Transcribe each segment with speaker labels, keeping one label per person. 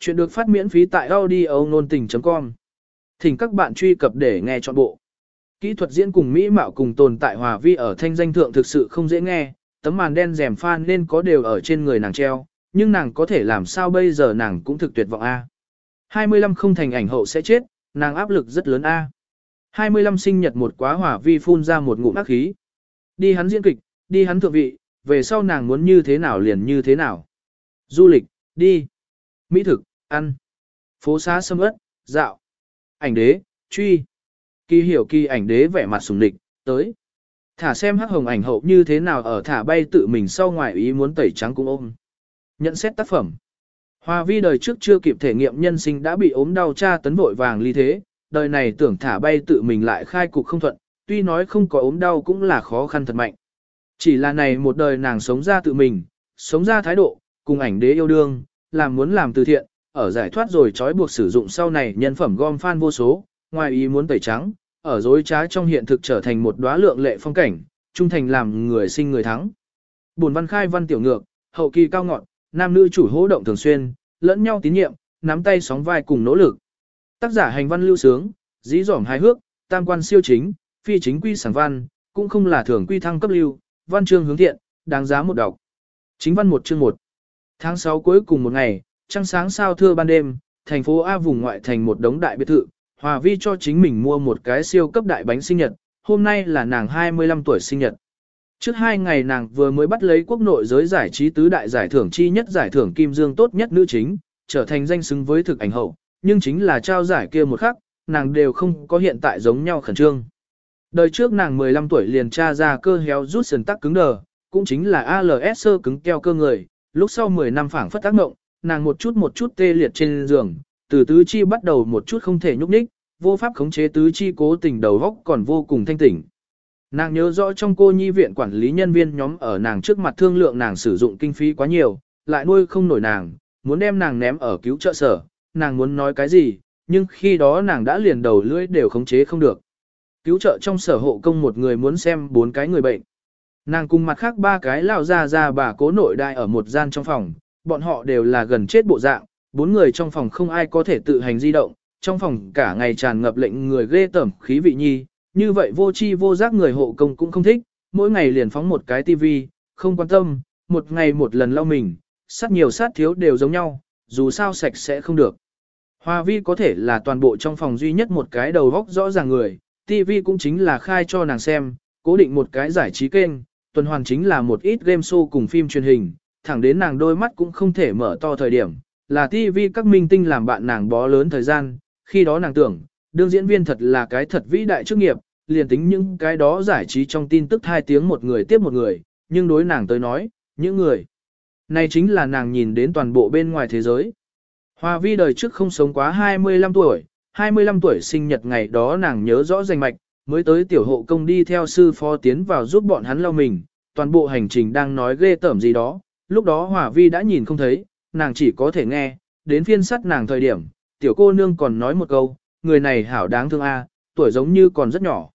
Speaker 1: Chuyện được phát miễn phí tại audio nôn tình.com. Thỉnh các bạn truy cập để nghe trọn bộ. Kỹ thuật diễn cùng mỹ mạo cùng tồn tại hòa vi ở thanh danh thượng thực sự không dễ nghe, tấm màn đen rèm phan nên có đều ở trên người nàng treo, nhưng nàng có thể làm sao bây giờ nàng cũng thực tuyệt vọng A. 25 không thành ảnh hậu sẽ chết, nàng áp lực rất lớn A. 25 sinh nhật một quá hỏa vi phun ra một ngụm ác khí. Đi hắn diễn kịch, đi hắn thượng vị, về sau nàng muốn như thế nào liền như thế nào. Du lịch, đi. Mỹ thực, ăn. Phố xá sâm ớt, dạo. Ảnh đế, truy. Kỳ hiểu kỳ ảnh đế vẻ mặt sùng địch, tới. Thả xem hắc hồng ảnh hậu như thế nào ở thả bay tự mình sau ngoài ý muốn tẩy trắng cũng ôm. Nhận xét tác phẩm. Hoa vi đời trước chưa kịp thể nghiệm nhân sinh đã bị ốm đau cha tấn vội vàng ly thế, đời này tưởng thả bay tự mình lại khai cục không thuận, tuy nói không có ốm đau cũng là khó khăn thật mạnh. Chỉ là này một đời nàng sống ra tự mình, sống ra thái độ, cùng ảnh đế yêu đương, làm muốn làm từ thiện, ở giải thoát rồi trói buộc sử dụng sau này nhân phẩm gom fan vô số, ngoài ý muốn tẩy trắng, ở dối trá trong hiện thực trở thành một đóa lượng lệ phong cảnh, trung thành làm người sinh người thắng. Buồn văn khai văn tiểu ngược, hậu kỳ cao ngọn, nam nữ chủ hỗ động thường xuyên, lẫn nhau tín nhiệm, nắm tay sóng vai cùng nỗ lực. Tác giả hành văn lưu sướng, dí dỏm hài hước, tam quan siêu chính, phi chính quy sản văn, cũng không là thường quy thăng cấp lưu, văn chương hướng thiện, đáng giá một đọc. Chính văn một chương một. Tháng 6 cuối cùng một ngày, trăng sáng sao thưa ban đêm, thành phố A vùng ngoại thành một đống đại biệt thự, Hòa Vi cho chính mình mua một cái siêu cấp đại bánh sinh nhật, hôm nay là nàng 25 tuổi sinh nhật. Trước hai ngày nàng vừa mới bắt lấy quốc nội giới giải trí tứ đại giải thưởng chi nhất giải thưởng Kim Dương tốt nhất nữ chính, trở thành danh xứng với thực ảnh hậu, nhưng chính là trao giải kia một khắc, nàng đều không có hiện tại giống nhau khẩn trương. Đời trước nàng 15 tuổi liền tra ra cơ héo rút sần tắc cứng đờ, cũng chính là ALS sơ cứng keo cơ người, lúc sau 10 năm phảng phất tác động, nàng một chút một chút tê liệt trên giường, từ tứ chi bắt đầu một chút không thể nhúc nhích, vô pháp khống chế tứ chi cố tình đầu góc còn vô cùng thanh tỉnh. Nàng nhớ rõ trong cô nhi viện quản lý nhân viên nhóm ở nàng trước mặt thương lượng nàng sử dụng kinh phí quá nhiều, lại nuôi không nổi nàng, muốn đem nàng ném ở cứu trợ sở, nàng muốn nói cái gì, nhưng khi đó nàng đã liền đầu lưỡi đều khống chế không được. Cứu trợ trong sở hộ công một người muốn xem bốn cái người bệnh. Nàng cùng mặt khác ba cái lao ra ra bà cố nội đại ở một gian trong phòng, bọn họ đều là gần chết bộ dạng, bốn người trong phòng không ai có thể tự hành di động, trong phòng cả ngày tràn ngập lệnh người ghê tởm khí vị nhi, như vậy vô chi vô giác người hộ công cũng không thích, mỗi ngày liền phóng một cái tivi, không quan tâm, một ngày một lần lau mình, sát nhiều sát thiếu đều giống nhau, dù sao sạch sẽ không được. Hoa vi có thể là toàn bộ trong phòng duy nhất một cái đầu góc rõ ràng người, tivi cũng chính là khai cho nàng xem, cố định một cái giải trí kênh, tuần hoàn chính là một ít game show cùng phim truyền hình, thẳng đến nàng đôi mắt cũng không thể mở to thời điểm, là tivi các minh tinh làm bạn nàng bó lớn thời gian, khi đó nàng tưởng, đương diễn viên thật là cái thật vĩ đại chức nghiệp, liền tính những cái đó giải trí trong tin tức hai tiếng một người tiếp một người, nhưng đối nàng tới nói, những người này chính là nàng nhìn đến toàn bộ bên ngoài thế giới. Hoa vi đời trước không sống quá 25 tuổi, 25 tuổi sinh nhật ngày đó nàng nhớ rõ danh mạch, mới tới tiểu hộ công đi theo sư phó tiến vào giúp bọn hắn lau mình, toàn bộ hành trình đang nói ghê tởm gì đó, lúc đó hỏa vi đã nhìn không thấy, nàng chỉ có thể nghe, đến phiên sắt nàng thời điểm, tiểu cô nương còn nói một câu, người này hảo đáng thương a, tuổi giống như còn rất nhỏ.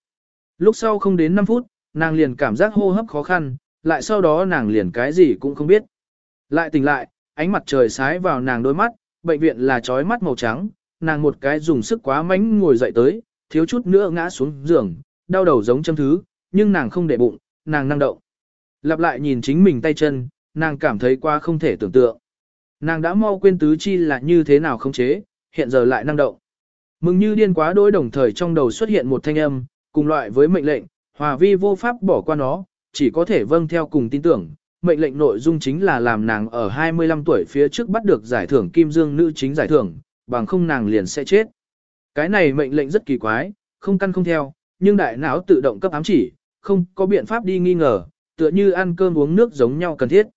Speaker 1: Lúc sau không đến 5 phút, nàng liền cảm giác hô hấp khó khăn, lại sau đó nàng liền cái gì cũng không biết. Lại tỉnh lại, ánh mặt trời sái vào nàng đôi mắt, bệnh viện là trói mắt màu trắng, nàng một cái dùng sức quá mánh ngồi dậy tới, thiếu chút nữa ngã xuống giường, đau đầu giống châm thứ, nhưng nàng không để bụng, nàng năng động. Lặp lại nhìn chính mình tay chân, nàng cảm thấy qua không thể tưởng tượng. Nàng đã mau quên tứ chi là như thế nào không chế, hiện giờ lại năng động. Mừng như điên quá đối đồng thời trong đầu xuất hiện một thanh âm, cùng loại với mệnh lệnh, hòa vi vô pháp bỏ qua nó, chỉ có thể vâng theo cùng tin tưởng. Mệnh lệnh nội dung chính là làm nàng ở 25 tuổi phía trước bắt được giải thưởng Kim Dương nữ chính giải thưởng, bằng không nàng liền sẽ chết. Cái này mệnh lệnh rất kỳ quái, không căn không theo, nhưng đại não tự động cấp ám chỉ, không có biện pháp đi nghi ngờ, tựa như ăn cơm uống nước giống nhau cần thiết.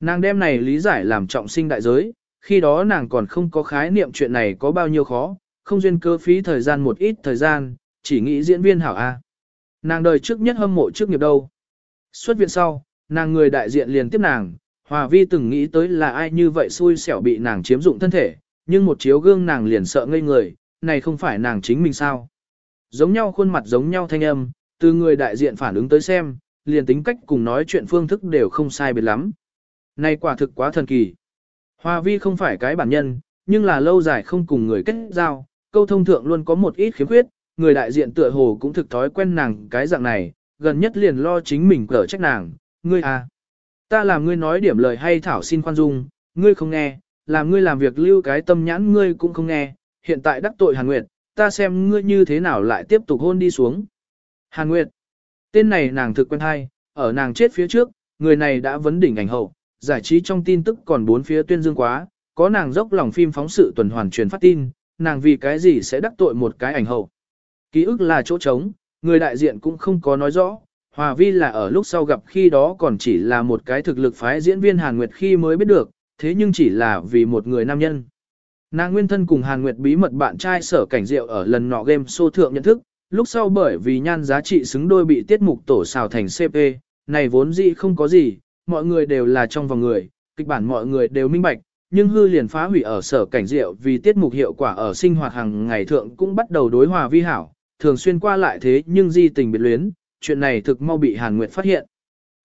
Speaker 1: Nàng đem này lý giải làm trọng sinh đại giới, khi đó nàng còn không có khái niệm chuyện này có bao nhiêu khó, không duyên cơ phí thời gian một ít thời gian, chỉ nghĩ diễn viên hảo A. Nàng đời trước nhất hâm mộ trước nghiệp đâu. Xuất viện sau, nàng người đại diện liền tiếp nàng, Hòa Vi từng nghĩ tới là ai như vậy xui xẻo bị nàng chiếm dụng thân thể, nhưng một chiếu gương nàng liền sợ ngây người, này không phải nàng chính mình sao. Giống nhau khuôn mặt giống nhau thanh âm, từ người đại diện phản ứng tới xem, liền tính cách cùng nói chuyện phương thức đều không sai biệt lắm. Này quả thực quá thần kỳ. Hòa Vi không phải cái bản nhân, nhưng là lâu dài không cùng người kết giao, câu thông thượng luôn có một ít khiếm khuyết, người đại diện tựa hồ cũng thực thói quen nàng cái dạng này, gần nhất liền lo chính mình cỡ trách nàng, ngươi à. Ta làm ngươi nói điểm lời hay thảo xin khoan dung, ngươi không nghe, làm ngươi làm việc lưu cái tâm nhãn ngươi cũng không nghe, hiện tại đắc tội Hàn Nguyệt, ta xem ngươi như thế nào lại tiếp tục hôn đi xuống. Hàn Nguyệt, tên này nàng thực quen hay, ở nàng chết phía trước, người này đã vấn đỉnh ảnh hậu, giải trí trong tin tức còn bốn phía tuyên dương quá, có nàng dốc lòng phim phóng sự tuần hoàn truyền phát tin, nàng vì cái gì sẽ đắc tội một cái ảnh hậu. Ký ức là chỗ trống, người đại diện cũng không có nói rõ, Hòa Vi là ở lúc sau gặp khi đó còn chỉ là một cái thực lực phái diễn viên Hàn Nguyệt khi mới biết được, thế nhưng chỉ là vì một người nam nhân. Nàng nguyên thân cùng Hàn Nguyệt bí mật bạn trai sở cảnh diệu ở lần nọ game show thượng nhận thức, lúc sau bởi vì nhan giá trị xứng đôi bị tiết mục tổ xào thành CP, này vốn dĩ không có gì, mọi người đều là trong vòng người, kịch bản mọi người đều minh bạch, nhưng hư liền phá hủy ở sở cảnh diệu vì tiết mục hiệu quả ở sinh hoạt hàng ngày thượng cũng bắt đầu đối hòa vi hảo, thường xuyên qua lại thế nhưng di tình biệt luyến, chuyện này thực mau bị Hàn Nguyệt phát hiện.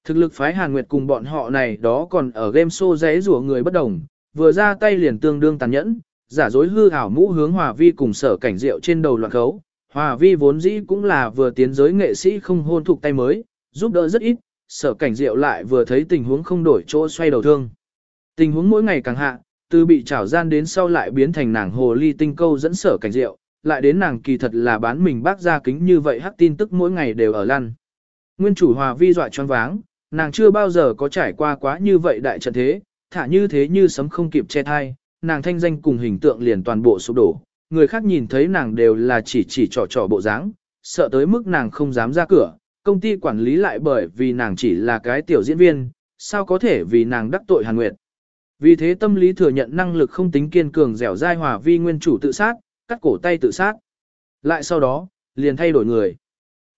Speaker 1: Thực lực phái Hàn Nguyệt cùng bọn họ này đó còn ở game show rẽ rủa người bất đồng, vừa ra tay liền tương đương tàn nhẫn, giả dối hư ảo mũ hướng Hòa Vi cùng sở cảnh rượu trên đầu loạn khấu. Hòa Vi vốn dĩ cũng là vừa tiến giới nghệ sĩ không hôn thuộc tay mới, giúp đỡ rất ít, sở cảnh Diệu lại vừa thấy tình huống không đổi chỗ xoay đầu thương. Tình huống mỗi ngày càng hạ, từ bị trảo gian đến sau lại biến thành nàng hồ ly tinh câu dẫn sở cảnh Diệu, lại đến nàng kỳ thật là bán mình bác ra kính như vậy hắc tin tức mỗi ngày đều ở lăn. Nguyên chủ hòa vi dọa choáng váng, nàng chưa bao giờ có trải qua quá như vậy đại trận thế, thả như thế như sấm không kịp che thai, nàng thanh danh cùng hình tượng liền toàn bộ sụp đổ, người khác nhìn thấy nàng đều là chỉ chỉ trò trò bộ dáng, sợ tới mức nàng không dám ra cửa, công ty quản lý lại bởi vì nàng chỉ là cái tiểu diễn viên, sao có thể vì nàng đắc tội Hàn Nguyệt. Vì thế tâm lý thừa nhận năng lực không tính kiên cường dẻo dai hòa vi nguyên chủ tự sát, cắt cổ tay tự sát. Lại sau đó, liền thay đổi người.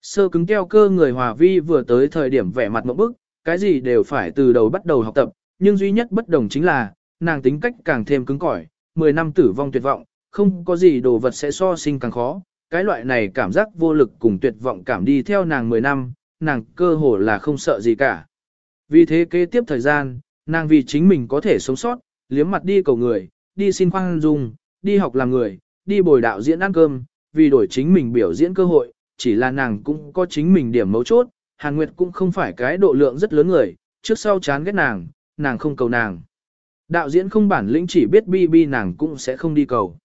Speaker 1: Sơ cứng keo cơ người hòa vi vừa tới thời điểm vẻ mặt mộng bức, cái gì đều phải từ đầu bắt đầu học tập, nhưng duy nhất bất đồng chính là, nàng tính cách càng thêm cứng cỏi, 10 năm tử vong tuyệt vọng, không có gì đồ vật sẽ so sinh càng khó. Cái loại này cảm giác vô lực cùng tuyệt vọng cảm đi theo nàng 10 năm, nàng cơ hồ là không sợ gì cả. Vì thế kế tiếp thời gian, nàng vì chính mình có thể sống sót, liếm mặt đi cầu người, đi xin khoan dung, đi học làm người, đi bồi đạo diễn ăn cơm, vì đổi chính mình biểu diễn cơ hội, chỉ là nàng cũng có chính mình điểm mấu chốt, Hàn Nguyệt cũng không phải cái độ lượng rất lớn người, trước sau chán ghét nàng, nàng không cầu nàng. Đạo diễn không bản lĩnh chỉ biết bi bi nàng cũng sẽ không đi cầu.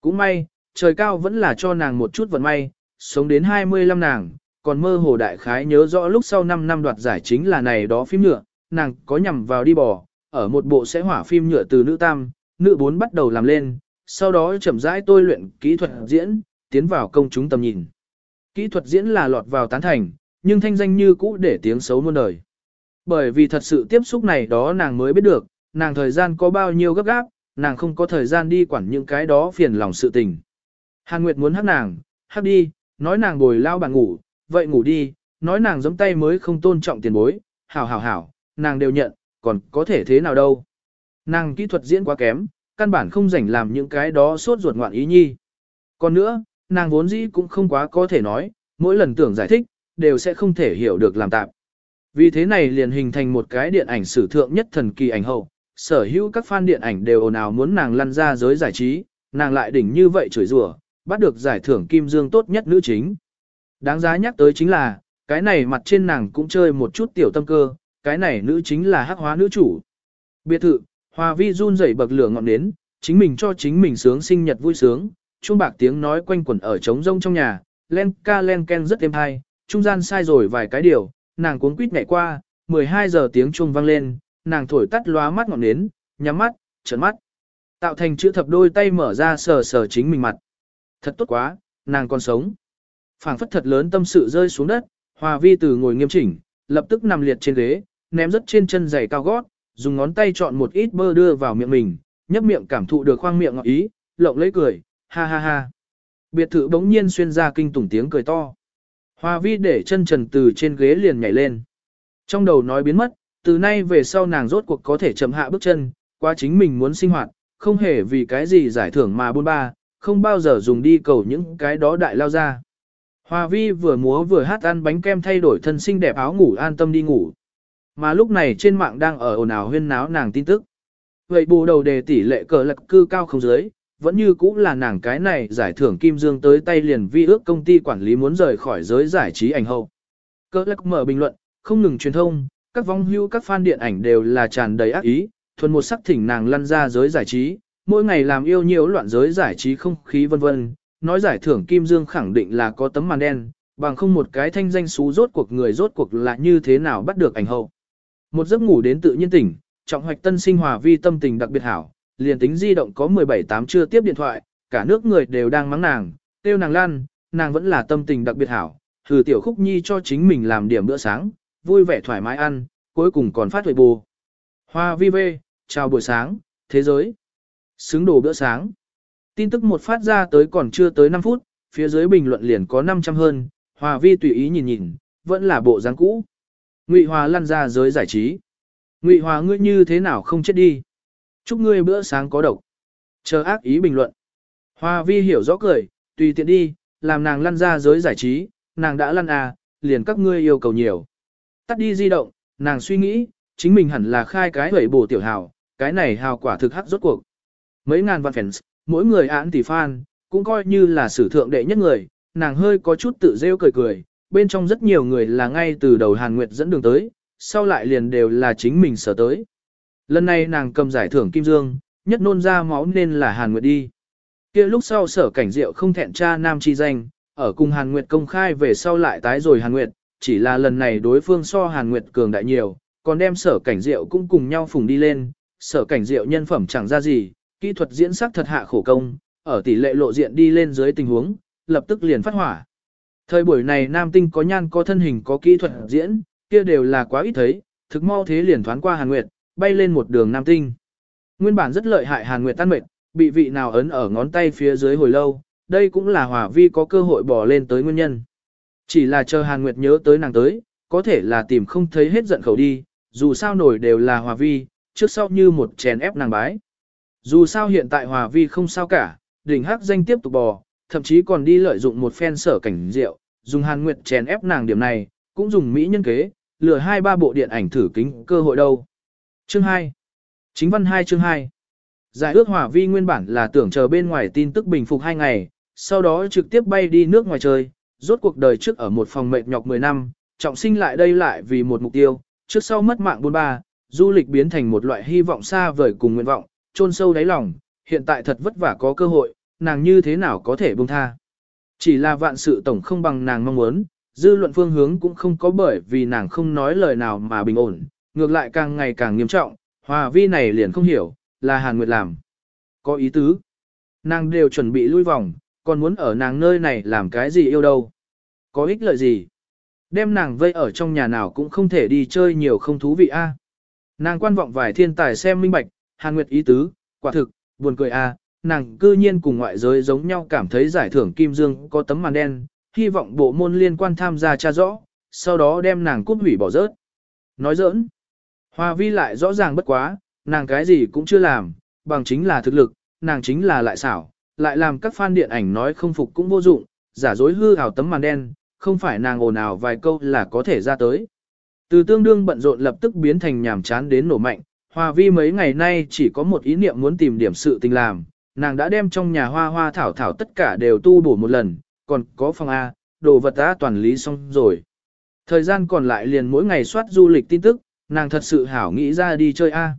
Speaker 1: Cũng may, trời cao vẫn là cho nàng một chút vận may, sống đến 25 nàng, còn mơ hồ đại khái nhớ rõ lúc sau 5 năm đoạt giải chính là này đó phim nhựa, nàng có nhằm vào đi bò, ở một bộ sẽ hỏa phim nhựa từ nữ tam, nữ bốn bắt đầu làm lên, sau đó chậm rãi tôi luyện kỹ thuật diễn, tiến vào công chúng tầm nhìn. Kỹ thuật diễn là lọt vào tán thành, nhưng thanh danh như cũ để tiếng xấu muôn đời. Bởi vì thật sự tiếp xúc này đó nàng mới biết được, nàng thời gian có bao nhiêu gấp gáp, nàng không có thời gian đi quản những cái đó phiền lòng sự tình. Hàn Nguyệt muốn hắc nàng, hắc đi, nói nàng bồi lao bàn ngủ, vậy ngủ đi, nói nàng giống tay mới không tôn trọng tiền bối, hảo hảo hảo, nàng đều nhận, còn có thể thế nào đâu. Nàng kỹ thuật diễn quá kém, căn bản không rảnh làm những cái đó suốt ruột ngoạn ý nhi. Còn nữa, nàng vốn dĩ cũng không quá có thể nói, mỗi lần tưởng giải thích, đều sẽ không thể hiểu được làm tạm. Vì thế này liền hình thành một cái điện ảnh sử thượng nhất thần kỳ ảnh hậu, sở hữu các fan điện ảnh đều ồn ào muốn nàng lăn ra giới giải trí, nàng lại đỉnh như vậy chửi rủa, bắt được giải thưởng Kim Dương tốt nhất nữ chính. Đáng giá nhắc tới chính là, cái này mặt trên nàng cũng chơi một chút tiểu tâm cơ, cái này nữ chính là hắc hóa nữ chủ. Biệt thự, Hòa Vi run rẩy bậc lửa ngọn nến, chính mình cho chính mình sướng sinh nhật vui sướng, chuông bạc tiếng nói quanh quẩn ở trống rông trong nhà, len ca len ken rất êm hay, trung gian sai rồi vài cái điều, nàng cuống quýt nhảy qua, 12 giờ tiếng chuông vang lên, nàng thổi tắt lóa mắt ngọn nến, nhắm mắt, trợn mắt. Tạo thành chữ thập đôi tay mở ra sờ sờ chính mình mặt. Thật tốt quá, nàng còn sống. phảng phất thật lớn tâm sự rơi xuống đất, Hòa Vi từ ngồi nghiêm chỉnh, lập tức nằm liệt trên ghế, ném rất trên chân giày cao gót, dùng ngón tay chọn một ít bơ đưa vào miệng mình, nhấp miệng cảm thụ được khoang miệng ngọt ý, lộng lấy cười, ha ha ha. Biệt thự bỗng nhiên xuyên ra kinh tủng tiếng cười to. Hoa vi để chân trần từ trên ghế liền nhảy lên. Trong đầu nói biến mất, từ nay về sau nàng rốt cuộc có thể chậm hạ bước chân, qua chính mình muốn sinh hoạt, không hề vì cái gì giải thưởng mà buôn ba, không bao giờ dùng đi cầu những cái đó đại lao ra. Hoa vi vừa múa vừa hát ăn bánh kem thay đổi thân xinh đẹp áo ngủ an tâm đi ngủ. Mà lúc này trên mạng đang ở ồn ào huyên náo nàng tin tức. vậy bù đầu đề tỷ lệ cờ lạc cư cao không dưới, vẫn như cũng là nàng cái này giải thưởng Kim Dương tới tay liền vi ước công ty quản lý muốn rời khỏi giới giải trí ảnh hậu. Cờ lạc mở bình luận, không ngừng truyền thông, các vong hưu các fan điện ảnh đều là tràn đầy ác ý, thuần một sắc thỉnh nàng lăn ra giới giải trí, mỗi ngày làm yêu nhiều loạn giới giải trí không khí vân vân, nói giải thưởng Kim Dương khẳng định là có tấm màn đen, bằng không một cái thanh danh xú rốt cuộc người rốt cuộc là như thế nào bắt được ảnh hậu. Một giấc ngủ đến tự nhiên tỉnh, trọng hoạch tân sinh hòa vi tâm tình đặc biệt hảo, liền tính di động có 17 tám chưa tiếp điện thoại, cả nước người đều đang mắng nàng, tiêu nàng lan, nàng vẫn là tâm tình đặc biệt hảo, thử tiểu khúc nhi cho chính mình làm điểm bữa sáng, vui vẻ thoải mái ăn, cuối cùng còn phát huệ bù. Hoa vi vê, chào buổi sáng, thế giới. Xứng đồ bữa sáng. Tin tức một phát ra tới còn chưa tới 5 phút, phía dưới bình luận liền có 500 hơn, Hòa vi tùy ý nhìn nhìn, vẫn là bộ dáng cũ. Ngụy Hòa lăn ra giới giải trí. Ngụy Hòa ngươi như thế nào không chết đi? Chúc ngươi bữa sáng có độc. Chờ ác ý bình luận. Hòa vi hiểu rõ cười, tùy tiện đi, làm nàng lăn ra giới giải trí, nàng đã lăn à, liền các ngươi yêu cầu nhiều. Tắt đi di động, nàng suy nghĩ, chính mình hẳn là khai cái hủy bổ tiểu hào, cái này hào quả thực hắc rốt cuộc. Mấy ngàn vạn fans, mỗi người án tỷ fan, cũng coi như là sử thượng đệ nhất người, nàng hơi có chút tự rêu cười cười, bên trong rất nhiều người là ngay từ đầu Hàn Nguyệt dẫn đường tới, sau lại liền đều là chính mình sở tới. Lần này nàng cầm giải thưởng Kim Dương, nhất nôn ra máu nên là Hàn Nguyệt đi. kia lúc sau sở cảnh diệu không thẹn cha nam chi danh, ở cùng Hàn Nguyệt công khai về sau lại tái rồi Hàn Nguyệt, chỉ là lần này đối phương so Hàn Nguyệt cường đại nhiều, còn đem sở cảnh diệu cũng cùng nhau phùng đi lên, sở cảnh diệu nhân phẩm chẳng ra gì, kỹ thuật diễn sắc thật hạ khổ công, ở tỷ lệ lộ diện đi lên dưới tình huống, lập tức liền phát hỏa. Thời buổi này nam tinh có nhan có thân hình có kỹ thuật diễn, kia đều là quá ít thấy, thực mau thế liền thoáng qua Hàn Nguyệt, bay lên một đường nam tinh. Nguyên bản rất lợi hại Hàn Nguyệt tan mệt, bị vị nào ấn ở ngón tay phía dưới hồi lâu, đây cũng là hỏa vi có cơ hội bỏ lên tới nguyên nhân. Chỉ là chờ Hàn Nguyệt nhớ tới nàng tới, có thể là tìm không thấy hết giận khẩu đi, dù sao nổi đều là hòa vi, trước sau như một chèn ép nàng bái. Dù sao hiện tại hòa vi không sao cả, đỉnh hắc danh tiếp tục bò, thậm chí còn đi lợi dụng một phen sở cảnh rượu, dùng Hàn Nguyệt chèn ép nàng điểm này, cũng dùng mỹ nhân kế, lừa hai ba bộ điện ảnh thử kính cơ hội đâu. Chương 2. Chính văn 2 chương 2. Giải ước Hòa vi nguyên bản là tưởng chờ bên ngoài tin tức bình phục hai ngày, sau đó trực tiếp bay đi nước ngoài chơi, rốt cuộc đời trước ở một phòng mệt nhọc 10 năm, trọng sinh lại đây lại vì một mục tiêu, trước sau mất mạng buôn ba, du lịch biến thành một loại hy vọng xa vời cùng nguyện vọng, chôn sâu đáy lòng, hiện tại thật vất vả có cơ hội, nàng như thế nào có thể buông tha. Chỉ là vạn sự tổng không bằng nàng mong muốn, dư luận phương hướng cũng không có bởi vì nàng không nói lời nào mà bình ổn, ngược lại càng ngày càng nghiêm trọng, hòa vi này liền không hiểu, là Hàn Nguyệt làm. Có ý tứ. Nàng đều chuẩn bị lui vòng, còn muốn ở nàng nơi này làm cái gì yêu đâu. Có ích lợi gì. Đem nàng vây ở trong nhà nào cũng không thể đi chơi nhiều không thú vị a. Nàng quan vọng vài thiên tài xem minh bạch, Hàn Nguyệt ý tứ, quả thực, buồn cười à? nàng cư nhiên cùng ngoại giới giống nhau cảm thấy giải thưởng Kim Dương có tấm màn đen, hy vọng bộ môn liên quan tham gia tra rõ, sau đó đem nàng cút hủy bỏ rớt. Nói giỡn, Hoa vi lại rõ ràng bất quá, nàng cái gì cũng chưa làm, bằng chính là thực lực, nàng chính là lại xảo, lại làm các fan điện ảnh nói không phục cũng vô dụng, giả dối hư ảo tấm màn đen, không phải nàng ồn ào vài câu là có thể ra tới. Từ tương đương bận rộn lập tức biến thành nhàm chán đến nổ mạnh, Hoa vi mấy ngày nay chỉ có một ý niệm muốn tìm điểm sự tình làm, nàng đã đem trong nhà hoa hoa thảo thảo tất cả đều tu bổ một lần, còn có phòng A, đồ vật đã toàn lý xong rồi. Thời gian còn lại liền mỗi ngày soát du lịch tin tức, nàng thật sự hảo nghĩ ra đi chơi A.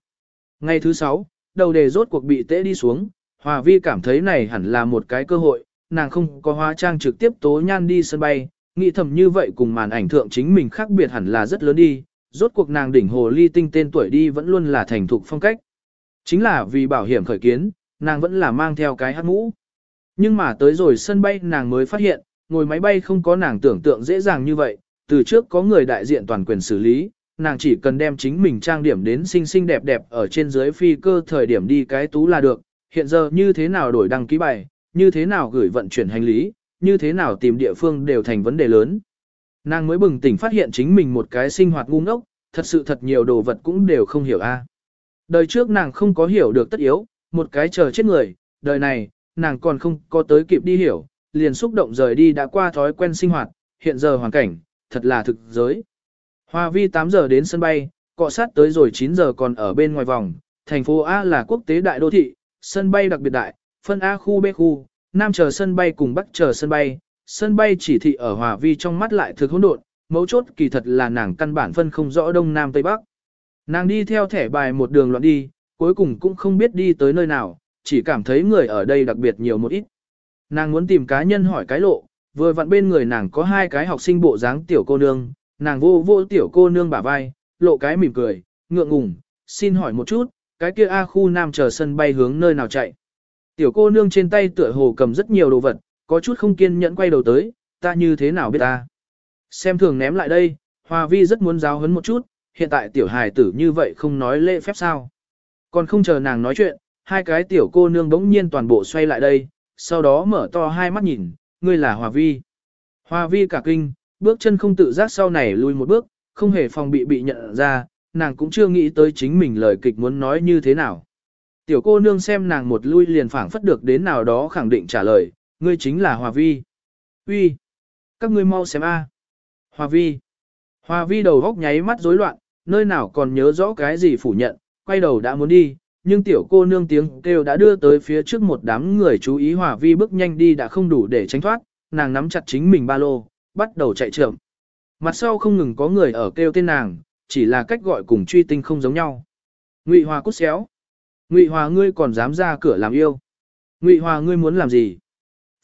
Speaker 1: Ngày thứ sáu, đầu đề rốt cuộc bị tễ đi xuống, Hòa Vi cảm thấy này hẳn là một cái cơ hội, nàng không có hóa trang trực tiếp tố nhan đi sân bay, nghĩ thầm như vậy cùng màn ảnh thượng chính mình khác biệt hẳn là rất lớn đi, rốt cuộc nàng đỉnh hồ ly tinh tên tuổi đi vẫn luôn là thành thục phong cách. Chính là vì bảo hiểm khởi kiến, nàng vẫn là mang theo cái hát mũ. Nhưng mà tới rồi sân bay nàng mới phát hiện, ngồi máy bay không có nàng tưởng tượng dễ dàng như vậy, từ trước có người đại diện toàn quyền xử lý, nàng chỉ cần đem chính mình trang điểm đến xinh xinh đẹp đẹp ở trên dưới phi cơ thời điểm đi cái tú là được, hiện giờ như thế nào đổi đăng ký bài, như thế nào gửi vận chuyển hành lý, như thế nào tìm địa phương đều thành vấn đề lớn. Nàng mới bừng tỉnh phát hiện chính mình một cái sinh hoạt ngu ngốc, thật sự thật nhiều đồ vật cũng đều không hiểu a. Đời trước nàng không có hiểu được tất yếu, một cái chờ chết người, đời này, nàng còn không có tới kịp đi hiểu, liền xúc động rời đi đã qua thói quen sinh hoạt, hiện giờ hoàn cảnh, thật là thực giới. Hoa vi 8 giờ đến sân bay, cọ sát tới rồi 9 giờ còn ở bên ngoài vòng, thành phố A là quốc tế đại đô thị, sân bay đặc biệt đại, phân A khu B khu, Nam chờ sân bay cùng Bắc chờ sân bay, sân bay chỉ thị ở Hòa Vi trong mắt lại thực hỗn độn, mấu chốt kỳ thật là nàng căn bản phân không rõ Đông Nam Tây Bắc. Nàng đi theo thẻ bài một đường loạn đi, cuối cùng cũng không biết đi tới nơi nào, chỉ cảm thấy người ở đây đặc biệt nhiều một ít. Nàng muốn tìm cá nhân hỏi cái lộ, vừa vặn bên người nàng có hai cái học sinh bộ dáng tiểu cô nương, nàng vô vô tiểu cô nương bả vai, lộ cái mỉm cười, ngượng ngùng, xin hỏi một chút, cái kia A khu nam chờ sân bay hướng nơi nào chạy. Tiểu cô nương trên tay tựa hồ cầm rất nhiều đồ vật, có chút không kiên nhẫn quay đầu tới, ta như thế nào biết ta. Xem thường ném lại đây, Hòa Vi rất muốn giáo hấn một chút, hiện tại tiểu hài tử như vậy không nói lễ phép sao. Còn không chờ nàng nói chuyện, hai cái tiểu cô nương bỗng nhiên toàn bộ xoay lại đây, sau đó mở to hai mắt nhìn, ngươi là Hòa Vi. Hòa Vi cả kinh, bước chân không tự giác sau này lùi một bước, không hề phòng bị bị nhận ra, nàng cũng chưa nghĩ tới chính mình lời kịch muốn nói như thế nào. Tiểu cô nương xem nàng một lui liền phảng phất được đến nào đó khẳng định trả lời, ngươi chính là Hòa Vi. Uy, Các ngươi mau xem a. Hòa Vi. Hòa Vi đầu góc nháy mắt rối loạn, nơi nào còn nhớ rõ cái gì phủ nhận, quay đầu đã muốn đi, nhưng tiểu cô nương tiếng kêu đã đưa tới phía trước một đám người chú ý Hòa Vi bước nhanh đi đã không đủ để tránh thoát, nàng nắm chặt chính mình ba lô, bắt đầu chạy trưởng. Mặt sau không ngừng có người ở kêu tên nàng, chỉ là cách gọi cùng truy tinh không giống nhau. Ngụy Hòa cút xéo. Ngụy Hòa ngươi còn dám ra cửa làm yêu. Ngụy Hòa ngươi muốn làm gì?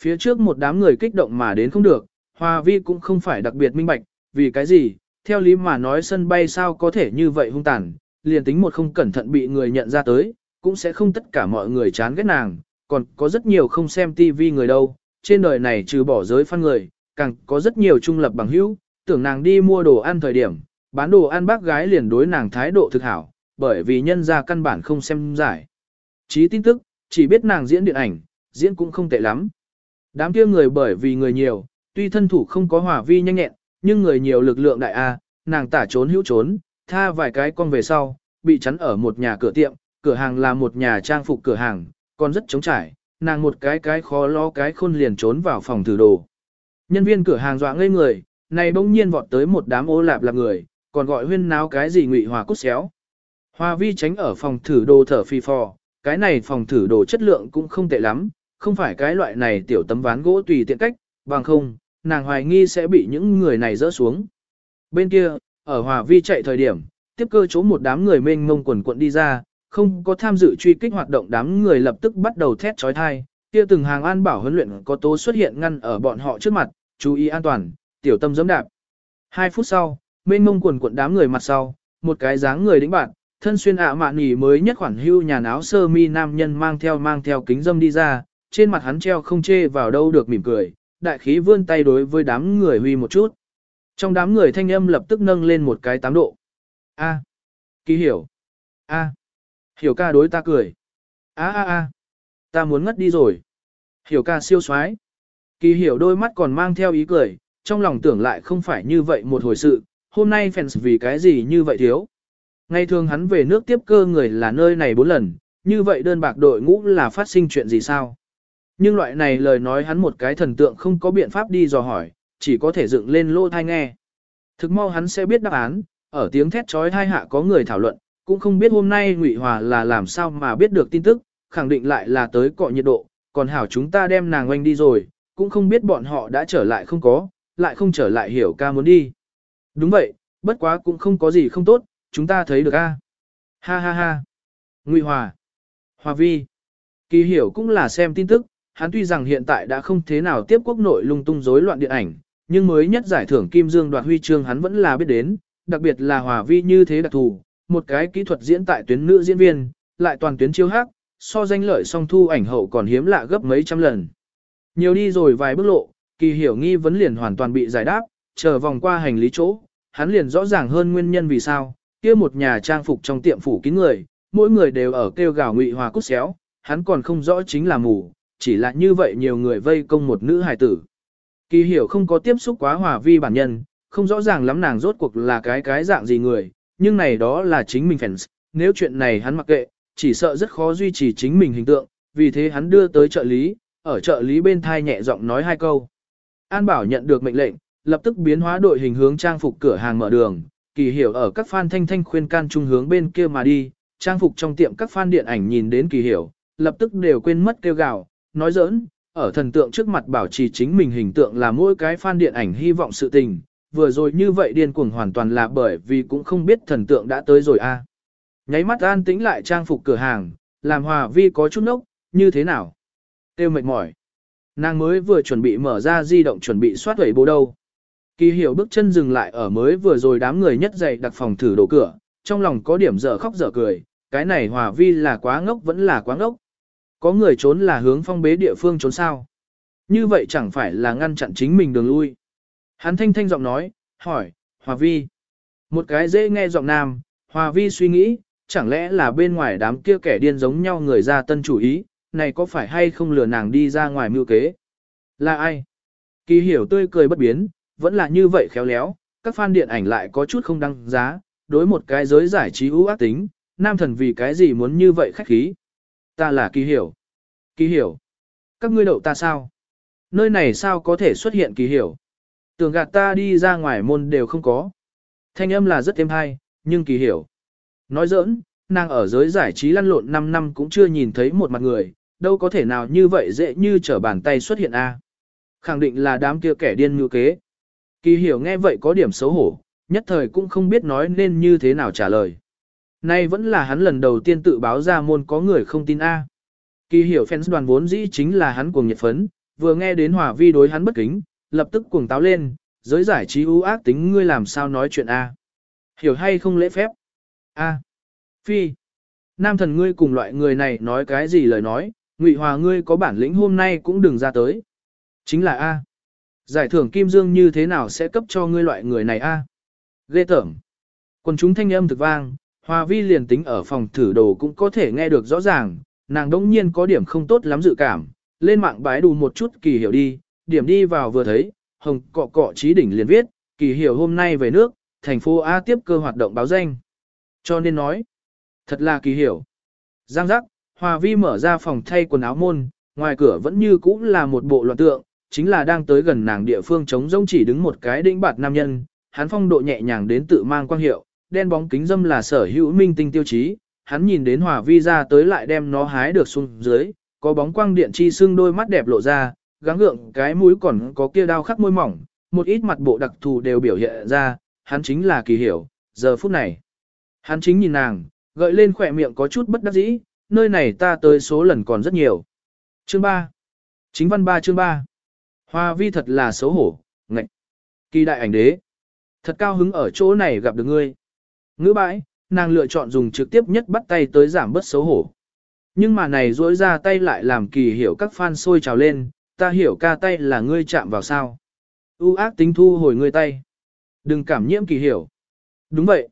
Speaker 1: Phía trước một đám người kích động mà đến không được, Hoa Vi cũng không phải đặc biệt minh bạch, vì cái gì, theo lý mà nói sân bay sao có thể như vậy hung tàn, liền tính một không cẩn thận bị người nhận ra tới, cũng sẽ không tất cả mọi người chán ghét nàng, còn có rất nhiều không xem tivi người đâu, trên đời này trừ bỏ giới phân người, càng có rất nhiều trung lập bằng hữu, tưởng nàng đi mua đồ ăn thời điểm, bán đồ ăn bác gái liền đối nàng thái độ thực hảo, bởi vì nhân ra căn bản không xem giải. Chí tin tức, chỉ biết nàng diễn điện ảnh, diễn cũng không tệ lắm. Đám kia người bởi vì người nhiều, tuy thân thủ không có hỏa vi nhanh nhẹn, nhưng người nhiều lực lượng đại A, nàng tả trốn hữu trốn, tha vài cái con về sau, bị chắn ở một nhà cửa tiệm, cửa hàng là một nhà trang phục cửa hàng, còn rất trống trải, nàng một cái cái khó lo cái khôn liền trốn vào phòng thử đồ. Nhân viên cửa hàng dọa ngây người, này bỗng nhiên vọt tới một đám ô lạp là người, còn gọi huyên náo cái gì ngụy hòa cút xéo. Hoa vi tránh ở phòng thử đồ thở phi phò, cái này phòng thử đồ chất lượng cũng không tệ lắm, không phải cái loại này tiểu tấm ván gỗ tùy tiện cách, bằng không, nàng hoài nghi sẽ bị những người này rỡ xuống. Bên kia, ở Hòa Vi chạy thời điểm, tiếp cơ chỗ một đám người mênh mông quần quận đi ra, không có tham dự truy kích hoạt động đám người lập tức bắt đầu thét trói thai, kia từng hàng an bảo huấn luyện có tố xuất hiện ngăn ở bọn họ trước mặt, chú ý an toàn, tiểu tâm giẫm đạp. Hai phút sau, mênh mông quần quận đám người mặt sau, một cái dáng người đĩnh bạn, thân xuyên ạ mạn nhỉ mới nhất khoản hưu nhà áo sơ mi nam nhân mang theo mang theo kính dâm đi ra, trên mặt hắn treo không chê vào đâu được mỉm cười, đại khí vươn tay đối với đám người huy một chút. Trong đám người thanh âm lập tức nâng lên một cái tám độ. A. Ký hiểu. A. Hiểu ca đối ta cười. A a a. Ta muốn ngất đi rồi. Hiểu ca siêu xoái. Kỳ hiểu đôi mắt còn mang theo ý cười, trong lòng tưởng lại không phải như vậy một hồi sự, hôm nay fans vì cái gì như vậy thiếu. Ngày thường hắn về nước tiếp cơ người là nơi này bốn lần, như vậy đơn bạc đội ngũ là phát sinh chuyện gì sao? Nhưng loại này lời nói hắn một cái thần tượng không có biện pháp đi dò hỏi, chỉ có thể dựng lên lô thai nghe. Thực mau hắn sẽ biết đáp án, ở tiếng thét trói thai hạ có người thảo luận, cũng không biết hôm nay Ngụy Hòa là làm sao mà biết được tin tức, khẳng định lại là tới cọ nhiệt độ, còn hảo chúng ta đem nàng oanh đi rồi, cũng không biết bọn họ đã trở lại không có, lại không trở lại hiểu ca muốn đi. Đúng vậy, bất quá cũng không có gì không tốt, chúng ta thấy được a. Ha ha ha. Ngụy Hòa. Hòa Vi. Kỳ hiểu cũng là xem tin tức, hắn tuy rằng hiện tại đã không thế nào tiếp quốc nội lung tung rối loạn điện ảnh, nhưng mới nhất giải thưởng Kim Dương đoạt huy chương hắn vẫn là biết đến, đặc biệt là Hòa Vi như thế đặc thù, một cái kỹ thuật diễn tại tuyến nữ diễn viên, lại toàn tuyến chiếu hát, so danh lợi song thu ảnh hậu còn hiếm lạ gấp mấy trăm lần. Nhiều đi rồi vài bước lộ, kỳ hiểu nghi vấn liền hoàn toàn bị giải đáp, chờ vòng qua hành lý chỗ, hắn liền rõ ràng hơn nguyên nhân vì sao, kia một nhà trang phục trong tiệm phủ kín người, mỗi người đều ở kêu gào ngụy hòa cút xéo, hắn còn không rõ chính là mù, chỉ là như vậy nhiều người vây công một nữ hài tử. Kỳ hiểu không có tiếp xúc quá hòa vi bản nhân, không rõ ràng lắm nàng rốt cuộc là cái cái dạng gì người, nhưng này đó là chính mình fans, nếu chuyện này hắn mặc kệ, chỉ sợ rất khó duy trì chính mình hình tượng, vì thế hắn đưa tới trợ lý, ở trợ lý bên thai nhẹ giọng nói hai câu. An Bảo nhận được mệnh lệnh, lập tức biến hóa đội hình hướng trang phục cửa hàng mở đường, kỳ hiểu ở các fan thanh thanh khuyên can trung hướng bên kia mà đi, trang phục trong tiệm các fan điện ảnh nhìn đến kỳ hiểu, lập tức đều quên mất kêu gào, nói giỡn, ở thần tượng trước mặt bảo trì chính mình hình tượng là mỗi cái fan điện ảnh hy vọng sự tình, vừa rồi như vậy điên cuồng hoàn toàn là bởi vì cũng không biết thần tượng đã tới rồi a. Nháy mắt an tĩnh lại trang phục cửa hàng, làm hòa vi có chút nốc, như thế nào? Tiêu mệt mỏi. Nàng mới vừa chuẩn bị mở ra di động chuẩn bị soát vẩy bố đâu. Kỳ hiểu bước chân dừng lại ở mới vừa rồi đám người nhất dậy đặt phòng thử đổ cửa, trong lòng có điểm dở khóc dở cười, cái này hòa vi là quá ngốc vẫn là quá ngốc. Có người trốn là hướng phong bế địa phương trốn sao. Như vậy chẳng phải là ngăn chặn chính mình đường lui. Hắn thanh thanh giọng nói, hỏi, hòa vi. Một cái dễ nghe giọng nam, hòa vi suy nghĩ, chẳng lẽ là bên ngoài đám kia kẻ điên giống nhau người ra tân chủ ý, này có phải hay không lừa nàng đi ra ngoài mưu kế? Là ai? Kỳ hiểu tươi cười bất biến, vẫn là như vậy khéo léo, các fan điện ảnh lại có chút không đăng giá, đối một cái giới giải trí ưu ác tính, nam thần vì cái gì muốn như vậy khách khí. Ta là kỳ hiểu. Kỳ hiểu. Các ngươi đậu ta sao? Nơi này sao có thể xuất hiện kỳ hiểu? Tưởng gạt ta đi ra ngoài môn đều không có. Thanh âm là rất êm hay, nhưng kỳ hiểu. Nói giỡn, nàng ở giới giải trí lăn lộn 5 năm cũng chưa nhìn thấy một mặt người, đâu có thể nào như vậy dễ như trở bàn tay xuất hiện a. Khẳng định là đám kia kẻ điên như kế. Kỳ hiểu nghe vậy có điểm xấu hổ, nhất thời cũng không biết nói nên như thế nào trả lời. Nay vẫn là hắn lần đầu tiên tự báo ra môn có người không tin A. Kỳ hiểu fans đoàn vốn dĩ chính là hắn cuồng nhiệt phấn, vừa nghe đến hòa vi đối hắn bất kính, lập tức cuồng táo lên, giới giải trí ưu ác tính ngươi làm sao nói chuyện A. Hiểu hay không lễ phép? A. Phi. Nam thần ngươi cùng loại người này nói cái gì lời nói, ngụy hòa ngươi có bản lĩnh hôm nay cũng đừng ra tới. Chính là A. Giải thưởng Kim Dương như thế nào sẽ cấp cho ngươi loại người này A. Ghê tởm. Quần chúng thanh âm thực vang, Hòa vi liền tính ở phòng thử đồ cũng có thể nghe được rõ ràng, nàng đống nhiên có điểm không tốt lắm dự cảm, lên mạng bái đủ một chút kỳ hiểu đi, điểm đi vào vừa thấy, hồng cọ cọ trí đỉnh liền viết, kỳ hiểu hôm nay về nước, thành phố A tiếp cơ hoạt động báo danh. Cho nên nói, thật là kỳ hiểu. Giang giác, Hòa vi mở ra phòng thay quần áo môn, ngoài cửa vẫn như cũ là một bộ loạn tượng, chính là đang tới gần nàng địa phương chống rông chỉ đứng một cái đĩnh bạt nam nhân, hắn phong độ nhẹ nhàng đến tự mang quang hiệu, đen bóng kính dâm là sở hữu minh tinh tiêu chí, hắn nhìn đến hòa vi ra tới lại đem nó hái được xuống dưới, có bóng quang điện chi xương đôi mắt đẹp lộ ra, gắng gượng cái mũi còn có kia đao khắc môi mỏng, một ít mặt bộ đặc thù đều biểu hiện ra, hắn chính là kỳ hiểu, giờ phút này. Hắn chính nhìn nàng, gợi lên khỏe miệng có chút bất đắc dĩ, nơi này ta tới số lần còn rất nhiều. Chương 3. Chính văn 3 chương 3. Hoa vi thật là xấu hổ, ngạch. Kỳ đại ảnh đế. Thật cao hứng ở chỗ này gặp được ngươi. Ngữ bãi, nàng lựa chọn dùng trực tiếp nhất bắt tay tới giảm bớt xấu hổ. Nhưng mà này rỗi ra tay lại làm kỳ hiểu các fan sôi trào lên, ta hiểu ca tay là ngươi chạm vào sao. U ác tính thu hồi ngươi tay. Đừng cảm nhiễm kỳ hiểu. Đúng vậy.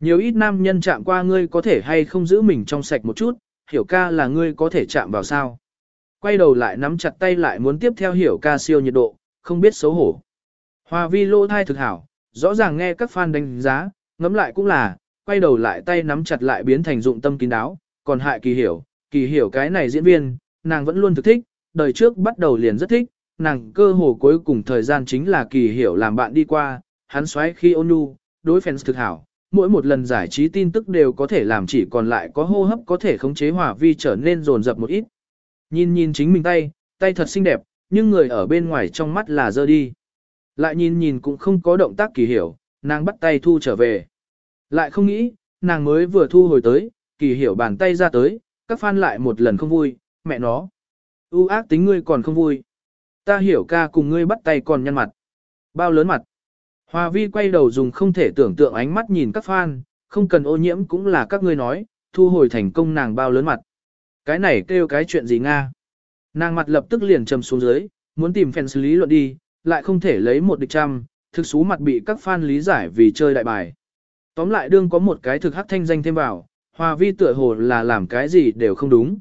Speaker 1: Nhiều ít nam nhân chạm qua ngươi có thể hay không giữ mình trong sạch một chút, hiểu ca là ngươi có thể chạm vào sao. Quay đầu lại nắm chặt tay lại muốn tiếp theo hiểu ca siêu nhiệt độ, không biết xấu hổ. Hòa vi lô thai thực hảo, rõ ràng nghe các fan đánh giá, ngẫm lại cũng là, quay đầu lại tay nắm chặt lại biến thành dụng tâm kín đáo, còn hại kỳ hiểu, kỳ hiểu cái này diễn viên, nàng vẫn luôn thực thích, đời trước bắt đầu liền rất thích, nàng cơ hồ cuối cùng thời gian chính là kỳ hiểu làm bạn đi qua, hắn xoáy khi ôn nhu, đối fans thực hảo, mỗi một lần giải trí tin tức đều có thể làm chỉ còn lại có hô hấp có thể khống chế hỏa vi trở nên rồn rập một ít. Nhìn nhìn chính mình tay, tay thật xinh đẹp, nhưng người ở bên ngoài trong mắt là dơ đi. Lại nhìn nhìn cũng không có động tác kỳ hiểu, nàng bắt tay thu trở về. Lại không nghĩ, nàng mới vừa thu hồi tới, kỳ hiểu bàn tay ra tới, các fan lại một lần không vui, mẹ nó. ưu ác tính ngươi còn không vui. Ta hiểu ca cùng ngươi bắt tay còn nhăn mặt. Bao lớn mặt. Hòa vi quay đầu dùng không thể tưởng tượng ánh mắt nhìn các fan, không cần ô nhiễm cũng là các ngươi nói, thu hồi thành công nàng bao lớn mặt. Cái này kêu cái chuyện gì Nga. Nàng mặt lập tức liền trầm xuống dưới, muốn tìm fans lý luận đi, lại không thể lấy một địch trăm, thực số mặt bị các fan lý giải vì chơi đại bài. Tóm lại đương có một cái thực hắc thanh danh thêm vào, hòa vi tựa hồ là làm cái gì đều không đúng.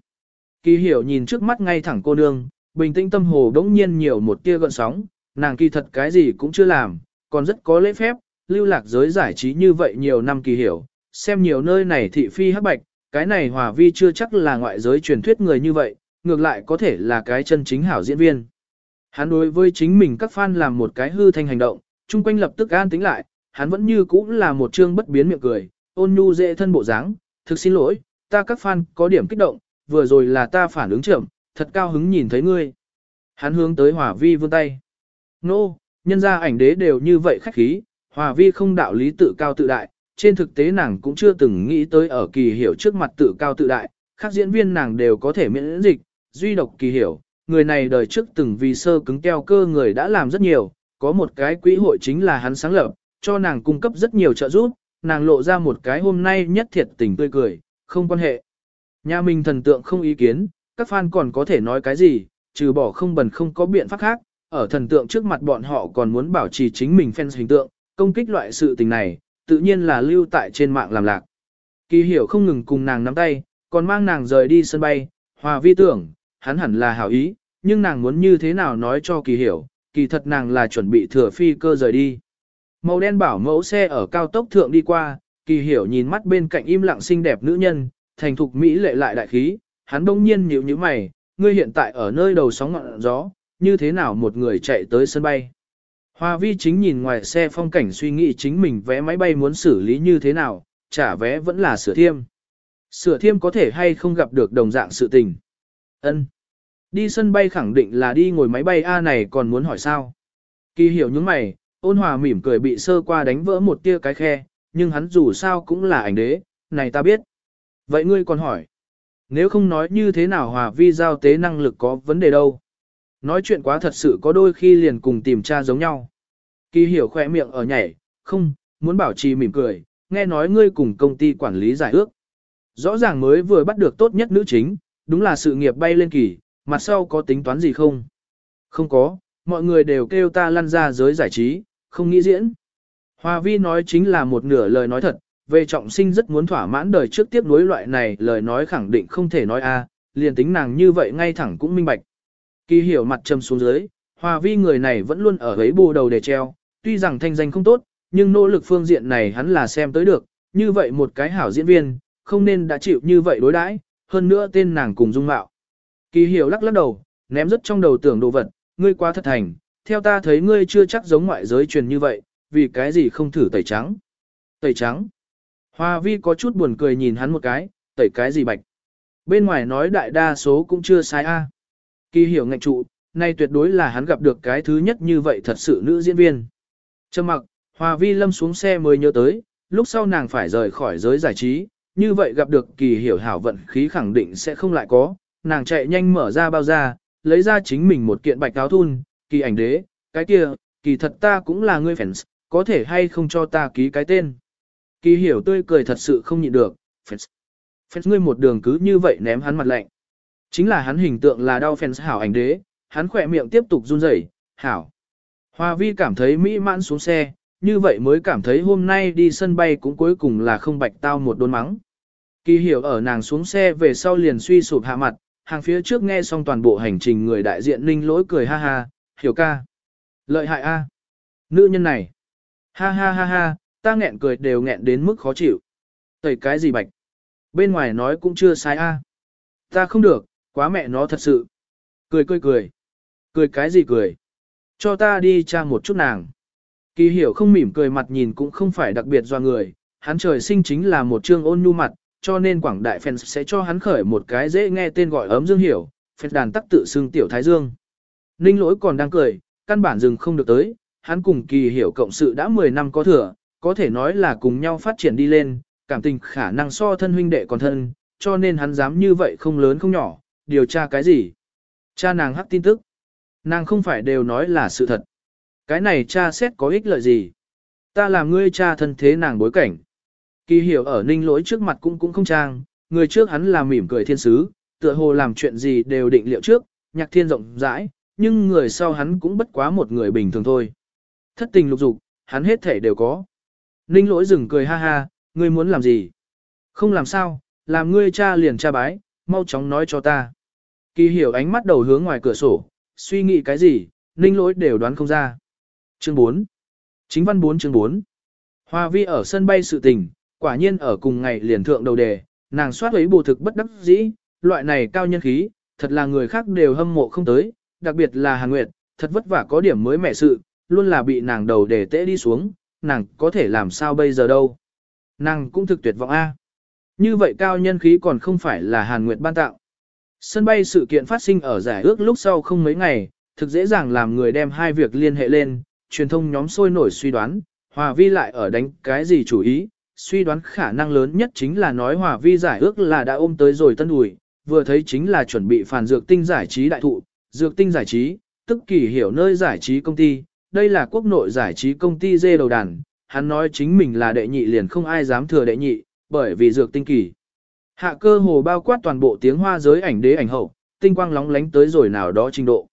Speaker 1: Kỳ hiểu nhìn trước mắt ngay thẳng cô nương, bình tĩnh tâm hồ đống nhiên nhiều một tia gợn sóng, nàng kỳ thật cái gì cũng chưa làm, còn rất có lễ phép, lưu lạc giới giải trí như vậy nhiều năm kỳ hiểu, xem nhiều nơi này thị phi hắc bạch, cái này hòa vi chưa chắc là ngoại giới truyền thuyết người như vậy, ngược lại có thể là cái chân chính hảo diễn viên. Hắn đối với chính mình các fan làm một cái hư thanh hành động, chung quanh lập tức an tính lại, hắn vẫn như cũ là một trương bất biến miệng cười, ôn nhu dễ thân bộ dáng, thực xin lỗi, ta các fan có điểm kích động, vừa rồi là ta phản ứng chậm, thật cao hứng nhìn thấy ngươi. Hắn hướng tới Hòa Vi vươn tay. Nô, no, nhân gia ảnh đế đều như vậy khách khí, Hòa Vi không đạo lý tự cao tự đại, trên thực tế nàng cũng chưa từng nghĩ tới ở kỳ hiểu trước mặt tự cao tự đại, các diễn viên nàng đều có thể miễn dịch, duy độc kỳ hiểu, người này đời trước từng vì sơ cứng keo cơ người đã làm rất nhiều, có một cái quỹ hội chính là hắn sáng lập, cho nàng cung cấp rất nhiều trợ giúp, nàng lộ ra một cái hôm nay nhất thiệt tình tươi cười, không quan hệ. Nhà mình thần tượng không ý kiến, các fan còn có thể nói cái gì, trừ bỏ không bần không có biện pháp khác, ở thần tượng trước mặt bọn họ còn muốn bảo trì chính mình fans hình tượng, công kích loại sự tình này, tự nhiên là lưu tại trên mạng làm lạc. Kỳ hiểu không ngừng cùng nàng nắm tay, còn mang nàng rời đi sân bay, hòa vi tưởng, hắn hẳn là hảo ý, nhưng nàng muốn như thế nào nói cho kỳ hiểu, kỳ thật nàng là chuẩn bị thừa phi cơ rời đi. Màu đen bảo mẫu xe ở cao tốc thượng đi qua, kỳ hiểu nhìn mắt bên cạnh im lặng xinh đẹp nữ nhân, thành thục Mỹ lệ lại đại khí, hắn đông nhiên nhíu nhíu mày, ngươi hiện tại ở nơi đầu sóng ngọn gió, như thế nào một người chạy tới sân bay. Hoa vi chính nhìn ngoài xe phong cảnh suy nghĩ chính mình vé máy bay muốn xử lý như thế nào, trả vé vẫn là sửa thiêm. Sửa thiêm có thể hay không gặp được đồng dạng sự tình. Ân. Đi sân bay khẳng định là đi ngồi máy bay A này còn muốn hỏi sao. Kỳ hiểu những mày, ôn hòa mỉm cười bị sơ qua đánh vỡ một tia cái khe, nhưng hắn dù sao cũng là ảnh đế, này ta biết. Vậy ngươi còn hỏi, nếu không nói như thế nào hòa vi giao tế năng lực có vấn đề đâu. Nói chuyện quá thật sự có đôi khi liền cùng tìm tra giống nhau. Kỳ hiểu khỏe miệng ở nhảy, không, muốn bảo trì mỉm cười, nghe nói ngươi cùng công ty quản lý giải ước. Rõ ràng mới vừa bắt được tốt nhất nữ chính, đúng là sự nghiệp bay lên kỳ, mặt sau có tính toán gì không? Không có, mọi người đều kêu ta lăn ra giới giải trí, không nghĩ diễn. Hoa vi nói chính là một nửa lời nói thật, về trọng sinh rất muốn thỏa mãn đời trước tiếp nối loại này lời nói khẳng định không thể nói a, à, liền tính nàng như vậy ngay thẳng cũng minh bạch. Kỳ hiểu mặt trầm xuống dưới, Hoa vi người này vẫn luôn ở ấy bù đầu để treo, tuy rằng thanh danh không tốt, nhưng nỗ lực phương diện này hắn là xem tới được, như vậy một cái hảo diễn viên, không nên đã chịu như vậy đối đãi, hơn nữa tên nàng cùng dung mạo. Kỳ hiểu lắc lắc đầu, ném rất trong đầu tưởng đồ vật, ngươi quá thật thành, theo ta thấy ngươi chưa chắc giống ngoại giới truyền như vậy, vì cái gì không thử tẩy trắng. Tẩy trắng. Hoa vi có chút buồn cười nhìn hắn một cái, tẩy cái gì bạch. Bên ngoài nói đại đa số cũng chưa sai a. Kỳ hiểu ngạch trụ, nay tuyệt đối là hắn gặp được cái thứ nhất như vậy thật sự nữ diễn viên. Trầm mặc, Hoa vi lâm xuống xe mới nhớ tới, lúc sau nàng phải rời khỏi giới giải trí, như vậy gặp được kỳ hiểu hảo vận khí khẳng định sẽ không lại có, nàng chạy nhanh mở ra bao ra, lấy ra chính mình một kiện bạch áo thun, kỳ ảnh đế, cái kia, kỳ thật ta cũng là ngươi fans, có thể hay không cho ta ký cái tên. Kỳ hiểu tươi cười thật sự không nhịn được, fans. Fans ngươi một đường cứ như vậy ném hắn mặt lạnh. Chính là hắn hình tượng là đau fans hảo ảnh đế, hắn khỏe miệng tiếp tục run rẩy, hảo. Hoa vi cảm thấy mỹ mãn xuống xe, như vậy mới cảm thấy hôm nay đi sân bay cũng cuối cùng là không bạch tao một đốn mắng. Kỳ hiểu ở nàng xuống xe về sau liền suy sụp hạ mặt, hàng phía trước nghe xong toàn bộ hành trình người đại diện ninh lỗi cười ha ha, hiểu ca. Lợi hại a, Nữ nhân này. Ha ha ha ha, ta nghẹn cười đều nghẹn đến mức khó chịu. Tẩy cái gì bạch? Bên ngoài nói cũng chưa sai a. Ta không được, quá mẹ nó thật sự. Cười cười cười. Cười cái gì cười? Cho ta đi tra một chút nàng. Kỳ hiểu không mỉm cười mặt nhìn cũng không phải đặc biệt do người, hắn trời sinh chính là một trương ôn nhu mặt, cho nên quảng đại fans sẽ cho hắn khởi một cái dễ nghe tên gọi ấm dương hiểu, fans đàn tắc tự xưng tiểu thái dương. Ninh lỗi còn đang cười, căn bản dừng không được tới, hắn cùng kỳ hiểu cộng sự đã 10 năm có thừa, có thể nói là cùng nhau phát triển đi lên, cảm tình khả năng so thân huynh đệ còn thân, cho nên hắn dám như vậy không lớn không nhỏ, điều tra cái gì. Cha nàng hắc tin tức. Nàng không phải đều nói là sự thật. Cái này cha xét có ích lợi gì? Ta làm ngươi cha thân thế nàng bối cảnh. Kỳ hiểu ở ninh lỗi trước mặt cũng cũng không trang, người trước hắn là mỉm cười thiên sứ, tựa hồ làm chuyện gì đều định liệu trước, nhạc thiên rộng rãi, nhưng người sau hắn cũng bất quá một người bình thường thôi. Thất tình lục dục, hắn hết thể đều có. Ninh lỗi dừng cười ha ha, ngươi muốn làm gì? Không làm sao, làm ngươi cha liền cha bái, mau chóng nói cho ta. Kỳ hiểu ánh mắt đầu hướng ngoài cửa sổ, suy nghĩ cái gì, ninh lỗi đều đoán không ra. Chương 4 Chính văn 4 chương 4 Hoa vi ở sân bay sự tình, quả nhiên ở cùng ngày liền thượng đầu đề, nàng soát ấy bù thực bất đắc dĩ, loại này cao nhân khí, thật là người khác đều hâm mộ không tới, đặc biệt là Hàn Nguyệt, thật vất vả có điểm mới mẻ sự, luôn là bị nàng đầu để tễ đi xuống, nàng có thể làm sao bây giờ đâu. Nàng cũng thực tuyệt vọng A. Như vậy cao nhân khí còn không phải là Hàn Nguyệt ban tạo. Sân bay sự kiện phát sinh ở giải ước lúc sau không mấy ngày, thực dễ dàng làm người đem hai việc liên hệ lên, truyền thông nhóm sôi nổi suy đoán, Hòa Vi lại ở đánh cái gì chủ ý, suy đoán khả năng lớn nhất chính là nói Hòa Vi giải ước là đã ôm tới rồi tân ủi, vừa thấy chính là chuẩn bị phản dược tinh giải trí đại thụ, dược tinh giải trí, tức kỳ hiểu nơi giải trí công ty, đây là quốc nội giải trí công ty dê đầu đàn, hắn nói chính mình là đệ nhị liền không ai dám thừa đệ nhị, bởi vì dược tinh kỳ. Hạ cơ hồ bao quát toàn bộ tiếng hoa giới ảnh đế ảnh hậu, tinh quang lóng lánh tới rồi nào đó trình độ.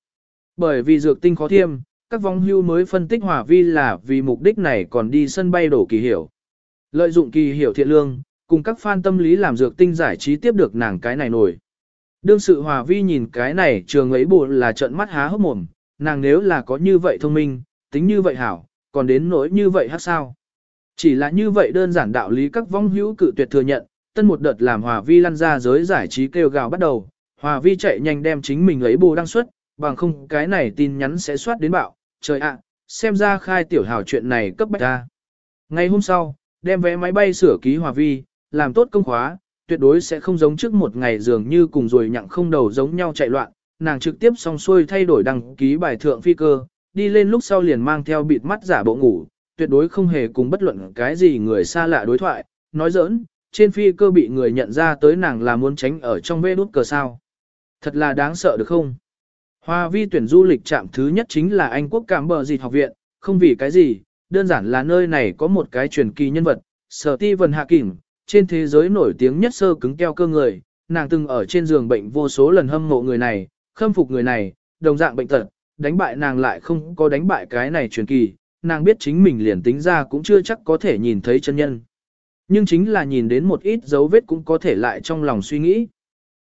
Speaker 1: Bởi vì dược tinh khó thiêm, các vong hưu mới phân tích hỏa vi là vì mục đích này còn đi sân bay đổ kỳ hiểu. Lợi dụng kỳ hiểu thiện lương, cùng các fan tâm lý làm dược tinh giải trí tiếp được nàng cái này nổi. Đương sự hòa vi nhìn cái này trường ấy bộ là trận mắt há hốc mồm, nàng nếu là có như vậy thông minh, tính như vậy hảo, còn đến nỗi như vậy hát sao. Chỉ là như vậy đơn giản đạo lý các vong hữu cự tuyệt thừa nhận, tân một đợt làm hòa vi lăn ra giới giải trí kêu gào bắt đầu, hòa vi chạy nhanh đem chính mình ấy bù đăng xuất, bằng không cái này tin nhắn sẽ soát đến bạo, trời ạ, xem ra khai tiểu hào chuyện này cấp bách ra. Ngày hôm sau, đem vé máy bay sửa ký hòa vi, làm tốt công khóa, tuyệt đối sẽ không giống trước một ngày dường như cùng rồi nhặng không đầu giống nhau chạy loạn, nàng trực tiếp xong xuôi thay đổi đăng ký bài thượng phi cơ, đi lên lúc sau liền mang theo bịt mắt giả bộ ngủ, tuyệt đối không hề cùng bất luận cái gì người xa lạ đối thoại, nói giỡn, trên phi cơ bị người nhận ra tới nàng là muốn tránh ở trong vê đút cờ sao. Thật là đáng sợ được không? Hoa vi tuyển du lịch trạm thứ nhất chính là Anh quốc cảm bờ dịt học viện, không vì cái gì, đơn giản là nơi này có một cái truyền kỳ nhân vật, sở ti vần hạ kỉnh, trên thế giới nổi tiếng nhất sơ cứng keo cơ người, nàng từng ở trên giường bệnh vô số lần hâm mộ người này, khâm phục người này, đồng dạng bệnh tật, đánh bại nàng lại không có đánh bại cái này truyền kỳ, nàng biết chính mình liền tính ra cũng chưa chắc có thể nhìn thấy chân nhân. Nhưng chính là nhìn đến một ít dấu vết cũng có thể lại trong lòng suy nghĩ.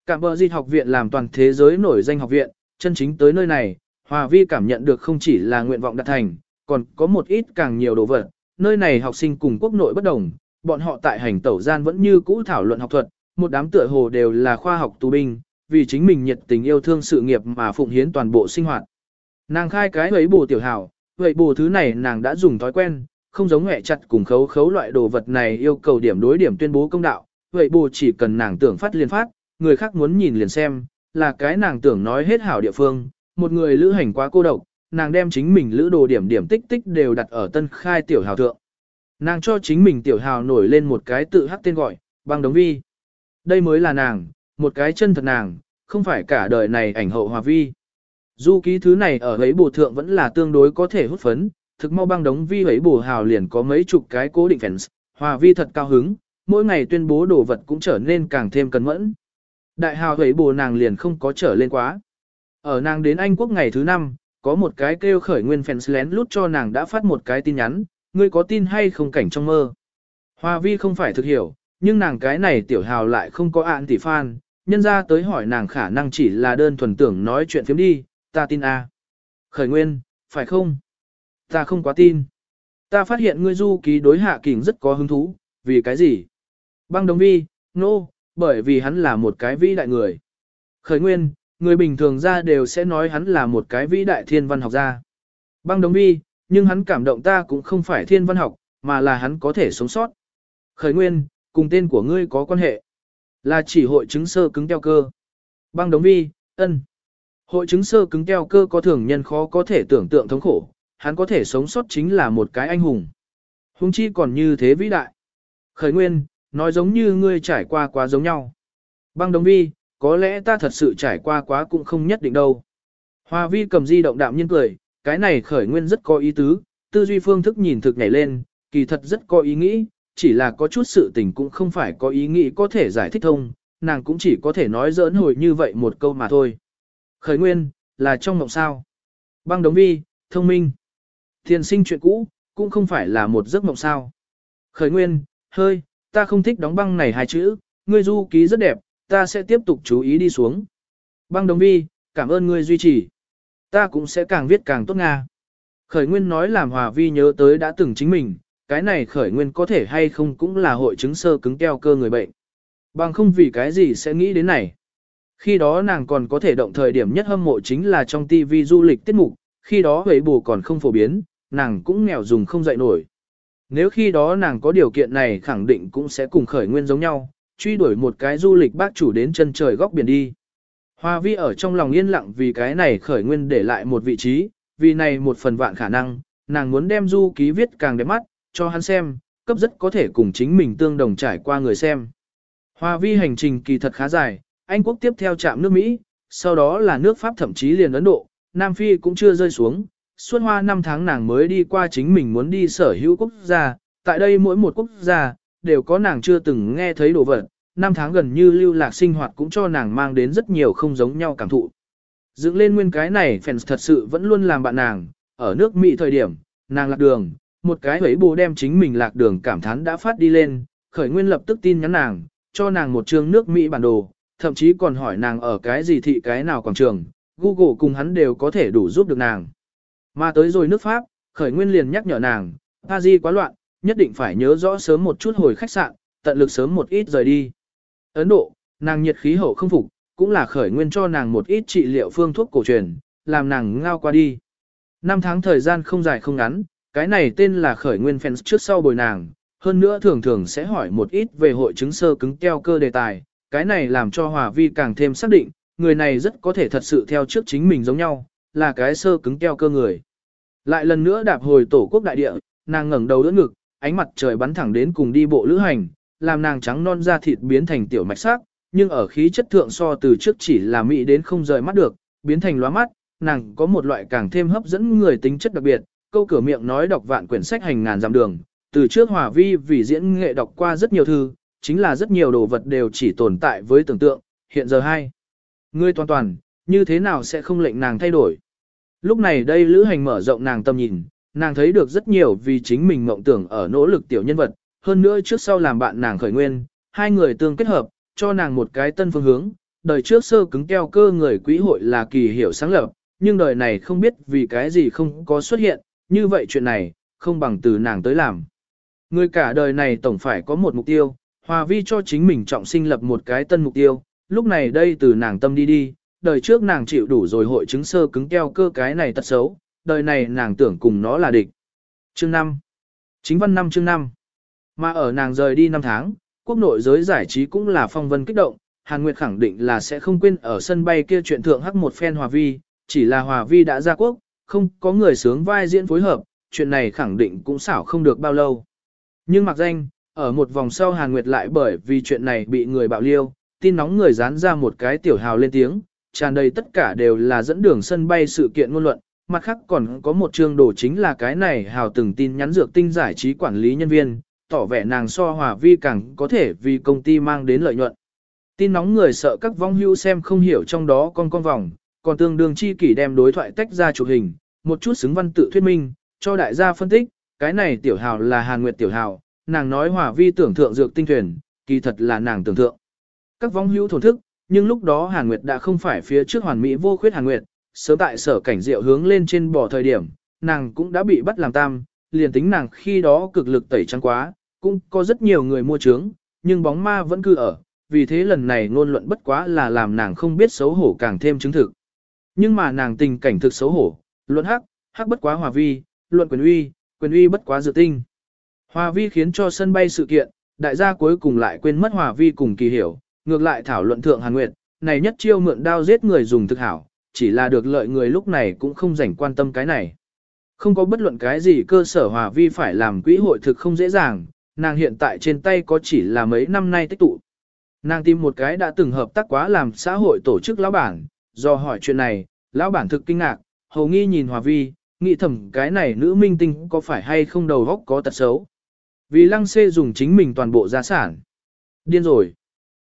Speaker 1: Cảm bờ di học viện làm toàn thế giới nổi danh học viện, chân chính tới nơi này, Hòa Vi cảm nhận được không chỉ là nguyện vọng đạt thành, còn có một ít càng nhiều đồ vật. Nơi này học sinh cùng quốc nội bất đồng, bọn họ tại hành tẩu gian vẫn như cũ thảo luận học thuật, một đám tựa hồ đều là khoa học tù binh, vì chính mình nhiệt tình yêu thương sự nghiệp mà phụng hiến toàn bộ sinh hoạt. Nàng khai cái ấy bù tiểu hảo, vậy bù thứ này nàng đã dùng thói quen, không giống hẹ chặt cùng khấu khấu loại đồ vật này yêu cầu điểm đối điểm tuyên bố công đạo, vậy bù chỉ cần nàng tưởng phát liền phát, người khác muốn nhìn liền xem, là cái nàng tưởng nói hết hảo địa phương, một người lữ hành quá cô độc, nàng đem chính mình lữ đồ điểm điểm tích tích đều đặt ở tân khai tiểu hào thượng. Nàng cho chính mình tiểu hào nổi lên một cái tự hắc tên gọi, băng đống vi. Đây mới là nàng, một cái chân thật nàng, không phải cả đời này ảnh hậu hòa vi. Du ký thứ này ở ấy bổ thượng vẫn là tương đối có thể hút phấn, thực mau băng đống vi ấy bổ hào liền có mấy chục cái cố định fans, hòa vi thật cao hứng, mỗi ngày tuyên bố đồ vật cũng trở nên càng thêm cẩn mẫn. Đại hào ấy bổ nàng liền không có trở lên quá. Ở nàng đến Anh quốc ngày thứ năm, có một cái kêu khởi nguyên fans lén lút cho nàng đã phát một cái tin nhắn, ngươi có tin hay không cảnh trong mơ. Hòa vi không phải thực hiểu, nhưng nàng cái này tiểu hào lại không có ạn tỷ phan, nhân ra tới hỏi nàng khả năng chỉ là đơn thuần tưởng nói chuyện phiếm đi, ta tin a. Khởi nguyên, phải không? Ta không quá tin. Ta phát hiện ngươi du ký đối hạ kình rất có hứng thú, vì cái gì? Băng đồng vi, nô, no, bởi vì hắn là một cái vĩ đại người. Khởi nguyên, người bình thường ra đều sẽ nói hắn là một cái vĩ đại thiên văn học gia. Băng đồng vi, nhưng hắn cảm động ta cũng không phải thiên văn học, mà là hắn có thể sống sót. Khởi nguyên, cùng tên của ngươi có quan hệ. Là chỉ hội chứng sơ cứng teo cơ. Băng đống vi, ân. Hội chứng sơ cứng teo cơ có thường nhân khó có thể tưởng tượng thống khổ, hắn có thể sống sót chính là một cái anh hùng. Hùng chi còn như thế vĩ đại. Khởi nguyên, nói giống như ngươi trải qua quá giống nhau. Băng đống vi, có lẽ ta thật sự trải qua quá cũng không nhất định đâu. Hoa vi cầm di động đạm nhiên cười, cái này khởi nguyên rất có ý tứ, tư duy phương thức nhìn thực nhảy lên, kỳ thật rất có ý nghĩ, chỉ là có chút sự tình cũng không phải có ý nghĩ có thể giải thích thông, nàng cũng chỉ có thể nói giỡn hồi như vậy một câu mà thôi. Khởi nguyên, là trong mộng sao. Băng đống vi, thông minh. Thiền sinh chuyện cũ, cũng không phải là một giấc mộng sao. Khởi nguyên, hơi, ta không thích đóng băng này hai chữ, ngươi du ký rất đẹp, ta sẽ tiếp tục chú ý đi xuống. Băng đống vi, cảm ơn ngươi duy trì. Ta cũng sẽ càng viết càng tốt Nga. Khởi nguyên nói làm hòa vi nhớ tới đã từng chính mình, cái này khởi nguyên có thể hay không cũng là hội chứng sơ cứng keo cơ người bệnh. Bằng không vì cái gì sẽ nghĩ đến này. Khi đó nàng còn có thể động thời điểm nhất hâm mộ chính là trong TV du lịch tiết mục, khi đó huế bù còn không phổ biến, nàng cũng nghèo dùng không dậy nổi. Nếu khi đó nàng có điều kiện này khẳng định cũng sẽ cùng khởi nguyên giống nhau, truy đuổi một cái du lịch bác chủ đến chân trời góc biển đi. Hoa vi ở trong lòng yên lặng vì cái này khởi nguyên để lại một vị trí, vì này một phần vạn khả năng, nàng muốn đem du ký viết càng đẹp mắt, cho hắn xem, cấp rất có thể cùng chính mình tương đồng trải qua người xem. Hoa vi hành trình kỳ thật khá dài, Anh quốc tiếp theo chạm nước Mỹ, sau đó là nước Pháp thậm chí liền Ấn Độ, Nam Phi cũng chưa rơi xuống, suốt hoa 5 tháng nàng mới đi qua chính mình muốn đi sở hữu quốc gia, tại đây mỗi một quốc gia, đều có nàng chưa từng nghe thấy đồ vật, Năm tháng gần như lưu lạc sinh hoạt cũng cho nàng mang đến rất nhiều không giống nhau cảm thụ. Dựng lên nguyên cái này fans thật sự vẫn luôn làm bạn nàng, ở nước Mỹ thời điểm, nàng lạc đường, một cái hấy bù đem chính mình lạc đường cảm thán đã phát đi lên, khởi nguyên lập tức tin nhắn nàng, cho nàng một chương nước Mỹ bản đồ, thậm chí còn hỏi nàng ở cái gì thị cái nào quảng trường, Google cùng hắn đều có thể đủ giúp được nàng. Mà tới rồi nước Pháp, khởi nguyên liền nhắc nhở nàng, Paris quá loạn, nhất định phải nhớ rõ sớm một chút hồi khách sạn, tận lực sớm một ít rời đi. Ấn Độ, nàng nhiệt khí hậu không phục, cũng là khởi nguyên cho nàng một ít trị liệu phương thuốc cổ truyền, làm nàng ngao qua đi. Năm tháng thời gian không dài không ngắn, cái này tên là khởi nguyên fans trước sau bồi nàng, hơn nữa thường thường sẽ hỏi một ít về hội chứng sơ cứng keo cơ đề tài, cái này làm cho Hòa Vi càng thêm xác định, người này rất có thể thật sự theo trước chính mình giống nhau, là cái sơ cứng keo cơ người. Lại lần nữa đạp hồi tổ quốc đại địa, nàng ngẩng đầu đỡ ngực, ánh mặt trời bắn thẳng đến cùng đi bộ lữ hành, làm nàng trắng non da thịt biến thành tiểu mạch sắc, nhưng ở khí chất thượng so từ trước chỉ là mỹ đến không rời mắt được, biến thành lóa mắt, nàng có một loại càng thêm hấp dẫn người tính chất đặc biệt, câu cửa miệng nói đọc vạn quyển sách hành ngàn dặm đường, từ trước Hòa Vi vì diễn nghệ đọc qua rất nhiều thư, chính là rất nhiều đồ vật đều chỉ tồn tại với tưởng tượng, hiện giờ hai. Ngươi toàn toàn, như thế nào sẽ không lệnh nàng thay đổi? Lúc này đây lữ hành mở rộng nàng tâm nhìn, nàng thấy được rất nhiều vì chính mình mộng tưởng ở nỗ lực tiểu nhân vật, hơn nữa trước sau làm bạn nàng khởi nguyên, hai người tương kết hợp, cho nàng một cái tân phương hướng, đời trước sơ cứng keo cơ người quỹ hội là kỳ hiểu sáng lập, nhưng đời này không biết vì cái gì không có xuất hiện, như vậy chuyện này, không bằng từ nàng tới làm. Người cả đời này tổng phải có một mục tiêu, hòa vi cho chính mình trọng sinh lập một cái tân mục tiêu, lúc này đây từ nàng tâm đi đi, đời trước nàng chịu đủ rồi hội chứng sơ cứng keo cơ cái này tật xấu, đời này nàng tưởng cùng nó là địch. Chương 5 Chính văn năm chương 5 mà ở nàng rời đi năm tháng, quốc nội giới giải trí cũng là phong vân kích động, Hàn Nguyệt khẳng định là sẽ không quên ở sân bay kia chuyện thượng hắc một phen hòa vi, chỉ là hòa vi đã ra quốc, không có người sướng vai diễn phối hợp, chuyện này khẳng định cũng xảo không được bao lâu. Nhưng mặc danh, ở một vòng sau Hàn Nguyệt lại bởi vì chuyện này bị người bạo liêu, tin nóng người dán ra một cái tiểu hào lên tiếng, tràn đầy tất cả đều là dẫn đường sân bay sự kiện ngôn luận, mặt khác còn có một chương đồ chính là cái này hào từng tin nhắn dược tinh giải trí quản lý nhân viên, tỏ vẻ nàng so hòa vi càng có thể vì công ty mang đến lợi nhuận. Tin nóng người sợ các vong hưu xem không hiểu trong đó con con vòng, còn tương đương chi kỷ đem đối thoại tách ra chụp hình, một chút xứng văn tự thuyết minh, cho đại gia phân tích, cái này tiểu hào là Hàn Nguyệt tiểu hào, nàng nói hòa vi tưởng thượng dược tinh thuyền, kỳ thật là nàng tưởng thượng. Các vong hữu thổn thức, nhưng lúc đó Hàn Nguyệt đã không phải phía trước hoàn mỹ vô khuyết Hàn Nguyệt, sớm tại sở cảnh diệu hướng lên trên bỏ thời điểm, nàng cũng đã bị bắt làm tam, liền tính nàng khi đó cực lực tẩy trắng quá, cũng có rất nhiều người mua trướng, nhưng bóng ma vẫn cứ ở, vì thế lần này ngôn luận bất quá là làm nàng không biết xấu hổ càng thêm chứng thực. Nhưng mà nàng tình cảnh thực xấu hổ, luận hắc, hắc bất quá hòa vi, luận quyền uy, quyền uy bất quá dự tinh. Hòa vi khiến cho sân bay sự kiện, đại gia cuối cùng lại quên mất hòa vi cùng kỳ hiểu, ngược lại thảo luận thượng Hàn Nguyệt, này nhất chiêu mượn đao giết người dùng thực hảo, chỉ là được lợi người lúc này cũng không rảnh quan tâm cái này. Không có bất luận cái gì cơ sở hòa vi phải làm quỹ hội thực không dễ dàng, nàng hiện tại trên tay có chỉ là mấy năm nay tích tụ. Nàng tìm một cái đã từng hợp tác quá làm xã hội tổ chức lão bản, do hỏi chuyện này, lão bản thực kinh ngạc, hầu nghi nhìn hòa vi, nghĩ thầm cái này nữ minh tinh có phải hay không đầu góc có tật xấu. Vì lăng xê dùng chính mình toàn bộ gia sản. Điên rồi.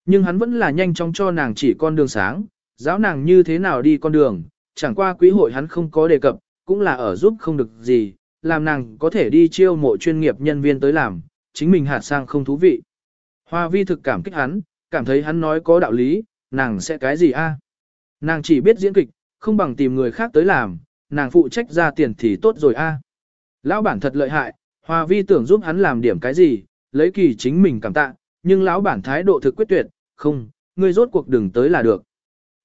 Speaker 1: Nhưng hắn vẫn là nhanh chóng cho nàng chỉ con đường sáng, giáo nàng như thế nào đi con đường, chẳng qua quý hội hắn không có đề cập, cũng là ở giúp không được gì, làm nàng có thể đi chiêu mộ chuyên nghiệp nhân viên tới làm, chính mình hạt sang không thú vị. Hoa vi thực cảm kích hắn, cảm thấy hắn nói có đạo lý, nàng sẽ cái gì a? Nàng chỉ biết diễn kịch, không bằng tìm người khác tới làm, nàng phụ trách ra tiền thì tốt rồi a. Lão bản thật lợi hại, Hoa vi tưởng giúp hắn làm điểm cái gì, lấy kỳ chính mình cảm tạ, nhưng lão bản thái độ thực quyết tuyệt, không, ngươi rốt cuộc đừng tới là được.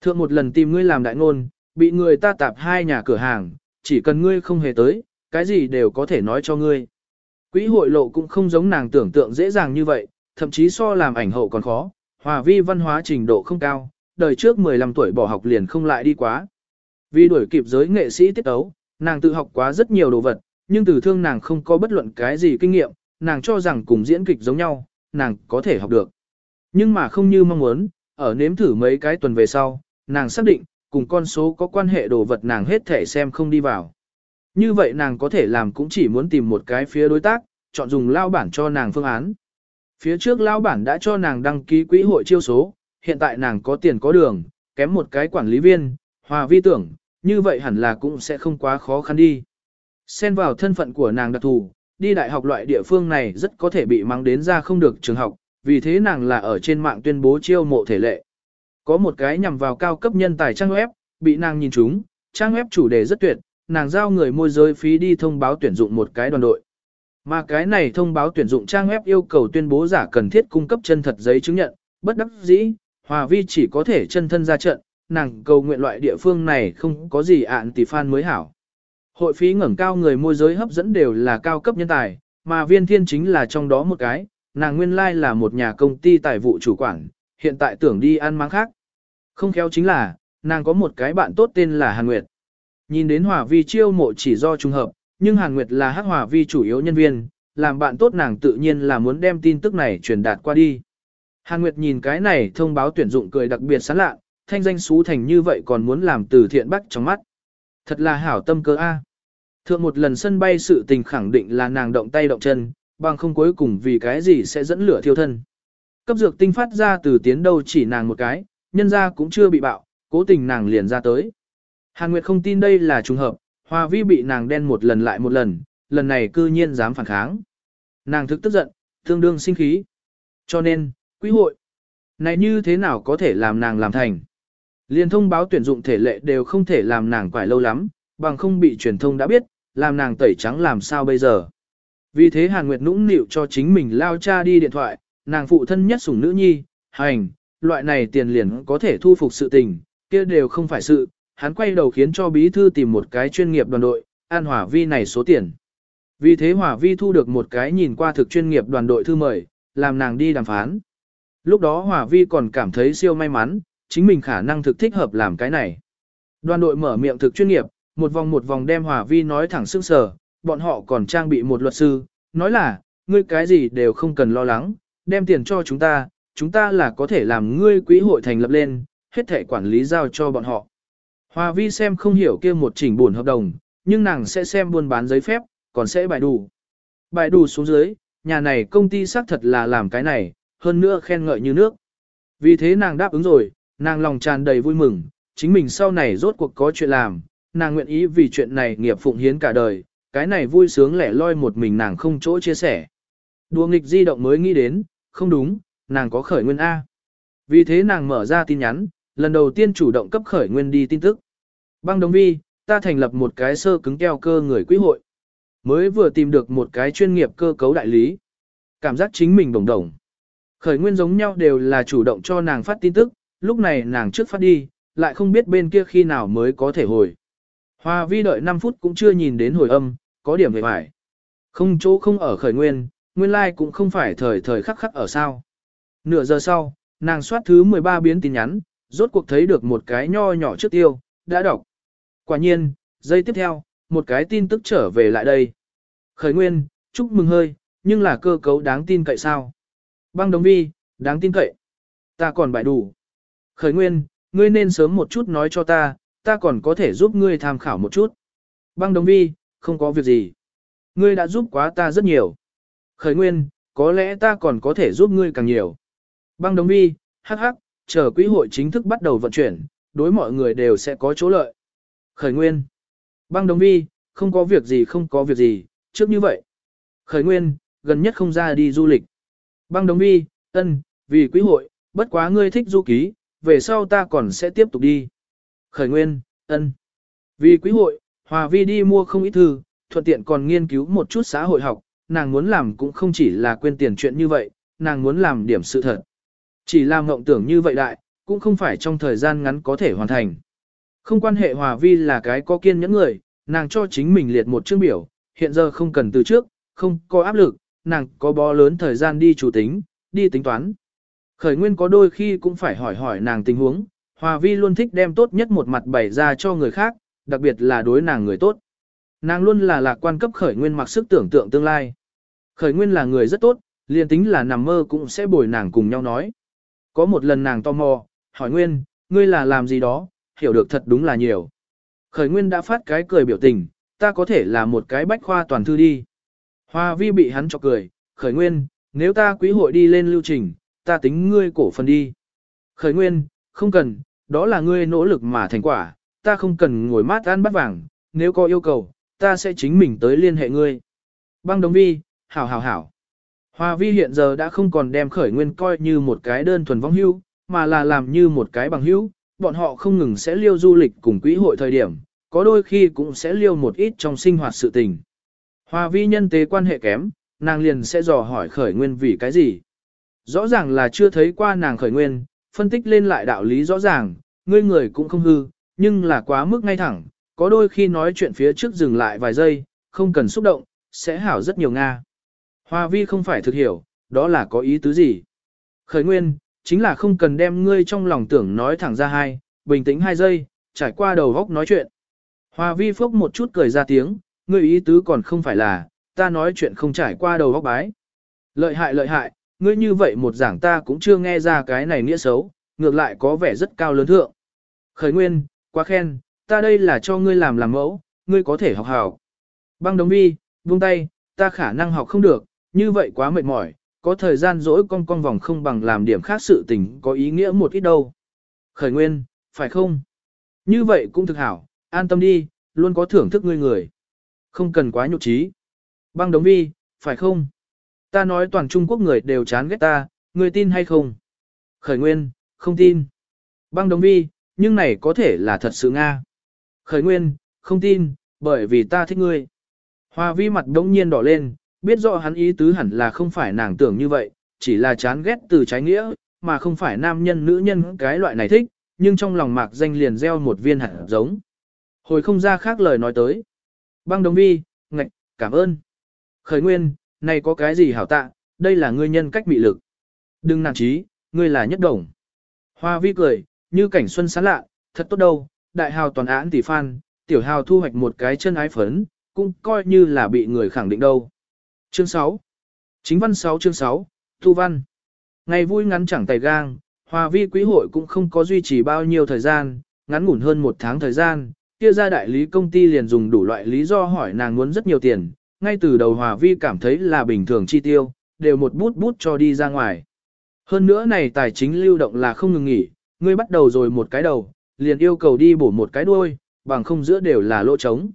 Speaker 1: Thượng một lần tìm ngươi làm đại ngôn, bị người ta tạp hai nhà cửa hàng, chỉ cần ngươi không hề tới, cái gì đều có thể nói cho ngươi. Quỹ hội lộ cũng không giống nàng tưởng tượng dễ dàng như vậy, thậm chí so làm ảnh hậu còn khó, Hòa vi văn hóa trình độ không cao, đời trước 15 tuổi bỏ học liền không lại đi quá. Vì đuổi kịp giới nghệ sĩ tiết ấu, nàng tự học quá rất nhiều đồ vật, nhưng từ thương nàng không có bất luận cái gì kinh nghiệm, nàng cho rằng cùng diễn kịch giống nhau, nàng có thể học được. Nhưng mà không như mong muốn, ở nếm thử mấy cái tuần về sau, nàng xác định, cùng con số có quan hệ đồ vật nàng hết thể xem không đi vào. Như vậy nàng có thể làm cũng chỉ muốn tìm một cái phía đối tác, chọn dùng lao bản cho nàng phương án. Phía trước lao bản đã cho nàng đăng ký quỹ hội chiêu số, hiện tại nàng có tiền có đường, kém một cái quản lý viên, hòa vi tưởng, như vậy hẳn là cũng sẽ không quá khó khăn đi. Xen vào thân phận của nàng đặc thù, đi đại học loại địa phương này rất có thể bị mang đến ra không được trường học, vì thế nàng là ở trên mạng tuyên bố chiêu mộ thể lệ. Có một cái nhằm vào cao cấp nhân tài trang web, bị nàng nhìn trúng, trang web chủ đề rất tuyệt, nàng giao người môi giới phí đi thông báo tuyển dụng một cái đoàn đội. Mà cái này thông báo tuyển dụng trang web yêu cầu tuyên bố giả cần thiết cung cấp chân thật giấy chứng nhận, bất đắc dĩ, Hòa Vi chỉ có thể chân thân ra trận, nàng cầu nguyện loại địa phương này không có gì ạn tỷ fan mới hảo. Hội phí ngẩng cao người môi giới hấp dẫn đều là cao cấp nhân tài, mà viên thiên chính là trong đó một cái, nàng nguyên lai like là một nhà công ty tài vụ chủ quản, hiện tại tưởng đi ăn máng khác. Không khéo chính là, nàng có một cái bạn tốt tên là Hàn Nguyệt. Nhìn đến Hòa Vi chiêu mộ chỉ do trùng hợp, nhưng Hàn Nguyệt là hắc Hòa Vi chủ yếu nhân viên, làm bạn tốt nàng tự nhiên là muốn đem tin tức này truyền đạt qua đi. Hàn Nguyệt nhìn cái này thông báo tuyển dụng cười đặc biệt sán lạ, thanh danh xú thành như vậy còn muốn làm từ thiện bắc trong mắt. Thật là hảo tâm cơ A. Thượng một lần sân bay sự tình khẳng định là nàng động tay động chân, bằng không cuối cùng vì cái gì sẽ dẫn lửa thiêu thân. Cấp dược tinh phát ra từ tiến đâu chỉ nàng một cái, nhân ra cũng chưa bị bạo, cố tình nàng liền ra tới. Hàn Nguyệt không tin đây là trùng hợp, Hoa Vi bị nàng đen một lần lại một lần, lần này cư nhiên dám phản kháng. Nàng thực tức giận, tương đương sinh khí. Cho nên, quý hội, này như thế nào có thể làm nàng làm thành? Liên thông báo tuyển dụng thể lệ đều không thể làm nàng quải lâu lắm, bằng không bị truyền thông đã biết, làm nàng tẩy trắng làm sao bây giờ. Vì thế Hàn Nguyệt nũng nịu cho chính mình lao cha đi điện thoại, nàng phụ thân nhất sủng nữ nhi, hành, loại này tiền liền có thể thu phục sự tình, kia đều không phải sự, hắn quay đầu khiến cho bí thư tìm một cái chuyên nghiệp đoàn đội, an hỏa vi này số tiền. Vì thế hỏa vi thu được một cái nhìn qua thực chuyên nghiệp đoàn đội thư mời, làm nàng đi đàm phán. Lúc đó hỏa vi còn cảm thấy siêu may mắn, chính mình khả năng thực thích hợp làm cái này. Đoàn đội mở miệng thực chuyên nghiệp, một vòng một vòng đem hỏa vi nói thẳng sức sờ, bọn họ còn trang bị một luật sư, nói là, ngươi cái gì đều không cần lo lắng, đem tiền cho chúng ta, chúng ta là có thể làm ngươi quỹ hội thành lập lên, hết thể quản lý giao cho bọn họ. Hòa vi xem không hiểu kia một chỉnh buồn hợp đồng, nhưng nàng sẽ xem buôn bán giấy phép, còn sẽ bài đủ. Bài đủ xuống dưới, nhà này công ty xác thật là làm cái này, hơn nữa khen ngợi như nước. Vì thế nàng đáp ứng rồi, nàng lòng tràn đầy vui mừng, chính mình sau này rốt cuộc có chuyện làm, nàng nguyện ý vì chuyện này nghiệp phụng hiến cả đời, cái này vui sướng lẻ loi một mình nàng không chỗ chia sẻ. Đùa nghịch di động mới nghĩ đến, không đúng, nàng có khởi nguyên A. Vì thế nàng mở ra tin nhắn, lần đầu tiên chủ động cấp khởi nguyên đi tin tức. Băng đồng vi, ta thành lập một cái sơ cứng keo cơ người quỹ hội. Mới vừa tìm được một cái chuyên nghiệp cơ cấu đại lý. Cảm giác chính mình đồng đồng. Khởi nguyên giống nhau đều là chủ động cho nàng phát tin tức, lúc này nàng trước phát đi, lại không biết bên kia khi nào mới có thể hồi. Hoa vi đợi 5 phút cũng chưa nhìn đến hồi âm, có điểm về phải. Không chỗ không ở khởi nguyên, nguyên lai like cũng không phải thời thời khắc khắc ở sao. Nửa giờ sau, nàng soát thứ 13 biến tin nhắn, rốt cuộc thấy được một cái nho nhỏ trước tiêu, đã đọc. Quả nhiên, giây tiếp theo, một cái tin tức trở về lại đây. Khởi nguyên, chúc mừng hơi, nhưng là cơ cấu đáng tin cậy sao? Băng đồng vi, đáng tin cậy. Ta còn bại đủ. Khởi nguyên, ngươi nên sớm một chút nói cho ta, ta còn có thể giúp ngươi tham khảo một chút. Băng đồng vi, không có việc gì. Ngươi đã giúp quá ta rất nhiều. Khởi nguyên, có lẽ ta còn có thể giúp ngươi càng nhiều. Băng đồng vi, hắc hắc, chờ quỹ hội chính thức bắt đầu vận chuyển, đối mọi người đều sẽ có chỗ lợi. Khởi nguyên. Băng đồng vi, không có việc gì không có việc gì, trước như vậy. Khởi nguyên, gần nhất không ra đi du lịch. Băng đồng vi, ân, vì quý hội, bất quá ngươi thích du ký, về sau ta còn sẽ tiếp tục đi. Khởi nguyên, ân. Vì quý hội, Hòa Vi đi mua không ít thư, thuận tiện còn nghiên cứu một chút xã hội học, nàng muốn làm cũng không chỉ là quên tiền chuyện như vậy, nàng muốn làm điểm sự thật. Chỉ làm mộng tưởng như vậy đại, cũng không phải trong thời gian ngắn có thể hoàn thành. Không quan hệ Hòa Vi là cái có kiên nhẫn người, nàng cho chính mình liệt một chương biểu, hiện giờ không cần từ trước, không có áp lực, nàng có bó lớn thời gian đi chủ tính, đi tính toán. Khởi nguyên có đôi khi cũng phải hỏi hỏi nàng tình huống, Hòa Vi luôn thích đem tốt nhất một mặt bày ra cho người khác, đặc biệt là đối nàng người tốt. Nàng luôn là lạc quan cấp khởi nguyên mặc sức tưởng tượng tương lai. Khởi nguyên là người rất tốt, liền tính là nằm mơ cũng sẽ bồi nàng cùng nhau nói. Có một lần nàng tò mò, hỏi nguyên, ngươi là làm gì đó, hiểu được thật đúng là nhiều. Khởi nguyên đã phát cái cười biểu tình, ta có thể là một cái bách khoa toàn thư đi. Hoa vi bị hắn cho cười, khởi nguyên, nếu ta quý hội đi lên lưu trình, ta tính ngươi cổ phần đi. Khởi nguyên, không cần, đó là ngươi nỗ lực mà thành quả, ta không cần ngồi mát ăn bắt vàng, nếu có yêu cầu, ta sẽ chính mình tới liên hệ ngươi. Băng đồng vi, hảo hảo hảo. Hoa vi hiện giờ đã không còn đem khởi nguyên coi như một cái đơn thuần vong hưu, mà là làm như một cái bằng hữu, bọn họ không ngừng sẽ liêu du lịch cùng quỹ hội thời điểm, có đôi khi cũng sẽ liêu một ít trong sinh hoạt sự tình. Hòa vi nhân tế quan hệ kém, nàng liền sẽ dò hỏi khởi nguyên vì cái gì. Rõ ràng là chưa thấy qua nàng khởi nguyên, phân tích lên lại đạo lý rõ ràng, ngươi người cũng không hư, nhưng là quá mức ngay thẳng, có đôi khi nói chuyện phía trước dừng lại vài giây, không cần xúc động, sẽ hảo rất nhiều Nga. Hoa vi không phải thực hiểu, đó là có ý tứ gì. Khởi nguyên, chính là không cần đem ngươi trong lòng tưởng nói thẳng ra hai, bình tĩnh hai giây, trải qua đầu góc nói chuyện. hòa vi phốc một chút cười ra tiếng, ngươi ý tứ còn không phải là, ta nói chuyện không trải qua đầu góc bái. Lợi hại lợi hại, ngươi như vậy một giảng ta cũng chưa nghe ra cái này nghĩa xấu, ngược lại có vẻ rất cao lớn thượng. Khởi nguyên, quá khen, ta đây là cho ngươi làm làm mẫu, ngươi có thể học hảo. Băng đồng vi, buông tay, ta khả năng học không được, như vậy quá mệt mỏi, có thời gian dỗi cong cong vòng không bằng làm điểm khác sự tình có ý nghĩa một ít đâu. Khởi nguyên, phải không? Như vậy cũng thực hảo, an tâm đi, luôn có thưởng thức ngươi người. Không cần quá nhục trí. Băng đống vi, phải không? Ta nói toàn Trung Quốc người đều chán ghét ta, ngươi tin hay không? Khởi nguyên, không tin. Băng đống vi, nhưng này có thể là thật sự Nga. Khởi nguyên, không tin, bởi vì ta thích ngươi. Hoa vi mặt đống nhiên đỏ lên, biết rõ hắn ý tứ hẳn là không phải nàng tưởng như vậy, chỉ là chán ghét từ trái nghĩa, mà không phải nam nhân nữ nhân cái loại này thích, nhưng trong lòng mạc danh liền gieo một viên hạt giống. Hồi không ra khác lời nói tới. Băng đồng vi, ngạch, cảm ơn. Khởi nguyên, này có cái gì hảo tạ, đây là ngươi nhân cách bị lực. Đừng nản trí, ngươi là nhất đồng. Hoa vi cười, như cảnh xuân sáng lạ, thật tốt đâu, đại hào toàn án tỷ phan, tiểu hào thu hoạch một cái chân ái phấn, cũng coi như là bị người khẳng định đâu. Chương 6 Chính văn 6 chương 6, Thu văn Ngày vui ngắn chẳng tay gang, hòa vi quý hội cũng không có duy trì bao nhiêu thời gian, ngắn ngủn hơn một tháng thời gian, kia ra đại lý công ty liền dùng đủ loại lý do hỏi nàng muốn rất nhiều tiền, ngay từ đầu hòa vi cảm thấy là bình thường chi tiêu, đều một bút bút cho đi ra ngoài. Hơn nữa này tài chính lưu động là không ngừng nghỉ, ngươi bắt đầu rồi một cái đầu, liền yêu cầu đi bổ một cái đuôi, bằng không giữa đều là lỗ trống.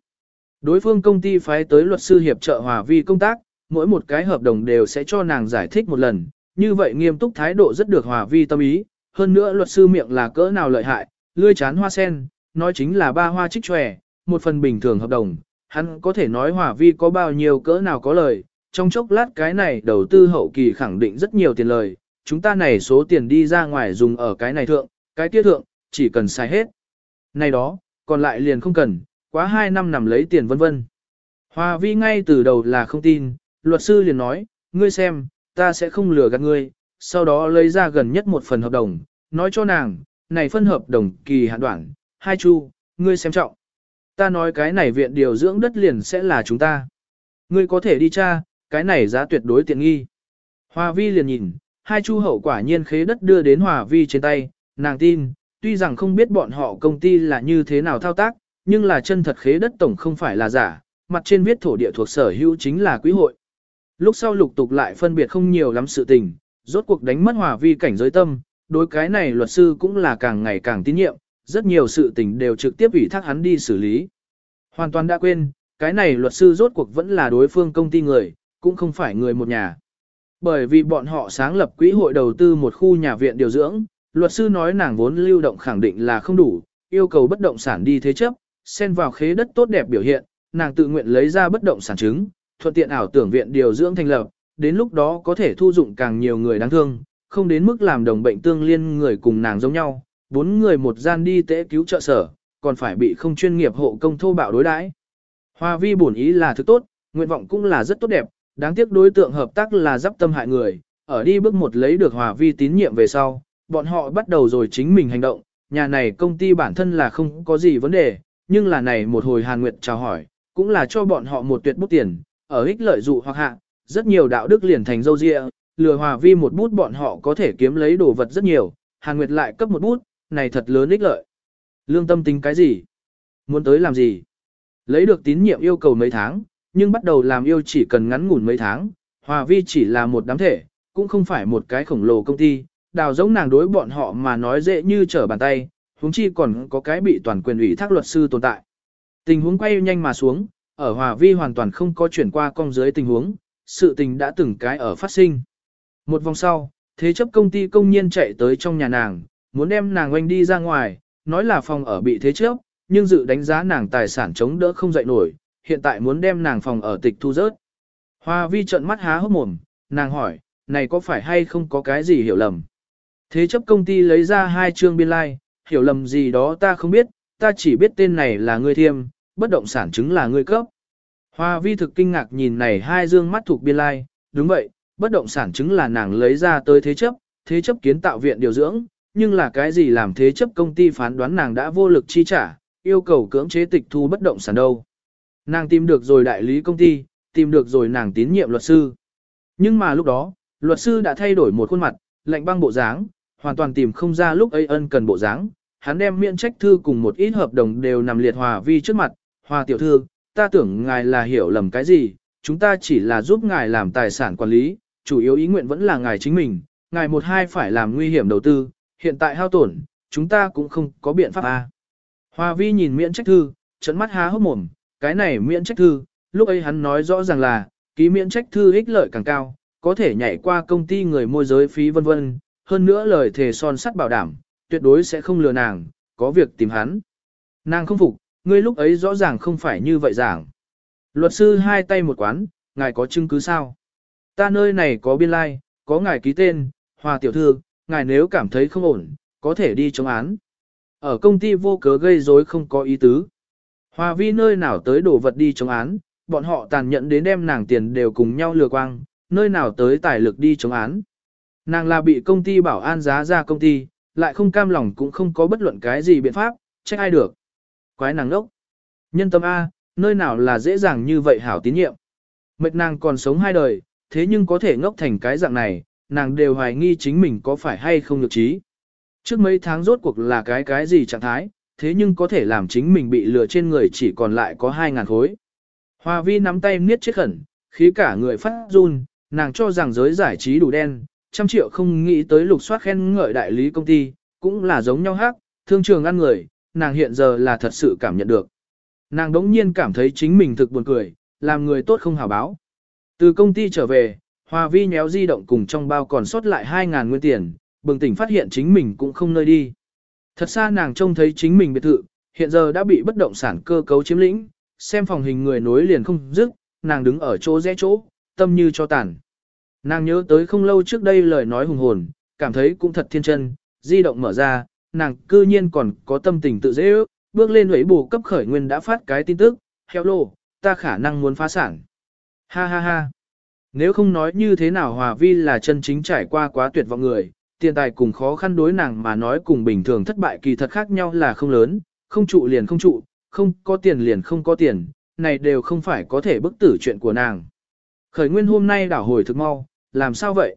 Speaker 1: Đối phương công ty phái tới luật sư hiệp trợ hòa vi công tác, mỗi một cái hợp đồng đều sẽ cho nàng giải thích một lần, như vậy nghiêm túc thái độ rất được hòa vi tâm ý, hơn nữa luật sư miệng là cỡ nào lợi hại, lươi chán hoa sen, nói chính là ba hoa trích tròe, một phần bình thường hợp đồng, hắn có thể nói hòa vi có bao nhiêu cỡ nào có lời, trong chốc lát cái này đầu tư hậu kỳ khẳng định rất nhiều tiền lời, chúng ta này số tiền đi ra ngoài dùng ở cái này thượng, cái kia thượng, chỉ cần xài hết. Này đó, còn lại liền không cần, quá 2 năm nằm lấy tiền vân vân. Hòa vi ngay từ đầu là không tin, luật sư liền nói, ngươi xem, ta sẽ không lừa gạt ngươi, sau đó lấy ra gần nhất một phần hợp đồng, nói cho nàng, này phân hợp đồng kỳ hạn đoạn, hai chu, ngươi xem trọng. Ta nói cái này viện điều dưỡng đất liền sẽ là chúng ta. Ngươi có thể đi tra, cái này giá tuyệt đối tiện nghi. Hòa vi liền nhìn, hai chu hậu quả nhiên khế đất đưa đến hòa vi trên tay, nàng tin, tuy rằng không biết bọn họ công ty là như thế nào thao tác, nhưng là chân thật khế đất tổng không phải là giả, mặt trên viết thổ địa thuộc sở hữu chính là quý hội. Lúc sau lục tục lại phân biệt không nhiều lắm sự tình, rốt cuộc đánh mất hòa vi cảnh giới tâm, đối cái này luật sư cũng là càng ngày càng tín nhiệm, rất nhiều sự tình đều trực tiếp ủy thác hắn đi xử lý. Hoàn toàn đã quên, cái này luật sư rốt cuộc vẫn là đối phương công ty người, cũng không phải người một nhà. Bởi vì bọn họ sáng lập quỹ hội đầu tư một khu nhà viện điều dưỡng, luật sư nói nàng vốn lưu động khẳng định là không đủ, yêu cầu bất động sản đi thế chấp, xen vào khế đất tốt đẹp biểu hiện, nàng tự nguyện lấy ra bất động sản chứng, thuận tiện ảo tưởng viện điều dưỡng thành lập, đến lúc đó có thể thu dụng càng nhiều người đáng thương, không đến mức làm đồng bệnh tương liên người cùng nàng giống nhau, bốn người một gian đi tế cứu trợ sở, còn phải bị không chuyên nghiệp hộ công thô bạo đối đãi. Hoa vi bổn ý là thứ tốt, nguyện vọng cũng là rất tốt đẹp, đáng tiếc đối tượng hợp tác là giáp tâm hại người, ở đi bước một lấy được hòa vi tín nhiệm về sau, bọn họ bắt đầu rồi chính mình hành động, nhà này công ty bản thân là không có gì vấn đề, nhưng là này một hồi Hàn Nguyệt chào hỏi, cũng là cho bọn họ một tuyệt bút tiền, ở ích lợi dụ hoặc hạ, rất nhiều đạo đức liền thành dâu dịa, lừa hòa vi một bút bọn họ có thể kiếm lấy đồ vật rất nhiều, Hàn Nguyệt lại cấp một bút, này thật lớn ích lợi. Lương tâm tính cái gì? Muốn tới làm gì? Lấy được tín nhiệm yêu cầu mấy tháng, nhưng bắt đầu làm yêu chỉ cần ngắn ngủn mấy tháng, hòa vi chỉ là một đám thể, cũng không phải một cái khổng lồ công ty, đào giống nàng đối bọn họ mà nói dễ như trở bàn tay, huống chi còn có cái bị toàn quyền ủy thác luật sư tồn tại. Tình huống quay nhanh mà xuống, ở Hòa Vi hoàn toàn không có chuyển qua con dưới tình huống, sự tình đã từng cái ở phát sinh. Một vòng sau, thế chấp công ty công nhân chạy tới trong nhà nàng, muốn đem nàng oanh đi ra ngoài, nói là phòng ở bị thế chấp, nhưng dự đánh giá nàng tài sản chống đỡ không dậy nổi, hiện tại muốn đem nàng phòng ở tịch thu rớt. Hoa vi trợn mắt há hốc mồm, nàng hỏi, này có phải hay không có cái gì hiểu lầm? Thế chấp công ty lấy ra hai chương biên lai, like, hiểu lầm gì đó ta không biết, ta chỉ biết tên này là ngươi thiêm, bất động sản chứng là ngươi cấp. Hoa vi thực kinh ngạc nhìn này hai dương mắt thuộc biên lai, like, đúng vậy, bất động sản chứng là nàng lấy ra tới thế chấp, thế chấp kiến tạo viện điều dưỡng, nhưng là cái gì làm thế chấp công ty phán đoán nàng đã vô lực chi trả, yêu cầu cưỡng chế tịch thu bất động sản đâu. Nàng tìm được rồi đại lý công ty, tìm được rồi nàng tín nhiệm luật sư. Nhưng mà lúc đó, luật sư đã thay đổi một khuôn mặt, lạnh băng bộ dáng, hoàn toàn tìm không ra lúc ấy ân cần bộ dáng. Hắn đem miễn trách thư cùng một ít hợp đồng đều nằm liệt hòa vi trước mặt, Hoa tiểu thư, ta tưởng ngài là hiểu lầm cái gì, chúng ta chỉ là giúp ngài làm tài sản quản lý, chủ yếu ý nguyện vẫn là ngài chính mình, ngài một hai phải làm nguy hiểm đầu tư, hiện tại hao tổn, chúng ta cũng không có biện pháp a. Hoa vi nhìn miễn trách thư, trận mắt há hốc mồm, cái này miễn trách thư, lúc ấy hắn nói rõ ràng là, ký miễn trách thư ích lợi càng cao, có thể nhảy qua công ty người môi giới phí vân vân, hơn nữa lời thề son sắt bảo đảm, tuyệt đối sẽ không lừa nàng, có việc tìm hắn. Nàng không phục, ngươi lúc ấy rõ ràng không phải như vậy giảng. Luật sư hai tay một quán, ngài có chứng cứ sao? Ta nơi này có biên lai, like, có ngài ký tên, hòa tiểu thư, ngài nếu cảm thấy không ổn, có thể đi chống án. Ở công ty vô cớ gây rối không có ý tứ. Hòa vi nơi nào tới đổ vật đi chống án, bọn họ tàn nhẫn đến đem nàng tiền đều cùng nhau lừa quang, nơi nào tới tài lực đi chống án. Nàng là bị công ty bảo an giá ra công ty, lại không cam lòng cũng không có bất luận cái gì biện pháp, trách ai được. Quái nàng ngốc. Nhân tâm A, nơi nào là dễ dàng như vậy hảo tín nhiệm. Mệt nàng còn sống hai đời, thế nhưng có thể ngốc thành cái dạng này, nàng đều hoài nghi chính mình có phải hay không được trí. Trước mấy tháng rốt cuộc là cái cái gì trạng thái, thế nhưng có thể làm chính mình bị lừa trên người chỉ còn lại có 2.000 khối. Hoa vi nắm tay niết chết khẩn, khí cả người phát run, nàng cho rằng giới giải trí đủ đen, trăm triệu không nghĩ tới lục soát khen ngợi đại lý công ty, cũng là giống nhau hát, thương trường ăn người, nàng hiện giờ là thật sự cảm nhận được. Nàng đống nhiên cảm thấy chính mình thực buồn cười, làm người tốt không hào báo. Từ công ty trở về, Hoa vi nhéo di động cùng trong bao còn sót lại 2.000 nguyên tiền, bừng tỉnh phát hiện chính mình cũng không nơi đi. Thật xa nàng trông thấy chính mình biệt thự, hiện giờ đã bị bất động sản cơ cấu chiếm lĩnh, xem phòng hình người nối liền không dứt, nàng đứng ở chỗ rẽ chỗ, tâm như cho tàn. Nàng nhớ tới không lâu trước đây lời nói hùng hồn, cảm thấy cũng thật thiên chân, di động mở ra, nàng cư nhiên còn có tâm tình tự dễ ước, bước lên ủy bù cấp khởi nguyên đã phát cái tin tức, hello, ta khả năng muốn phá sản. Ha ha ha. Nếu không nói như thế nào Hòa Vi là chân chính trải qua quá tuyệt vọng người, tiền tài cùng khó khăn đối nàng mà nói cùng bình thường thất bại kỳ thật khác nhau là không lớn, không trụ liền không trụ, không có tiền liền không có tiền, này đều không phải có thể bức tử chuyện của nàng. Khởi nguyên hôm nay đảo hồi thực mau, làm sao vậy?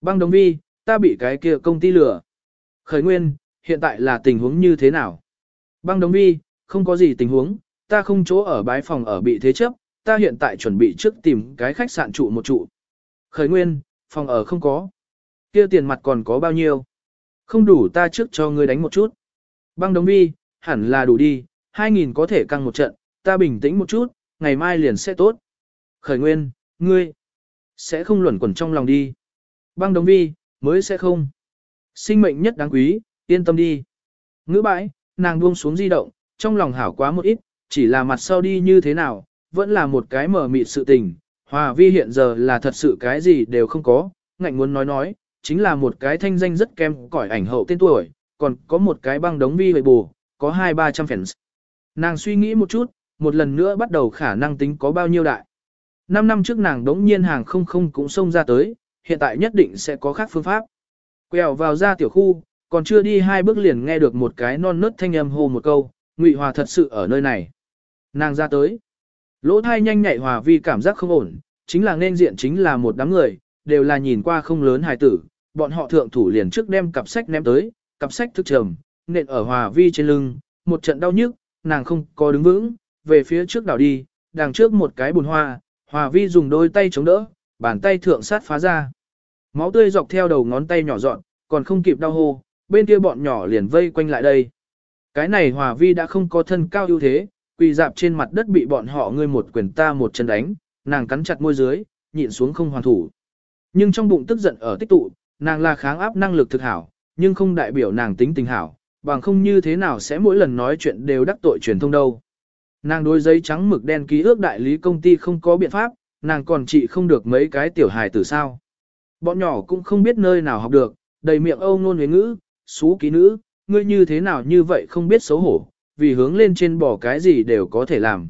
Speaker 1: Băng đồng vi, ta bị cái kia công ty lừa. Khởi nguyên, hiện tại là tình huống như thế nào? Băng Đống vi, không có gì tình huống, ta không chỗ ở bái phòng ở bị thế chấp, ta hiện tại chuẩn bị trước tìm cái khách sạn trụ một trụ. Khởi nguyên, phòng ở không có. Kia tiền mặt còn có bao nhiêu? Không đủ ta trước cho ngươi đánh một chút. Băng Đống vi, hẳn là đủ đi, 2.000 có thể căng một trận, ta bình tĩnh một chút, ngày mai liền sẽ tốt. Khởi nguyên, ngươi, sẽ không luẩn quẩn trong lòng đi. Băng Đống vi, mới sẽ không. Sinh mệnh nhất đáng quý, yên tâm đi. Ngữ bãi, nàng buông xuống di động, trong lòng hảo quá một ít, chỉ là mặt sau đi như thế nào, vẫn là một cái mở mịt sự tình. Hòa vi hiện giờ là thật sự cái gì đều không có, ngạnh muốn nói nói, chính là một cái thanh danh rất kem cỏi ảnh hậu tên tuổi, còn có một cái băng đống vi bệ bù, có hai ba trăm fans. Nàng suy nghĩ một chút, một lần nữa bắt đầu khả năng tính có bao nhiêu đại. Năm năm trước nàng đống nhiên hàng không không cũng xông ra tới, hiện tại nhất định sẽ có khác phương pháp. Quẹo vào ra tiểu khu, còn chưa đi hai bước liền nghe được một cái non nớt thanh âm hô một câu, Ngụy Hòa thật sự ở nơi này. Nàng ra tới. Lỗ thai nhanh nhạy Hòa Vi cảm giác không ổn, chính là nên diện chính là một đám người, đều là nhìn qua không lớn hài tử, bọn họ thượng thủ liền trước đem cặp sách ném tới, cặp sách thức trầm, nện ở Hòa Vi trên lưng, một trận đau nhức, nàng không có đứng vững, về phía trước đảo đi, đằng trước một cái bùn hoa, Hòa Vi dùng đôi tay chống đỡ, bàn tay thượng sát phá ra. Máu tươi dọc theo đầu ngón tay nhỏ dọn, còn không kịp đau hô, bên kia bọn nhỏ liền vây quanh lại đây. Cái này Hòa Vi đã không có thân cao ưu thế, quỳ dạp trên mặt đất bị bọn họ ngươi một quyền ta một chân đánh, nàng cắn chặt môi dưới, nhịn xuống không hoàn thủ. Nhưng trong bụng tức giận ở tích tụ, nàng là kháng áp năng lực thực hảo, nhưng không đại biểu nàng tính tình hảo, bằng không như thế nào sẽ mỗi lần nói chuyện đều đắc tội truyền thông đâu. Nàng đối giấy trắng mực đen ký ước đại lý công ty không có biện pháp, nàng còn trị không được mấy cái tiểu hài tử sao. Bọn nhỏ cũng không biết nơi nào học được, đầy miệng âu ngôn huyến ngữ, xú ký nữ, ngươi như thế nào như vậy không biết xấu hổ, vì hướng lên trên bỏ cái gì đều có thể làm.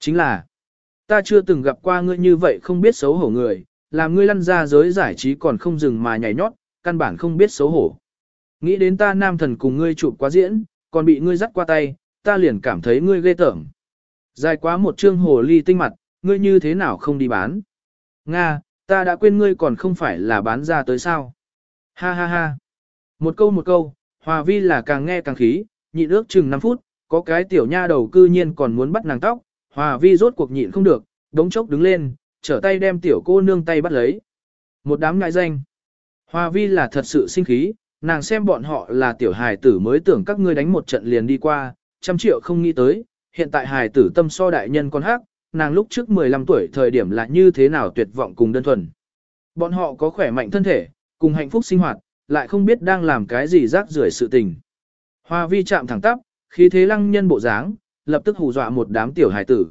Speaker 1: Chính là, ta chưa từng gặp qua ngươi như vậy không biết xấu hổ người, làm ngươi lăn ra giới giải trí còn không dừng mà nhảy nhót, căn bản không biết xấu hổ. Nghĩ đến ta nam thần cùng ngươi chụp quá diễn, còn bị ngươi dắt qua tay, ta liền cảm thấy ngươi ghê tởm. Dài quá một chương hồ ly tinh mặt, ngươi như thế nào không đi bán? Nga, ta đã quên ngươi còn không phải là bán ra tới sao? Ha ha ha. Một câu một câu, Hòa Vi là càng nghe càng khí, nhịn ước chừng 5 phút, có cái tiểu nha đầu cư nhiên còn muốn bắt nàng tóc, Hòa Vi rốt cuộc nhịn không được, đống chốc đứng lên, trở tay đem tiểu cô nương tay bắt lấy. Một đám ngại danh. Hòa Vi là thật sự sinh khí, nàng xem bọn họ là tiểu hài tử mới tưởng các ngươi đánh một trận liền đi qua, trăm triệu không nghĩ tới, hiện tại hài tử tâm so đại nhân con hát, nàng lúc trước 15 tuổi thời điểm là như thế nào tuyệt vọng cùng đơn thuần. Bọn họ có khỏe mạnh thân thể, cùng hạnh phúc sinh hoạt, lại không biết đang làm cái gì rác rưởi sự tình. Hoa vi chạm thẳng tắp, khí thế lăng nhân bộ dáng, lập tức hù dọa một đám tiểu hài tử.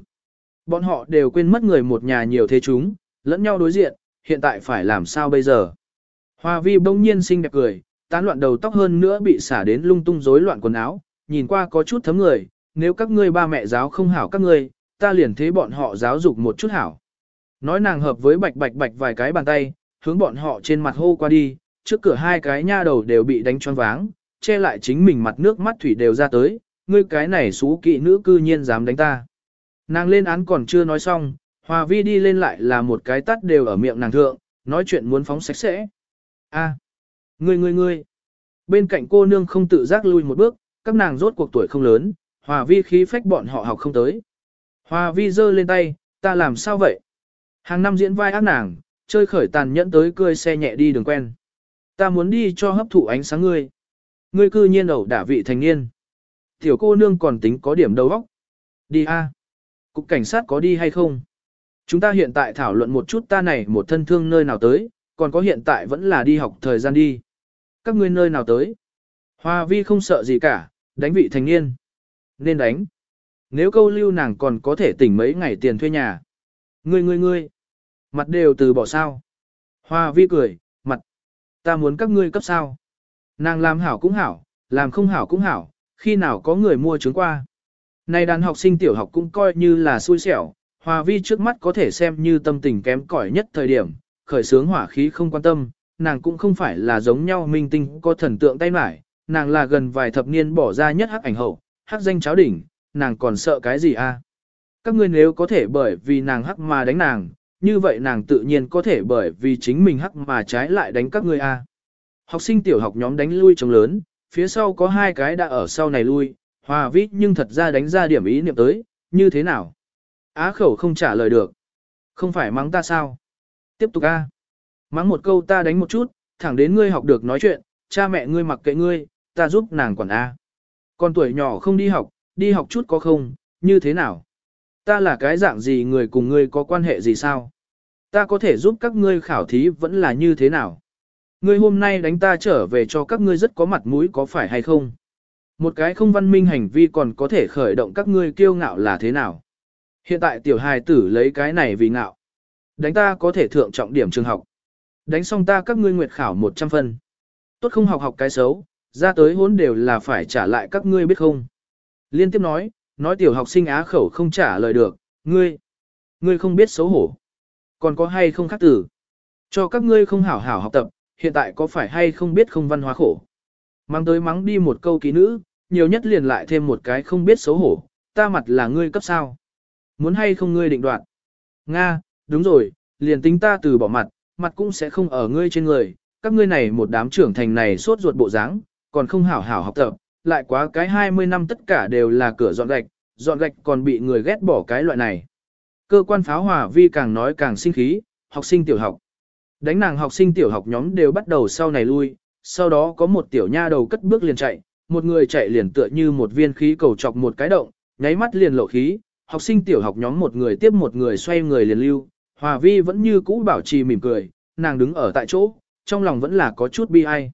Speaker 1: Bọn họ đều quên mất người một nhà nhiều thế chúng, lẫn nhau đối diện, hiện tại phải làm sao bây giờ. Hoa vi bỗng nhiên xinh đẹp cười, tán loạn đầu tóc hơn nữa bị xả đến lung tung rối loạn quần áo, nhìn qua có chút thấm người, nếu các ngươi ba mẹ giáo không hảo các ngươi, ta liền thế bọn họ giáo dục một chút hảo. Nói nàng hợp với bạch bạch bạch vài cái bàn tay, hướng bọn họ trên mặt hô qua đi, trước cửa hai cái nha đầu đều bị đánh choáng váng, che lại chính mình mặt nước mắt thủy đều ra tới, ngươi cái này xú kỵ nữ cư nhiên dám đánh ta. Nàng lên án còn chưa nói xong, Hòa Vi đi lên lại là một cái tắt đều ở miệng nàng thượng, nói chuyện muốn phóng sạch sẽ. A, ngươi ngươi ngươi. Bên cạnh cô nương không tự giác lui một bước, các nàng rốt cuộc tuổi không lớn, Hòa Vi khí phách bọn họ học không tới. Hòa Vi giơ lên tay, ta làm sao vậy? Hàng năm diễn vai ác nàng, chơi khởi tàn nhẫn tới cười xe nhẹ đi đường quen. Ta muốn đi cho hấp thụ ánh sáng ngươi. Ngươi cư nhiên ẩu đả vị thành niên. Tiểu cô nương còn tính có điểm đầu óc. Đi a. Cục cảnh sát có đi hay không? Chúng ta hiện tại thảo luận một chút ta này một thân thương nơi nào tới, còn có hiện tại vẫn là đi học thời gian đi. Các ngươi nơi nào tới? Hoa vi không sợ gì cả, đánh vị thành niên. Nên đánh. Nếu câu lưu nàng còn có thể tỉnh mấy ngày tiền thuê nhà. Ngươi ngươi ngươi. Mặt đều từ bỏ sao. Hoa vi cười. Ta muốn các ngươi cấp sao. Nàng làm hảo cũng hảo, làm không hảo cũng hảo, khi nào có người mua trứng qua. Này đàn học sinh tiểu học cũng coi như là xui xẻo, Hòa vi trước mắt có thể xem như tâm tình kém cỏi nhất thời điểm, khởi sướng hỏa khí không quan tâm, nàng cũng không phải là giống nhau minh tinh có thần tượng tay mải, nàng là gần vài thập niên bỏ ra nhất hắc ảnh hậu, hắc danh cháo đỉnh, nàng còn sợ cái gì a? Các ngươi nếu có thể bởi vì nàng hắc mà đánh nàng, như vậy nàng tự nhiên có thể bởi vì chính mình hắc mà trái lại đánh các ngươi a. Học sinh tiểu học nhóm đánh lui trống lớn, phía sau có hai cái đã ở sau này lui, hòa vít nhưng thật ra đánh ra điểm ý niệm tới, như thế nào? Á khẩu không trả lời được. Không phải mắng ta sao? Tiếp tục a. Mắng một câu ta đánh một chút, thẳng đến ngươi học được nói chuyện, cha mẹ ngươi mặc kệ ngươi, ta giúp nàng quản a. Con tuổi nhỏ không đi học, đi học chút có không, như thế nào? Ta là cái dạng gì người cùng ngươi có quan hệ gì sao? Ta có thể giúp các ngươi khảo thí vẫn là như thế nào? Ngươi hôm nay đánh ta trở về cho các ngươi rất có mặt mũi có phải hay không? Một cái không văn minh hành vi còn có thể khởi động các ngươi kiêu ngạo là thế nào? Hiện tại tiểu hài tử lấy cái này vì ngạo. Đánh ta có thể thượng trọng điểm trường học. Đánh xong ta các ngươi nguyệt khảo 100 phân. Tốt không học học cái xấu, ra tới hốn đều là phải trả lại các ngươi biết không? Liên tiếp nói, nói tiểu học sinh á khẩu không trả lời được, ngươi, ngươi không biết xấu hổ. Còn có hay không khác tử? Cho các ngươi không hảo hảo học tập, hiện tại có phải hay không biết không văn hóa khổ. Mang tới mắng đi một câu ký nữ, nhiều nhất liền lại thêm một cái không biết xấu hổ, ta mặt là ngươi cấp sao. Muốn hay không ngươi định đoạt. Nga, đúng rồi, liền tính ta từ bỏ mặt, mặt cũng sẽ không ở ngươi trên người, các ngươi này một đám trưởng thành này suốt ruột bộ dáng, còn không hảo hảo học tập, lại quá cái 20 năm tất cả đều là cửa dọn gạch, dọn gạch còn bị người ghét bỏ cái loại này. Cơ quan pháo hòa vi càng nói càng sinh khí, học sinh tiểu học. Đánh nàng học sinh tiểu học nhóm đều bắt đầu sau này lui, sau đó có một tiểu nha đầu cất bước liền chạy, một người chạy liền tựa như một viên khí cầu chọc một cái động, nháy mắt liền lộ khí, học sinh tiểu học nhóm một người tiếp một người xoay người liền lưu, Hòa Vi vẫn như cũ bảo trì mỉm cười, nàng đứng ở tại chỗ, trong lòng vẫn là có chút bi ai.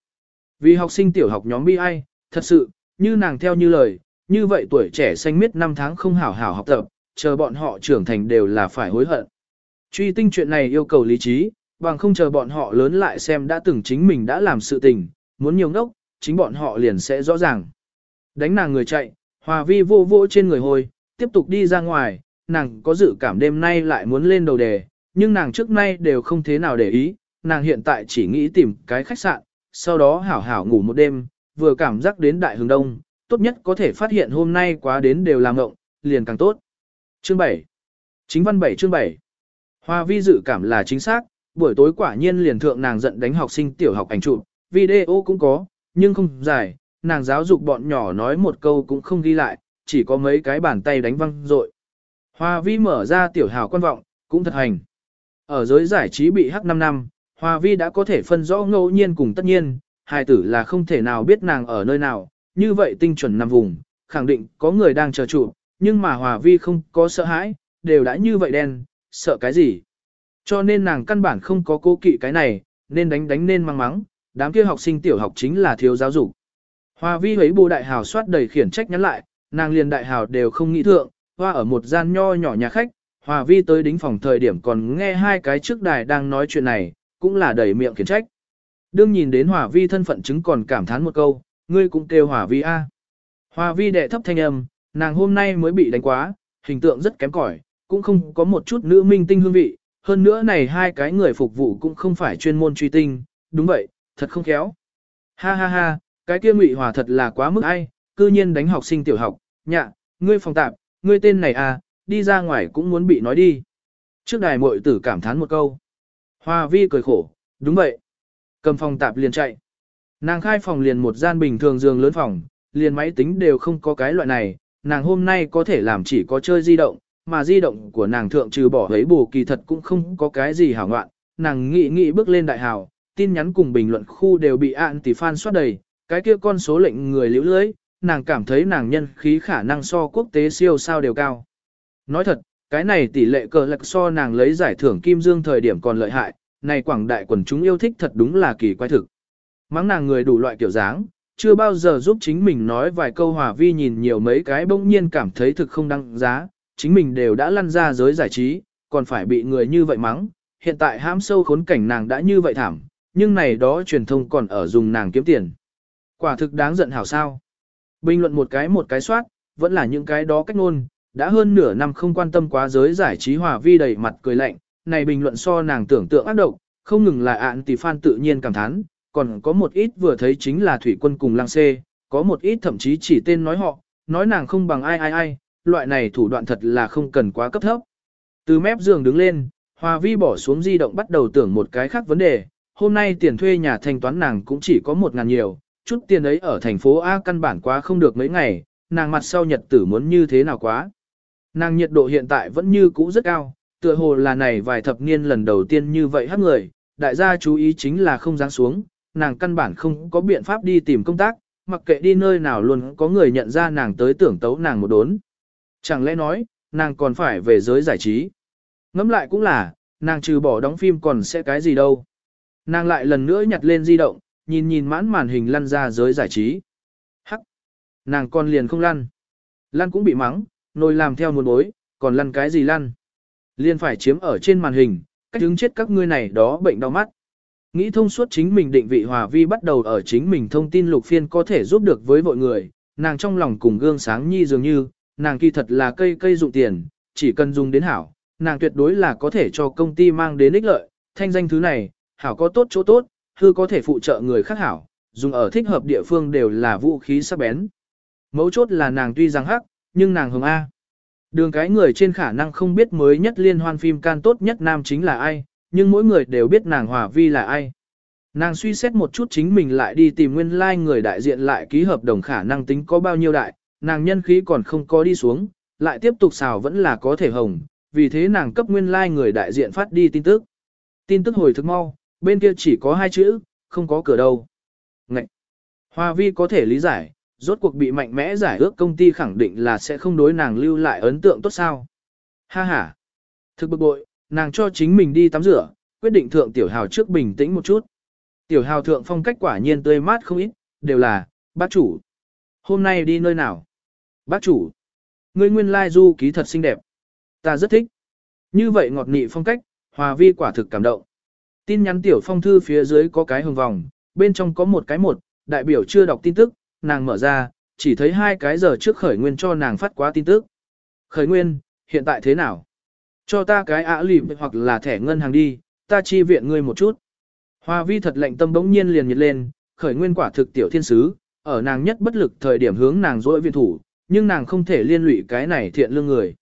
Speaker 1: Vì học sinh tiểu học nhóm bi ai, thật sự, như nàng theo như lời, như vậy tuổi trẻ xanh miết năm tháng không hảo hảo học tập, chờ bọn họ trưởng thành đều là phải hối hận. Truy tinh chuyện này yêu cầu lý trí, bằng không chờ bọn họ lớn lại xem đã từng chính mình đã làm sự tình, muốn nhiều ngốc, chính bọn họ liền sẽ rõ ràng. Đánh nàng người chạy, hòa vi vô vô trên người hồi, tiếp tục đi ra ngoài, nàng có dự cảm đêm nay lại muốn lên đầu đề, nhưng nàng trước nay đều không thế nào để ý, nàng hiện tại chỉ nghĩ tìm cái khách sạn, sau đó hảo hảo ngủ một đêm, vừa cảm giác đến đại hướng đông, tốt nhất có thể phát hiện hôm nay quá đến đều làm ngộng, liền càng tốt. Chương 7 Chính văn 7 chương 7 Hoa vi dự cảm là chính xác, buổi tối quả nhiên liền thượng nàng giận đánh học sinh tiểu học ảnh chụp, video cũng có, nhưng không dài, nàng giáo dục bọn nhỏ nói một câu cũng không ghi lại, chỉ có mấy cái bàn tay đánh văng rồi. Hoa vi mở ra tiểu hào quan vọng, cũng thật hành. Ở giới giải trí bị hắc 5 năm, Hoa vi đã có thể phân rõ ngẫu nhiên cùng tất nhiên, hài tử là không thể nào biết nàng ở nơi nào, như vậy tinh chuẩn nằm vùng, khẳng định có người đang chờ trụ, nhưng mà Hòa vi không có sợ hãi, đều đã như vậy đen, sợ cái gì. Cho nên nàng căn bản không có cố kỵ cái này, nên đánh đánh nên mang mắng, đám kia học sinh tiểu học chính là thiếu giáo dục. hòa vi ấy bồ đại hào soát đầy khiển trách nhắn lại, nàng liền đại hào đều không nghĩ thượng, hoa ở một gian nho nhỏ nhà khách, Hòa vi tới đính phòng thời điểm còn nghe hai cái trước đài đang nói chuyện này, cũng là đầy miệng khiển trách. Đương nhìn đến Hòa vi thân phận chứng còn cảm thán một câu, ngươi cũng kêu Hòa vi a. Hòa vi đệ thấp thanh âm, nàng hôm nay mới bị đánh quá, hình tượng rất kém cỏi, cũng không có một chút nữ minh tinh hương vị, hơn nữa này hai cái người phục vụ cũng không phải chuyên môn truy tinh, đúng vậy, thật không khéo. Ha ha ha, cái kia ngụy hòa thật là quá mức ai, cư nhiên đánh học sinh tiểu học, nhạ, ngươi phòng tạp, ngươi tên này à, đi ra ngoài cũng muốn bị nói đi. Trước đài muội tử cảm thán một câu. hòa vi cười khổ, đúng vậy. Cầm phòng tạp liền chạy. Nàng khai phòng liền một gian bình thường giường lớn phòng, liền máy tính đều không có cái loại này, nàng hôm nay có thể làm chỉ có chơi di động, mà di động của nàng thượng trừ bỏ ấy bù kỳ thật cũng không có cái gì hảo ngoạn, nàng nghĩ nghĩ bước lên đại hào, tin nhắn cùng bình luận khu đều bị ạn tỷ fan soát đầy, cái kia con số lệnh người liễu lưới, nàng cảm thấy nàng nhân khí khả năng so quốc tế siêu sao đều cao. Nói thật, cái này tỷ lệ cờ lạc so nàng lấy giải thưởng Kim Dương thời điểm còn lợi hại, này quảng đại quần chúng yêu thích thật đúng là kỳ quái thực. Mắng nàng người đủ loại kiểu dáng, chưa bao giờ giúp chính mình nói vài câu hòa vi nhìn nhiều mấy cái bỗng nhiên cảm thấy thực không đăng giá, chính mình đều đã lăn ra giới giải trí, còn phải bị người như vậy mắng, hiện tại hãm sâu khốn cảnh nàng đã như vậy thảm, nhưng này đó truyền thông còn ở dùng nàng kiếm tiền. Quả thực đáng giận hảo sao. Bình luận một cái một cái soát, vẫn là những cái đó cách ngôn, đã hơn nửa năm không quan tâm quá giới giải trí hòa vi đầy mặt cười lạnh, này bình luận so nàng tưởng tượng ác độc, không ngừng là ạn tỷ fan tự nhiên cảm thán, còn có một ít vừa thấy chính là thủy quân cùng lang xê, có một ít thậm chí chỉ tên nói họ, nói nàng không bằng ai ai ai, loại này thủ đoạn thật là không cần quá cấp thấp. Từ mép giường đứng lên, Hòa Vi bỏ xuống di động bắt đầu tưởng một cái khác vấn đề, hôm nay tiền thuê nhà thanh toán nàng cũng chỉ có một ngàn nhiều, chút tiền ấy ở thành phố A căn bản quá không được mấy ngày, nàng mặt sau nhật tử muốn như thế nào quá. Nàng nhiệt độ hiện tại vẫn như cũ rất cao, tựa hồ là này vài thập niên lần đầu tiên như vậy hát người, đại gia chú ý chính là không dáng xuống, nàng căn bản không có biện pháp đi tìm công tác, mặc kệ đi nơi nào luôn có người nhận ra nàng tới tưởng tấu nàng một đốn. Chẳng lẽ nói, nàng còn phải về giới giải trí. Ngẫm lại cũng là, nàng trừ bỏ đóng phim còn sẽ cái gì đâu. Nàng lại lần nữa nhặt lên di động, nhìn nhìn mãn màn hình lăn ra giới giải trí. Hắc! Nàng còn liền không lăn. Lăn cũng bị mắng, nồi làm theo muốn bối, còn lăn cái gì lăn. Liên phải chiếm ở trên màn hình, cách đứng chết các ngươi này đó bệnh đau mắt. Nghĩ thông suốt chính mình định vị hòa vi bắt đầu ở chính mình thông tin lục phiên có thể giúp được với mọi người, nàng trong lòng cùng gương sáng nhi dường như, nàng kỳ thật là cây cây dụng tiền, chỉ cần dùng đến hảo, nàng tuyệt đối là có thể cho công ty mang đến ích lợi, thanh danh thứ này, hảo có tốt chỗ tốt, hư có thể phụ trợ người khác hảo, dùng ở thích hợp địa phương đều là vũ khí sắc bén. Mấu chốt là nàng tuy rằng hắc, nhưng nàng hồng A. Đường cái người trên khả năng không biết mới nhất liên hoan phim can tốt nhất nam chính là ai, nhưng mỗi người đều biết nàng hòa vi là ai. Nàng suy xét một chút chính mình lại đi tìm nguyên lai like người đại diện lại ký hợp đồng khả năng tính có bao nhiêu đại, nàng nhân khí còn không có đi xuống, lại tiếp tục xào vẫn là có thể hồng, vì thế nàng cấp nguyên lai like người đại diện phát đi tin tức. Tin tức hồi thực mau, bên kia chỉ có hai chữ, không có cửa đâu. Ngậy! Hoa vi có thể lý giải, rốt cuộc bị mạnh mẽ giải ước công ty khẳng định là sẽ không đối nàng lưu lại ấn tượng tốt sao. Ha ha! Thực bực bội, nàng cho chính mình đi tắm rửa, quyết định thượng tiểu hào trước bình tĩnh một chút. Tiểu hào thượng phong cách quả nhiên tươi mát không ít, đều là, bác chủ. Hôm nay đi nơi nào? Bác chủ. Ngươi nguyên lai du ký thật xinh đẹp. Ta rất thích. Như vậy ngọt nị phong cách, hòa vi quả thực cảm động. Tin nhắn tiểu phong thư phía dưới có cái hồng vòng, bên trong có một cái một, đại biểu chưa đọc tin tức, nàng mở ra, chỉ thấy hai cái giờ trước khởi nguyên cho nàng phát quá tin tức. Khởi nguyên, hiện tại thế nào? Cho ta cái ạ lì hoặc là thẻ ngân hàng đi, ta chi viện ngươi một chút. Hoa vi thật lệnh tâm bỗng nhiên liền nhiệt lên, khởi nguyên quả thực tiểu thiên sứ, ở nàng nhất bất lực thời điểm hướng nàng dỗi viện thủ, nhưng nàng không thể liên lụy cái này thiện lương người.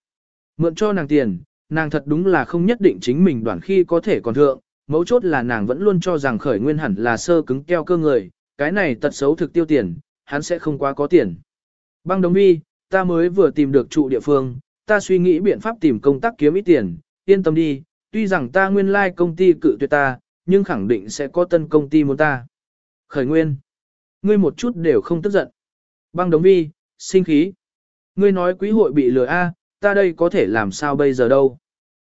Speaker 1: Mượn cho nàng tiền, nàng thật đúng là không nhất định chính mình đoàn khi có thể còn thượng, mấu chốt là nàng vẫn luôn cho rằng khởi nguyên hẳn là sơ cứng keo cơ người, cái này tật xấu thực tiêu tiền, hắn sẽ không quá có tiền. Băng đồng vi, ta mới vừa tìm được trụ địa phương, ta suy nghĩ biện pháp tìm công tác kiếm ít tiền, yên tâm đi, tuy rằng ta nguyên lai like công ty cự tuyệt ta, nhưng khẳng định sẽ có tân công ty muốn ta. Khởi nguyên, ngươi một chút đều không tức giận. Băng đống vi, sinh khí. Ngươi nói quý hội bị lừa A, ta đây có thể làm sao bây giờ đâu.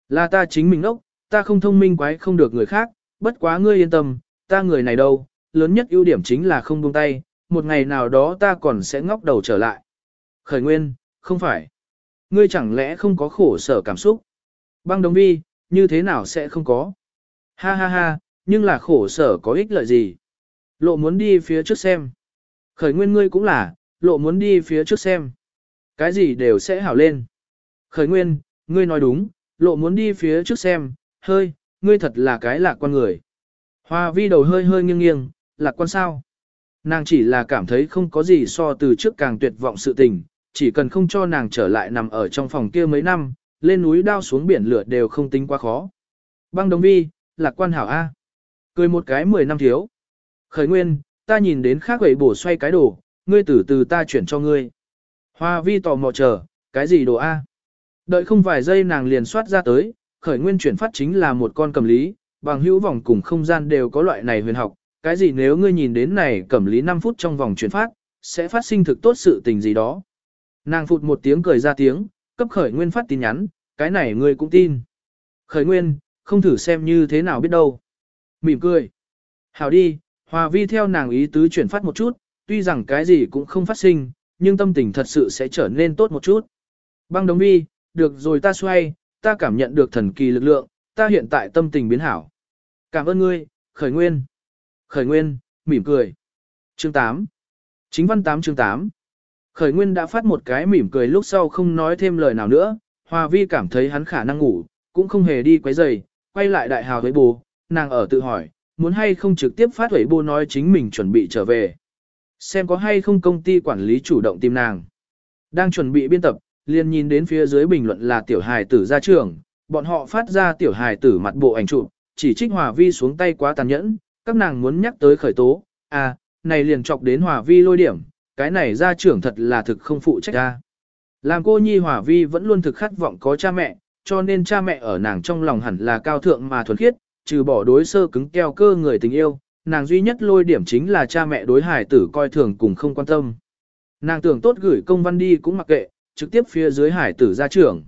Speaker 1: Là ta chính mình ốc, ta không thông minh quái không được người khác, bất quá ngươi yên tâm, ta người này đâu, lớn nhất ưu điểm chính là không buông tay, một ngày nào đó ta còn sẽ ngóc đầu trở lại. Khởi nguyên, không phải. Ngươi chẳng lẽ không có khổ sở cảm xúc? Băng đồng vi, như thế nào sẽ không có? Ha ha ha, nhưng là khổ sở có ích lợi gì? Lộ muốn đi phía trước xem. Khởi nguyên ngươi cũng là, lộ muốn đi phía trước xem. Cái gì đều sẽ hảo lên. Khởi nguyên, ngươi nói đúng, lộ muốn đi phía trước xem, hơi, ngươi thật là cái lạc quan người. Hoa vi đầu hơi hơi nghiêng nghiêng, lạc quan sao? Nàng chỉ là cảm thấy không có gì so từ trước càng tuyệt vọng sự tình, chỉ cần không cho nàng trở lại nằm ở trong phòng kia mấy năm, lên núi đao xuống biển lửa đều không tính quá khó. Băng đồng vi, lạc quan hảo A. Cười một cái 10 năm thiếu. Khởi nguyên, ta nhìn đến khác vậy bổ xoay cái đồ, ngươi từ từ ta chuyển cho ngươi. Hoa vi tò mò chờ, cái gì đồ A? Đợi không vài giây nàng liền soát ra tới, khởi nguyên chuyển phát chính là một con cầm lý, bằng hữu vòng cùng không gian đều có loại này huyền học. Cái gì nếu ngươi nhìn đến này cẩm lý 5 phút trong vòng chuyển phát, sẽ phát sinh thực tốt sự tình gì đó. Nàng phụt một tiếng cười ra tiếng, cấp khởi nguyên phát tin nhắn, cái này ngươi cũng tin. Khởi nguyên, không thử xem như thế nào biết đâu. Mỉm cười. Hảo đi, hòa vi theo nàng ý tứ chuyển phát một chút, tuy rằng cái gì cũng không phát sinh, nhưng tâm tình thật sự sẽ trở nên tốt một chút. Băng đồng vi, được rồi ta xoay, ta cảm nhận được thần kỳ lực lượng, ta hiện tại tâm tình biến hảo. Cảm ơn ngươi, khởi nguyên. Khởi nguyên, mỉm cười. Chương 8. Chính văn 8 chương 8. Khởi nguyên đã phát một cái mỉm cười lúc sau không nói thêm lời nào nữa, Hoa vi cảm thấy hắn khả năng ngủ, cũng không hề đi quấy rầy quay lại đại hào với bố, nàng ở tự hỏi, muốn hay không trực tiếp phát huệ bố nói chính mình chuẩn bị trở về. Xem có hay không công ty quản lý chủ động tìm nàng. Đang chuẩn bị biên tập, liền nhìn đến phía dưới bình luận là tiểu hài tử ra trường, bọn họ phát ra tiểu hài tử mặt bộ ảnh chụp, chỉ trích hòa vi xuống tay quá tàn nhẫn, các nàng muốn nhắc tới khởi tố, à, này liền chọc đến hòa vi lôi điểm, cái này ra trưởng thật là thực không phụ trách ra. Làm cô nhi hòa vi vẫn luôn thực khát vọng có cha mẹ, cho nên cha mẹ ở nàng trong lòng hẳn là cao thượng mà thuần khiết, trừ bỏ đối sơ cứng keo cơ người tình yêu, nàng duy nhất lôi điểm chính là cha mẹ đối hải tử coi thường cùng không quan tâm. Nàng tưởng tốt gửi công văn đi cũng mặc kệ, trực tiếp phía dưới hải tử ra trưởng.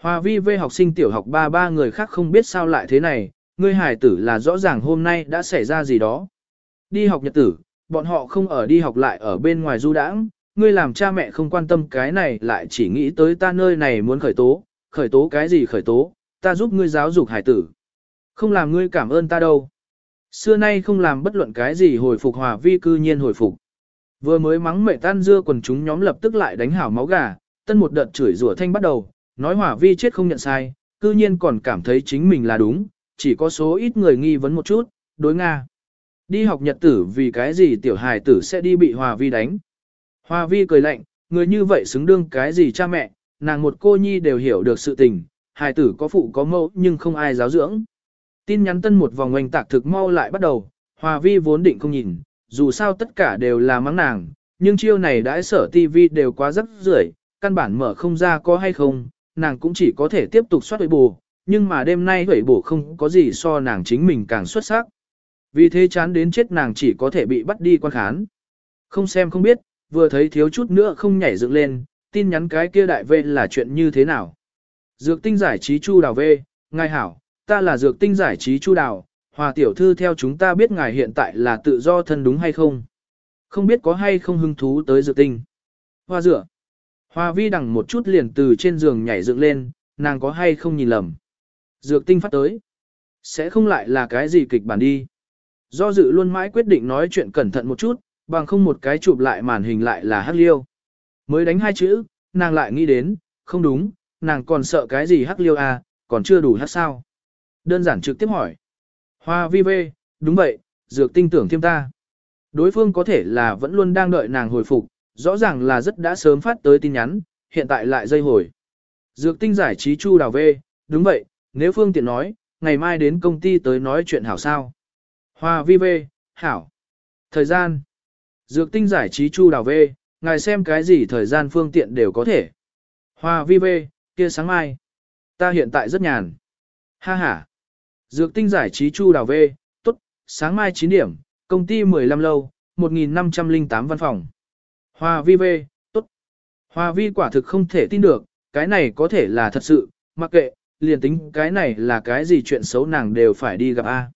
Speaker 1: Hòa vi vê học sinh tiểu học ba ba người khác không biết sao lại thế này, ngươi hải tử là rõ ràng hôm nay đã xảy ra gì đó. Đi học nhật tử, bọn họ không ở đi học lại ở bên ngoài du đãng, ngươi làm cha mẹ không quan tâm cái này lại chỉ nghĩ tới ta nơi này muốn khởi tố, khởi tố cái gì khởi tố, ta giúp ngươi giáo dục hải tử. Không làm ngươi cảm ơn ta đâu. Xưa nay không làm bất luận cái gì hồi phục hòa vi cư nhiên hồi phục. Vừa mới mắng mẹ tan dưa quần chúng nhóm lập tức lại đánh hảo máu gà, tân một đợt chửi rủa thanh bắt đầu, nói hỏa vi chết không nhận sai, cư nhiên còn cảm thấy chính mình là đúng, chỉ có số ít người nghi vấn một chút, đối Nga. Đi học nhật tử vì cái gì tiểu hài tử sẽ đi bị Hòa Vi đánh. Hòa Vi cười lạnh, người như vậy xứng đương cái gì cha mẹ, nàng một cô nhi đều hiểu được sự tình, hài tử có phụ có mẫu nhưng không ai giáo dưỡng. Tin nhắn tân một vòng oanh tạc thực mau lại bắt đầu, Hòa Vi vốn định không nhìn, dù sao tất cả đều là mắng nàng, nhưng chiêu này đãi sở TV đều quá rất rưởi, căn bản mở không ra có hay không, nàng cũng chỉ có thể tiếp tục soát huệ bù, nhưng mà đêm nay hủy bổ không có gì so nàng chính mình càng xuất sắc. Vì thế chán đến chết nàng chỉ có thể bị bắt đi quan khán. Không xem không biết, vừa thấy thiếu chút nữa không nhảy dựng lên, tin nhắn cái kia đại vệ là chuyện như thế nào. Dược tinh giải trí chu đào về, ngài hảo, ta là dược tinh giải trí chu đào, hòa tiểu thư theo chúng ta biết ngài hiện tại là tự do thân đúng hay không. Không biết có hay không hứng thú tới dược tinh. Hoa dựa. Hoa vi đằng một chút liền từ trên giường nhảy dựng lên, nàng có hay không nhìn lầm. Dược tinh phát tới. Sẽ không lại là cái gì kịch bản đi. Do dự luôn mãi quyết định nói chuyện cẩn thận một chút, bằng không một cái chụp lại màn hình lại là hắc liêu. Mới đánh hai chữ, nàng lại nghĩ đến, không đúng, nàng còn sợ cái gì hắc liêu à, còn chưa đủ hắc sao. Đơn giản trực tiếp hỏi. Hoa vi vê, đúng vậy, dược tinh tưởng thêm ta. Đối phương có thể là vẫn luôn đang đợi nàng hồi phục, rõ ràng là rất đã sớm phát tới tin nhắn, hiện tại lại dây hồi. Dược tinh giải trí chu đào vê, đúng vậy, nếu phương tiện nói, ngày mai đến công ty tới nói chuyện hảo sao. Hoa vi vê, hảo. Thời gian. Dược tinh giải trí chu đào vê, ngài xem cái gì thời gian phương tiện đều có thể. Hoa vi vê, kia sáng mai. Ta hiện tại rất nhàn. Ha ha. Dược tinh giải trí chu đào vê, tốt, sáng mai 9 điểm, công ty 15 lâu, 1508 văn phòng. Hoa vi vê, tốt. Hoa vi quả thực không thể tin được, cái này có thể là thật sự, mặc kệ, liền tính cái này là cái gì chuyện xấu nàng đều phải đi gặp A.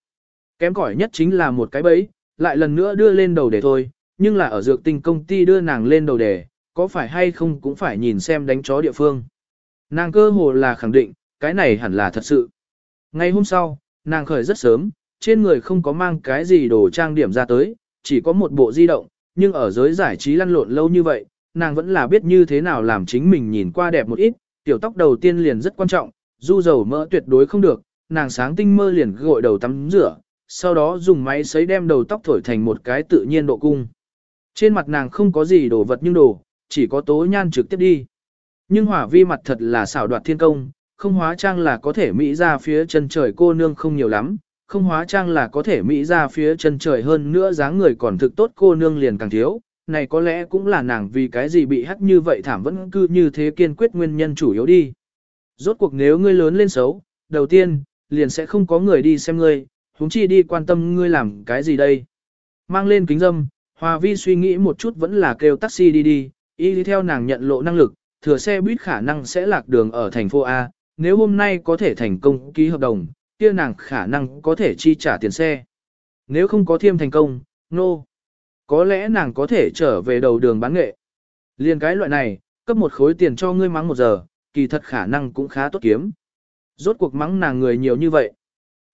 Speaker 1: Kém cỏi nhất chính là một cái bẫy, lại lần nữa đưa lên đầu đề thôi, nhưng là ở dược tinh công ty đưa nàng lên đầu đề, có phải hay không cũng phải nhìn xem đánh chó địa phương. Nàng cơ hồ là khẳng định, cái này hẳn là thật sự. Ngày hôm sau, nàng khởi rất sớm, trên người không có mang cái gì đồ trang điểm ra tới, chỉ có một bộ di động, nhưng ở giới giải trí lăn lộn lâu như vậy, nàng vẫn là biết như thế nào làm chính mình nhìn qua đẹp một ít, tiểu tóc đầu tiên liền rất quan trọng, du dầu mỡ tuyệt đối không được, nàng sáng tinh mơ liền gội đầu tắm rửa, sau đó dùng máy sấy đem đầu tóc thổi thành một cái tự nhiên độ cung. Trên mặt nàng không có gì đồ vật nhưng đồ, chỉ có tố nhan trực tiếp đi. Nhưng hỏa vi mặt thật là xảo đoạt thiên công, không hóa trang là có thể mỹ ra phía chân trời cô nương không nhiều lắm, không hóa trang là có thể mỹ ra phía chân trời hơn nữa dáng người còn thực tốt cô nương liền càng thiếu. Này có lẽ cũng là nàng vì cái gì bị hắt như vậy thảm vẫn cứ như thế kiên quyết nguyên nhân chủ yếu đi. Rốt cuộc nếu ngươi lớn lên xấu, đầu tiên, liền sẽ không có người đi xem ngươi, huống chi đi quan tâm ngươi làm cái gì đây. Mang lên kính dâm, Hòa Vi suy nghĩ một chút vẫn là kêu taxi đi đi, y đi theo nàng nhận lộ năng lực, thừa xe buýt khả năng sẽ lạc đường ở thành phố A, nếu hôm nay có thể thành công ký hợp đồng, kia nàng khả năng có thể chi trả tiền xe. Nếu không có thiêm thành công, nô. No. Có lẽ nàng có thể trở về đầu đường bán nghệ. Liên cái loại này, cấp một khối tiền cho ngươi mắng một giờ, kỳ thật khả năng cũng khá tốt kiếm. Rốt cuộc mắng nàng người nhiều như vậy.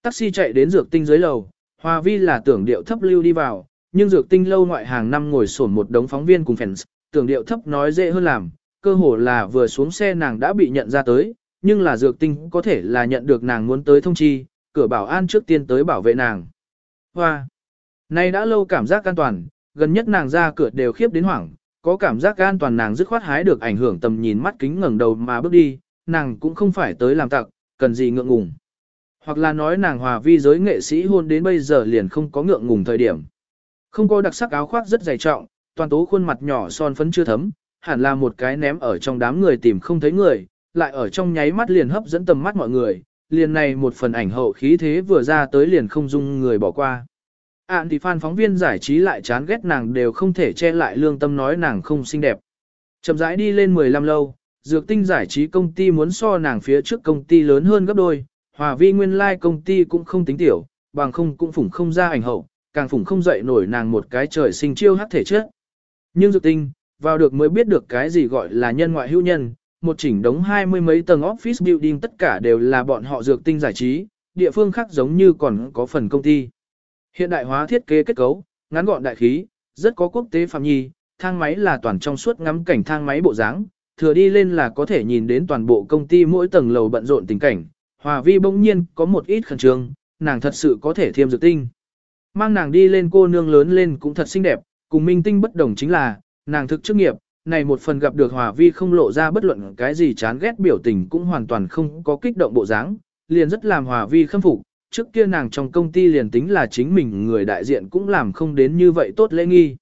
Speaker 1: Taxi chạy đến dược tinh dưới lầu, Hòa Vi là tưởng điệu thấp lưu đi vào, nhưng dược tinh lâu ngoại hàng năm ngồi sổn một đống phóng viên cùng fans, tưởng điệu thấp nói dễ hơn làm, cơ hồ là vừa xuống xe nàng đã bị nhận ra tới, nhưng là dược tinh có thể là nhận được nàng muốn tới thông chi, cửa bảo an trước tiên tới bảo vệ nàng. Hoa! nay đã lâu cảm giác an toàn, gần nhất nàng ra cửa đều khiếp đến hoảng, có cảm giác an toàn nàng dứt khoát hái được ảnh hưởng tầm nhìn mắt kính ngẩng đầu mà bước đi, nàng cũng không phải tới làm tặc, cần gì ngượng ngùng. Hoặc là nói nàng hòa vi giới nghệ sĩ hôn đến bây giờ liền không có ngượng ngùng thời điểm. Không có đặc sắc áo khoác rất dày trọng, toàn tố khuôn mặt nhỏ son phấn chưa thấm, hẳn là một cái ném ở trong đám người tìm không thấy người, lại ở trong nháy mắt liền hấp dẫn tầm mắt mọi người, liền này một phần ảnh hậu khí thế vừa ra tới liền không dung người bỏ qua. Ản thì fan phóng viên giải trí lại chán ghét nàng đều không thể che lại lương tâm nói nàng không xinh đẹp. Chậm rãi đi lên 15 lâu, dược tinh giải trí công ty muốn so nàng phía trước công ty lớn hơn gấp đôi, hòa vi nguyên lai like công ty cũng không tính tiểu, bằng không cũng phủng không ra ảnh hậu, càng phủng không dậy nổi nàng một cái trời sinh chiêu hát thể chất. Nhưng dược tinh, vào được mới biết được cái gì gọi là nhân ngoại hữu nhân, một chỉnh đống hai mươi mấy tầng office building tất cả đều là bọn họ dược tinh giải trí, địa phương khác giống như còn có phần công ty. Hiện đại hóa thiết kế kết cấu, ngắn gọn đại khí, rất có quốc tế phạm nhi, thang máy là toàn trong suốt ngắm cảnh thang máy bộ dáng, thừa đi lên là có thể nhìn đến toàn bộ công ty mỗi tầng lầu bận rộn tình cảnh. Hòa vi bỗng nhiên có một ít khẩn trương, nàng thật sự có thể thiêm dược tinh. Mang nàng đi lên cô nương lớn lên cũng thật xinh đẹp, cùng minh tinh bất đồng chính là, nàng thực chức nghiệp, này một phần gặp được hòa vi không lộ ra bất luận cái gì chán ghét biểu tình cũng hoàn toàn không có kích động bộ dáng, liền rất làm hòa vi khâm phục, trước kia nàng trong công ty liền tính là chính mình người đại diện cũng làm không đến như vậy tốt lễ nghi.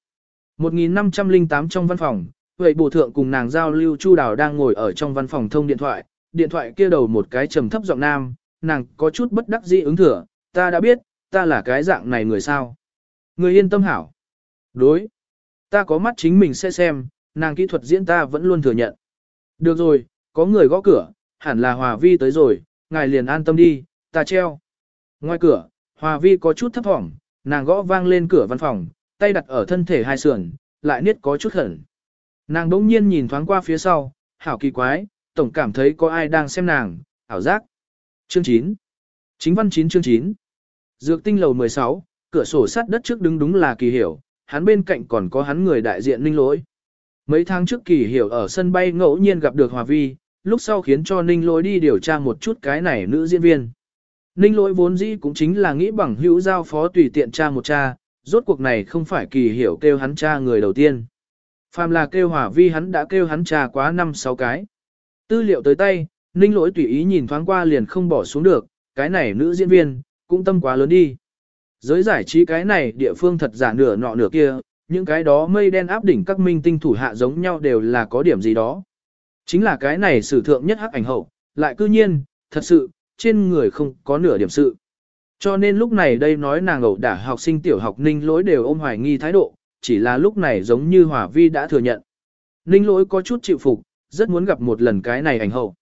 Speaker 1: 1508 trong văn phòng, vậy bộ thượng cùng nàng giao lưu Chu Đào đang ngồi ở trong văn phòng thông điện thoại, điện thoại kia đầu một cái trầm thấp giọng nam, nàng có chút bất đắc dĩ ứng thừa, ta đã biết, ta là cái dạng này người sao. Người yên tâm hảo. Đối. Ta có mắt chính mình sẽ xem, nàng kỹ thuật diễn ta vẫn luôn thừa nhận. Được rồi, có người gõ cửa, hẳn là Hòa Vi tới rồi, ngài liền an tâm đi, ta treo. Ngoài cửa, Hòa Vi có chút thấp thỏm, nàng gõ vang lên cửa văn phòng, tay đặt ở thân thể hai sườn, lại niết có chút khẩn. Nàng đỗng nhiên nhìn thoáng qua phía sau, hảo kỳ quái, tổng cảm thấy có ai đang xem nàng, ảo giác. Chương 9 Chính văn 9 chương 9 Dược tinh lầu 16, cửa sổ sắt đất trước đứng đúng là kỳ hiểu, hắn bên cạnh còn có hắn người đại diện ninh lỗi. Mấy tháng trước kỳ hiểu ở sân bay ngẫu nhiên gặp được Hòa Vi, lúc sau khiến cho ninh lỗi đi điều tra một chút cái này nữ diễn viên. Ninh lỗi vốn dĩ cũng chính là nghĩ bằng hữu giao phó tùy tiện cha một cha, rốt cuộc này không phải kỳ hiểu kêu hắn cha người đầu tiên. Phàm là kêu hỏa Vi hắn đã kêu hắn cha quá năm sáu cái. Tư liệu tới tay, ninh lỗi tùy ý nhìn thoáng qua liền không bỏ xuống được, cái này nữ diễn viên, cũng tâm quá lớn đi. Giới giải trí cái này địa phương thật giả nửa nọ nửa kia, những cái đó mây đen áp đỉnh các minh tinh thủ hạ giống nhau đều là có điểm gì đó. Chính là cái này sử thượng nhất hắc ảnh hậu, lại cư nhiên, thật sự, trên người không có nửa điểm sự. Cho nên lúc này đây nói nàng ẩu đả học sinh tiểu học ninh lỗi đều ôm hoài nghi thái độ, chỉ là lúc này giống như Hỏa Vi đã thừa nhận. Ninh lỗi có chút chịu phục, rất muốn gặp một lần cái này ảnh hậu.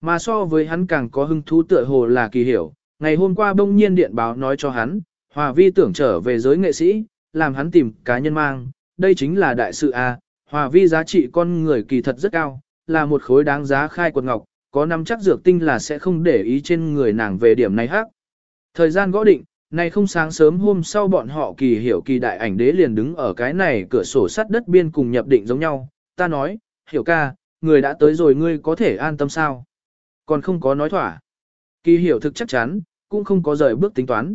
Speaker 1: Mà so với hắn càng có hứng thú tựa hồ là kỳ hiểu, ngày hôm qua bỗng nhiên điện báo nói cho hắn, Hòa Vi tưởng trở về giới nghệ sĩ, làm hắn tìm cá nhân mang, đây chính là đại sự A, Hòa Vi giá trị con người kỳ thật rất cao, là một khối đáng giá khai quật ngọc, có năm chắc dược tinh là sẽ không để ý trên người nàng về điểm này hắc. Thời gian gõ định, này không sáng sớm hôm sau bọn họ kỳ hiểu kỳ đại ảnh đế liền đứng ở cái này cửa sổ sắt đất biên cùng nhập định giống nhau, ta nói, hiểu ca, người đã tới rồi ngươi có thể an tâm sao? Còn không có nói thỏa. Kỳ hiểu thực chắc chắn, cũng không có rời bước tính toán.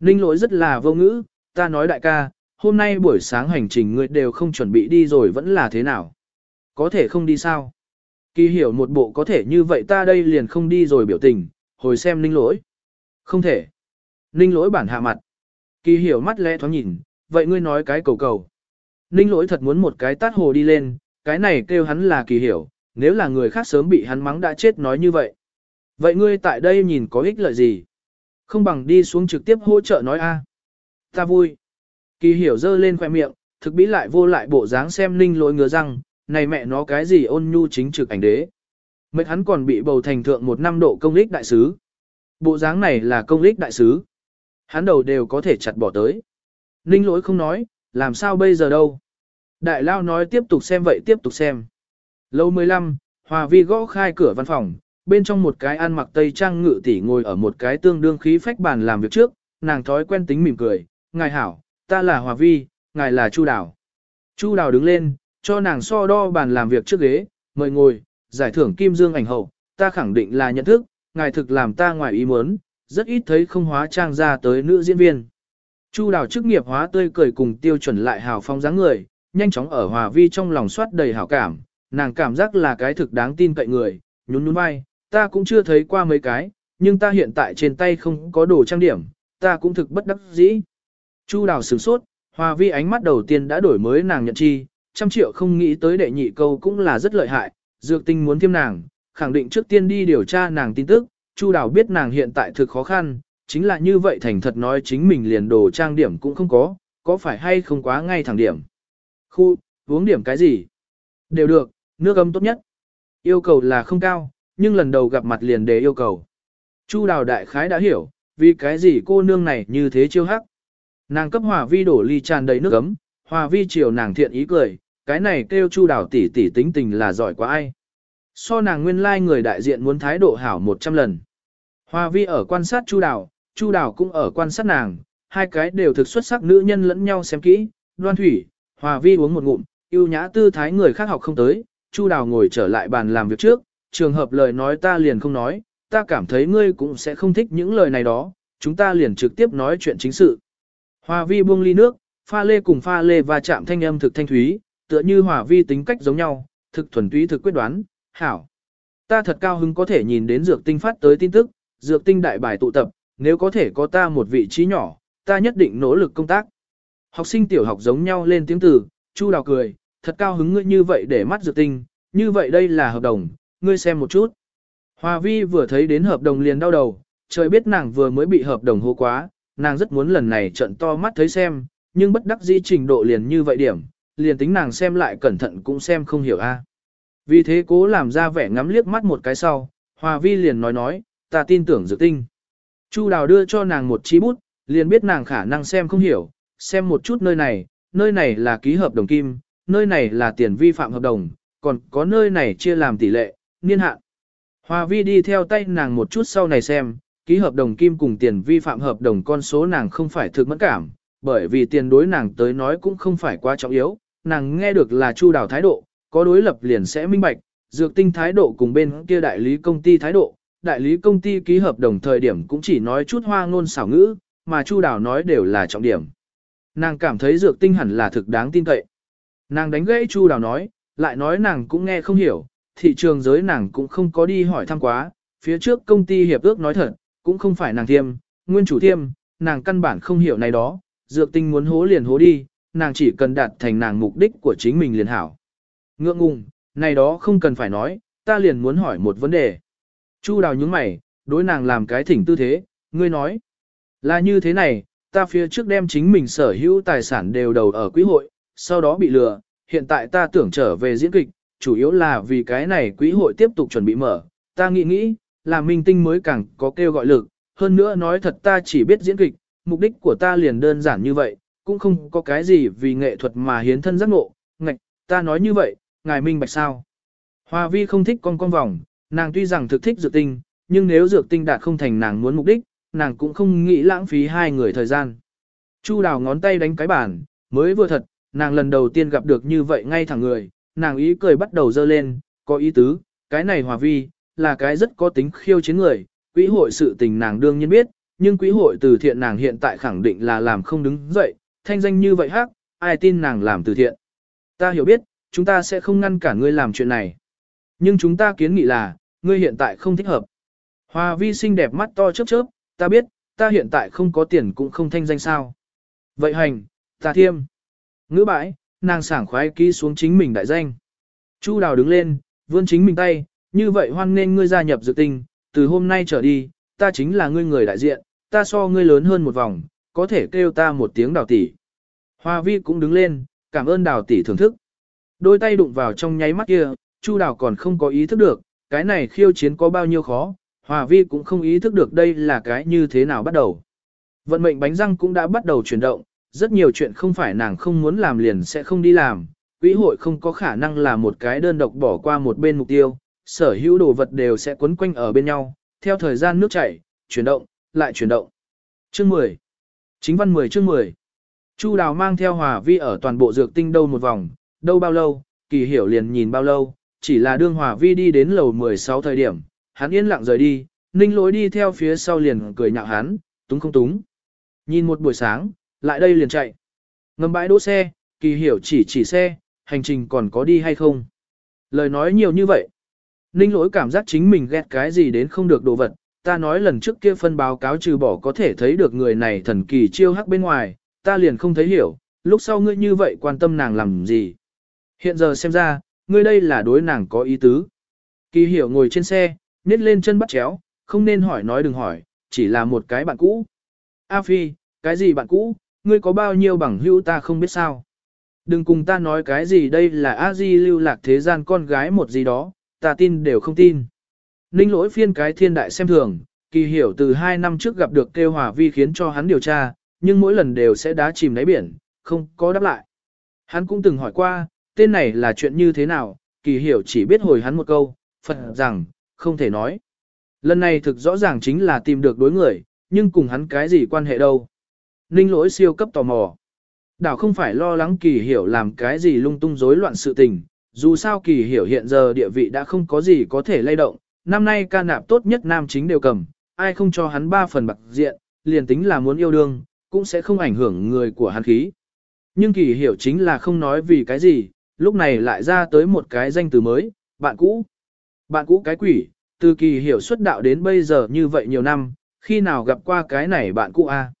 Speaker 1: Ninh lỗi rất là vô ngữ, ta nói đại ca, hôm nay buổi sáng hành trình ngươi đều không chuẩn bị đi rồi vẫn là thế nào? Có thể không đi sao? Kỳ hiểu một bộ có thể như vậy ta đây liền không đi rồi biểu tình, hồi xem ninh lỗi. Không thể. Ninh lỗi bản hạ mặt. Kỳ hiểu mắt lẽ thoáng nhìn, vậy ngươi nói cái cầu cầu. Ninh lỗi thật muốn một cái tát hồ đi lên, cái này kêu hắn là kỳ hiểu, nếu là người khác sớm bị hắn mắng đã chết nói như vậy. Vậy ngươi tại đây nhìn có ích lợi gì? Không bằng đi xuống trực tiếp hỗ trợ nói a. Ta vui. Kỳ hiểu dơ lên khoe miệng, thực bí lại vô lại bộ dáng xem ninh lỗi ngứa răng, này mẹ nó cái gì ôn nhu chính trực ảnh đế. mấy hắn còn bị bầu thành thượng một năm độ công lích đại sứ. Bộ dáng này là công lích đại sứ. Hắn đầu đều có thể chặt bỏ tới. Ninh lỗi không nói, làm sao bây giờ đâu. Đại lao nói tiếp tục xem vậy tiếp tục xem. Lâu 15, Hòa Vi gõ khai cửa văn phòng, bên trong một cái ăn mặc tây trang ngự tỷ ngồi ở một cái tương đương khí phách bàn làm việc trước, nàng thói quen tính mỉm cười, ngài hảo, ta là Hòa Vi, ngài là Chu Đào. Chu Đào đứng lên, cho nàng so đo bàn làm việc trước ghế, mời ngồi, giải thưởng Kim Dương ảnh hậu, ta khẳng định là nhận thức, ngài thực làm ta ngoài ý muốn, rất ít thấy không hóa trang ra tới nữ diễn viên. Chu Đào chức nghiệp hóa tươi cười cùng tiêu chuẩn lại hào phong dáng người, nhanh chóng ở Hòa Vi trong lòng soát đầy hảo cảm, nàng cảm giác là cái thực đáng tin cậy người, nhún nhún vai, ta cũng chưa thấy qua mấy cái, nhưng ta hiện tại trên tay không có đồ trang điểm, ta cũng thực bất đắc dĩ. Chu đào sửng sốt, hòa vi ánh mắt đầu tiên đã đổi mới nàng nhận chi, trăm triệu không nghĩ tới đệ nhị câu cũng là rất lợi hại, dược tinh muốn thiêm nàng, khẳng định trước tiên đi điều tra nàng tin tức, Chu đào biết nàng hiện tại thực khó khăn, chính là như vậy thành thật nói chính mình liền đồ trang điểm cũng không có, có phải hay không quá ngay thẳng điểm. Khu, uống điểm cái gì? Đều được, nước ấm tốt nhất. Yêu cầu là không cao, nhưng lần đầu gặp mặt liền đề yêu cầu. Chu đào đại khái đã hiểu, vì cái gì cô nương này như thế chiêu hắc. Nàng cấp hòa vi đổ ly tràn đầy nước ấm, hòa vi chiều nàng thiện ý cười, cái này kêu chu đào tỷ tỷ tính tình là giỏi quá ai. So nàng nguyên lai like người đại diện muốn thái độ hảo 100 lần. Hòa vi ở quan sát chu đào, chu đào cũng ở quan sát nàng, hai cái đều thực xuất sắc nữ nhân lẫn nhau xem kỹ, đoan thủy, hòa vi uống một ngụm, yêu nhã tư thái người khác học không tới, chu đào ngồi trở lại bàn làm việc trước, trường hợp lời nói ta liền không nói, ta cảm thấy ngươi cũng sẽ không thích những lời này đó, chúng ta liền trực tiếp nói chuyện chính sự. Hòa vi buông ly nước, pha lê cùng pha lê và chạm thanh âm thực thanh thúy, tựa như hòa vi tính cách giống nhau, thực thuần túy thực quyết đoán, hảo. Ta thật cao hứng có thể nhìn đến dược tinh phát tới tin tức, dược tinh đại bài tụ tập, nếu có thể có ta một vị trí nhỏ, ta nhất định nỗ lực công tác. Học sinh tiểu học giống nhau lên tiếng từ, Chu Đào cười, thật cao hứng ngươi như vậy để mắt dược tinh, như vậy đây là hợp đồng, ngươi xem một chút. Hòa vi vừa thấy đến hợp đồng liền đau đầu, trời biết nàng vừa mới bị hợp đồng hô quá, nàng rất muốn lần này trận to mắt thấy xem, nhưng bất đắc dĩ trình độ liền như vậy điểm, liền tính nàng xem lại cẩn thận cũng xem không hiểu a. À. Vì thế cố làm ra vẻ ngắm liếc mắt một cái sau, Hòa Vi liền nói nói, ta tin tưởng dược tinh. Chu Đào đưa cho nàng một chi bút, liền biết nàng khả năng xem không hiểu, xem một chút nơi này, nơi này là ký hợp đồng kim, nơi này là tiền vi phạm hợp đồng, còn có nơi này chia làm tỷ lệ, niên hạn. Hòa Vi đi theo tay nàng một chút sau này xem, ký hợp đồng kim cùng tiền vi phạm hợp đồng con số nàng không phải thực mẫn cảm, bởi vì tiền đối nàng tới nói cũng không phải quá trọng yếu, nàng nghe được là Chu Đào thái độ, có đối lập liền sẽ minh bạch, dược tinh thái độ cùng bên kia đại lý công ty thái độ, đại lý công ty ký hợp đồng thời điểm cũng chỉ nói chút hoa ngôn xảo ngữ, mà Chu Đào nói đều là trọng điểm. Nàng cảm thấy dược tinh hẳn là thực đáng tin cậy. Nàng đánh gãy Chu Đào nói, lại nói nàng cũng nghe không hiểu, thị trường giới nàng cũng không có đi hỏi thăm quá, phía trước công ty hiệp ước nói thật, cũng không phải nàng thiêm, nguyên chủ thiêm, nàng căn bản không hiểu này đó, dược tinh muốn hố liền hố đi, nàng chỉ cần đạt thành nàng mục đích của chính mình liền hảo. Ngượng ngùng, này đó không cần phải nói, ta liền muốn hỏi một vấn đề. Chu đào nhướng mày, đối nàng làm cái thỉnh tư thế, ngươi nói. Là như thế này, ta phía trước đem chính mình sở hữu tài sản đều đầu ở quỹ hội, sau đó bị lừa, hiện tại ta tưởng trở về diễn kịch, chủ yếu là vì cái này quỹ hội tiếp tục chuẩn bị mở, ta nghĩ nghĩ, là minh tinh mới càng có kêu gọi lực, hơn nữa nói thật ta chỉ biết diễn kịch, mục đích của ta liền đơn giản như vậy, cũng không có cái gì vì nghệ thuật mà hiến thân giác ngộ, ngạch, ta nói như vậy, ngài minh bạch sao. Hoa vi không thích con con vòng, nàng tuy rằng thực thích dược tinh, nhưng nếu dược tinh đạt không thành nàng muốn mục đích, nàng cũng không nghĩ lãng phí hai người thời gian. Chu đào ngón tay đánh cái bàn, mới vừa thật, nàng lần đầu tiên gặp được như vậy ngay thẳng người, nàng ý cười bắt đầu dơ lên, có ý tứ, cái này hòa vi, là cái rất có tính khiêu chiến người, quỹ hội sự tình nàng đương nhiên biết, nhưng quỹ hội từ thiện nàng hiện tại khẳng định là làm không đứng dậy, thanh danh như vậy hát, ai tin nàng làm từ thiện. Ta hiểu biết, chúng ta sẽ không ngăn cản ngươi làm chuyện này. Nhưng chúng ta kiến nghị là, ngươi hiện tại không thích hợp. Hòa vi xinh đẹp mắt to chớp chớp, ta biết, ta hiện tại không có tiền cũng không thanh danh sao. Vậy hành, ta thiêm. Ngữ bãi, nàng sảng khoái ký xuống chính mình đại danh. Chu đào đứng lên, vươn chính mình tay, như vậy hoan nên ngươi gia nhập dự tình, từ hôm nay trở đi, ta chính là ngươi người đại diện, ta so ngươi lớn hơn một vòng, có thể kêu ta một tiếng đào tỷ. Hoa vi cũng đứng lên, cảm ơn đào tỷ thưởng thức. Đôi tay đụng vào trong nháy mắt kia, Chu đào còn không có ý thức được, cái này khiêu chiến có bao nhiêu khó, Hoa vi cũng không ý thức được đây là cái như thế nào bắt đầu. Vận mệnh bánh răng cũng đã bắt đầu chuyển động, rất nhiều chuyện không phải nàng không muốn làm liền sẽ không đi làm, quỹ hội không có khả năng là một cái đơn độc bỏ qua một bên mục tiêu, sở hữu đồ vật đều sẽ quấn quanh ở bên nhau, theo thời gian nước chảy, chuyển động, lại chuyển động. Chương 10 Chính văn 10 chương 10 Chu Đào mang theo Hòa Vi ở toàn bộ dược tinh đâu một vòng, đâu bao lâu, kỳ hiểu liền nhìn bao lâu, chỉ là đương Hòa Vi đi đến lầu 16 thời điểm, hắn yên lặng rời đi, ninh lối đi theo phía sau liền cười nhạo hắn, túng không túng. Nhìn một buổi sáng, lại đây liền chạy. Ngầm bãi đỗ xe, kỳ hiểu chỉ chỉ xe, hành trình còn có đi hay không. Lời nói nhiều như vậy. Ninh lỗi cảm giác chính mình ghét cái gì đến không được đồ vật, ta nói lần trước kia phân báo cáo trừ bỏ có thể thấy được người này thần kỳ chiêu hắc bên ngoài, ta liền không thấy hiểu, lúc sau ngươi như vậy quan tâm nàng làm gì. Hiện giờ xem ra, ngươi đây là đối nàng có ý tứ. Kỳ hiểu ngồi trên xe, nết lên chân bắt chéo, không nên hỏi nói đừng hỏi, chỉ là một cái bạn cũ. A Phi, cái gì bạn cũ, ngươi có bao nhiêu bằng hữu ta không biết sao. Đừng cùng ta nói cái gì đây là A Di lưu lạc thế gian con gái một gì đó, ta tin đều không tin. Ninh lỗi phiên cái thiên đại xem thường, kỳ hiểu từ hai năm trước gặp được kêu hòa vi khiến cho hắn điều tra, nhưng mỗi lần đều sẽ đá chìm đáy biển, không có đáp lại. Hắn cũng từng hỏi qua, tên này là chuyện như thế nào, kỳ hiểu chỉ biết hồi hắn một câu, Phật rằng, không thể nói. Lần này thực rõ ràng chính là tìm được đối người, nhưng cùng hắn cái gì quan hệ đâu. Ninh lỗi siêu cấp tò mò. Đảo không phải lo lắng kỳ hiểu làm cái gì lung tung rối loạn sự tình, dù sao kỳ hiểu hiện giờ địa vị đã không có gì có thể lay động, năm nay ca nạp tốt nhất nam chính đều cầm, ai không cho hắn ba phần bạc diện, liền tính là muốn yêu đương, cũng sẽ không ảnh hưởng người của hắn khí. Nhưng kỳ hiểu chính là không nói vì cái gì, lúc này lại ra tới một cái danh từ mới, bạn cũ. Bạn cũ cái quỷ, từ kỳ hiểu xuất đạo đến bây giờ như vậy nhiều năm, khi nào gặp qua cái này bạn cũ a?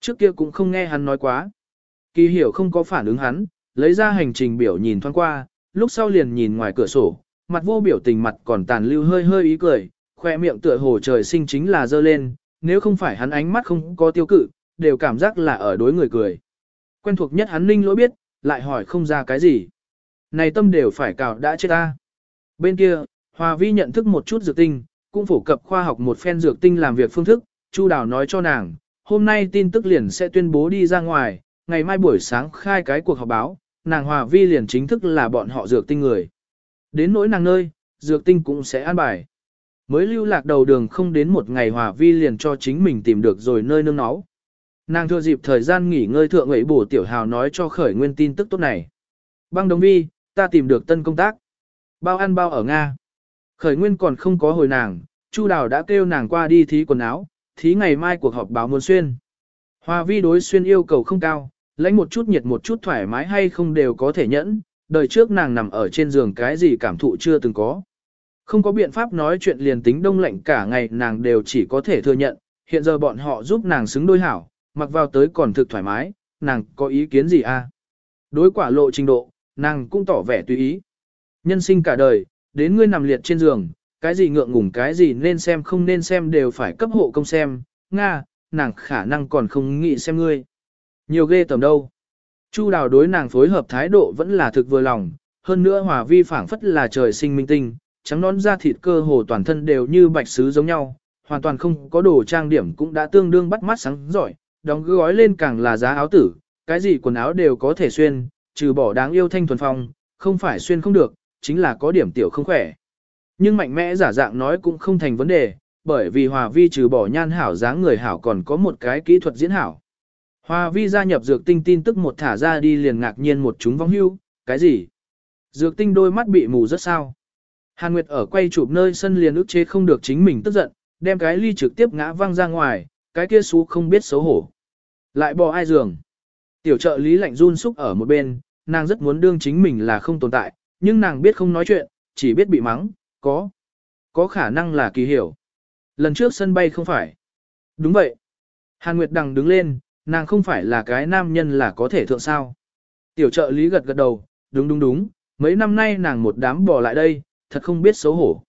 Speaker 1: Trước kia cũng không nghe hắn nói quá. Kỳ hiểu không có phản ứng hắn, lấy ra hành trình biểu nhìn thoáng qua, lúc sau liền nhìn ngoài cửa sổ, mặt vô biểu tình mặt còn tàn lưu hơi hơi ý cười, khoe miệng tựa hồ trời sinh chính là dơ lên, nếu không phải hắn ánh mắt không có tiêu cự, đều cảm giác là ở đối người cười. Quen thuộc nhất hắn ninh lỗi biết, lại hỏi không ra cái gì. Này tâm đều phải cào đã chết ta. Bên kia, Hòa Vi nhận thức một chút dược tinh, cũng phổ cập khoa học một phen dược tinh làm việc phương thức, Chu Đào nói cho nàng, hôm nay tin tức liền sẽ tuyên bố đi ra ngoài, ngày mai buổi sáng khai cái cuộc họp báo, nàng Hòa Vi liền chính thức là bọn họ dược tinh người. Đến nỗi nàng nơi, dược tinh cũng sẽ an bài. Mới lưu lạc đầu đường không đến một ngày Hòa Vi liền cho chính mình tìm được rồi nơi nương náu. Nàng thừa dịp thời gian nghỉ ngơi thượng ấy bổ tiểu hào nói cho khởi nguyên tin tức tốt này. Băng đồng vi, ta tìm được tân công tác. Bao ăn bao ở Nga. Khởi nguyên còn không có hồi nàng, Chu Đào đã kêu nàng qua đi thí quần áo, thí ngày mai cuộc họp báo muốn xuyên. Hòa vi đối xuyên yêu cầu không cao, lãnh một chút nhiệt một chút thoải mái hay không đều có thể nhẫn, đời trước nàng nằm ở trên giường cái gì cảm thụ chưa từng có. Không có biện pháp nói chuyện liền tính đông lạnh cả ngày nàng đều chỉ có thể thừa nhận, hiện giờ bọn họ giúp nàng xứng đôi hảo, mặc vào tới còn thực thoải mái, nàng có ý kiến gì à? Đối quả lộ trình độ, nàng cũng tỏ vẻ tùy ý. Nhân sinh cả đời, đến ngươi nằm liệt trên giường, cái gì ngượng ngùng cái gì nên xem không nên xem đều phải cấp hộ công xem, Nga, nàng khả năng còn không nghĩ xem ngươi. Nhiều ghê tầm đâu. Chu đào đối nàng phối hợp thái độ vẫn là thực vừa lòng, hơn nữa hòa vi phảng phất là trời sinh minh tinh, trắng nón da thịt cơ hồ toàn thân đều như bạch sứ giống nhau, hoàn toàn không có đồ trang điểm cũng đã tương đương bắt mắt sáng giỏi, đóng gói lên càng là giá áo tử, cái gì quần áo đều có thể xuyên, trừ bỏ đáng yêu thanh thuần phong, không phải xuyên không được, chính là có điểm tiểu không khỏe. Nhưng mạnh mẽ giả dạng nói cũng không thành vấn đề, bởi vì Hòa Vi trừ bỏ nhan hảo dáng người hảo còn có một cái kỹ thuật diễn hảo. Hoa Vi gia nhập dược tinh tin tức một thả ra đi liền ngạc nhiên một chúng vong hưu, cái gì? Dược tinh đôi mắt bị mù rất sao? Hàn Nguyệt ở quay chụp nơi sân liền ức chế không được chính mình tức giận, đem cái ly trực tiếp ngã văng ra ngoài, cái kia xú không biết xấu hổ. Lại bỏ ai giường. Tiểu trợ lý lạnh run xúc ở một bên, nàng rất muốn đương chính mình là không tồn tại, nhưng nàng biết không nói chuyện, chỉ biết bị mắng, có. Có khả năng là kỳ hiểu. Lần trước sân bay không phải. Đúng vậy. Hàn Nguyệt Đằng đứng lên, nàng không phải là cái nam nhân là có thể thượng sao. Tiểu trợ lý gật gật đầu, đúng đúng đúng, mấy năm nay nàng một đám bỏ lại đây, thật không biết xấu hổ.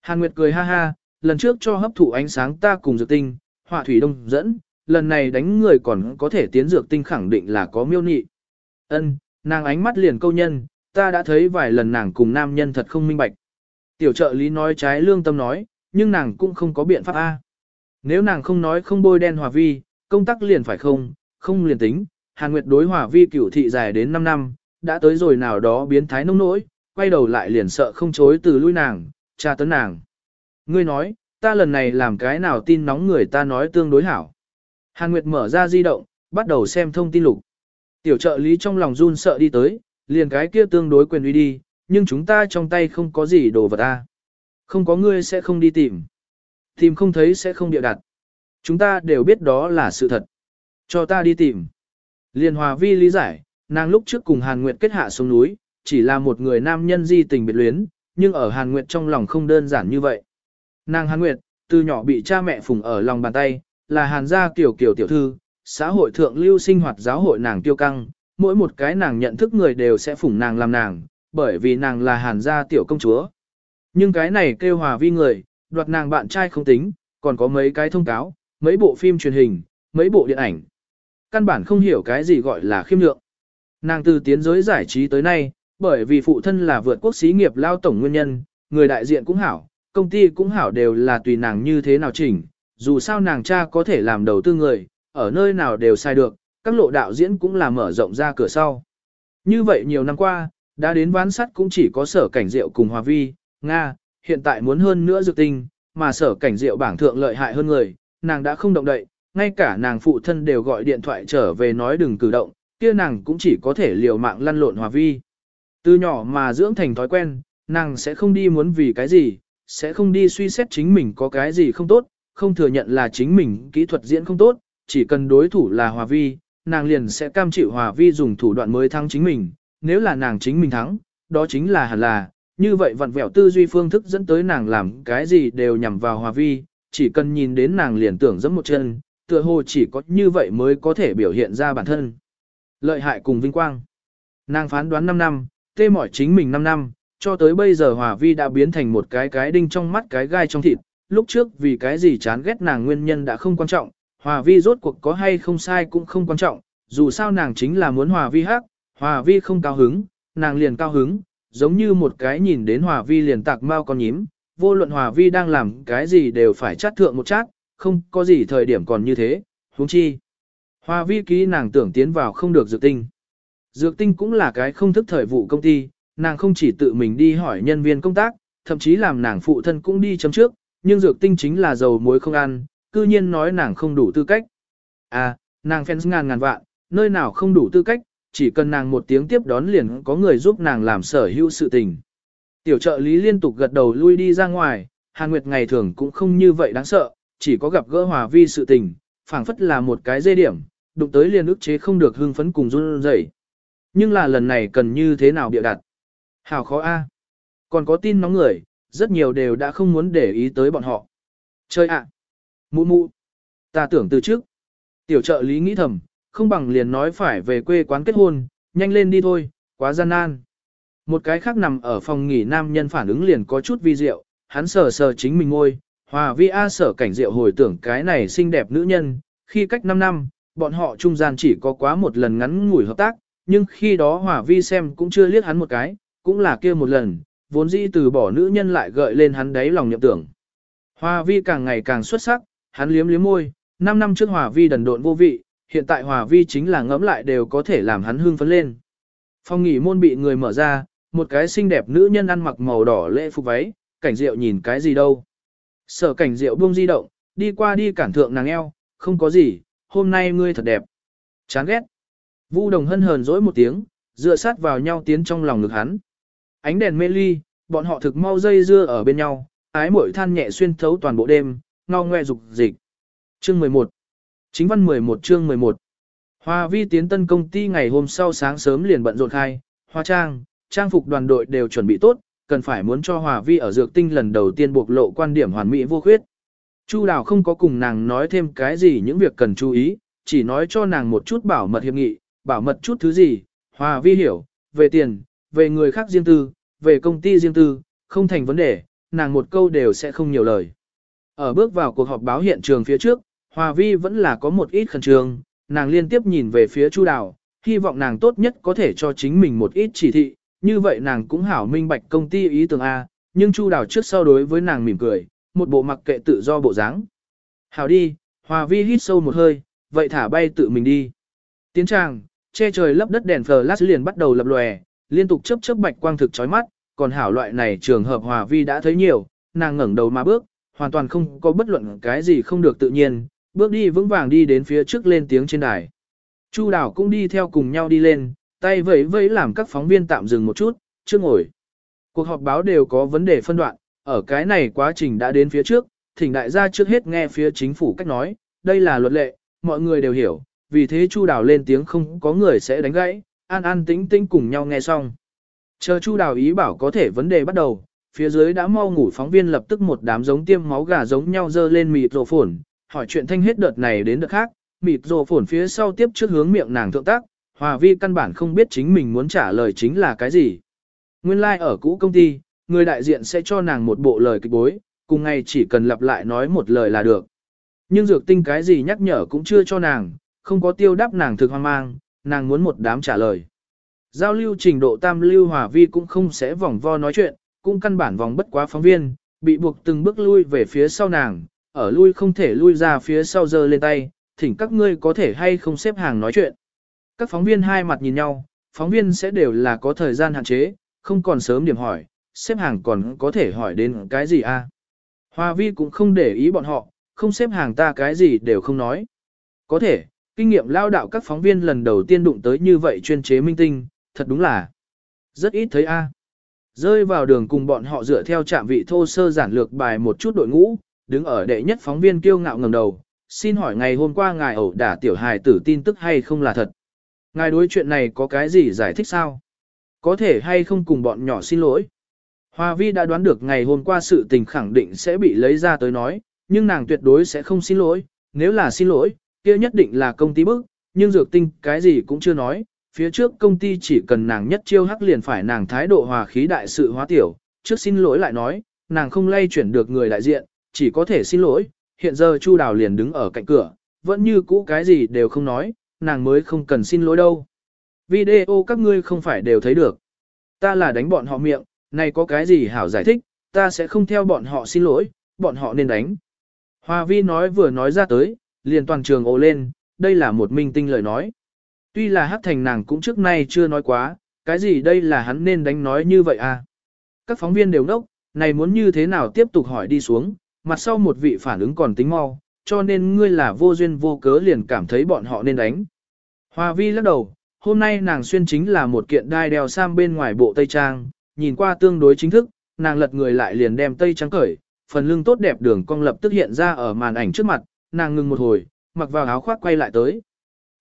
Speaker 1: Hàn Nguyệt cười ha ha, lần trước cho hấp thụ ánh sáng ta cùng dược tinh, họa thủy đông dẫn, lần này đánh người còn có thể tiến dược tinh khẳng định là có miêu nị. Ân, nàng ánh mắt liền câu nhân, ta đã thấy vài lần nàng cùng nam nhân thật không minh bạch. Tiểu trợ lý nói trái lương tâm nói, nhưng nàng cũng không có biện pháp A. Nếu nàng không nói không bôi đen hòa vi, công tác liền phải không, không liền tính, Hàn Nguyệt đối hòa vi cửu thị dài đến 5 năm, đã tới rồi nào đó biến thái nông nỗi, quay đầu lại liền sợ không chối từ lui nàng, tra tấn nàng. Ngươi nói, ta lần này làm cái nào tin nóng người ta nói tương đối hảo. Hàn Nguyệt mở ra di động, bắt đầu xem thông tin lục. Tiểu trợ lý trong lòng run sợ đi tới, liền cái kia tương đối quyền uy đi, nhưng chúng ta trong tay không có gì đồ vật ta. Không có ngươi sẽ không đi tìm. Tìm không thấy sẽ không địa đặt. Chúng ta đều biết đó là sự thật. Cho ta đi tìm. Liên hòa vi lý giải, nàng lúc trước cùng Hàn Nguyệt kết hạ xuống núi, chỉ là một người nam nhân di tình biệt luyến, nhưng ở Hàn Nguyệt trong lòng không đơn giản như vậy. Nàng Hàn Nguyệt, từ nhỏ bị cha mẹ phùng ở lòng bàn tay, là Hàn gia kiểu kiểu tiểu thư, xã hội thượng lưu sinh hoạt giáo hội nàng tiêu căng, mỗi một cái nàng nhận thức người đều sẽ phủng nàng làm nàng, bởi vì nàng là Hàn gia tiểu công chúa. Nhưng cái này kêu hòa vi người, đoạt nàng bạn trai không tính, còn có mấy cái thông cáo, mấy bộ phim truyền hình, mấy bộ điện ảnh. Căn bản không hiểu cái gì gọi là khiêm lượng. Nàng từ tiến giới giải trí tới nay, bởi vì phụ thân là vượt quốc xí nghiệp lao tổng nguyên nhân, người đại diện cũng hảo, công ty cũng hảo đều là tùy nàng như thế nào chỉnh, dù sao nàng cha có thể làm đầu tư người, ở nơi nào đều sai được, các lộ đạo diễn cũng là mở rộng ra cửa sau. Như vậy nhiều năm qua, đã đến ván sắt cũng chỉ có sở cảnh diệu cùng Hòa Vi, Nga, hiện tại muốn hơn nữa dược tinh, mà sở cảnh diệu bảng thượng lợi hại hơn người, nàng đã không động đậy, ngay cả nàng phụ thân đều gọi điện thoại trở về nói đừng cử động, kia nàng cũng chỉ có thể liều mạng lăn lộn Hòa Vi. Từ nhỏ mà dưỡng thành thói quen, nàng sẽ không đi muốn vì cái gì, sẽ không đi suy xét chính mình có cái gì không tốt, không thừa nhận là chính mình kỹ thuật diễn không tốt, chỉ cần đối thủ là Hòa Vi, nàng liền sẽ cam chịu Hòa Vi dùng thủ đoạn mới thắng chính mình, nếu là nàng chính mình thắng, đó chính là hẳn là, như vậy vặn vẹo tư duy phương thức dẫn tới nàng làm cái gì đều nhằm vào Hòa Vi, chỉ cần nhìn đến nàng liền tưởng giẫm một chân, tựa hồ chỉ có như vậy mới có thể biểu hiện ra bản thân. Lợi hại cùng vinh quang. Nàng phán đoán 5 năm, tê mỏi chính mình 5 năm, cho tới bây giờ Hòa Vi đã biến thành một cái cái đinh trong mắt cái gai trong thịt, lúc trước vì cái gì chán ghét nàng nguyên nhân đã không quan trọng, Hòa Vi rốt cuộc có hay không sai cũng không quan trọng, dù sao nàng chính là muốn Hòa Vi hát, Hòa Vi không cao hứng, nàng liền cao hứng, giống như một cái nhìn đến Hòa Vi liền tạc mau con nhím, vô luận Hòa Vi đang làm cái gì đều phải chát thượng một chát, không có gì thời điểm còn như thế, huống chi. Hòa Vi ký nàng tưởng tiến vào không được dược tinh. Dược tinh cũng là cái không thức thời vụ công ty, nàng không chỉ tự mình đi hỏi nhân viên công tác, thậm chí làm nàng phụ thân cũng đi chấm trước, nhưng dược tinh chính là dầu muối không ăn, cư nhiên nói nàng không đủ tư cách. À, nàng fans ngàn ngàn vạn, nơi nào không đủ tư cách, chỉ cần nàng một tiếng tiếp đón liền có người giúp nàng làm sở hữu sự tình. Tiểu trợ lý liên tục gật đầu lui đi ra ngoài, Hàn Nguyệt ngày thường cũng không như vậy đáng sợ, chỉ có gặp gỡ hòa vi sự tình, phảng phất là một cái dây điểm, đụng tới liền ức chế không được hưng phấn cùng run rẩy. Nhưng là lần này cần như thế nào bịa đặt? Hào khó a. Còn có tin nóng người, rất nhiều đều đã không muốn để ý tới bọn họ. Chơi ạ. Mụ mụ. Ta tưởng từ trước. Tiểu trợ lý nghĩ thầm, không bằng liền nói phải về quê quán kết hôn, nhanh lên đi thôi, quá gian nan. Một cái khác nằm ở phòng nghỉ nam nhân phản ứng liền có chút vi diệu, hắn sờ sờ chính mình ngôi, hòa vi a sở cảnh diệu hồi tưởng cái này xinh đẹp nữ nhân, khi cách 5 năm, bọn họ trung gian chỉ có quá một lần ngắn ngủi hợp tác, nhưng khi đó hòa vi xem cũng chưa liếc hắn một cái, cũng là kia một lần, vốn dĩ từ bỏ nữ nhân lại gợi lên hắn đáy lòng nhậm tưởng. Hòa vi càng ngày càng xuất sắc, hắn liếm liếm môi, 5 năm trước hòa vi đần độn vô vị, hiện tại hòa vi chính là ngẫm lại đều có thể làm hắn hưng phấn lên. Phòng nghỉ môn bị người mở ra, một cái xinh đẹp nữ nhân ăn mặc màu đỏ lễ phục váy, cảnh diệu nhìn cái gì đâu. Sở cảnh diệu buông di động, đi qua đi cản thượng nàng eo, không có gì, hôm nay ngươi thật đẹp. Chán ghét. Vu đồng hân hờn dỗi một tiếng, dựa sát vào nhau tiến trong lòng ngực hắn. Ánh đèn mê ly, bọn họ thực mau dây dưa ở bên nhau, ái mội than nhẹ xuyên thấu toàn bộ đêm, ngao ngoe dục dịch. Chương 11 Chính văn 11 chương 11 Hoa vi tiến tân công ty ngày hôm sau sáng sớm liền bận rộn khai, hoa trang, trang phục đoàn đội đều chuẩn bị tốt, cần phải muốn cho Hòa vi ở dược tinh lần đầu tiên bộc lộ quan điểm hoàn mỹ vô khuyết. Chu Đào không có cùng nàng nói thêm cái gì những việc cần chú ý, chỉ nói cho nàng một chút bảo mật hiệp nghị, bảo mật chút thứ gì, Hòa vi hiểu, về tiền, về người khác riêng tư, về công ty riêng tư, không thành vấn đề, nàng một câu đều sẽ không nhiều lời. Ở bước vào cuộc họp báo hiện trường phía trước, Hòa Vi vẫn là có một ít khẩn trương, nàng liên tiếp nhìn về phía Chu Đào, hy vọng nàng tốt nhất có thể cho chính mình một ít chỉ thị, như vậy nàng cũng hảo minh bạch công ty ý tưởng A, nhưng Chu Đào trước sau đối với nàng mỉm cười, một bộ mặc kệ tự do bộ dáng. Hảo đi, Hòa Vi hít sâu một hơi, vậy thả bay tự mình đi. Tiến tràng, che trời lấp đất đèn flash liền bắt đầu lập lòe, liên tục chớp chớp bạch quang thực chói mắt, còn hảo loại này trường hợp Hòa Vi đã thấy nhiều, nàng ngẩng đầu mà bước, hoàn toàn không có bất luận cái gì không được tự nhiên, bước đi vững vàng đi đến phía trước lên tiếng trên đài. Chu Đào cũng đi theo cùng nhau đi lên, tay vẫy vẫy làm các phóng viên tạm dừng một chút, chưa ngồi. Cuộc họp báo đều có vấn đề phân đoạn, ở cái này quá trình đã đến phía trước, thỉnh đại gia trước hết nghe phía chính phủ cách nói, đây là luật lệ, mọi người đều hiểu, vì thế Chu Đào lên tiếng không có người sẽ đánh gãy, an an tĩnh tĩnh cùng nhau nghe xong. Chờ Chu Đào ý bảo có thể vấn đề bắt đầu, phía dưới đã mau ngủ phóng viên lập tức một đám giống tiêm máu gà giống nhau dơ lên mịt rồ phồn, hỏi chuyện thanh hết đợt này đến đợt khác, mịt rồ phồn phía sau tiếp trước hướng miệng nàng thượng tác, hòa vi căn bản không biết chính mình muốn trả lời chính là cái gì. Nguyên lai like ở cũ công ty, người đại diện sẽ cho nàng một bộ lời kịch bối, cùng ngày chỉ cần lặp lại nói một lời là được. Nhưng dược tinh cái gì nhắc nhở cũng chưa cho nàng, không có tiêu đáp nàng thực hoang mang, nàng muốn một đám trả lời. Giao lưu trình độ tam lưu hòa vi cũng không sẽ vòng vo nói chuyện, cũng căn bản vòng bất quá phóng viên, bị buộc từng bước lui về phía sau nàng, ở lui không thể lui ra phía sau giơ lên tay, thỉnh các ngươi có thể hay không xếp hàng nói chuyện. Các phóng viên hai mặt nhìn nhau, phóng viên sẽ đều là có thời gian hạn chế, không còn sớm điểm hỏi, xếp hàng còn có thể hỏi đến cái gì a? À? Hoa vi cũng không để ý bọn họ, không xếp hàng ta cái gì đều không nói. Có thể, kinh nghiệm lao đạo các phóng viên lần đầu tiên đụng tới như vậy chuyên chế minh tinh, thật đúng là rất ít thấy a. Rơi vào đường cùng bọn họ dựa theo trạm vị thô sơ giản lược bài một chút đội ngũ, đứng ở đệ nhất phóng viên kiêu ngạo ngẩng đầu, xin hỏi ngày hôm qua ngài ẩu đả tiểu hài tử tin tức hay không là thật? Ngài đối chuyện này có cái gì giải thích sao? Có thể hay không cùng bọn nhỏ xin lỗi? Hoa Vi đã đoán được ngày hôm qua sự tình khẳng định sẽ bị lấy ra tới nói, nhưng nàng tuyệt đối sẽ không xin lỗi, nếu là xin lỗi, kia nhất định là công ty bức, nhưng dược tinh cái gì cũng chưa nói, phía trước công ty chỉ cần nàng nhất chiêu hắc liền phải nàng thái độ hòa khí đại sự hóa tiểu, trước xin lỗi lại nói, nàng không lay chuyển được người đại diện, chỉ có thể xin lỗi, hiện giờ Chu Đào liền đứng ở cạnh cửa, vẫn như cũ cái gì đều không nói, nàng mới không cần xin lỗi đâu. Video các ngươi không phải đều thấy được. Ta là đánh bọn họ miệng, này có cái gì hảo giải thích, ta sẽ không theo bọn họ xin lỗi, bọn họ nên đánh. Hoa vi nói vừa nói ra tới, liền toàn trường ồ lên, đây là một minh tinh lời nói. Tuy là hát thành nàng cũng trước nay chưa nói quá, cái gì đây là hắn nên đánh nói như vậy à. Các phóng viên đều nốc, này muốn như thế nào tiếp tục hỏi đi xuống, mặt sau một vị phản ứng còn tính mau, cho nên ngươi là vô duyên vô cớ liền cảm thấy bọn họ nên đánh. Hoa vi lắc đầu, hôm nay nàng xuyên chính là một kiện đai đeo sam bên ngoài bộ Tây Trang, nhìn qua tương đối chính thức, nàng lật người lại liền đem Tây Trang cởi, phần lưng tốt đẹp đường cong lập tức hiện ra ở màn ảnh trước mặt, nàng ngừng một hồi, mặc vào áo khoác quay lại tới.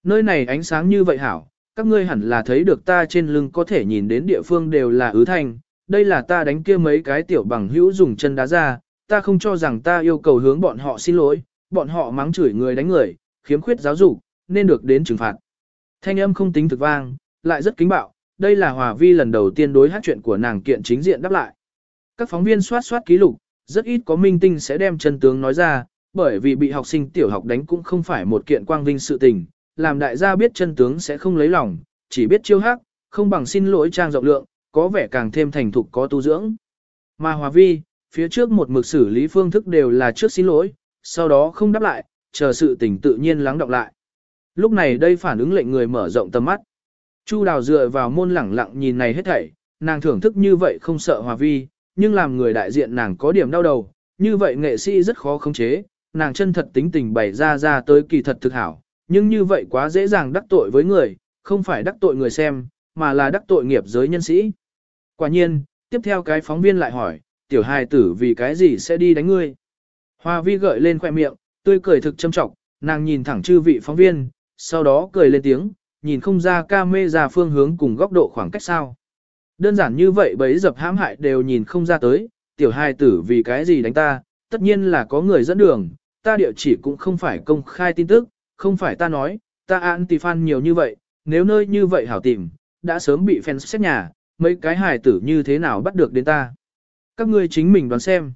Speaker 1: Nơi này ánh sáng như vậy hảo, các ngươi hẳn là thấy được ta trên lưng có thể nhìn đến địa phương đều là ứ thành, đây là ta đánh kia mấy cái tiểu bằng hữu dùng chân đá ra, ta không cho rằng ta yêu cầu hướng bọn họ xin lỗi, bọn họ mắng chửi người đánh người, khiếm khuyết giáo dục, nên được đến trừng phạt. Thanh âm không tính thực vang, lại rất kính bạo, đây là Hòa Vi lần đầu tiên đối hát chuyện của nàng kiện chính diện đáp lại. Các phóng viên soát soát ký lục, rất ít có minh tinh sẽ đem chân tướng nói ra, bởi vì bị học sinh tiểu học đánh cũng không phải một kiện quang vinh sự tình, làm đại gia biết chân tướng sẽ không lấy lòng, chỉ biết chiêu hát, không bằng xin lỗi trang rộng lượng, có vẻ càng thêm thành thục có tu dưỡng. Mà Hòa Vi, phía trước một mực xử lý phương thức đều là trước xin lỗi, sau đó không đáp lại, chờ sự tình tự nhiên lắng đọng lại. Lúc này đây phản ứng lệnh người mở rộng tầm mắt. Chu đào dựa vào môn lẳng lặng nhìn này hết thảy, nàng thưởng thức như vậy không sợ hòa vi, nhưng làm người đại diện nàng có điểm đau đầu, như vậy nghệ sĩ rất khó khống chế, nàng chân thật tính tình bày ra ra tới kỳ thật thực hảo, nhưng như vậy quá dễ dàng đắc tội với người, không phải đắc tội người xem, mà là đắc tội nghiệp giới nhân sĩ. Quả nhiên, tiếp theo cái phóng viên lại hỏi, tiểu hài tử vì cái gì sẽ đi đánh ngươi? Hoa vi gợi lên khoe miệng, tươi cười thực châm trọng, nàng nhìn thẳng chư vị phóng viên, sau đó cười lên tiếng, nhìn không ra ca mê ra phương hướng cùng góc độ khoảng cách sao. Đơn giản như vậy bấy dập hãm hại đều nhìn không ra tới, tiểu hai tử vì cái gì đánh ta, tất nhiên là có người dẫn đường, ta địa chỉ cũng không phải công khai tin tức, không phải ta nói, ta anti-fan nhiều như vậy, nếu nơi như vậy hảo tìm, đã sớm bị fans xét nhà, mấy cái hài tử như thế nào bắt được đến ta. Các ngươi chính mình đoán xem.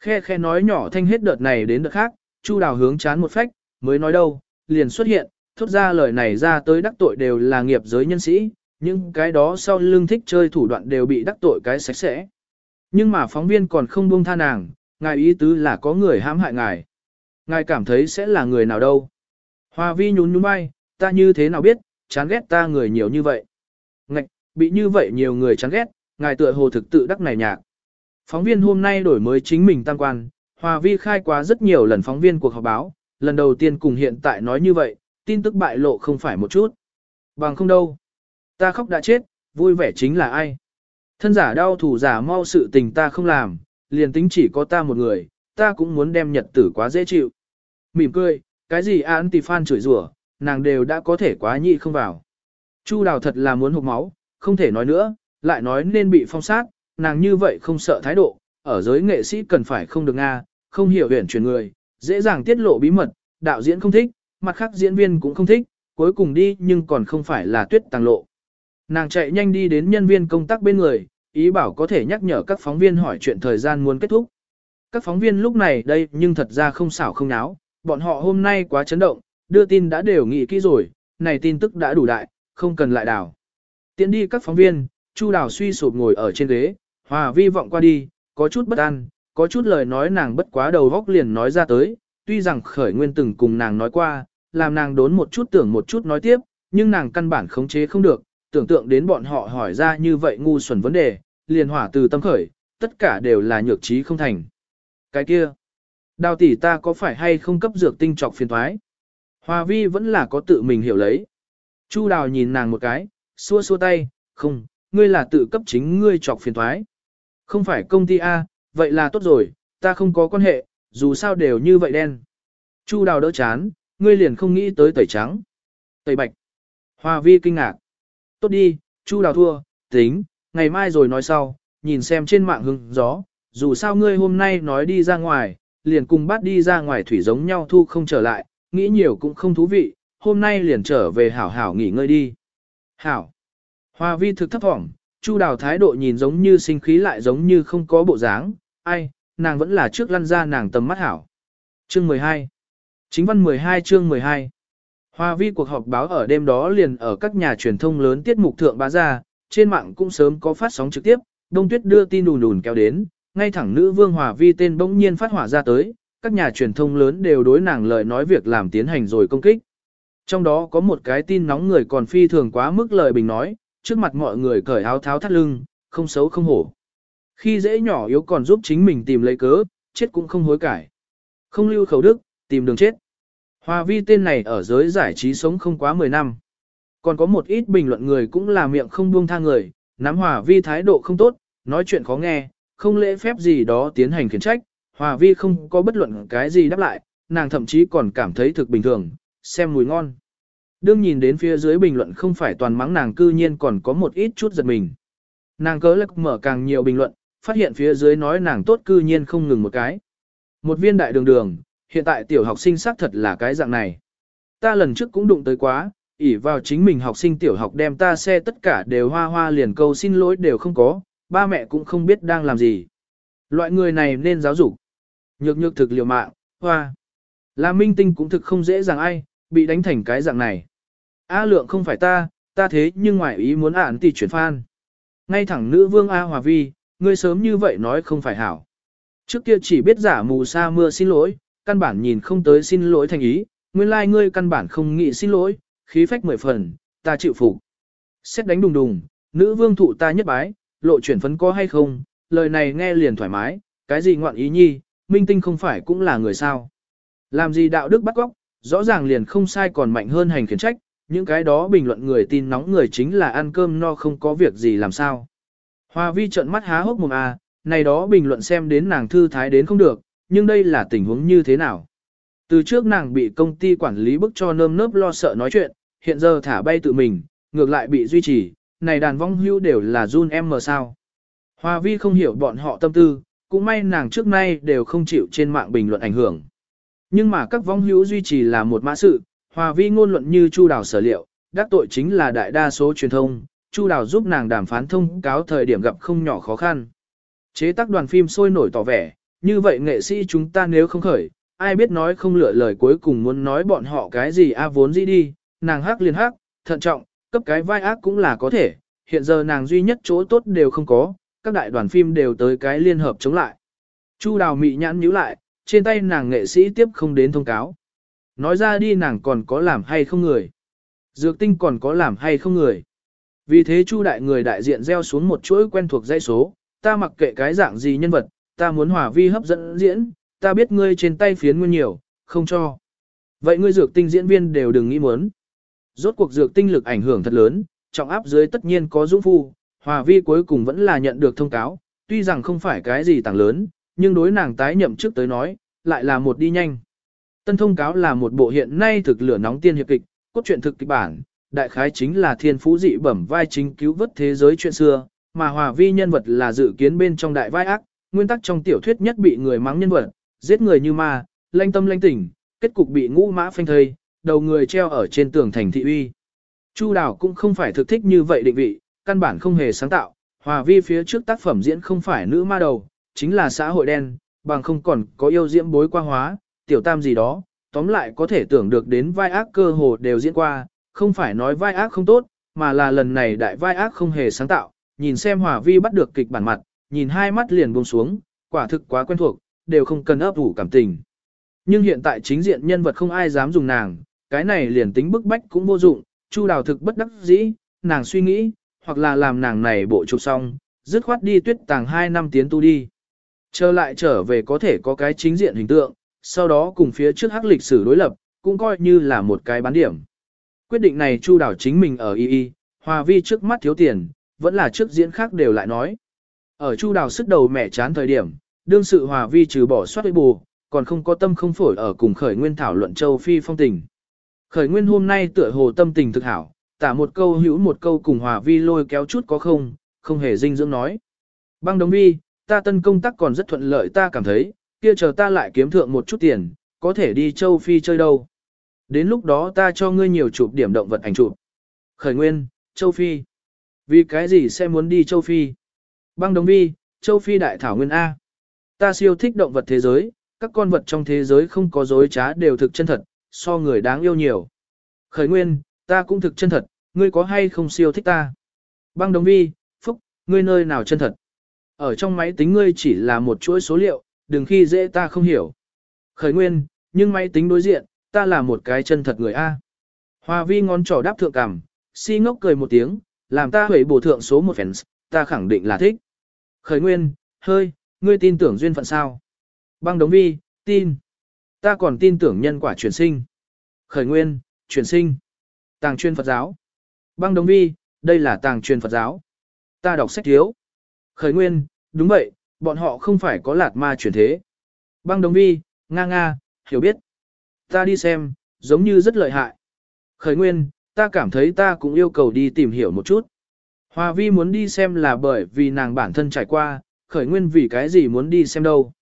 Speaker 1: Khe khe nói nhỏ thanh hết đợt này đến đợt khác, Chu đào hướng chán một phách, mới nói đâu, liền xuất hiện, thốt ra lời này ra tới đắc tội đều là nghiệp giới nhân sĩ, nhưng cái đó sau lưng thích chơi thủ đoạn đều bị đắc tội cái sạch sẽ. Nhưng mà phóng viên còn không buông tha nàng, ngài ý tứ là có người hãm hại ngài. Ngài cảm thấy sẽ là người nào đâu. Hoa vi nhún nhún bay, ta như thế nào biết, chán ghét ta người nhiều như vậy. Ngạch, bị như vậy nhiều người chán ghét, ngài tựa hồ thực tự đắc này nhạc. Phóng viên hôm nay đổi mới chính mình tăng quan, Hoa vi khai quá rất nhiều lần phóng viên cuộc họp báo, lần đầu tiên cùng hiện tại nói như vậy, tin tức bại lộ không phải một chút. Bằng không đâu. Ta khóc đã chết, vui vẻ chính là ai. Thân giả đau thủ giả mau sự tình ta không làm, liền tính chỉ có ta một người, ta cũng muốn đem nhật tử quá dễ chịu. Mỉm cười, cái gì án tì phan chửi rủa, nàng đều đã có thể quá nhị không vào. Chu đào thật là muốn hụt máu, không thể nói nữa, lại nói nên bị phong sát, nàng như vậy không sợ thái độ, ở giới nghệ sĩ cần phải không được Nga, không hiểu huyền chuyển người, dễ dàng tiết lộ bí mật, đạo diễn không thích, mặt khác diễn viên cũng không thích, cuối cùng đi nhưng còn không phải là tuyết tàng lộ. Nàng chạy nhanh đi đến nhân viên công tác bên người, ý bảo có thể nhắc nhở các phóng viên hỏi chuyện thời gian muốn kết thúc. Các phóng viên lúc này đây nhưng thật ra không xảo không náo, bọn họ hôm nay quá chấn động, đưa tin đã đều nghĩ kỹ rồi, này tin tức đã đủ đại, không cần lại đào. Tiến đi các phóng viên, Chu Đào suy sụp ngồi ở trên ghế, hòa vi vọng qua đi, có chút bất an, có chút lời nói nàng bất quá đầu góc liền nói ra tới, tuy rằng khởi nguyên từng cùng nàng nói qua, làm nàng đốn một chút tưởng một chút nói tiếp, nhưng nàng căn bản khống chế không được, tưởng tượng đến bọn họ hỏi ra như vậy ngu xuẩn vấn đề, liền hỏa từ tâm khởi, tất cả đều là nhược trí không thành. Cái kia, đào tỷ ta có phải hay không cấp dược tinh trọc phiền thoái? Hòa vi vẫn là có tự mình hiểu lấy. Chu đào nhìn nàng một cái, xua xua tay, không, ngươi là tự cấp chính ngươi trọc phiền thoái. Không phải công ty A, vậy là tốt rồi, ta không có quan hệ, dù sao đều như vậy đen. Chu đào đỡ chán, ngươi liền không nghĩ tới tẩy trắng. Tẩy bạch. Hoa vi kinh ngạc. Tốt đi, Chu đào thua, tính, ngày mai rồi nói sau, nhìn xem trên mạng hứng gió, dù sao ngươi hôm nay nói đi ra ngoài, liền cùng bắt đi ra ngoài thủy giống nhau thu không trở lại, nghĩ nhiều cũng không thú vị, hôm nay liền trở về hảo hảo nghỉ ngơi đi. Hảo. Hoa vi thực thấp thỏm, Chu đào thái độ nhìn giống như sinh khí lại giống như không có bộ dáng, ai, nàng vẫn là trước lăn ra nàng tầm mắt hảo. Chương 12 Chính văn 12 chương 12 Hoa vi cuộc họp báo ở đêm đó liền ở các nhà truyền thông lớn tiết mục thượng bá ra, trên mạng cũng sớm có phát sóng trực tiếp, đông tuyết đưa tin đùn đùn kéo đến, ngay thẳng nữ vương Hòa vi tên bỗng nhiên phát hỏa ra tới, các nhà truyền thông lớn đều đối nàng lời nói việc làm tiến hành rồi công kích. Trong đó có một cái tin nóng người còn phi thường quá mức lời bình nói, trước mặt mọi người cởi áo tháo thắt lưng, không xấu không hổ. Khi dễ nhỏ yếu còn giúp chính mình tìm lấy cớ, chết cũng không hối cải. Không lưu khẩu đức, tìm đường chết. Hòa vi tên này ở giới giải trí sống không quá 10 năm. Còn có một ít bình luận người cũng là miệng không buông tha người, nắm hòa vi thái độ không tốt, nói chuyện khó nghe, không lễ phép gì đó tiến hành khiển trách, hòa vi không có bất luận cái gì đáp lại, nàng thậm chí còn cảm thấy thực bình thường, xem mùi ngon. Đương nhìn đến phía dưới bình luận không phải toàn mắng nàng cư nhiên còn có một ít chút giật mình. Nàng cớ lắc mở càng nhiều bình luận, phát hiện phía dưới nói nàng tốt cư nhiên không ngừng một cái. Một viên đại đường đường, hiện tại tiểu học sinh xác thật là cái dạng này. Ta lần trước cũng đụng tới quá, ỉ vào chính mình học sinh tiểu học đem ta xe tất cả đều hoa hoa liền câu xin lỗi đều không có, ba mẹ cũng không biết đang làm gì. Loại người này nên giáo dục. Nhược nhược thực liều mạng, hoa. Là minh tinh cũng thực không dễ dàng ai, bị đánh thành cái dạng này. A lượng không phải ta, ta thế nhưng ngoại ý muốn ản tỷ chuyển phan. Ngay thẳng nữ vương A Hòa Vi, ngươi sớm như vậy nói không phải hảo. Trước kia chỉ biết giả mù sa mưa xin lỗi, căn bản nhìn không tới xin lỗi thành ý, nguyên lai like ngươi căn bản không nghĩ xin lỗi, khí phách mười phần, ta chịu phục. Xét đánh đùng đùng, nữ vương thụ ta nhất bái, lộ chuyển phấn có hay không, lời này nghe liền thoải mái, cái gì ngoạn ý nhi, minh tinh không phải cũng là người sao. Làm gì đạo đức bắt góc, rõ ràng liền không sai còn mạnh hơn hành khiển trách, những cái đó bình luận người tin nóng người chính là ăn cơm no không có việc gì làm sao. Hoa vi trợn mắt há hốc mồm à, này đó bình luận xem đến nàng thư thái đến không được, nhưng đây là tình huống như thế nào. Từ trước nàng bị công ty quản lý bức cho nơm nớp lo sợ nói chuyện, hiện giờ thả bay tự mình, ngược lại bị duy trì, này đàn vong hưu đều là run em mờ sao. Hoa vi không hiểu bọn họ tâm tư, cũng may nàng trước nay đều không chịu trên mạng bình luận ảnh hưởng. Nhưng mà các vong hữu duy trì là một mã sự, hòa vi ngôn luận như Chu Đào sở liệu, đắc tội chính là đại đa số truyền thông, Chu Đào giúp nàng đàm phán thông cáo thời điểm gặp không nhỏ khó khăn. Chế tác đoàn phim sôi nổi tỏ vẻ, như vậy nghệ sĩ chúng ta nếu không khởi, ai biết nói không lựa lời cuối cùng muốn nói bọn họ cái gì a vốn gì đi, nàng hắc liền hắc, thận trọng, cấp cái vai ác cũng là có thể, hiện giờ nàng duy nhất chỗ tốt đều không có, các đại đoàn phim đều tới cái liên hợp chống lại. Chu đào mị nhãn nhíu lại, trên tay nàng nghệ sĩ tiếp không đến thông cáo. Nói ra đi nàng còn có làm hay không người. Dược tinh còn có làm hay không người. Vì thế Chu đại người đại diện gieo xuống một chuỗi quen thuộc dây số, ta mặc kệ cái dạng gì nhân vật, ta muốn hòa vi hấp dẫn diễn, ta biết ngươi trên tay phiến nguyên nhiều, không cho. Vậy ngươi dược tinh diễn viên đều đừng nghĩ muốn. Rốt cuộc dược tinh lực ảnh hưởng thật lớn, trọng áp dưới tất nhiên có dũng phu, hòa vi cuối cùng vẫn là nhận được thông cáo, tuy rằng không phải cái gì tặng lớn, nhưng đối nàng tái nhậm trước tới nói, lại là một đi nhanh. Tân thông cáo là một bộ hiện nay thực lửa nóng tiên hiệp kịch, cốt truyện thực kịch bản, đại khái chính là thiên phú dị bẩm vai chính cứu vớt thế giới chuyện xưa, mà hòa vi nhân vật là dự kiến bên trong đại vai ác, nguyên tắc trong tiểu thuyết nhất bị người mắng nhân vật, giết người như ma, lanh tâm lanh tỉnh, kết cục bị ngũ mã phanh thây, đầu người treo ở trên tường thành thị uy. Chu Đào cũng không phải thực thích như vậy định vị, căn bản không hề sáng tạo, hòa vi phía trước tác phẩm diễn không phải nữ ma đầu, chính là xã hội đen, bằng không còn có yêu diễm bối qua hóa, tiểu tam gì đó, tóm lại có thể tưởng được đến vai ác cơ hồ đều diễn qua, không phải nói vai ác không tốt, mà là lần này đại vai ác không hề sáng tạo, nhìn xem hòa vi bắt được kịch bản mặt, nhìn hai mắt liền buông xuống, quả thực quá quen thuộc, đều không cần ấp ủ cảm tình. Nhưng hiện tại chính diện nhân vật không ai dám dùng nàng, cái này liền tính bức bách cũng vô dụng, Chu Đào thực bất đắc dĩ, nàng suy nghĩ, hoặc là làm nàng này bộ chụp xong, dứt khoát đi tuyết tàng 2 năm tiến tu đi. Trở lại trở về có thể có cái chính diện hình tượng, sau đó cùng phía trước hắc lịch sử đối lập, cũng coi như là một cái bán điểm. Quyết định này Chu đảo chính mình ở y y, hòa vi trước mắt thiếu tiền, vẫn là trước diễn khác đều lại nói. Ở Chu đảo sức đầu mẹ chán thời điểm, đương sự hòa vi trừ bỏ soát bù, còn không có tâm không phổi ở cùng khởi nguyên thảo luận châu Phi phong tình. Khởi nguyên hôm nay tựa hồ tâm tình thực hảo, tả một câu hữu một câu cùng hòa vi lôi kéo chút có không, không hề dinh dưỡng nói. Băng đồng vi, ta tân công tác còn rất thuận lợi ta cảm thấy, kia chờ ta lại kiếm thượng một chút tiền, có thể đi châu Phi chơi đâu. Đến lúc đó ta cho ngươi nhiều chụp điểm động vật ảnh chụp. Khởi nguyên, châu Phi. Vì cái gì sẽ muốn đi châu Phi? Băng đồng vi, châu Phi đại thảo nguyên A. Ta siêu thích động vật thế giới, các con vật trong thế giới không có dối trá đều thực chân thật, so người đáng yêu nhiều. Khởi nguyên, ta cũng thực chân thật, ngươi có hay không siêu thích ta? Băng đồng vi, phúc, ngươi nơi nào chân thật? Ở trong máy tính ngươi chỉ là một chuỗi số liệu, đừng khi dễ ta không hiểu. Khởi nguyên, nhưng máy tính đối diện, ta là một cái chân thật người A. Hoa vi ngón trỏ đáp thượng cằm, si ngốc cười một tiếng, làm ta hủy bổ thượng số một fans, ta khẳng định là thích. Khởi nguyên, hơi, ngươi tin tưởng duyên phận sao? Băng đống vi, tin. Ta còn tin tưởng nhân quả chuyển sinh. Khởi nguyên, chuyển sinh. Tàng chuyên Phật giáo. Băng đống vi, đây là tàng truyền Phật giáo. Ta đọc sách thiếu. Khởi nguyên, đúng vậy, bọn họ không phải có lạt ma chuyển thế. Băng đồng vi, nga nga, hiểu biết. Ta đi xem, giống như rất lợi hại. Khởi nguyên, ta cảm thấy ta cũng yêu cầu đi tìm hiểu một chút. Hòa vi muốn đi xem là bởi vì nàng bản thân trải qua, khởi nguyên vì cái gì muốn đi xem đâu.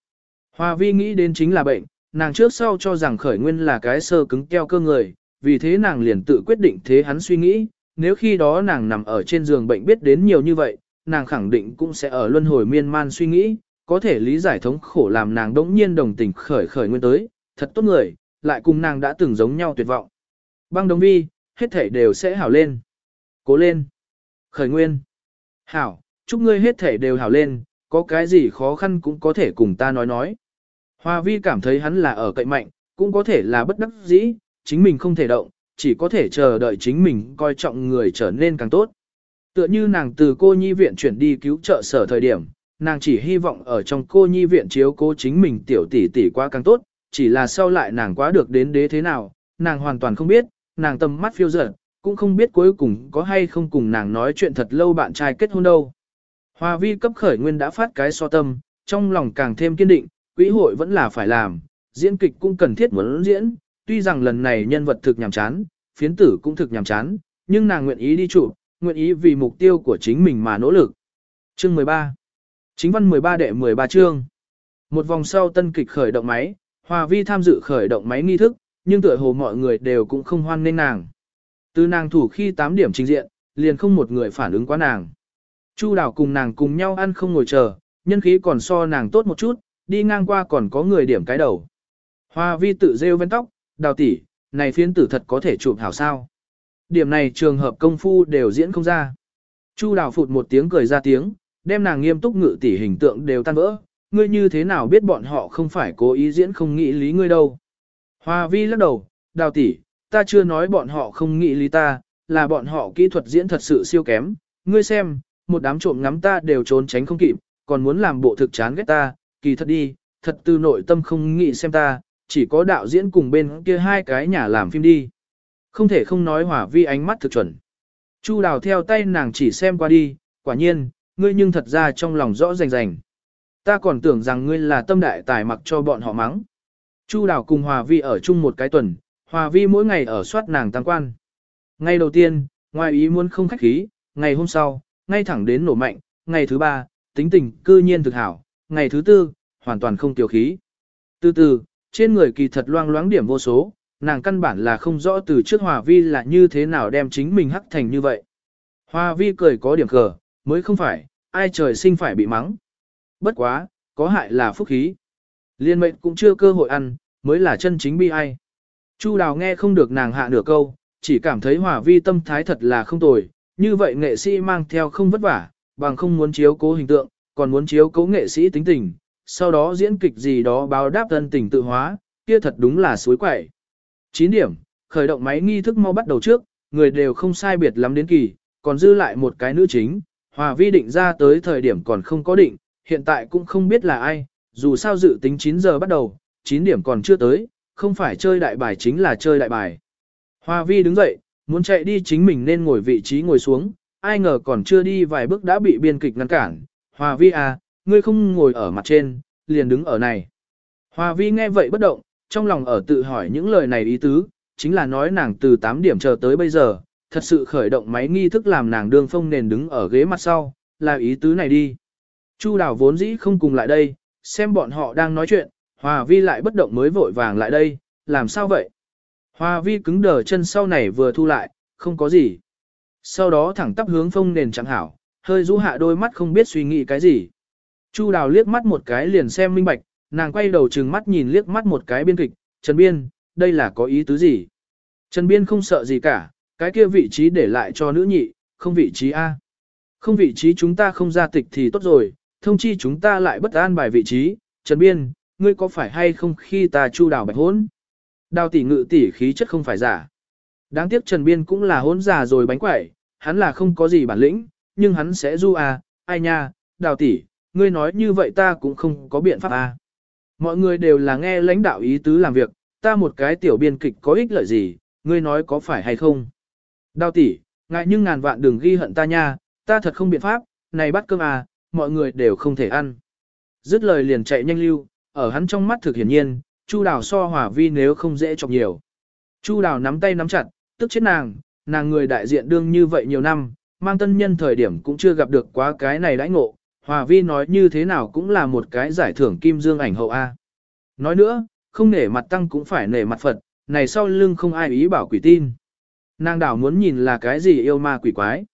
Speaker 1: Hòa vi nghĩ đến chính là bệnh, nàng trước sau cho rằng khởi nguyên là cái sơ cứng keo cơ người, vì thế nàng liền tự quyết định thế hắn suy nghĩ, nếu khi đó nàng nằm ở trên giường bệnh biết đến nhiều như vậy, nàng khẳng định cũng sẽ ở luân hồi miên man suy nghĩ, có thể lý giải thống khổ làm nàng đống nhiên đồng tình khởi khởi nguyên tới, thật tốt người, lại cùng nàng đã từng giống nhau tuyệt vọng. Băng đồng vi, hết thể đều sẽ hảo lên. Cố lên. Khởi nguyên. Hảo, chúc ngươi hết thể đều hảo lên, có cái gì khó khăn cũng có thể cùng ta nói nói. Hoa vi cảm thấy hắn là ở cậy mạnh, cũng có thể là bất đắc dĩ, chính mình không thể động, chỉ có thể chờ đợi chính mình coi trọng người trở nên càng tốt. Tựa như nàng từ cô nhi viện chuyển đi cứu trợ sở thời điểm, nàng chỉ hy vọng ở trong cô nhi viện chiếu cố chính mình tiểu tỷ tỷ quá càng tốt, chỉ là sau lại nàng quá được đến đế thế nào, nàng hoàn toàn không biết, nàng tâm mắt phiêu dở, cũng không biết cuối cùng có hay không cùng nàng nói chuyện thật lâu bạn trai kết hôn đâu. Hoa vi cấp khởi nguyên đã phát cái so tâm, trong lòng càng thêm kiên định, quỹ hội vẫn là phải làm, diễn kịch cũng cần thiết muốn diễn, tuy rằng lần này nhân vật thực nhàm chán, phiến tử cũng thực nhàm chán, nhưng nàng nguyện ý đi chụp, nguyện ý vì mục tiêu của chính mình mà nỗ lực. Chương 13 Chính văn 13 đệ 13 chương Một vòng sau tân kịch khởi động máy, Hòa Vi tham dự khởi động máy nghi thức, nhưng tựa hồ mọi người đều cũng không hoan nên nàng. Từ nàng thủ khi 8 điểm trình diện, liền không một người phản ứng quá nàng. Chu đảo cùng nàng cùng nhau ăn không ngồi chờ, nhân khí còn so nàng tốt một chút, đi ngang qua còn có người điểm cái đầu. Hoa vi tự rêu ven tóc, đào tỷ, này phiến tử thật có thể chụp hảo sao. Điểm này trường hợp công phu đều diễn không ra. Chu đào phụt một tiếng cười ra tiếng, đem nàng nghiêm túc ngự tỷ hình tượng đều tan vỡ. Ngươi như thế nào biết bọn họ không phải cố ý diễn không nghĩ lý ngươi đâu. Hoa vi lắc đầu, đào tỷ, ta chưa nói bọn họ không nghĩ lý ta, là bọn họ kỹ thuật diễn thật sự siêu kém. Ngươi xem, một đám trộm ngắm ta đều trốn tránh không kịp, còn muốn làm bộ thực chán ghét ta, kỳ thật đi, thật từ nội tâm không nghĩ xem ta, chỉ có đạo diễn cùng bên kia hai cái nhà làm phim đi. Không thể không nói hỏa vi ánh mắt thực chuẩn. Chu đào theo tay nàng chỉ xem qua đi, quả nhiên, ngươi nhưng thật ra trong lòng rõ rành rành. Ta còn tưởng rằng ngươi là tâm đại tài mặc cho bọn họ mắng. Chu đào cùng hòa vi ở chung một cái tuần, hòa vi mỗi ngày ở soát nàng tăng quan. Ngày đầu tiên, ngoài ý muốn không khách khí, ngày hôm sau, ngay thẳng đến nổ mạnh, ngày thứ ba, tính tình cư nhiên thực hảo, ngày thứ tư, hoàn toàn không tiểu khí. Từ từ, trên người kỳ thật loang loáng điểm vô số, nàng căn bản là không rõ từ trước Hòa Vi là như thế nào đem chính mình hắc thành như vậy. Hòa Vi cười có điểm cờ, mới không phải, ai trời sinh phải bị mắng. Bất quá, có hại là phúc khí. Liên mệnh cũng chưa cơ hội ăn, mới là chân chính bi ai. Chu đào nghe không được nàng hạ nửa câu, chỉ cảm thấy Hòa Vi tâm thái thật là không tồi, như vậy nghệ sĩ mang theo không vất vả, bằng không muốn chiếu cố hình tượng, còn muốn chiếu cố nghệ sĩ tính tình, sau đó diễn kịch gì đó báo đáp thân tình tự hóa, kia thật đúng là suối quẩy. 9 điểm, khởi động máy nghi thức mau bắt đầu trước, người đều không sai biệt lắm đến kỳ, còn dư lại một cái nữ chính, hòa vi định ra tới thời điểm còn không có định, hiện tại cũng không biết là ai, dù sao dự tính 9 giờ bắt đầu, 9 điểm còn chưa tới, không phải chơi đại bài chính là chơi đại bài. Hòa vi đứng dậy, muốn chạy đi chính mình nên ngồi vị trí ngồi xuống, ai ngờ còn chưa đi vài bước đã bị biên kịch ngăn cản. Hòa vi à, ngươi không ngồi ở mặt trên, liền đứng ở này. Hòa vi nghe vậy bất động, trong lòng ở tự hỏi những lời này ý tứ, chính là nói nàng từ 8 điểm chờ tới bây giờ, thật sự khởi động máy nghi thức làm nàng đương phong nền đứng ở ghế mặt sau, là ý tứ này đi. Chu đào vốn dĩ không cùng lại đây, xem bọn họ đang nói chuyện, Hòa vi lại bất động mới vội vàng lại đây, làm sao vậy? Hòa vi cứng đờ chân sau này vừa thu lại, không có gì. Sau đó thẳng tắp hướng phong nền chẳng hảo, hơi rũ hạ đôi mắt không biết suy nghĩ cái gì. Chu đào liếc mắt một cái liền xem minh bạch, nàng quay đầu trừng mắt nhìn liếc mắt một cái biên kịch, Trần Biên, đây là có ý tứ gì? Trần Biên không sợ gì cả, cái kia vị trí để lại cho nữ nhị, không vị trí A. Không vị trí chúng ta không ra tịch thì tốt rồi, thông chi chúng ta lại bất an bài vị trí, Trần Biên, ngươi có phải hay không khi ta chu đào bạch hốn? Đào tỷ ngự tỷ khí chất không phải giả. Đáng tiếc Trần Biên cũng là hốn già rồi bánh quẩy, hắn là không có gì bản lĩnh, nhưng hắn sẽ du à, ai nha, đào tỷ, ngươi nói như vậy ta cũng không có biện pháp à. Mọi người đều là nghe lãnh đạo ý tứ làm việc, ta một cái tiểu biên kịch có ích lợi gì, ngươi nói có phải hay không? Đào tỷ, ngại nhưng ngàn vạn đừng ghi hận ta nha, ta thật không biện pháp, này bắt cơm à, mọi người đều không thể ăn. Dứt lời liền chạy nhanh lưu, ở hắn trong mắt thực hiển nhiên, Chu Đào so hỏa vi nếu không dễ chọc nhiều. Chu Đào nắm tay nắm chặt, tức chết nàng, nàng người đại diện đương như vậy nhiều năm, mang tân nhân thời điểm cũng chưa gặp được quá cái này đãi ngộ, Hòa Vi nói như thế nào cũng là một cái giải thưởng kim dương ảnh hậu A. Nói nữa, không nể mặt tăng cũng phải nể mặt Phật, này sau lưng không ai ý bảo quỷ tin. Nàng đảo muốn nhìn là cái gì yêu ma quỷ quái.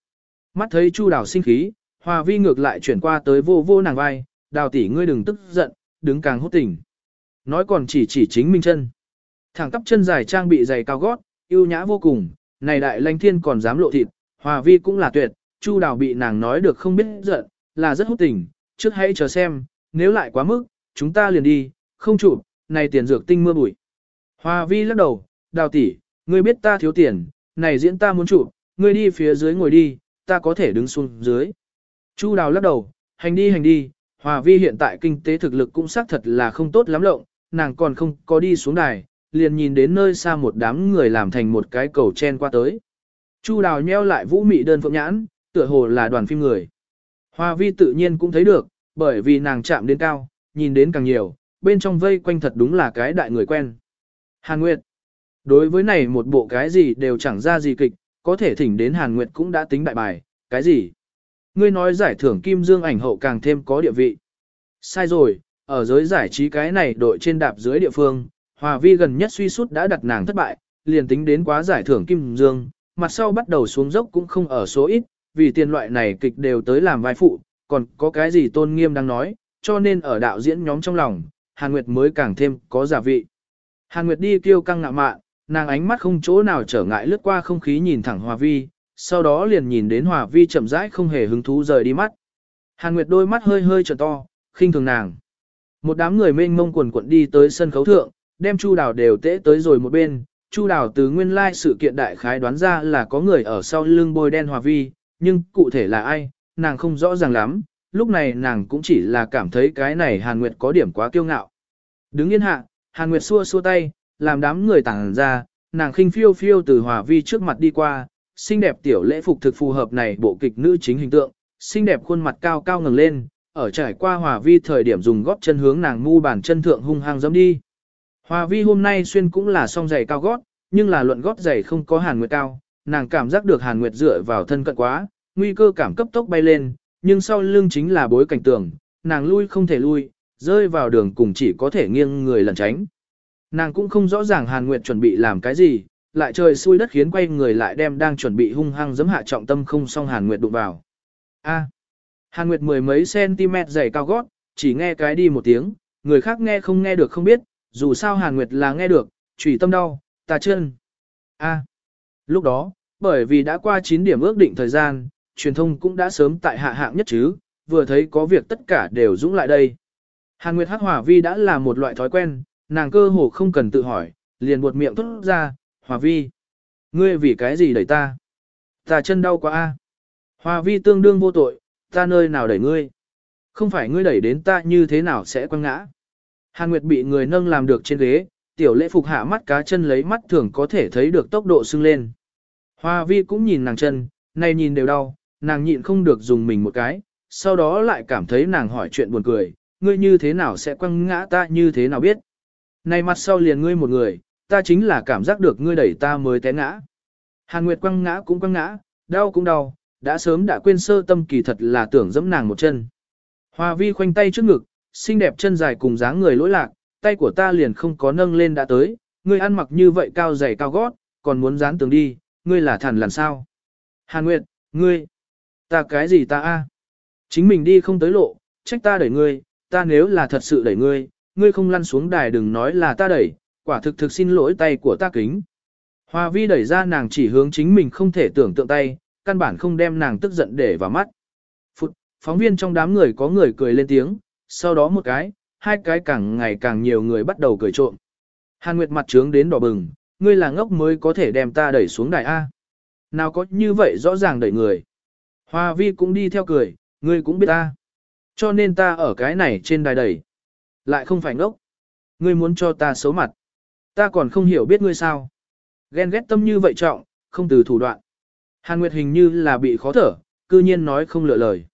Speaker 1: Mắt thấy Chu đảo sinh khí, Hòa Vi ngược lại chuyển qua tới vô vô nàng vai, đào tỷ ngươi đừng tức giận, đứng càng hốt tình. Nói còn chỉ chỉ chính minh chân. Thẳng tắp chân dài trang bị giày cao gót, yêu nhã vô cùng, này đại lãnh thiên còn dám lộ thịt, Hòa Vi cũng là tuyệt, Chu đào bị nàng nói được không biết giận, là rất hút tình, trước hãy chờ xem, nếu lại quá mức, chúng ta liền đi, không chụp, này tiền dược tinh mưa bụi. Hoa vi lắc đầu, đào tỷ, ngươi biết ta thiếu tiền, này diễn ta muốn chụp, ngươi đi phía dưới ngồi đi, ta có thể đứng xuống dưới. Chu đào lắc đầu, hành đi hành đi, Hòa vi hiện tại kinh tế thực lực cũng xác thật là không tốt lắm lộng, nàng còn không có đi xuống đài, liền nhìn đến nơi xa một đám người làm thành một cái cầu chen qua tới. Chu đào nheo lại vũ mị đơn phượng nhãn, tựa hồ là đoàn phim người. Hoa vi tự nhiên cũng thấy được, bởi vì nàng chạm đến cao, nhìn đến càng nhiều, bên trong vây quanh thật đúng là cái đại người quen. Hàn Nguyệt. Đối với này một bộ cái gì đều chẳng ra gì kịch, có thể thỉnh đến Hàn Nguyệt cũng đã tính đại bài, cái gì? Ngươi nói giải thưởng Kim Dương ảnh hậu càng thêm có địa vị. Sai rồi, ở giới giải trí cái này đội trên đạp dưới địa phương, Hòa Vi gần nhất suy sút đã đặt nàng thất bại, liền tính đến quá giải thưởng Kim Dương, mặt sau bắt đầu xuống dốc cũng không ở số ít, vì tiền loại này kịch đều tới làm vai phụ, còn có cái gì tôn nghiêm đang nói, cho nên ở đạo diễn nhóm trong lòng, Hàn Nguyệt mới càng thêm có giả vị. Hàn Nguyệt đi kêu căng ngạo mạn, nàng ánh mắt không chỗ nào trở ngại lướt qua không khí nhìn thẳng Hòa Vi, sau đó liền nhìn đến Hòa Vi chậm rãi không hề hứng thú rời đi mắt. Hàn Nguyệt đôi mắt hơi hơi trở to, khinh thường nàng. Một đám người mênh mông quần quận đi tới sân khấu thượng, đem Chu Đào đều tễ tới rồi một bên. Chu Đào từ nguyên lai like sự kiện đại khái đoán ra là có người ở sau lưng bôi đen Hòa Vi, nhưng cụ thể là ai, nàng không rõ ràng lắm, lúc này nàng cũng chỉ là cảm thấy cái này Hàn Nguyệt có điểm quá kiêu ngạo. Đứng yên hạ, Hàn Nguyệt xua xua tay, làm đám người tản ra, nàng khinh phiêu phiêu từ hòa vi trước mặt đi qua, xinh đẹp tiểu lễ phục thực phù hợp này bộ kịch nữ chính hình tượng, xinh đẹp khuôn mặt cao cao ngẩng lên, ở trải qua hòa vi thời điểm dùng gót chân hướng nàng ngu bàn chân thượng hung hăng dẫm đi. Hòa vi hôm nay xuyên cũng là song giày cao gót, nhưng là luận gót giày không có Hàn Nguyệt cao, nàng cảm giác được Hàn Nguyệt dựa vào thân cận quá, nguy cơ cảm cấp tốc bay lên, nhưng sau lưng chính là bối cảnh tường, nàng lui không thể lui, rơi vào đường cùng chỉ có thể nghiêng người lẩn tránh. Nàng cũng không rõ ràng Hàn Nguyệt chuẩn bị làm cái gì, lại trời xui đất khiến quay người lại đem đang chuẩn bị hung hăng giẫm hạ trọng tâm không xong Hàn Nguyệt đụng vào. A. À, Hàn Nguyệt mười mấy cm dày cao gót, chỉ nghe cái đi một tiếng, người khác nghe không nghe được không biết, dù sao Hàn Nguyệt là nghe được, chủy tâm đau, tà chân. A. À, Lúc đó, bởi vì đã qua 9 điểm ước định thời gian, truyền thông cũng đã sớm tại hạ hạng nhất chứ, vừa thấy có việc tất cả đều dũng lại đây. Hàn Nguyệt Hắc Hỏa Vi đã là một loại thói quen, nàng cơ hồ không cần tự hỏi, liền buột miệng thốt ra, Hỏa Vi. Ngươi vì cái gì đẩy ta? Ta chân đau quá a. Hỏa Vi tương đương vô tội, ta nơi nào đẩy ngươi? Không phải ngươi đẩy đến ta như thế nào sẽ quăng ngã? Hàn Nguyệt bị người nâng làm được trên ghế, tiểu lễ phục hạ mắt cá chân lấy mắt thường có thể thấy được tốc độ sưng lên. Hoa vi cũng nhìn nàng chân, nay nhìn đều đau, nàng nhịn không được dùng mình một cái, sau đó lại cảm thấy nàng hỏi chuyện buồn cười, ngươi như thế nào sẽ quăng ngã ta như thế nào biết, Này mặt sau liền ngươi một người, ta chính là cảm giác được ngươi đẩy ta mới té ngã. Hàn Nguyệt quăng ngã cũng quăng ngã, đau cũng đau, đã sớm đã quên sơ tâm kỳ thật là tưởng dẫm nàng một chân. Hoa vi khoanh tay trước ngực, xinh đẹp chân dài cùng dáng người lỗi lạc, tay của ta liền không có nâng lên đã tới, ngươi ăn mặc như vậy cao dày cao gót, còn muốn dán tường đi, ngươi là thản làm sao? Hàn Nguyệt, ngươi, ta cái gì ta a? Chính mình đi không tới lộ, trách ta đẩy ngươi, ta nếu là thật sự đẩy ngươi, ngươi không lăn xuống đài đừng nói là ta đẩy, quả thực thực xin lỗi tay của ta kính. Hoa vi đẩy ra nàng chỉ hướng chính mình không thể tưởng tượng tay, căn bản không đem nàng tức giận để vào mắt. Phụt, phóng viên trong đám người có người cười lên tiếng, sau đó một cái, hai cái càng ngày càng nhiều người bắt đầu cười trộm. Hàn Nguyệt mặt trướng đến đỏ bừng, ngươi là ngốc mới có thể đem ta đẩy xuống đài A. Nào có như vậy rõ ràng đẩy người. Hoa vi cũng đi theo cười, ngươi cũng biết ta. Cho nên ta ở cái này trên đài đẩy. Lại không phải ngốc. Ngươi muốn cho ta xấu mặt. Ta còn không hiểu biết ngươi sao. Ghen ghét tâm như vậy trọng, không từ thủ đoạn. Hàn Nguyệt hình như là bị khó thở, cư nhiên nói không lựa lời.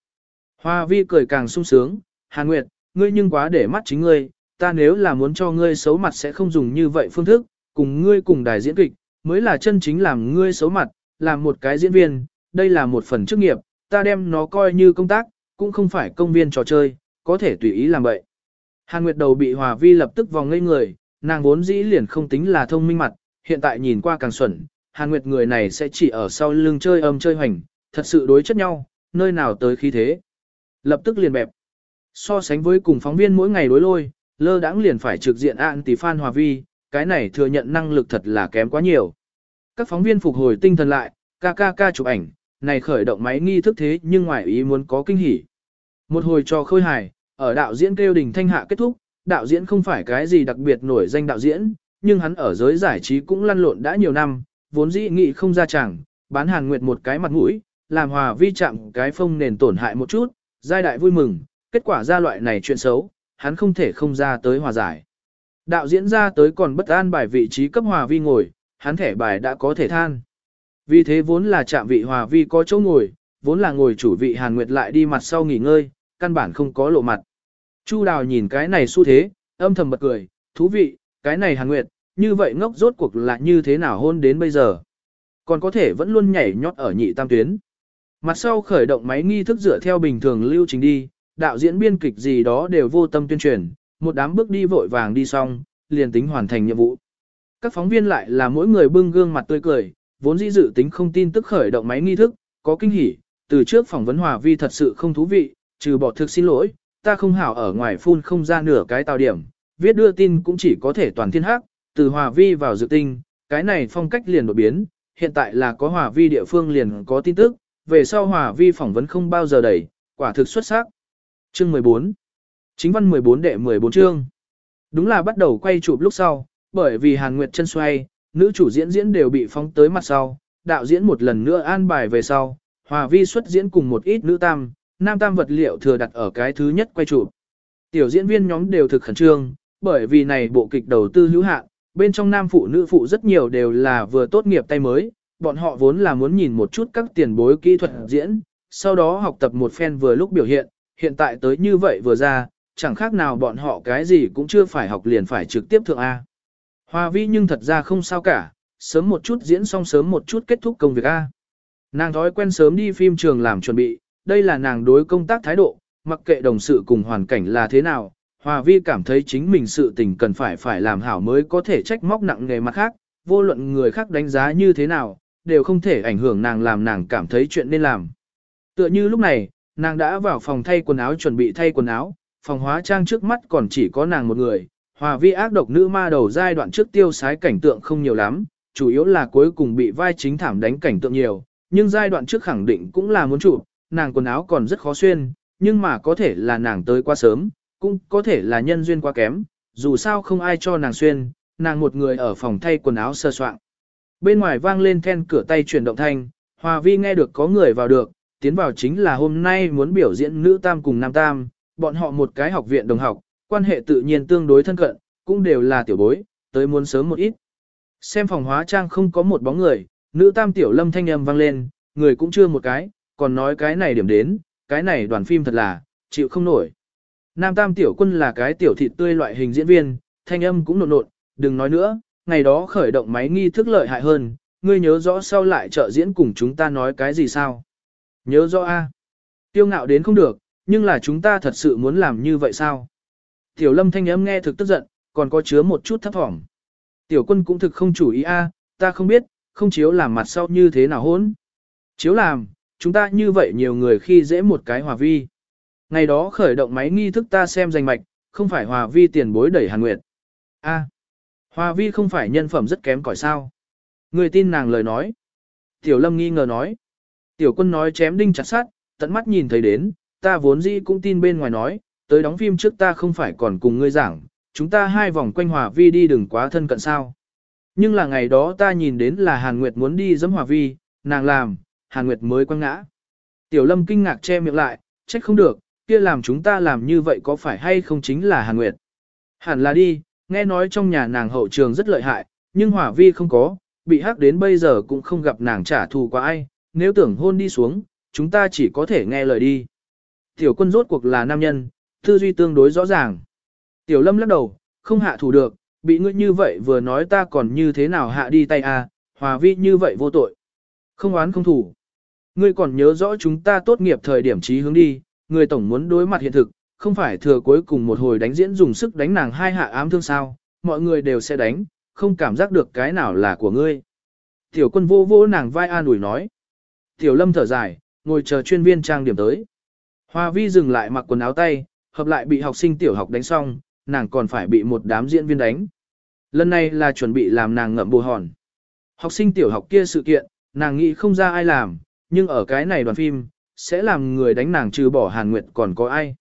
Speaker 1: Hoa vi cười càng sung sướng. Hàn Nguyệt, ngươi nhưng quá để mắt chính ngươi, ta nếu là muốn cho ngươi xấu mặt sẽ không dùng như vậy phương thức, cùng ngươi cùng đài diễn kịch, mới là chân chính làm ngươi xấu mặt, làm một cái diễn viên, đây là một phần chức nghiệp, ta đem nó coi như công tác, cũng không phải công viên trò chơi, có thể tùy ý làm vậy. Hàn Nguyệt đầu bị Hòa Vi lập tức vòng ngây người, nàng vốn dĩ liền không tính là thông minh mặt, hiện tại nhìn qua càng xuẩn, Hàn Nguyệt người này sẽ chỉ ở sau lưng chơi âm chơi hoành, thật sự đối chất nhau, nơi nào tới khí thế. Lập tức liền bẹp. So sánh với cùng phóng viên mỗi ngày đối lôi, lơ đãng liền phải trực diện ạn tỷ Phan Hòa Vi, cái này thừa nhận năng lực thật là kém quá nhiều. Các phóng viên phục hồi tinh thần lại, ca ca ca chụp ảnh, này khởi động máy nghi thức thế nhưng ngoài ý muốn có kinh hỉ. Một hồi cho khôi hài, ở đạo diễn kêu đình thanh hạ kết thúc, đạo diễn không phải cái gì đặc biệt nổi danh đạo diễn, nhưng hắn ở giới giải trí cũng lăn lộn đã nhiều năm, vốn dĩ nghị không ra chẳng, bán hàn nguyệt một cái mặt mũi, làm hòa vi chạm cái phông nền tổn hại một chút, giai đại vui mừng, kết quả ra loại này chuyện xấu, hắn không thể không ra tới hòa giải. Đạo diễn ra tới còn bất an bài vị trí cấp hòa vi ngồi, hắn thẻ bài đã có thể than. Vì thế vốn là chạm vị hòa vi có chỗ ngồi, vốn là ngồi chủ vị Hàn Nguyệt lại đi mặt sau nghỉ ngơi, căn bản không có lộ mặt. Chu Đào nhìn cái này xu thế, âm thầm bật cười, thú vị, cái này Hàn Nguyệt, như vậy ngốc rốt cuộc là như thế nào hôn đến bây giờ. Còn có thể vẫn luôn nhảy nhót ở nhị tam tuyến. Mặt sau khởi động máy nghi thức dựa theo bình thường lưu trình đi, đạo diễn biên kịch gì đó đều vô tâm tuyên truyền, một đám bước đi vội vàng đi xong, liền tính hoàn thành nhiệm vụ. Các phóng viên lại là mỗi người bưng gương mặt tươi cười, vốn dĩ dự tính không tin tức khởi động máy nghi thức, có kinh hỉ, từ trước phỏng vấn Hòa Vi thật sự không thú vị, trừ bỏ thực xin lỗi, ta không hảo ở ngoài phun không ra nửa cái tào điểm, viết đưa tin cũng chỉ có thể toàn thiên hắc, từ Hòa Vi vào dự tinh, cái này phong cách liền đột biến, hiện tại là có Hòa Vi địa phương liền có tin tức, về sau Hòa Vi phỏng vấn không bao giờ đẩy, quả thực xuất sắc. Chương 14 Chính văn 14 đệ 14 chương Đúng là bắt đầu quay chụp lúc sau, bởi vì Hàn Nguyệt chân xoay, nữ chủ diễn diễn đều bị phóng tới mặt sau, đạo diễn một lần nữa an bài về sau, hòa vi xuất diễn cùng một ít nữ tam, nam tam vật liệu thừa đặt ở cái thứ nhất quay chụp. Tiểu diễn viên nhóm đều thực khẩn trương, bởi vì này bộ kịch đầu tư hữu hạn, bên trong nam phụ nữ phụ rất nhiều đều là vừa tốt nghiệp tay mới, bọn họ vốn là muốn nhìn một chút các tiền bối kỹ thuật diễn, sau đó học tập một phen vừa lúc biểu hiện, hiện tại tới như vậy vừa ra, chẳng khác nào bọn họ cái gì cũng chưa phải học liền phải trực tiếp thượng A. Hoa vi nhưng thật ra không sao cả, sớm một chút diễn xong sớm một chút kết thúc công việc A. Nàng thói quen sớm đi phim trường làm chuẩn bị, đây là nàng đối công tác thái độ, mặc kệ đồng sự cùng hoàn cảnh là thế nào. Hòa vi cảm thấy chính mình sự tình cần phải phải làm hảo mới có thể trách móc nặng nghề mặt khác, vô luận người khác đánh giá như thế nào, đều không thể ảnh hưởng nàng làm nàng cảm thấy chuyện nên làm. Tựa như lúc này, nàng đã vào phòng thay quần áo chuẩn bị thay quần áo, phòng hóa trang trước mắt còn chỉ có nàng một người, hòa vi ác độc nữ ma đầu giai đoạn trước tiêu sái cảnh tượng không nhiều lắm, chủ yếu là cuối cùng bị vai chính thảm đánh cảnh tượng nhiều, nhưng giai đoạn trước khẳng định cũng là muốn chụp, nàng quần áo còn rất khó xuyên, nhưng mà có thể là nàng tới quá sớm, cũng có thể là nhân duyên quá kém, dù sao không ai cho nàng xuyên, nàng một người ở phòng thay quần áo sơ soạn. Bên ngoài vang lên then cửa tay chuyển động thanh, Hòa Vi nghe được có người vào được, tiến vào chính là hôm nay muốn biểu diễn nữ tam cùng nam tam, bọn họ một cái học viện đồng học, quan hệ tự nhiên tương đối thân cận, cũng đều là tiểu bối, tới muốn sớm một ít. Xem phòng hóa trang không có một bóng người, nữ tam tiểu lâm thanh âm vang lên, người cũng chưa một cái, còn nói cái này điểm đến, cái này đoàn phim thật là, chịu không nổi. Nam tam tiểu quân là cái tiểu thịt tươi loại hình diễn viên, thanh âm cũng nộn nộn, đừng nói nữa, ngày đó khởi động máy nghi thức lợi hại hơn, ngươi nhớ rõ sau lại trợ diễn cùng chúng ta nói cái gì sao? Nhớ rõ a. Tiêu ngạo đến không được, nhưng là chúng ta thật sự muốn làm như vậy sao? Tiểu lâm thanh âm nghe thực tức giận, còn có chứa một chút thấp thỏm. Tiểu quân cũng thực không chủ ý a, ta không biết, không chiếu làm mặt sau như thế nào hốn. Chiếu làm, chúng ta như vậy nhiều người khi dễ một cái hòa vi. Ngày đó khởi động máy nghi thức ta xem danh mạch, không phải hòa vi tiền bối đẩy hàn nguyệt. A, hòa vi không phải nhân phẩm rất kém cỏi sao. Người tin nàng lời nói. Tiểu lâm nghi ngờ nói. Tiểu quân nói chém đinh chặt sát, tận mắt nhìn thấy đến, ta vốn dĩ cũng tin bên ngoài nói, tới đóng phim trước ta không phải còn cùng ngươi giảng, chúng ta hai vòng quanh hòa vi đi đừng quá thân cận sao. Nhưng là ngày đó ta nhìn đến là Hàn Nguyệt muốn đi dẫm hòa vi, nàng làm, Hàn Nguyệt mới quăng ngã. Tiểu Lâm kinh ngạc che miệng lại, trách không được, kia làm chúng ta làm như vậy có phải hay không chính là Hàn Nguyệt. Hẳn là đi, nghe nói trong nhà nàng hậu trường rất lợi hại, nhưng hỏa vi không có, bị hắc đến bây giờ cũng không gặp nàng trả thù qua ai, nếu tưởng hôn đi xuống, chúng ta chỉ có thể nghe lời đi. Tiểu quân rốt cuộc là nam nhân, tư duy tương đối rõ ràng. Tiểu lâm lắc đầu, không hạ thủ được, bị ngươi như vậy vừa nói ta còn như thế nào hạ đi tay à, hòa vi như vậy vô tội. Không oán không thủ. Ngươi còn nhớ rõ chúng ta tốt nghiệp thời điểm trí hướng đi, người tổng muốn đối mặt hiện thực, không phải thừa cuối cùng một hồi đánh diễn dùng sức đánh nàng hai hạ ám thương sao, mọi người đều sẽ đánh, không cảm giác được cái nào là của ngươi. Tiểu quân vô vô nàng vai an ủi nói. Tiểu lâm thở dài, ngồi chờ chuyên viên trang điểm tới. Hoa vi dừng lại mặc quần áo tay, hợp lại bị học sinh tiểu học đánh xong, nàng còn phải bị một đám diễn viên đánh. Lần này là chuẩn bị làm nàng ngậm bù hòn. Học sinh tiểu học kia sự kiện, nàng nghĩ không ra ai làm, nhưng ở cái này đoàn phim, sẽ làm người đánh nàng trừ bỏ Hàn Nguyệt còn có ai.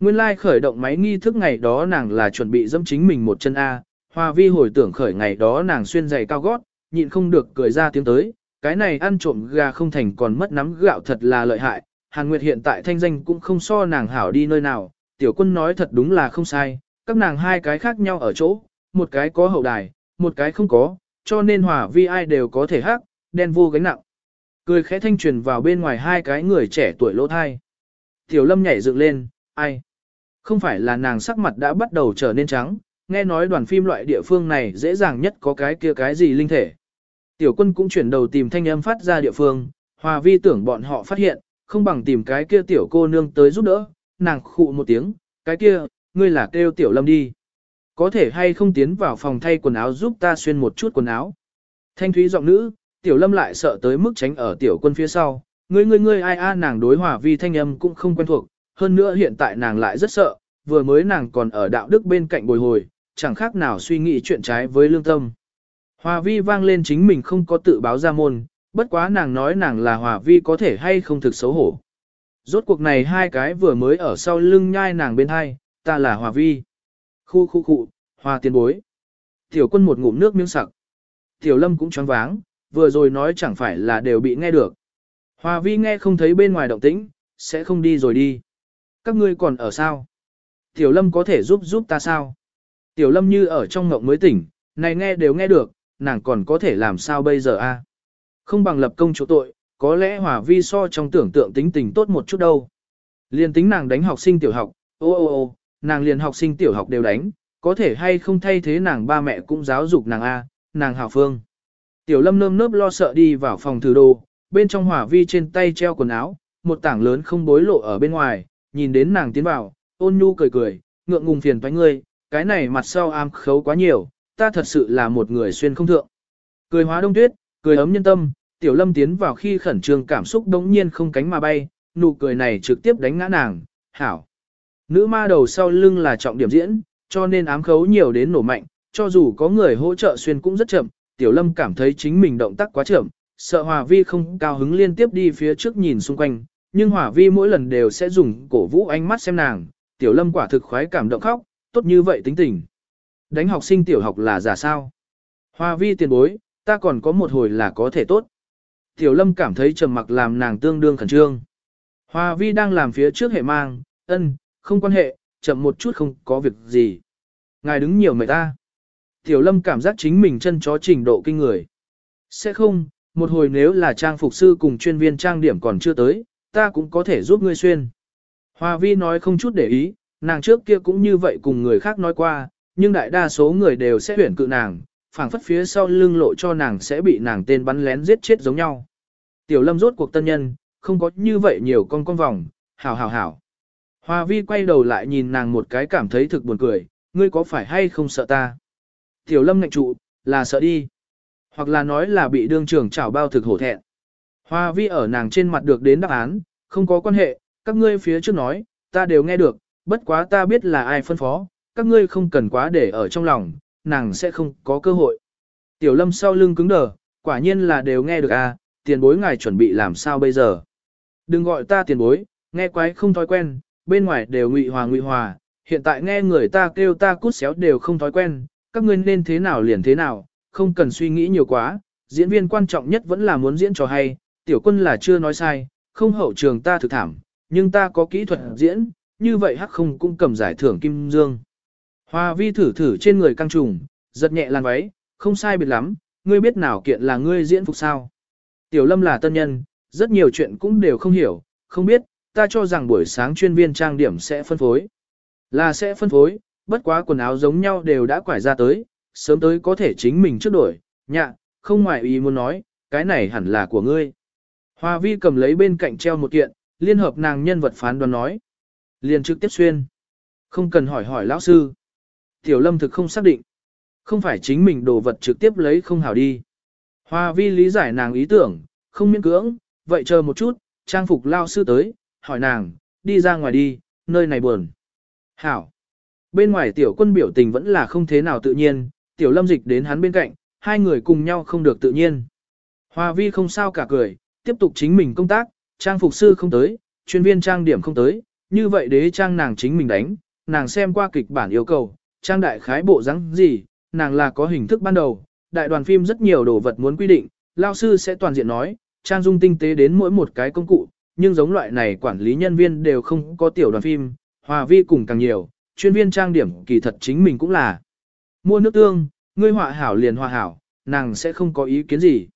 Speaker 1: Nguyên lai like khởi động máy nghi thức ngày đó nàng là chuẩn bị dâm chính mình một chân A, Hoa vi hồi tưởng khởi ngày đó nàng xuyên giày cao gót, nhịn không được cười ra tiếng tới, cái này ăn trộm gà không thành còn mất nắm gạo thật là lợi hại, Hàn Nguyệt hiện tại thanh danh cũng không so nàng hảo đi nơi nào, tiểu quân nói thật đúng là không sai, các nàng hai cái khác nhau ở chỗ, một cái có hậu đài, một cái không có, cho nên hòa vi ai đều có thể hát, đen vô gánh nặng. Cười khẽ thanh truyền vào bên ngoài hai cái người trẻ tuổi lỗ thai. Tiểu lâm nhảy dựng lên, ai? Không phải là nàng sắc mặt đã bắt đầu trở nên trắng, nghe nói đoàn phim loại địa phương này dễ dàng nhất có cái kia cái gì linh thể. Tiểu quân cũng chuyển đầu tìm thanh âm phát ra địa phương, hòa vi tưởng bọn họ phát hiện, không bằng tìm cái kia tiểu cô nương tới giúp đỡ, nàng khụ một tiếng, cái kia, ngươi là kêu tiểu lâm đi. Có thể hay không tiến vào phòng thay quần áo giúp ta xuyên một chút quần áo. Thanh thúy giọng nữ, tiểu lâm lại sợ tới mức tránh ở tiểu quân phía sau, ngươi ngươi ngươi ai a nàng đối hòa vi thanh âm cũng không quen thuộc, hơn nữa hiện tại nàng lại rất sợ, vừa mới nàng còn ở đạo đức bên cạnh bồi hồi, chẳng khác nào suy nghĩ chuyện trái với lương tâm. Hòa vi vang lên chính mình không có tự báo ra môn, bất quá nàng nói nàng là hòa vi có thể hay không thực xấu hổ. Rốt cuộc này hai cái vừa mới ở sau lưng nhai nàng bên hai, ta là hòa vi. Khu khu khu, hòa tiền bối. Tiểu quân một ngụm nước miếng sặc. Tiểu lâm cũng choáng váng, vừa rồi nói chẳng phải là đều bị nghe được. Hòa vi nghe không thấy bên ngoài động tĩnh, sẽ không đi rồi đi. Các ngươi còn ở sao? Tiểu lâm có thể giúp giúp ta sao? Tiểu lâm như ở trong ngộng mới tỉnh, này nghe đều nghe được, nàng còn có thể làm sao bây giờ a? Không bằng lập công chỗ tội, có lẽ hòa vi so trong tưởng tượng tính tình tốt một chút đâu. Liên tính nàng đánh học sinh tiểu học, ô ô ô, nàng liền học sinh tiểu học đều đánh, có thể hay không thay thế nàng ba mẹ cũng giáo dục nàng A, nàng hảo phương. Tiểu lâm nơm nớp lo sợ đi vào phòng thử đồ, bên trong hỏa vi trên tay treo quần áo, một tảng lớn không bối lộ ở bên ngoài, nhìn đến nàng tiến vào, ôn nhu cười cười, ngượng ngùng phiền toái ngươi, cái này mặt sau am khấu quá nhiều, ta thật sự là một người xuyên không thượng. Cười hóa đông tuyết, cười ấm nhân tâm, tiểu lâm tiến vào khi khẩn trương cảm xúc đống nhiên không cánh mà bay, nụ cười này trực tiếp đánh ngã nàng, hảo. Nữ ma đầu sau lưng là trọng điểm diễn, cho nên ám khấu nhiều đến nổ mạnh, cho dù có người hỗ trợ xuyên cũng rất chậm, tiểu lâm cảm thấy chính mình động tác quá chậm, sợ hòa vi không cao hứng liên tiếp đi phía trước nhìn xung quanh, nhưng hòa vi mỗi lần đều sẽ dùng cổ vũ ánh mắt xem nàng, tiểu lâm quả thực khoái cảm động khóc, tốt như vậy tính tình. Đánh học sinh tiểu học là giả sao? Hoa vi tiền bối, ta còn có một hồi là có thể tốt. Tiểu lâm cảm thấy trầm mặc làm nàng tương đương khẩn trương. Hoa vi đang làm phía trước hệ mang, ân, không quan hệ, chậm một chút không có việc gì. Ngài đứng nhiều mệt ta. Tiểu lâm cảm giác chính mình chân chó trình độ kinh người. Sẽ không, một hồi nếu là trang phục sư cùng chuyên viên trang điểm còn chưa tới, ta cũng có thể giúp ngươi xuyên. Hoa vi nói không chút để ý, nàng trước kia cũng như vậy cùng người khác nói qua, nhưng đại đa số người đều sẽ huyển cự nàng, phảng phất phía sau lưng lộ cho nàng sẽ bị nàng tên bắn lén giết chết giống nhau. Tiểu lâm rốt cuộc tân nhân, không có như vậy nhiều con con vòng, hảo hảo hảo. Hoa vi quay đầu lại nhìn nàng một cái cảm thấy thực buồn cười, ngươi có phải hay không sợ ta? Tiểu lâm ngạnh trụ, là sợ đi. Hoặc là nói là bị đương trưởng chảo bao thực hổ thẹn. Hoa vi ở nàng trên mặt được đến đáp án, không có quan hệ, các ngươi phía trước nói, ta đều nghe được, bất quá ta biết là ai phân phó, các ngươi không cần quá để ở trong lòng, nàng sẽ không có cơ hội. Tiểu lâm sau lưng cứng đờ, quả nhiên là đều nghe được à, tiền bối ngài chuẩn bị làm sao bây giờ. Đừng gọi ta tiền bối, nghe quái không thói quen, bên ngoài đều ngụy hòa ngụy hòa, hiện tại nghe người ta kêu ta cút xéo đều không thói quen, các ngươi nên thế nào liền thế nào, không cần suy nghĩ nhiều quá, diễn viên quan trọng nhất vẫn là muốn diễn trò hay, tiểu quân là chưa nói sai, không hậu trường ta thực thảm, nhưng ta có kỹ thuật diễn, như vậy hắc không cũng cầm giải thưởng kim dương. Hoa vi thử thử trên người căng trùng, giật nhẹ làn váy, không sai biệt lắm, ngươi biết nào kiện là ngươi diễn phục sao. Tiểu lâm là tân nhân, rất nhiều chuyện cũng đều không hiểu, không biết, ta cho rằng buổi sáng chuyên viên trang điểm sẽ phân phối. Là sẽ phân phối, bất quá quần áo giống nhau đều đã quải ra tới, sớm tới có thể chính mình trước đổi, nhạ, không ngoại ý muốn nói, cái này hẳn là của ngươi. Hoa vi cầm lấy bên cạnh treo một kiện, liên hợp nàng nhân vật phán đoán nói. Liền trực tiếp xuyên. Không cần hỏi hỏi lão sư. Tiểu lâm thực không xác định. Không phải chính mình đồ vật trực tiếp lấy không hảo đi. Hoa vi lý giải nàng ý tưởng, không miễn cưỡng, vậy chờ một chút, trang phục lao sư tới, hỏi nàng, đi ra ngoài đi, nơi này buồn. Hảo. Bên ngoài tiểu quân biểu tình vẫn là không thế nào tự nhiên, tiểu lâm dịch đến hắn bên cạnh, hai người cùng nhau không được tự nhiên. Hoa vi không sao cả cười, tiếp tục chính mình công tác, trang phục sư không tới, chuyên viên trang điểm không tới, như vậy đế trang nàng chính mình đánh, nàng xem qua kịch bản yêu cầu, trang đại khái bộ rắn gì, nàng là có hình thức ban đầu, đại đoàn phim rất nhiều đồ vật muốn quy định, lao sư sẽ toàn diện nói, trang dung tinh tế đến mỗi một cái công cụ, nhưng giống loại này quản lý nhân viên đều không có tiểu đoàn phim, hòa vi cùng càng nhiều, chuyên viên trang điểm kỳ thật chính mình cũng là. Mua nước tương, ngươi họa hảo liền hòa hảo, nàng sẽ không có ý kiến gì.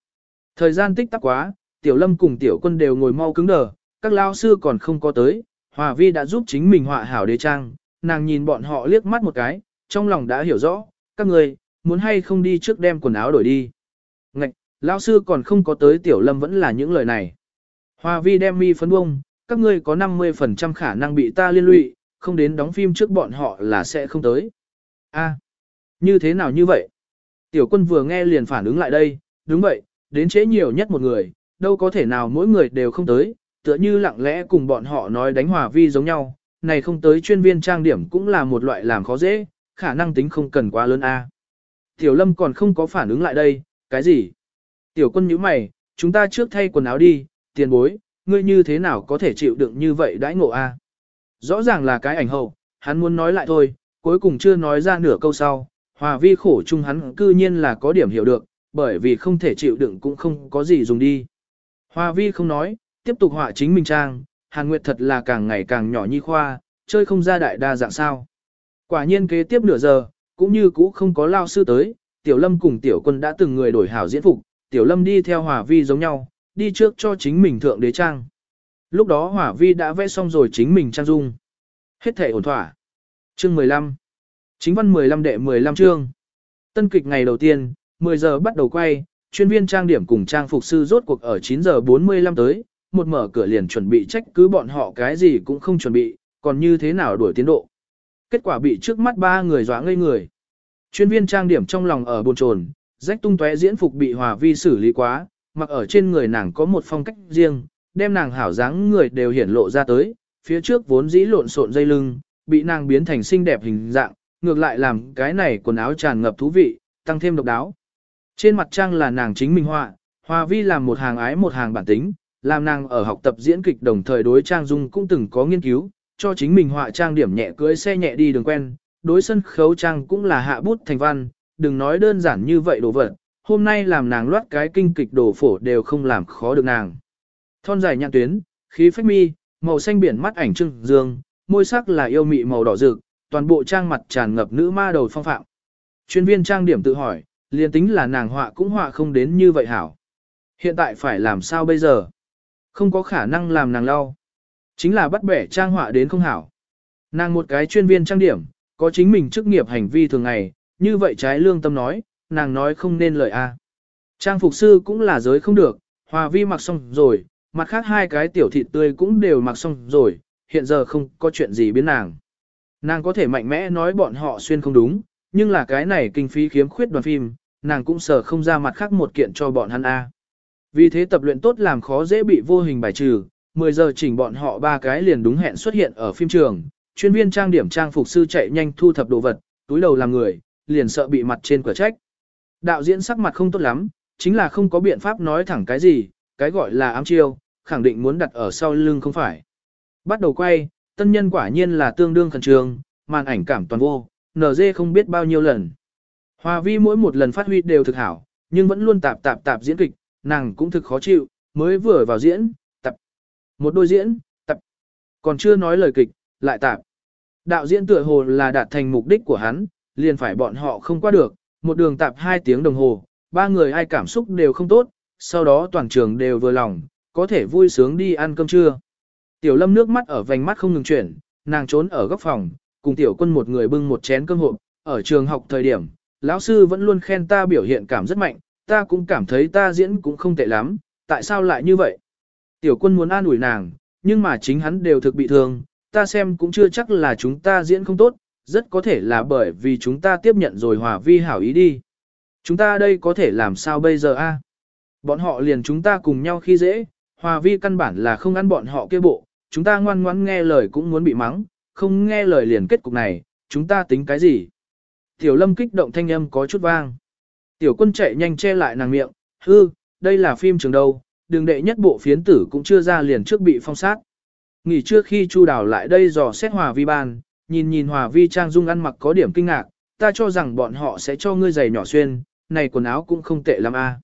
Speaker 1: Thời gian tích tắc quá, tiểu lâm cùng tiểu quân đều ngồi mau cứng đờ, các lao sư còn không có tới, hòa vi đã giúp chính mình họa hảo đế trang, nàng nhìn bọn họ liếc mắt một cái, trong lòng đã hiểu rõ, các người, muốn hay không đi trước đem quần áo đổi đi. Ngạch, lão sư còn không có tới tiểu lâm vẫn là những lời này. Hòa vi đem mi phấn bông, các ngươi có 50% khả năng bị ta liên lụy, không đến đóng phim trước bọn họ là sẽ không tới. A, như thế nào như vậy? Tiểu quân vừa nghe liền phản ứng lại đây, đúng vậy, đến trễ nhiều nhất một người, đâu có thể nào mỗi người đều không tới, tựa như lặng lẽ cùng bọn họ nói đánh hòa vi giống nhau, này không tới chuyên viên trang điểm cũng là một loại làm khó dễ, khả năng tính không cần quá lớn a. Tiểu lâm còn không có phản ứng lại đây, cái gì? Tiểu quân nhíu mày, chúng ta trước thay quần áo đi, tiền bối, ngươi như thế nào có thể chịu đựng như vậy đãi ngộ a? Rõ ràng là cái ảnh hậu, hắn muốn nói lại thôi, cuối cùng chưa nói ra nửa câu sau, hòa vi khổ chung hắn cư nhiên là có điểm hiểu được, bởi vì không thể chịu đựng cũng không có gì dùng đi. Hòa vi không nói, tiếp tục họa chính mình trang, Hàn Nguyệt thật là càng ngày càng nhỏ nhi khoa, chơi không ra đại đa dạng sao. Quả nhiên kế tiếp nửa giờ, cũng như cũ không có lao sư tới, Tiểu Lâm cùng Tiểu Quân đã từng người đổi hảo diễn phục, Tiểu Lâm đi theo hỏa Vi giống nhau, đi trước cho chính mình thượng đế trang. Lúc đó Hỏa Vi đã vẽ xong rồi chính mình trang dung. Hết thể ổn thỏa. Chương 15. Chính văn 15 đệ 15 chương. Tân kịch ngày đầu tiên, 10 giờ bắt đầu quay, chuyên viên trang điểm cùng trang phục sư rốt cuộc ở 9 giờ 45 tới, một mở cửa liền chuẩn bị trách cứ bọn họ cái gì cũng không chuẩn bị, còn như thế nào đuổi tiến độ. Kết quả bị trước mắt ba người dọa ngây người. Chuyên viên trang điểm trong lòng ở bồn chồn, rách tung tóe diễn phục bị hòa vi xử lý quá, mặc ở trên người nàng có một phong cách riêng, đem nàng hảo dáng người đều hiển lộ ra tới, phía trước vốn dĩ lộn xộn dây lưng, bị nàng biến thành xinh đẹp hình dạng, ngược lại làm cái này quần áo tràn ngập thú vị, tăng thêm độc đáo. Trên mặt trang là nàng chính minh họa, Hòa Vi làm một hàng ái một hàng bản tính, làm nàng ở học tập diễn kịch đồng thời đối trang dung cũng từng có nghiên cứu, cho chính mình họa trang điểm nhẹ cưới xe nhẹ đi đường quen, đối sân khấu trang cũng là hạ bút thành văn, đừng nói đơn giản như vậy đồ vật, hôm nay làm nàng loát cái kinh kịch đồ phổ đều không làm khó được nàng. Thon dài nhạn tuyến, khí phách mi, màu xanh biển mắt ảnh trưng dương, môi sắc là yêu mị màu đỏ rực, toàn bộ trang mặt tràn ngập nữ ma đầu phong phạm. Chuyên viên trang điểm tự hỏi, liền tính là nàng họa cũng họa không đến như vậy hảo. Hiện tại phải làm sao bây giờ? Không có khả năng làm nàng lau. Chính là bắt bẻ trang họa đến không hảo. Nàng một cái chuyên viên trang điểm, có chính mình chức nghiệp hành vi thường ngày, như vậy trái lương tâm nói, nàng nói không nên lời a. Trang phục sư cũng là giới không được, hòa vi mặc xong rồi, mặt khác hai cái tiểu thịt tươi cũng đều mặc xong rồi, hiện giờ không có chuyện gì biến nàng. Nàng có thể mạnh mẽ nói bọn họ xuyên không đúng, nhưng là cái này kinh phí khiếm khuyết đoàn phim, nàng cũng sợ không ra mặt khác một kiện cho bọn hắn A. Vì thế tập luyện tốt làm khó dễ bị vô hình bài trừ, 10 giờ chỉnh bọn họ ba cái liền đúng hẹn xuất hiện ở phim trường, chuyên viên trang điểm trang phục sư chạy nhanh thu thập đồ vật, túi đầu làm người, liền sợ bị mặt trên cửa trách. Đạo diễn sắc mặt không tốt lắm, chính là không có biện pháp nói thẳng cái gì, cái gọi là ám chiêu, khẳng định muốn đặt ở sau lưng không phải. Bắt đầu quay, tân nhân quả nhiên là tương đương khẩn trương, màn ảnh cảm toàn vô, NG không biết bao nhiêu lần. Hòa vi mỗi một lần phát huy đều thực hảo, nhưng vẫn luôn tạp tạp tạp diễn kịch, nàng cũng thực khó chịu, mới vừa vào diễn. Một đôi diễn, tập. Còn chưa nói lời kịch, lại tạp. Đạo diễn tựa hồ là đạt thành mục đích của hắn, liền phải bọn họ không qua được, một đường tạp hai tiếng đồng hồ, ba người ai cảm xúc đều không tốt, sau đó toàn trường đều vừa lòng, có thể vui sướng đi ăn cơm trưa. Tiểu lâm nước mắt ở vành mắt không ngừng chuyển, nàng trốn ở góc phòng, cùng tiểu quân một người bưng một chén cơm hộp, ở trường học thời điểm, lão sư vẫn luôn khen ta biểu hiện cảm rất mạnh, ta cũng cảm thấy ta diễn cũng không tệ lắm, tại sao lại như vậy? Tiểu quân muốn an ủi nàng, nhưng mà chính hắn đều thực bị thương, ta xem cũng chưa chắc là chúng ta diễn không tốt, rất có thể là bởi vì chúng ta tiếp nhận rồi hòa vi hảo ý đi. Chúng ta đây có thể làm sao bây giờ a? Bọn họ liền chúng ta cùng nhau khi dễ, hòa vi căn bản là không ăn bọn họ kia bộ, chúng ta ngoan ngoãn nghe lời cũng muốn bị mắng, không nghe lời liền kết cục này, chúng ta tính cái gì? Tiểu lâm kích động thanh âm có chút vang. Tiểu quân chạy nhanh che lại nàng miệng, hư, đây là phim trường đâu, đường đệ nhất bộ phiến tử cũng chưa ra liền trước bị phong sát. Nghỉ trước khi Chu Đào lại đây dò xét Hòa Vi ban, nhìn nhìn Hòa Vi trang dung ăn mặc có điểm kinh ngạc, ta cho rằng bọn họ sẽ cho ngươi giày nhỏ xuyên, này quần áo cũng không tệ lắm a.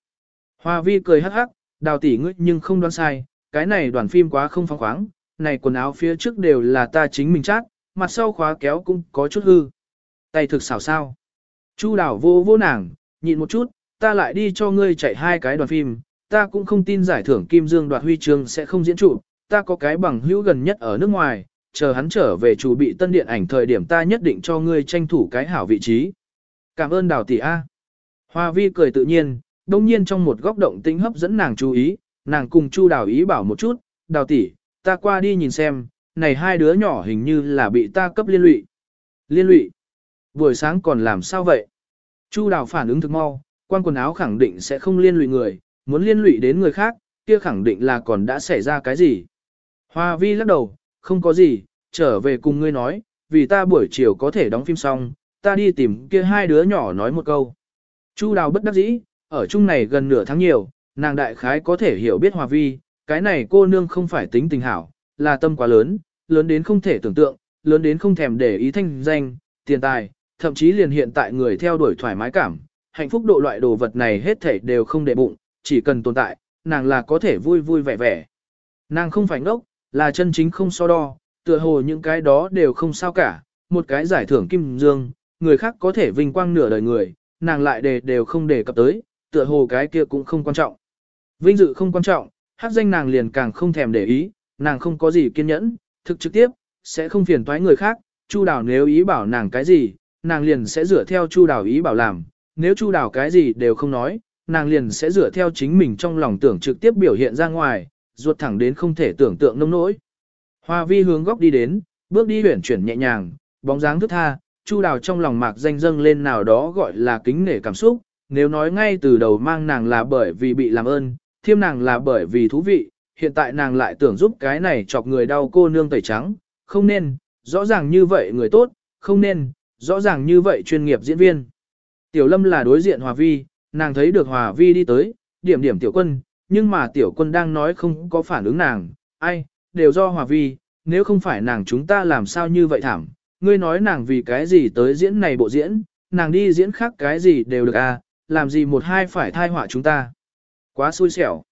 Speaker 1: Hòa Vi cười hắc hắc, đào tỷ ngươi nhưng không đoán sai, cái này đoàn phim quá không phóng khoáng, này quần áo phía trước đều là ta chính mình chát, mặt sau khóa kéo cũng có chút hư. Tay thực xảo sao. Chu đào vô vô nàng, nhịn một chút, ta lại đi cho ngươi chạy hai cái đoàn phim, ta cũng không tin giải thưởng Kim Dương đoạt huy chương sẽ không diễn trụ, ta có cái bằng hữu gần nhất ở nước ngoài, chờ hắn trở về chủ bị tân điện ảnh thời điểm ta nhất định cho ngươi tranh thủ cái hảo vị trí. Cảm ơn đào tỷ A. Hoa vi cười tự nhiên, đông nhiên trong một góc động tĩnh hấp dẫn nàng chú ý, nàng cùng Chu đào ý bảo một chút, đào tỷ, ta qua đi nhìn xem, này hai đứa nhỏ hình như là bị ta cấp liên lụy. Liên lụy? Buổi sáng còn làm sao vậy? Chu đào phản ứng thực mau, quan quần áo khẳng định sẽ không liên lụy người, muốn liên lụy đến người khác, kia khẳng định là còn đã xảy ra cái gì. Hoa vi lắc đầu, không có gì, trở về cùng ngươi nói, vì ta buổi chiều có thể đóng phim xong, ta đi tìm kia hai đứa nhỏ nói một câu. Chu đào bất đắc dĩ, ở chung này gần nửa tháng nhiều, nàng đại khái có thể hiểu biết Hoa vi, cái này cô nương không phải tính tình hảo, là tâm quá lớn, lớn đến không thể tưởng tượng, lớn đến không thèm để ý thanh danh, tiền tài, thậm chí liền hiện tại người theo đuổi thoải mái cảm, hạnh phúc độ loại đồ vật này hết thảy đều không để bụng, chỉ cần tồn tại, nàng là có thể vui vui vẻ vẻ. Nàng không phải ngốc, là chân chính không so đo, tựa hồ những cái đó đều không sao cả, một cái giải thưởng kim dương, người khác có thể vinh quang nửa đời người, nàng lại đề đều không đề cập tới, tựa hồ cái kia cũng không quan trọng. Vinh dự không quan trọng, hát danh nàng liền càng không thèm để ý, nàng không có gì kiên nhẫn, thực trực tiếp, sẽ không phiền toái người khác, Chu Đào nếu ý bảo nàng cái gì, nàng liền sẽ dựa theo Chu Đào ý bảo làm, nếu Chu Đào cái gì đều không nói, nàng liền sẽ dựa theo chính mình trong lòng tưởng trực tiếp biểu hiện ra ngoài, ruột thẳng đến không thể tưởng tượng nông nỗi. Hoa vi hướng góc đi đến, bước đi huyển chuyển nhẹ nhàng, bóng dáng thức tha, Chu Đào trong lòng mạc danh dâng lên nào đó gọi là kính nể cảm xúc, nếu nói ngay từ đầu mang nàng là bởi vì bị làm ơn, thiêm nàng là bởi vì thú vị, hiện tại nàng lại tưởng giúp cái này chọc người đau cô nương tẩy trắng, không nên, rõ ràng như vậy người tốt, không nên, rõ ràng như vậy chuyên nghiệp diễn viên. Tiểu Lâm là đối diện Hòa Vi, nàng thấy được Hòa Vi đi tới, điểm điểm tiểu quân, nhưng mà tiểu quân đang nói không có phản ứng nàng, ai, đều do Hòa Vi, nếu không phải nàng chúng ta làm sao như vậy thảm, ngươi nói nàng vì cái gì tới diễn này bộ diễn, nàng đi diễn khác cái gì đều được à, làm gì một hai phải thai họa chúng ta. Quá xui xẻo.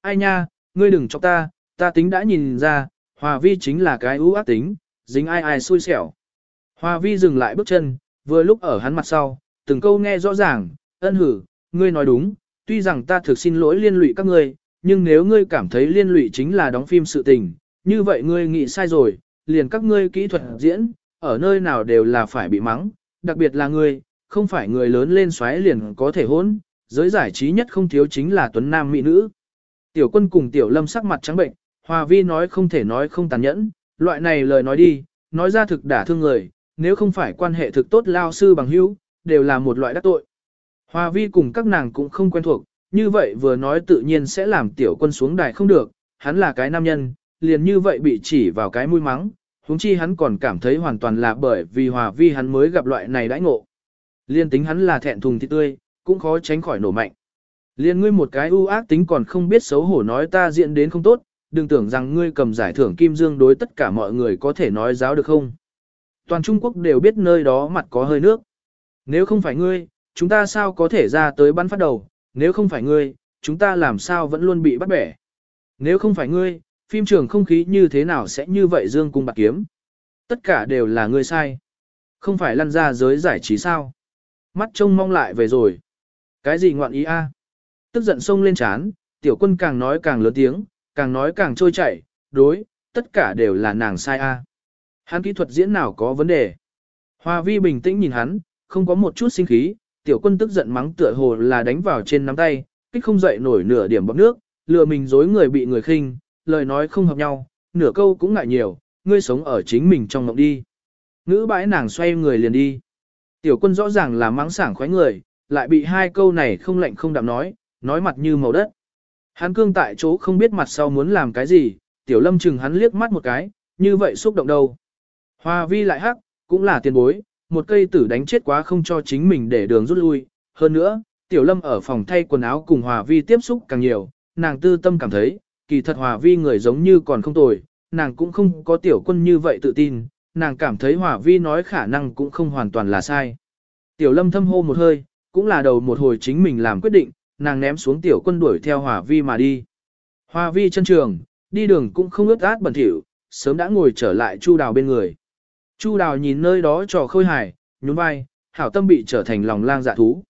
Speaker 1: Ai nha, ngươi đừng cho ta, ta tính đã nhìn ra, Hòa Vi chính là cái ưu ác tính, dính ai ai xui xẻo. Hòa Vi dừng lại bước chân, vừa lúc ở hắn mặt sau, từng câu nghe rõ ràng, ân hử, ngươi nói đúng, tuy rằng ta thực xin lỗi liên lụy các ngươi, nhưng nếu ngươi cảm thấy liên lụy chính là đóng phim sự tình, như vậy ngươi nghĩ sai rồi, liền các ngươi kỹ thuật diễn, ở nơi nào đều là phải bị mắng, đặc biệt là ngươi, không phải người lớn lên xoáy liền có thể hôn, giới giải trí nhất không thiếu chính là tuấn nam mỹ nữ. Tiểu quân cùng tiểu lâm sắc mặt trắng bệnh, hòa vi nói không thể nói không tàn nhẫn, loại này lời nói đi, nói ra thực đả thương người, nếu không phải quan hệ thực tốt lao sư bằng hữu, đều là một loại đắc tội. Hòa vi cùng các nàng cũng không quen thuộc, như vậy vừa nói tự nhiên sẽ làm tiểu quân xuống đài không được, hắn là cái nam nhân, liền như vậy bị chỉ vào cái mũi mắng, huống chi hắn còn cảm thấy hoàn toàn là bởi vì hòa vi hắn mới gặp loại này đãi ngộ. Liên tính hắn là thẹn thùng thì tươi, cũng khó tránh khỏi nổ mạnh. Liên ngươi một cái ưu ác tính còn không biết xấu hổ nói ta diện đến không tốt, đừng tưởng rằng ngươi cầm giải thưởng kim dương đối tất cả mọi người có thể nói giáo được không. Toàn Trung Quốc đều biết nơi đó mặt có hơi nước. Nếu không phải ngươi, chúng ta sao có thể ra tới bắn phát đầu, nếu không phải ngươi, chúng ta làm sao vẫn luôn bị bắt bẻ. Nếu không phải ngươi, phim trường không khí như thế nào sẽ như vậy dương cung bạc kiếm. Tất cả đều là ngươi sai. Không phải lăn ra giới giải trí sao. Mắt trông mong lại về rồi. Cái gì ngoạn ý a? Tức giận sông lên chán, tiểu quân càng nói càng lớn tiếng, càng nói càng trôi chảy, đối, tất cả đều là nàng sai a. Hắn kỹ thuật diễn nào có vấn đề. Hoa vi bình tĩnh nhìn hắn, không có một chút sinh khí, tiểu quân tức giận mắng tựa hồ là đánh vào trên nắm tay, kích không dậy nổi nửa điểm bọc nước, lừa mình dối người bị người khinh, lời nói không hợp nhau, nửa câu cũng ngại nhiều, ngươi sống ở chính mình trong mộng đi. Ngữ bãi nàng xoay người liền đi. Tiểu quân rõ ràng là mắng sảng khoái người, lại bị hai câu này không lạnh không đạm nói, nói mặt như màu đất. Hắn cương tại chỗ không biết mặt sau muốn làm cái gì, tiểu lâm chừng hắn liếc mắt một cái, như vậy xúc động đâu. Hoa vi lại hắc, cũng là tiền bối, một cây tử đánh chết quá không cho chính mình để đường rút lui. Hơn nữa, tiểu lâm ở phòng thay quần áo cùng hòa vi tiếp xúc càng nhiều, nàng tư tâm cảm thấy, kỳ thật hòa vi người giống như còn không tồi, nàng cũng không có tiểu quân như vậy tự tin, nàng cảm thấy hòa vi nói khả năng cũng không hoàn toàn là sai. Tiểu lâm thâm hô một hơi, cũng là đầu một hồi chính mình làm quyết định, nàng ném xuống tiểu quân đuổi theo hòa vi mà đi. Hòa vi chân trường, đi đường cũng không ướt át bẩn thỉu, sớm đã ngồi trở lại chu đào bên người. Chu đào nhìn nơi đó trò khôi hài, nhún vai, hảo tâm bị trở thành lòng lang dạ thú.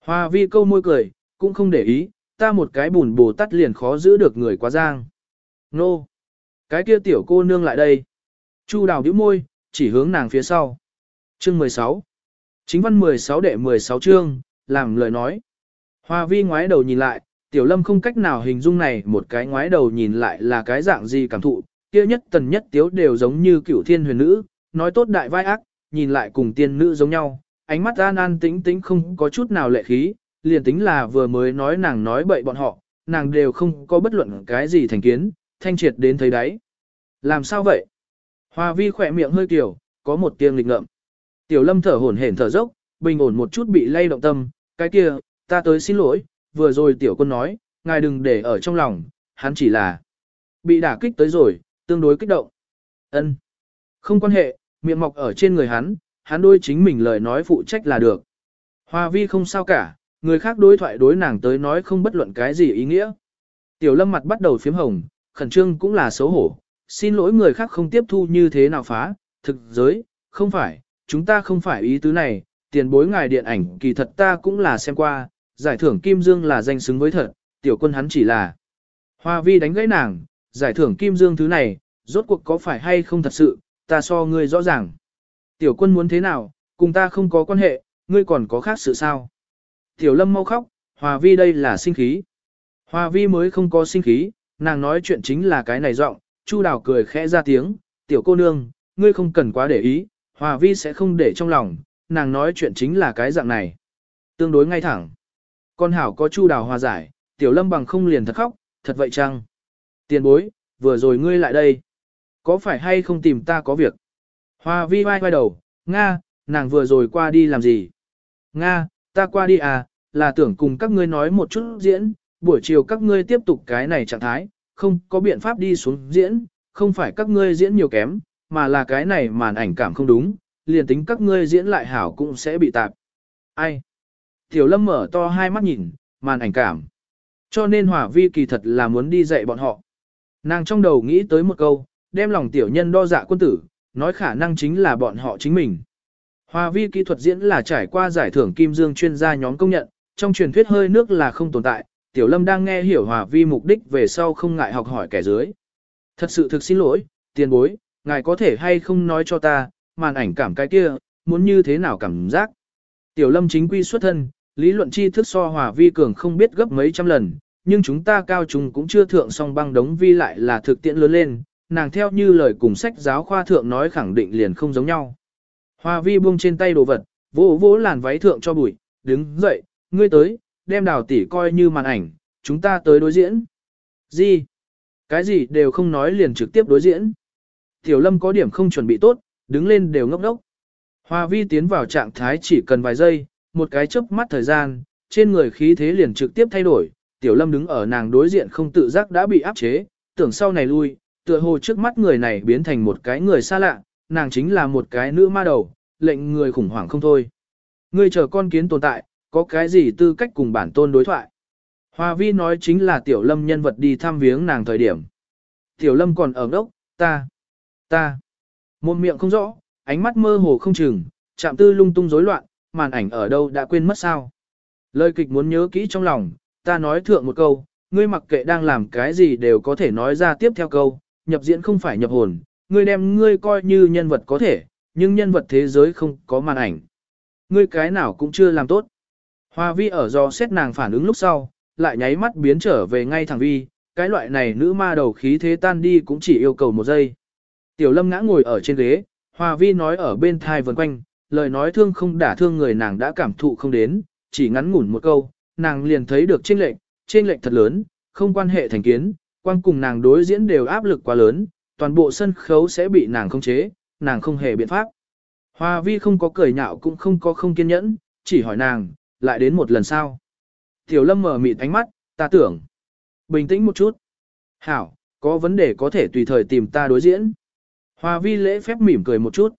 Speaker 1: Hoa vi câu môi cười, cũng không để ý, ta một cái bùn bồ tắt liền khó giữ được người quá giang. Nô! Cái kia tiểu cô nương lại đây. Chu đào nhíu môi, chỉ hướng nàng phía sau. Chương 16 Chính văn 16 đệ 16 chương, làm lời nói. Hoa vi ngoái đầu nhìn lại, tiểu lâm không cách nào hình dung này một cái ngoái đầu nhìn lại là cái dạng gì cảm thụ, kia nhất tần nhất tiếu đều giống như cửu thiên huyền nữ, nói tốt đại vai ác, nhìn lại cùng tiên nữ giống nhau, ánh mắt an an tĩnh tĩnh không có chút nào lệ khí, liền tính là vừa mới nói nàng nói bậy bọn họ, nàng đều không có bất luận cái gì thành kiến, thanh triệt đến thấy đáy. Làm sao vậy? Hoa vi khỏe miệng hơi tiểu, có một tiếng lịch ngợm. Tiểu lâm thở hổn hển thở dốc, bình ổn một chút bị lay động tâm, cái kia, ta tới xin lỗi, vừa rồi tiểu quân nói, ngài đừng để ở trong lòng, hắn chỉ là bị đả kích tới rồi, tương đối kích động. Ân, Không quan hệ, miệng mọc ở trên người hắn, hắn đôi chính mình lời nói phụ trách là được. Hoa vi không sao cả, người khác đối thoại đối nàng tới nói không bất luận cái gì ý nghĩa. Tiểu lâm mặt bắt đầu phím hồng, khẩn trương cũng là xấu hổ, xin lỗi người khác không tiếp thu như thế nào phá, thực giới, không phải, chúng ta không phải ý tứ này, tiền bối ngài điện ảnh kỳ thật ta cũng là xem qua, giải thưởng Kim Dương là danh xứng với thật, tiểu quân hắn chỉ là. Hoa vi đánh gãy nàng, giải thưởng Kim Dương thứ này, rốt cuộc có phải hay không thật sự, ta so ngươi rõ ràng. Tiểu quân muốn thế nào, cùng ta không có quan hệ, ngươi còn có khác sự sao. Tiểu lâm mau khóc, Hoa vi đây là sinh khí. Hoa vi mới không có sinh khí, nàng nói chuyện chính là cái này giọng. Chu đào cười khẽ ra tiếng, tiểu cô nương, ngươi không cần quá để ý, Hòa vi sẽ không để trong lòng, nàng nói chuyện chính là cái dạng này. Tương đối ngay thẳng. Con hảo có chu đào hòa giải, tiểu lâm bằng không liền thật khóc, thật vậy chăng? Tiền bối, vừa rồi ngươi lại đây. Có phải hay không tìm ta có việc? Hoa vi vai vai đầu, Nga, nàng vừa rồi qua đi làm gì? Nga, ta qua đi à, là tưởng cùng các ngươi nói một chút diễn, buổi chiều các ngươi tiếp tục cái này trạng thái, không có biện pháp đi xuống diễn, không phải các ngươi diễn nhiều kém, mà là cái này màn ảnh cảm không đúng, liền tính các ngươi diễn lại hảo cũng sẽ bị tạp. Ai? Tiểu lâm mở to hai mắt nhìn, màn ảnh cảm. Cho nên hỏa vi kỳ thật là muốn đi dạy bọn họ. Nàng trong đầu nghĩ tới một câu, đem lòng tiểu nhân đo dạ quân tử, nói khả năng chính là bọn họ chính mình. Hòa vi kỹ thuật diễn là trải qua giải thưởng Kim Dương chuyên gia nhóm công nhận, trong truyền thuyết hơi nước là không tồn tại, Tiểu Lâm đang nghe hiểu Hòa vi mục đích về sau không ngại học hỏi kẻ dưới. Thật sự thực xin lỗi, tiền bối, ngài có thể hay không nói cho ta, màn ảnh cảm cái kia, muốn như thế nào cảm giác. Tiểu lâm chính quy xuất thân, lý luận tri thức so hòa vi cường không biết gấp mấy trăm lần, nhưng chúng ta cao trùng cũng chưa thượng song băng đống vi lại là thực tiễn lớn lên, nàng theo như lời cùng sách giáo khoa thượng nói khẳng định liền không giống nhau. Hoa vi buông trên tay đồ vật, vỗ vỗ làn váy thượng cho bụi, đứng dậy, ngươi tới, đem đào tỷ coi như màn ảnh, chúng ta tới đối diễn. Gì? Cái gì đều không nói liền trực tiếp đối diễn. Tiểu lâm có điểm không chuẩn bị tốt, đứng lên đều ngốc đốc. Hoa vi tiến vào trạng thái chỉ cần vài giây, một cái chớp mắt thời gian, trên người khí thế liền trực tiếp thay đổi. Tiểu lâm đứng ở nàng đối diện không tự giác đã bị áp chế, tưởng sau này lui, tựa hồ trước mắt người này biến thành một cái người xa lạ, nàng chính là một cái nữ ma đầu, lệnh người khủng hoảng không thôi. Ngươi chờ con kiến tồn tại, có cái gì tư cách cùng bản tôn đối thoại. Hoa vi nói chính là tiểu lâm nhân vật đi thăm viếng nàng thời điểm. Tiểu lâm còn ở đốc, ta, ta, một miệng không rõ, ánh mắt mơ hồ không chừng, chạm tư lung tung rối loạn, màn ảnh ở đâu đã quên mất sao. Lời kịch muốn nhớ kỹ trong lòng, ta nói thượng một câu, ngươi mặc kệ đang làm cái gì đều có thể nói ra tiếp theo câu, nhập diễn không phải nhập hồn, ngươi đem ngươi coi như nhân vật có thể, nhưng nhân vật thế giới không có màn ảnh. Ngươi cái nào cũng chưa làm tốt. Hoa vi ở do xét nàng phản ứng lúc sau, lại nháy mắt biến trở về ngay thẳng vi, cái loại này nữ ma đầu khí thế tan đi cũng chỉ yêu cầu một giây. Tiểu lâm ngã ngồi ở trên ghế, Hoa vi nói ở bên thai vần quanh, lời nói thương không đả thương người nàng đã cảm thụ không đến, chỉ ngắn ngủn một câu, nàng liền thấy được chênh lệnh, chênh lệnh thật lớn, không quan hệ thành kiến, quan cùng nàng đối diễn đều áp lực quá lớn, toàn bộ sân khấu sẽ bị nàng khống chế, nàng không hề biện pháp. Hoa vi không có cười nhạo cũng không có không kiên nhẫn, chỉ hỏi nàng, lại đến một lần sau. Tiểu lâm mở mịt ánh mắt, ta tưởng. Bình tĩnh một chút. Hảo, có vấn đề có thể tùy thời tìm ta đối diễn. Hoa vi lễ phép mỉm cười một chút.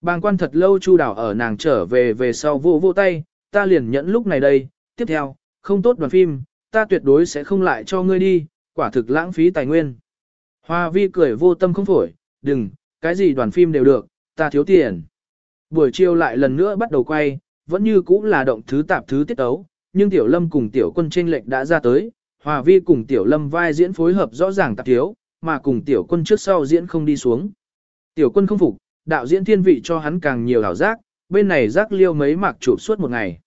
Speaker 1: Bàng quan thật lâu chu đảo ở nàng trở về về sau vô vô tay, ta liền nhẫn lúc này đây, tiếp theo, không tốt đoàn phim, ta tuyệt đối sẽ không lại cho ngươi đi, quả thực lãng phí tài nguyên. Hoa vi cười vô tâm không phổi, đừng, cái gì đoàn phim đều được, ta thiếu tiền. Buổi chiều lại lần nữa bắt đầu quay, vẫn như cũ là động thứ tạp thứ tiết ấu, nhưng tiểu lâm cùng tiểu quân tranh lệnh đã ra tới, hòa vi cùng tiểu lâm vai diễn phối hợp rõ ràng tạp thiếu, mà cùng tiểu quân trước sau diễn không đi xuống. Tiểu quân không phục, đạo diễn thiên vị cho hắn càng nhiều hảo giác, bên này giác liêu mấy mạc chụp suốt một ngày.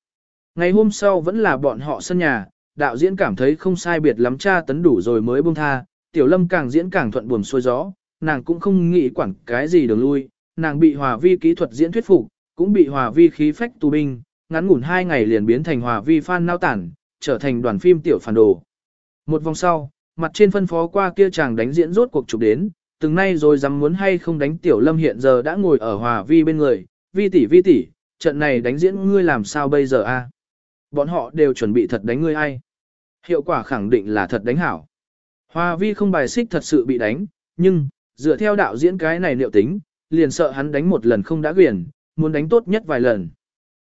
Speaker 1: Ngày hôm sau vẫn là bọn họ sân nhà, đạo diễn cảm thấy không sai biệt lắm cha tấn đủ rồi mới buông tha, tiểu lâm càng diễn càng thuận buồm xuôi gió, nàng cũng không nghĩ quản cái gì đường lui, nàng bị hòa vi kỹ thuật diễn thuyết phục, cũng bị hòa vi khí phách tù binh, ngắn ngủn hai ngày liền biến thành hòa vi fan nao tản, trở thành đoàn phim tiểu phản đồ. Một vòng sau, mặt trên phân phó qua kia chàng đánh diễn rốt cuộc chụp đến, từng nay rồi dám muốn hay không đánh tiểu lâm hiện giờ đã ngồi ở hòa vi bên người, vi tỷ vi tỷ, trận này đánh diễn ngươi làm sao bây giờ a? Bọn họ đều chuẩn bị thật đánh ngươi ai? Hiệu quả khẳng định là thật đánh hảo. Hoa vi không bài xích thật sự bị đánh, nhưng, dựa theo đạo diễn cái này liệu tính, liền sợ hắn đánh một lần không đã quyển, muốn đánh tốt nhất vài lần.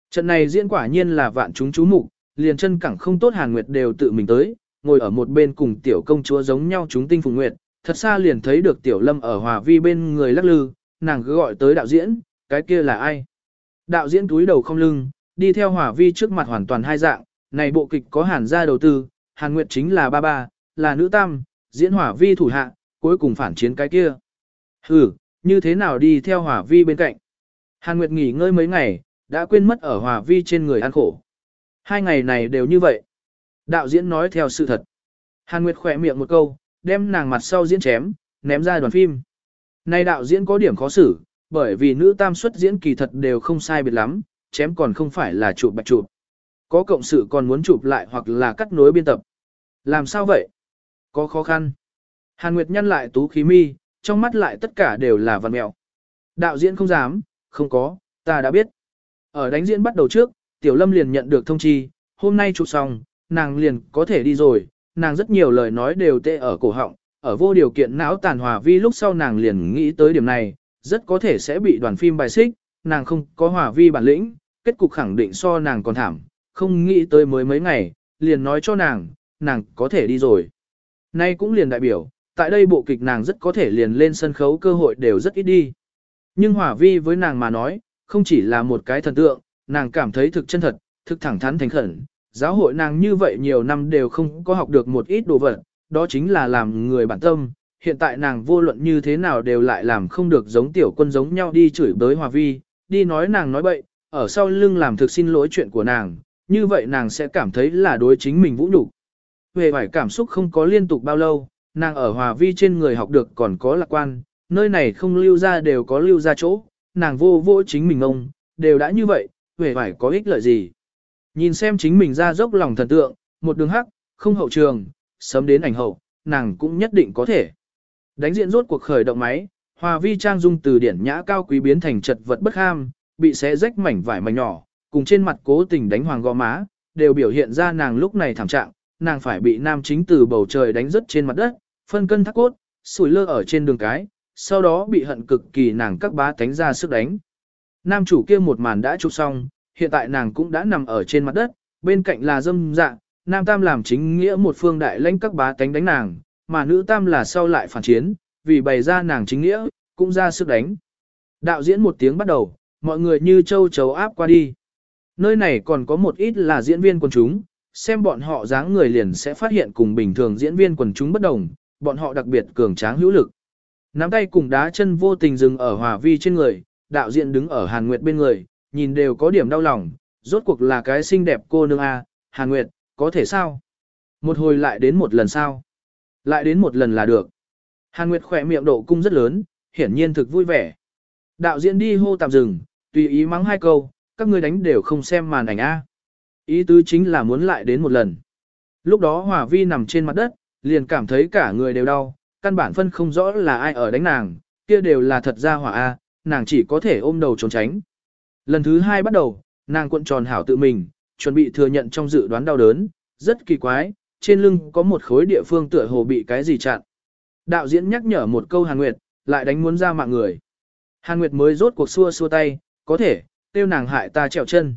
Speaker 1: Trận này diễn quả nhiên là vạn chúng chú mục, liền chân cẳng không tốt Hàn Nguyệt đều tự mình tới, ngồi ở một bên cùng tiểu công chúa giống nhau chúng tinh phùng nguyệt, thật xa liền thấy được tiểu lâm ở hòa vi bên người lắc lư, nàng cứ gọi tới đạo diễn, cái kia là ai? Đạo diễn túi đầu không lưng, đi theo hỏa vi trước mặt hoàn toàn hai dạng, này bộ kịch có hàn gia đầu tư, Hàn Nguyệt chính là ba ba, là nữ tam, diễn hỏa vi thủ hạ, cuối cùng phản chiến cái kia. ừ như thế nào đi theo hỏa vi bên cạnh. Hàn Nguyệt nghỉ ngơi mấy ngày, đã quên mất ở hỏa vi trên người ăn khổ. Hai ngày này đều như vậy. Đạo diễn nói theo sự thật. Hàn Nguyệt khỏe miệng một câu, đem nàng mặt sau diễn chém, ném ra đoàn phim. Này đạo diễn có điểm khó xử, bởi vì nữ tam xuất diễn kỳ thật đều không sai biệt lắm, chém còn không phải là chụp bạch chụp. Có cộng sự còn muốn chụp lại hoặc là cắt nối biên tập. Làm sao vậy? Có khó khăn. Hàn Nguyệt nhăn lại tú khí mi, trong mắt lại tất cả đều là văn mẹo. Đạo diễn không dám, không có, ta đã biết. Ở đánh diễn bắt đầu trước, Tiểu Lâm liền nhận được thông chi, hôm nay chụp xong, nàng liền có thể đi rồi, nàng rất nhiều lời nói đều tệ ở cổ họng, ở vô điều kiện não tàn hòa vi lúc sau nàng liền nghĩ tới điểm này, rất có thể sẽ bị đoàn phim bài xích, nàng không có hòa vi bản lĩnh, kết cục khẳng định so nàng còn thảm, không nghĩ tới mới mấy ngày, liền nói cho nàng, nàng có thể đi rồi. Nay cũng liền đại biểu, tại đây bộ kịch nàng rất có thể liền lên sân khấu cơ hội đều rất ít đi. Nhưng hỏa vi với nàng mà nói, không chỉ là một cái thần tượng, nàng cảm thấy thực chân thật, thực thẳng thắn thành khẩn. Giáo hội nàng như vậy nhiều năm đều không có học được một ít đồ vật, đó chính là làm người bản tâm, hiện tại nàng vô luận như thế nào đều lại làm không được giống tiểu quân giống nhau đi chửi bới Hòa Vi, đi nói nàng nói bậy, ở sau lưng làm thực xin lỗi chuyện của nàng, như vậy nàng sẽ cảm thấy là đối chính mình vũ nhục. Về vải cảm xúc không có liên tục bao lâu, nàng ở Hòa Vi trên người học được còn có lạc quan, nơi này không lưu ra đều có lưu ra chỗ, nàng vô vô chính mình ông, đều đã như vậy, về vải có ích lợi gì. Nhìn xem chính mình ra dốc lòng thần tượng, một đường hắc, không hậu trường, sớm đến ảnh hậu, nàng cũng nhất định có thể. Đánh diện rốt cuộc khởi động máy, Hòa Vi trang dung từ điển nhã cao quý biến thành chật vật bất ham, bị xé rách mảnh vải mảnh nhỏ, cùng trên mặt cố tình đánh hoàng gò má, đều biểu hiện ra nàng lúc này thảm trạng, nàng phải bị nam chính từ bầu trời đánh rớt trên mặt đất, phân cân thắt cốt, sủi lơ ở trên đường cái, sau đó bị hận cực kỳ nàng các bá tánh ra sức đánh. Nam chủ kia một màn đã chụp xong, hiện tại nàng cũng đã nằm ở trên mặt đất, bên cạnh là dâm Dạng, nam tam làm chính nghĩa một phương đại lãnh các bá tánh đánh nàng, mà nữ tam là sau lại phản chiến, vì bày ra nàng chính nghĩa, cũng ra sức đánh. Đạo diễn một tiếng bắt đầu, mọi người như châu chấu áp qua đi. Nơi này còn có một ít là diễn viên quần chúng, xem bọn họ dáng người liền sẽ phát hiện cùng bình thường diễn viên quần chúng bất đồng, bọn họ đặc biệt cường tráng hữu lực. Nắm tay cùng đá chân vô tình dừng ở hòa vi trên người, đạo diễn đứng ở Hàn Nguyệt bên người, nhìn đều có điểm đau lòng, rốt cuộc là cái xinh đẹp cô nương A, Hàn Nguyệt, có thể sao? Một hồi lại đến một lần sao? Lại đến một lần là được. Hàn Nguyệt khỏe miệng độ cung rất lớn, hiển nhiên thực vui vẻ. Đạo diễn đi hô tạm dừng, tùy ý mắng hai câu, các ngươi đánh đều không xem màn ảnh A. Ý tứ chính là muốn lại đến một lần. Lúc đó Hòa Vi nằm trên mặt đất, liền cảm thấy cả người đều đau, căn bản phân không rõ là ai ở đánh nàng, kia đều là thật ra Hòa A, nàng chỉ có thể ôm đầu trốn tránh. Lần thứ hai bắt đầu, nàng cuộn tròn hảo tự mình, chuẩn bị thừa nhận trong dự đoán đau đớn, rất kỳ quái, trên lưng có một khối địa phương tựa hồ bị cái gì chặn. Đạo diễn nhắc nhở một câu Hàn Nguyệt, lại đánh muốn ra mạng người. Hàn Nguyệt mới rốt cuộc xua xua tay, có thể, tiêu nàng hại ta trèo chân.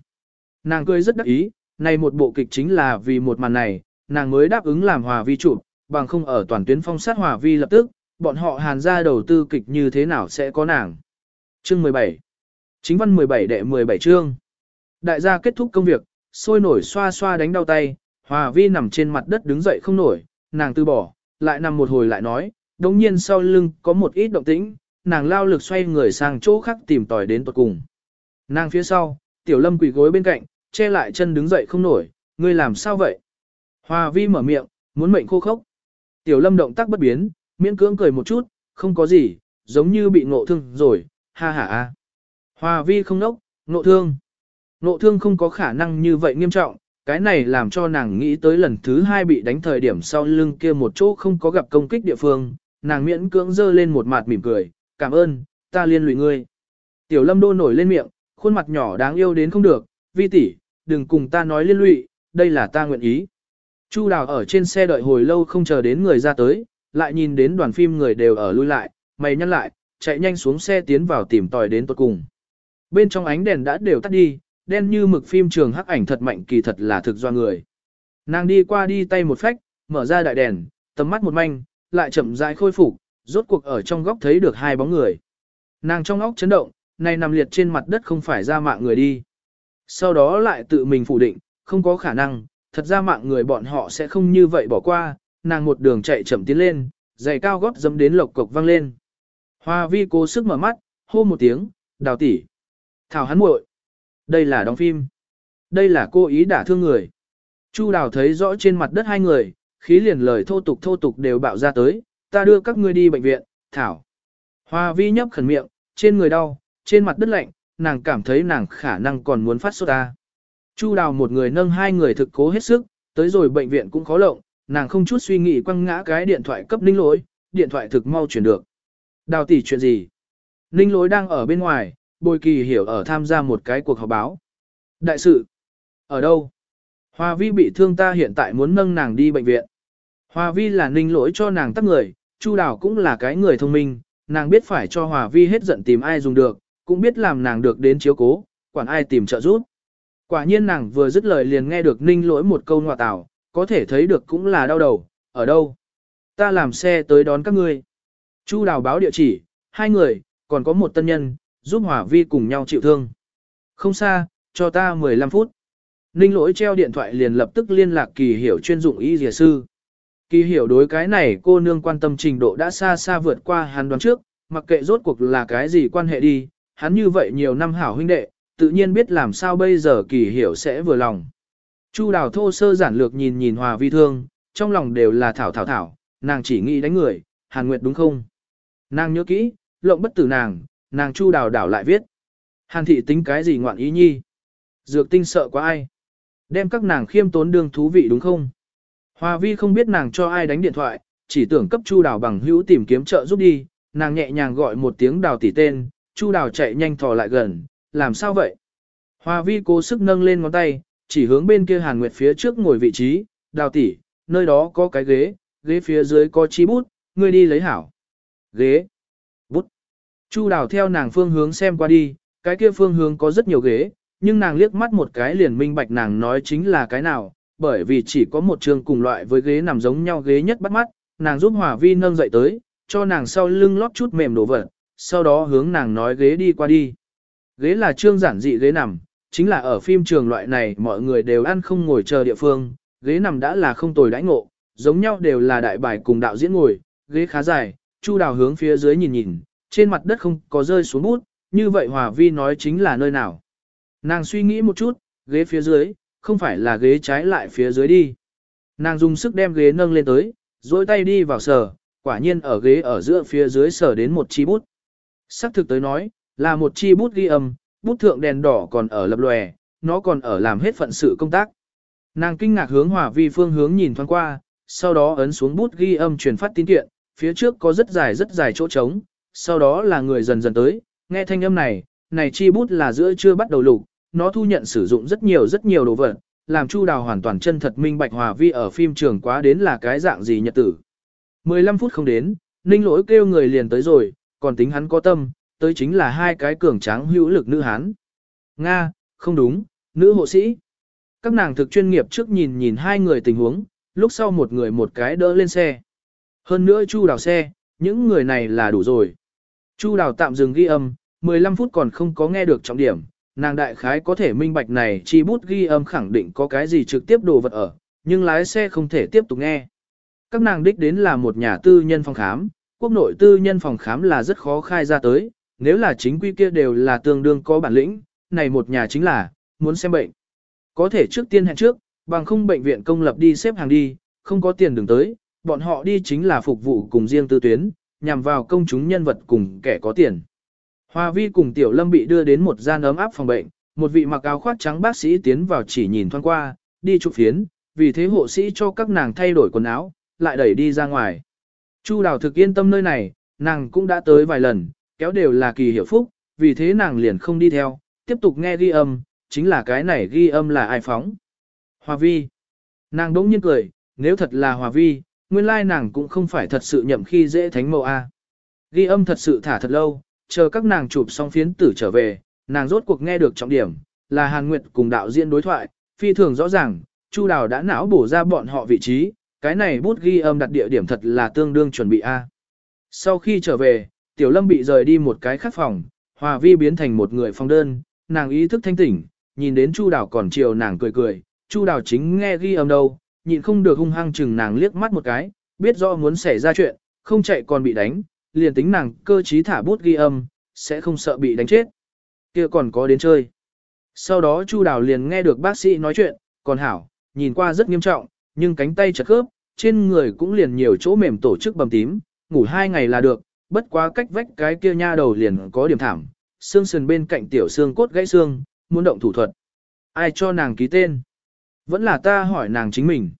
Speaker 1: Nàng cười rất đắc ý, này một bộ kịch chính là vì một màn này, nàng mới đáp ứng làm hòa vi chụp, bằng không ở toàn tuyến phong sát hòa vi lập tức, bọn họ hàn ra đầu tư kịch như thế nào sẽ có nàng. Chương 17 Chính văn 17 đệ 17 chương Đại gia kết thúc công việc, sôi nổi xoa xoa đánh đau tay, hòa vi nằm trên mặt đất đứng dậy không nổi, nàng từ bỏ, lại nằm một hồi lại nói, đồng nhiên sau lưng có một ít động tĩnh, nàng lao lực xoay người sang chỗ khác tìm tòi đến tuột cùng. Nàng phía sau, tiểu lâm quỳ gối bên cạnh, che lại chân đứng dậy không nổi, ngươi làm sao vậy? Hòa vi mở miệng, muốn mệnh khô khốc. Tiểu lâm động tác bất biến, miễn cưỡng cười một chút, không có gì, giống như bị ngộ thương rồi, ha ha ha. Hòa vi không nốc, ngộ thương. Ngộ thương không có khả năng như vậy nghiêm trọng, cái này làm cho nàng nghĩ tới lần thứ hai bị đánh thời điểm sau lưng kia một chỗ không có gặp công kích địa phương, nàng miễn cưỡng dơ lên một mặt mỉm cười, cảm ơn, ta liên lụy ngươi. Tiểu lâm đô nổi lên miệng, khuôn mặt nhỏ đáng yêu đến không được, vi tỷ, đừng cùng ta nói liên lụy, đây là ta nguyện ý. Chu đào ở trên xe đợi hồi lâu không chờ đến người ra tới, lại nhìn đến đoàn phim người đều ở lui lại, mày nhăn lại, chạy nhanh xuống xe tiến vào tìm tòi đến tuột cùng. Bên trong ánh đèn đã đều tắt đi, đen như mực phim trường hắc ảnh thật mạnh kỳ thật là thực do người. Nàng đi qua đi tay một phách, mở ra đại đèn, tầm mắt một manh, lại chậm rãi khôi phục, rốt cuộc ở trong góc thấy được hai bóng người. Nàng trong óc chấn động, này nằm liệt trên mặt đất không phải ra mạng người đi. Sau đó lại tự mình phủ định, không có khả năng, thật ra mạng người bọn họ sẽ không như vậy bỏ qua, nàng một đường chạy chậm tiến lên, giày cao gót dâm đến lộc cộc văng lên. Hoa vi cố sức mở mắt, hô một tiếng, đào tỷ. Thảo hắn muội. Đây là đóng phim. Đây là cô ý đả thương người. Chu đào thấy rõ trên mặt đất hai người, khí liền lời thô tục thô tục đều bạo ra tới, ta đưa các ngươi đi bệnh viện, Thảo. Hoa vi nhấp khẩn miệng, trên người đau, trên mặt đất lạnh, nàng cảm thấy nàng khả năng còn muốn phát sốt ta. Chu đào một người nâng hai người thực cố hết sức, tới rồi bệnh viện cũng khó lộng, nàng không chút suy nghĩ quăng ngã cái điện thoại cấp ninh lối, điện thoại thực mau chuyển được. Đào tỷ chuyện gì? Ninh lối đang ở bên ngoài, bồi kỳ hiểu ở tham gia một cái cuộc họp báo. Đại sự? Ở đâu? Hoa vi bị thương ta hiện tại muốn nâng nàng đi bệnh viện. Hòa vi là ninh lỗi cho nàng tắt người, Chu đào cũng là cái người thông minh, nàng biết phải cho Hòa vi hết giận tìm ai dùng được, cũng biết làm nàng được đến chiếu cố, quản ai tìm trợ giúp. Quả nhiên nàng vừa dứt lời liền nghe được ninh lỗi một câu ngoại tảo, có thể thấy được cũng là đau đầu, ở đâu? Ta làm xe tới đón các ngươi. Chu đào báo địa chỉ, hai người, còn có một tân nhân, giúp Hòa vi cùng nhau chịu thương. Không xa, cho ta 15 phút. Ninh lỗi treo điện thoại liền lập tức liên lạc kỳ hiểu chuyên dụng y dìa sư. Kỳ hiểu đối cái này cô nương quan tâm trình độ đã xa xa vượt qua hắn đoán trước, mặc kệ rốt cuộc là cái gì quan hệ đi, hắn như vậy nhiều năm hảo huynh đệ, tự nhiên biết làm sao bây giờ kỳ hiểu sẽ vừa lòng. Chu đào thô sơ giản lược nhìn nhìn hòa vi thương, trong lòng đều là thảo thảo thảo, nàng chỉ nghĩ đánh người, hàn nguyệt đúng không? Nàng nhớ kỹ, lộng bất tử nàng, nàng chu đào đảo lại viết. Hàn thị tính cái gì ngoạn ý nhi? Dược tinh sợ quá ai? Đem các nàng khiêm tốn đương thú vị đúng không? Hòa vi không biết nàng cho ai đánh điện thoại, chỉ tưởng cấp chu đào bằng hữu tìm kiếm trợ giúp đi, nàng nhẹ nhàng gọi một tiếng đào tỷ tên, chu đào chạy nhanh thò lại gần, làm sao vậy? Hòa vi cố sức nâng lên ngón tay, chỉ hướng bên kia hàn nguyệt phía trước ngồi vị trí, đào tỷ, nơi đó có cái ghế, ghế phía dưới có chi bút, ngươi đi lấy hảo. Ghế, bút. Chu đào theo nàng phương hướng xem qua đi, cái kia phương hướng có rất nhiều ghế, nhưng nàng liếc mắt một cái liền minh bạch nàng nói chính là cái nào, bởi vì chỉ có một trường cùng loại với ghế nằm giống nhau ghế nhất bắt mắt, nàng giúp Hòa Vi nâng dậy tới, cho nàng sau lưng lót chút mềm đổ vật, sau đó hướng nàng nói ghế đi qua đi. Ghế là trương giản dị ghế nằm, chính là ở phim trường loại này mọi người đều ăn không ngồi chờ địa phương, ghế nằm đã là không tồi đãi ngộ, giống nhau đều là đại bài cùng đạo diễn ngồi, ghế khá dài, Chu Đào hướng phía dưới nhìn nhìn, trên mặt đất không có rơi xuống bút, như vậy Hòa Vi nói chính là nơi nào. Nàng suy nghĩ một chút, ghế phía dưới, không phải là ghế trái lại phía dưới đi. Nàng dùng sức đem ghế nâng lên tới, duỗi tay đi vào sờ, quả nhiên ở ghế ở giữa phía dưới sờ đến một chi bút. Sắc thực tới nói, là một chi bút ghi âm, bút thượng đèn đỏ còn ở lập lòe, nó còn ở làm hết phận sự công tác. Nàng kinh ngạc hướng Hòa Vi phương hướng nhìn thoáng qua, sau đó ấn xuống bút ghi âm truyền phát tín kiện, phía trước có rất dài rất dài chỗ trống, sau đó là người dần dần tới, nghe thanh âm này, này chi bút là giữa chưa bắt đầu lục, nó thu nhận sử dụng rất nhiều rất nhiều đồ vật, làm Chu Đào hoàn toàn chân thật minh bạch Hòa Vi ở phim trường quá đến là cái dạng gì nhật tử. 15 phút không đến, Ninh Lỗi kêu người liền tới rồi, còn tính hắn có tâm, tới chính là hai cái cường tráng hữu lực nữ hán. Nga, không đúng, nữ hộ sĩ. Các nàng thực chuyên nghiệp trước nhìn nhìn hai người tình huống, lúc sau một người một cái đỡ lên xe. Hơn nữa Chu đào xe, những người này là đủ rồi. Chu đào tạm dừng ghi âm, 15 phút còn không có nghe được trọng điểm, nàng đại khái có thể minh bạch này chi bút ghi âm khẳng định có cái gì trực tiếp đồ vật ở, nhưng lái xe không thể tiếp tục nghe. Các nàng đích đến là một nhà tư nhân phòng khám, quốc nội tư nhân phòng khám là rất khó khai ra tới, nếu là chính quy kia đều là tương đương có bản lĩnh, này một nhà chính là, muốn xem bệnh. Có thể trước tiên hẹn trước, bằng không bệnh viện công lập đi xếp hàng đi, không có tiền đừng tới, bọn họ đi chính là phục vụ cùng riêng tư tuyến, nhằm vào công chúng nhân vật cùng kẻ có tiền. Hoa vi cùng tiểu lâm bị đưa đến một gian ấm áp phòng bệnh, một vị mặc áo khoác trắng bác sĩ tiến vào chỉ nhìn thoáng qua, đi chụp phiến, vì thế hộ sĩ cho các nàng thay đổi quần áo, lại đẩy đi ra ngoài. Chu đào thực yên tâm nơi này, nàng cũng đã tới vài lần, kéo đều là kỳ hiểu phúc, vì thế nàng liền không đi theo, tiếp tục nghe ghi âm, chính là cái này ghi âm là ai phóng. Hòa vi. Nàng đỗng nhiên cười, nếu thật là hòa vi, nguyên lai nàng cũng không phải thật sự nhậm khi dễ thánh mẫu A. Ghi âm thật sự thả thật lâu, chờ các nàng chụp xong phiến tử trở về, nàng rốt cuộc nghe được trọng điểm, là Hàn Nguyệt cùng đạo diễn đối thoại, phi thường rõ ràng, Chu Đào đã não bổ ra bọn họ vị trí, cái này bút ghi âm đặt địa điểm thật là tương đương chuẩn bị A. Sau khi trở về, Tiểu Lâm bị rời đi một cái khác phòng, Hòa Vi biến thành một người phòng đơn, nàng ý thức thanh tỉnh, nhìn đến Chu Đào còn chiều nàng cười cười, Chu Đào chính nghe ghi âm đâu, nhịn không được hung hăng chừng nàng liếc mắt một cái, biết rõ muốn xảy ra chuyện, không chạy còn bị đánh, liền tính nàng cơ trí thả bút ghi âm, sẽ không sợ bị đánh chết. kia còn có đến chơi. Sau đó Chu Đào liền nghe được bác sĩ nói chuyện, còn hảo, nhìn qua rất nghiêm trọng, nhưng cánh tay chật khớp, trên người cũng liền nhiều chỗ mềm tổ chức bầm tím, ngủ hai ngày là được, bất quá cách vách cái kia nha đầu liền có điểm thảm, xương sườn bên cạnh tiểu xương cốt gãy xương, muốn động thủ thuật. Ai cho nàng ký tên? Vẫn là ta hỏi nàng chính mình.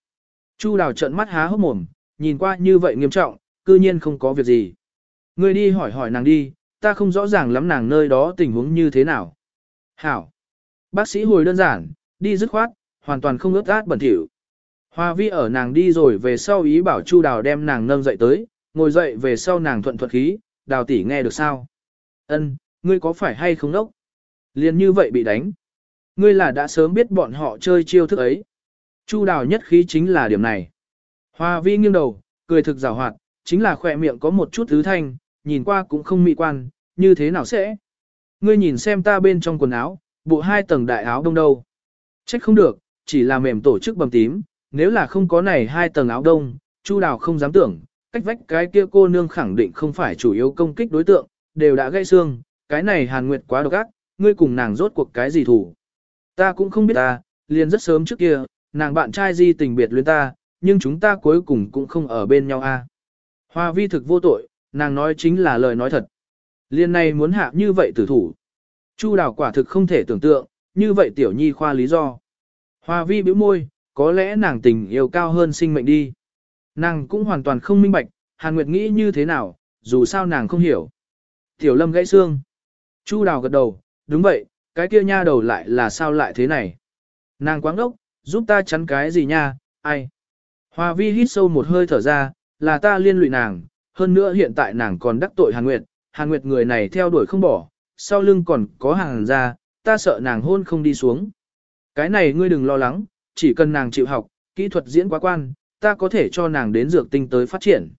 Speaker 1: Chu đào trận mắt há hốc mồm, nhìn qua như vậy nghiêm trọng, cư nhiên không có việc gì. Ngươi đi hỏi hỏi nàng đi, ta không rõ ràng lắm nàng nơi đó tình huống như thế nào. Hảo. Bác sĩ hồi đơn giản, đi dứt khoát, hoàn toàn không ướt át bẩn thỉu. Hoa vi ở nàng đi rồi về sau ý bảo Chu đào đem nàng nâng dậy tới, ngồi dậy về sau nàng thuận thuận khí, đào tỷ nghe được sao? Ân, ngươi có phải hay không đốc? Liên như vậy bị đánh. Ngươi là đã sớm biết bọn họ chơi chiêu thức ấy. Chu đào nhất khí chính là điểm này. Hoa vi nghiêng đầu, cười thực rào hoạt, chính là khỏe miệng có một chút thứ thanh, nhìn qua cũng không mỹ quan, như thế nào sẽ? Ngươi nhìn xem ta bên trong quần áo, bộ hai tầng đại áo đông đâu. Trách không được, chỉ là mềm tổ chức bầm tím, nếu là không có này hai tầng áo đông, Chu Đào không dám tưởng, cách vách cái kia cô nương khẳng định không phải chủ yếu công kích đối tượng, đều đã gãy xương, cái này Hàn Nguyệt quá độc ác, ngươi cùng nàng rốt cuộc cái gì thủ. Ta cũng không biết ta, liền rất sớm trước kia, nàng bạn trai di tình biệt luyến ta, nhưng chúng ta cuối cùng cũng không ở bên nhau a. Hoa vi thực vô tội, nàng nói chính là lời nói thật. Liên này muốn hạ như vậy tử thủ. Chu đào quả thực không thể tưởng tượng, như vậy tiểu nhi khoa lý do. Hoa vi bĩu môi, có lẽ nàng tình yêu cao hơn sinh mệnh đi. Nàng cũng hoàn toàn không minh bạch, Hàn Nguyệt nghĩ như thế nào, dù sao nàng không hiểu. Tiểu lâm gãy xương. Chu đào gật đầu, đúng vậy, cái kia nha đầu lại là sao lại thế này. Nàng quáng đốc, giúp ta chắn cái gì nha, ai. Hoa vi hít sâu một hơi thở ra, là ta liên lụy nàng, hơn nữa hiện tại nàng còn đắc tội Hàn Nguyệt, Hàn Nguyệt người này theo đuổi không bỏ, sau lưng còn có hàng ra, ta sợ nàng hôn không đi xuống. Cái này ngươi đừng lo lắng, chỉ cần nàng chịu học, kỹ thuật diễn quá quan, ta có thể cho nàng đến dược tinh tới phát triển.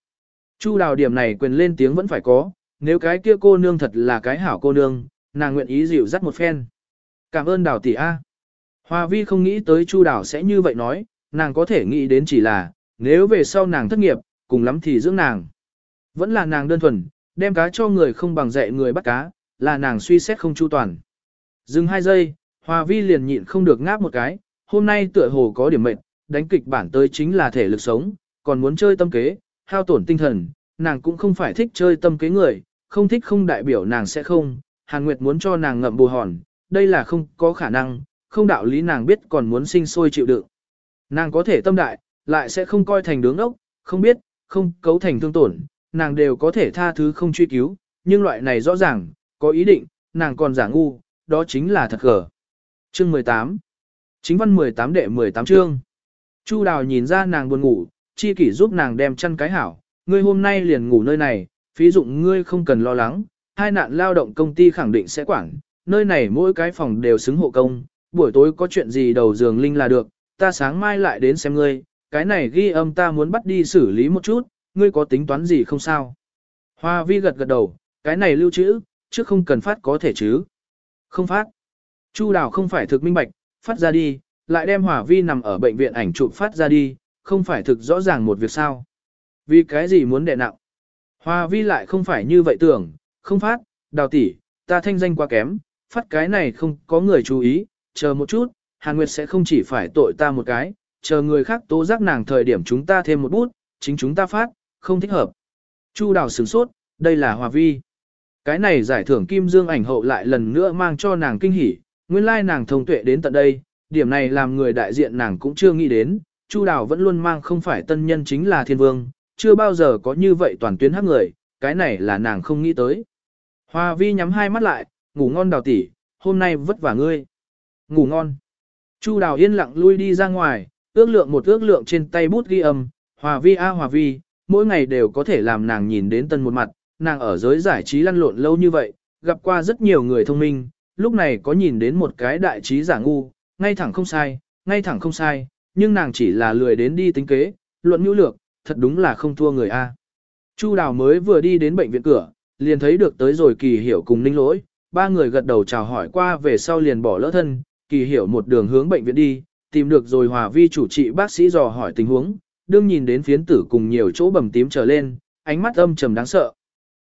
Speaker 1: Chu đào điểm này quyền lên tiếng vẫn phải có, nếu cái kia cô nương thật là cái hảo cô nương, nàng nguyện ý dịu dắt một phen. Cảm ơn đào tỷ A. Hoa vi không nghĩ tới chu đào sẽ như vậy nói, nàng có thể nghĩ đến chỉ là, nếu về sau nàng thất nghiệp, cùng lắm thì dưỡng nàng. Vẫn là nàng đơn thuần, đem cá cho người không bằng dạy người bắt cá, là nàng suy xét không chu toàn. Dừng hai giây, Hoa vi liền nhịn không được ngáp một cái, hôm nay tựa hồ có điểm mệnh, đánh kịch bản tới chính là thể lực sống, còn muốn chơi tâm kế, hao tổn tinh thần, nàng cũng không phải thích chơi tâm kế người, không thích không đại biểu nàng sẽ không, Hàn Nguyệt muốn cho nàng ngậm bù hòn, đây là không có khả năng, không đạo lý nàng biết còn muốn sinh sôi chịu đựng. Nàng có thể tâm đại, lại sẽ không coi thành đứng ốc, không biết, không cấu thành thương tổn, nàng đều có thể tha thứ không truy cứu, nhưng loại này rõ ràng, có ý định, nàng còn giả ngu, đó chính là thật gở. Chương 18 Chính văn 18 đệ 18 chương Chu Đào nhìn ra nàng buồn ngủ, chi kỷ giúp nàng đem chăn cái hảo, ngươi hôm nay liền ngủ nơi này, phí dụng ngươi không cần lo lắng, hai nạn lao động công ty khẳng định sẽ quản, nơi này mỗi cái phòng đều xứng hộ công, buổi tối có chuyện gì đầu giường linh là được, ta sáng mai lại đến xem ngươi, cái này ghi âm ta muốn bắt đi xử lý một chút, ngươi có tính toán gì không sao. Hoa vi gật gật đầu, cái này lưu trữ, chứ không cần phát có thể chứ. Không phát. Chu đào không phải thực minh bạch, phát ra đi, lại đem hỏa vi nằm ở bệnh viện ảnh chụp phát ra đi, không phải thực rõ ràng một việc sao. Vì cái gì muốn đệ nặng? Hoa vi lại không phải như vậy tưởng, không phát, đào tỷ, ta thanh danh quá kém, phát cái này không có người chú ý, chờ một chút, Hàn Nguyệt sẽ không chỉ phải tội ta một cái, chờ người khác tố giác nàng thời điểm chúng ta thêm một bút, chính chúng ta phát, không thích hợp. Chu đào sửng sốt, đây là Hòa Vi. Cái này giải thưởng Kim Dương ảnh hậu lại lần nữa mang cho nàng kinh hỉ, nguyên lai nàng thông tuệ đến tận đây, điểm này làm người đại diện nàng cũng chưa nghĩ đến, Chu đào vẫn luôn mang không phải tân nhân chính là thiên vương, chưa bao giờ có như vậy toàn tuyến hắc người, cái này là nàng không nghĩ tới. Hòa Vi nhắm hai mắt lại, ngủ ngon đào tỷ, hôm nay vất vả ngươi. Ngủ ngon. Chu đào yên lặng lui đi ra ngoài, ước lượng một ước lượng trên tay bút ghi âm, hòa vi a hòa vi, mỗi ngày đều có thể làm nàng nhìn đến tân một mặt, nàng ở giới giải trí lăn lộn lâu như vậy, gặp qua rất nhiều người thông minh, lúc này có nhìn đến một cái đại trí giả ngu, ngay thẳng không sai, ngay thẳng không sai, nhưng nàng chỉ là lười đến đi tính kế, luận nhu lược, thật đúng là không thua người A. Chu đào mới vừa đi đến bệnh viện cửa, liền thấy được tới rồi kỳ hiểu cùng ninh lỗi, ba người gật đầu chào hỏi qua về sau liền bỏ lỡ thân, kỳ hiểu một đường hướng bệnh viện đi, tìm được rồi hòa vi chủ trị bác sĩ dò hỏi tình huống, đương nhìn đến phiến tử cùng nhiều chỗ bầm tím trở lên, ánh mắt âm trầm đáng sợ.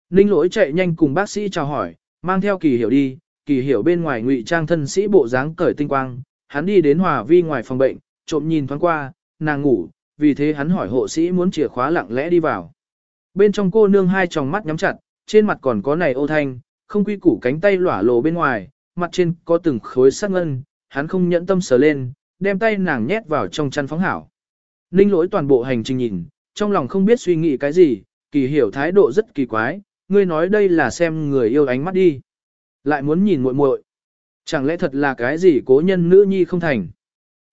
Speaker 1: Ninh lỗi chạy nhanh cùng bác sĩ chào hỏi, mang theo kỳ hiểu đi, kỳ hiểu bên ngoài ngụy trang thân sĩ bộ dáng cởi tinh quang, hắn đi đến hòa vi ngoài phòng bệnh, trộm nhìn thoáng qua, nàng ngủ, vì thế hắn hỏi hộ sĩ muốn chìa khóa lặng lẽ đi vào. Bên trong cô nương hai tròng mắt nhắm chặt, trên mặt còn có này ô thanh, không quy củ cánh tay lỏa lộ bên ngoài, mặt trên có từng khối sắc ngân, hắn không nhẫn tâm sờ lên, đem tay nàng nhét vào trong chăn phóng hảo. Ninh lỗi toàn bộ hành trình nhìn, trong lòng không biết suy nghĩ cái gì, kỳ hiểu thái độ rất kỳ quái, ngươi nói đây là xem người yêu ánh mắt đi. Lại muốn nhìn muội muội, Chẳng lẽ thật là cái gì cố nhân nữ nhi không thành.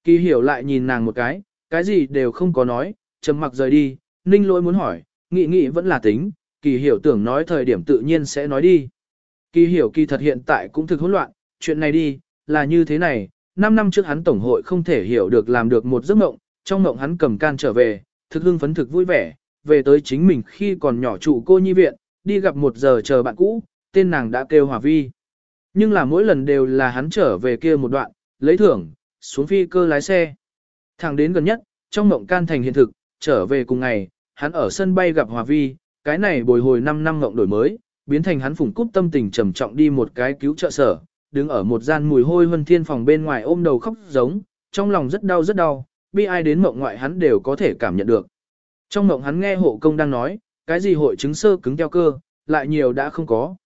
Speaker 1: Kỳ hiểu lại nhìn nàng một cái, cái gì đều không có nói, trầm mặc rời đi, ninh lỗi muốn hỏi, nghị nghị vẫn là tính, kỳ hiểu tưởng nói thời điểm tự nhiên sẽ nói đi. Kỳ hiểu kỳ thật hiện tại cũng thực hỗn loạn, chuyện này đi, là như thế này, 5 năm trước hắn tổng hội không thể hiểu được làm được một giấc mộng, trong mộng hắn cầm can trở về, thực hưng phấn thực vui vẻ, về tới chính mình khi còn nhỏ trụ cô nhi viện, đi gặp một giờ chờ bạn cũ, tên nàng đã kêu Hòa Vi. Nhưng là mỗi lần đều là hắn trở về kia một đoạn, lấy thưởng, xuống phi cơ lái xe. Thẳng đến gần nhất, trong mộng can thành hiện thực, trở về cùng ngày, hắn ở sân bay gặp Hòa Vi, cái này bồi hồi 5 năm ngộng đổi mới, biến thành hắn phủng cúp tâm tình trầm trọng đi một cái cứu trợ sở, đứng ở một gian mùi hôi huân thiên phòng bên ngoài ôm đầu khóc giống, trong lòng rất đau rất đau, bi ai đến mộng ngoại hắn đều có thể cảm nhận được. Trong mộng hắn nghe hộ công đang nói, cái gì hội chứng sơ cứng theo cơ, lại nhiều đã không có.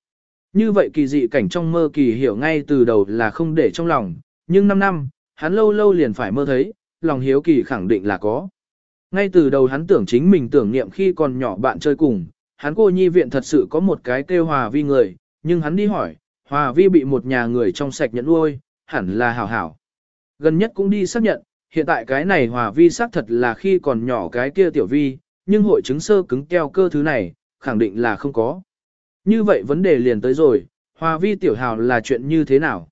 Speaker 1: Như vậy kỳ dị cảnh trong mơ kỳ hiểu ngay từ đầu là không để trong lòng, nhưng 5 năm, hắn lâu lâu liền phải mơ thấy, lòng hiếu kỳ khẳng định là có. Ngay từ đầu hắn tưởng chính mình tưởng niệm khi còn nhỏ bạn chơi cùng, hắn cô nhi viện thật sự có một cái kêu hòa vi người, nhưng hắn đi hỏi, hòa vi bị một nhà người trong sạch nhận nuôi, hẳn là hảo hảo. Gần nhất cũng đi xác nhận, hiện tại cái này hòa vi xác thật là khi còn nhỏ cái kia tiểu vi, nhưng hội chứng sơ cứng keo cơ thứ này, khẳng định là không có. Như vậy vấn đề liền tới rồi, hòa vi tiểu hào là chuyện như thế nào?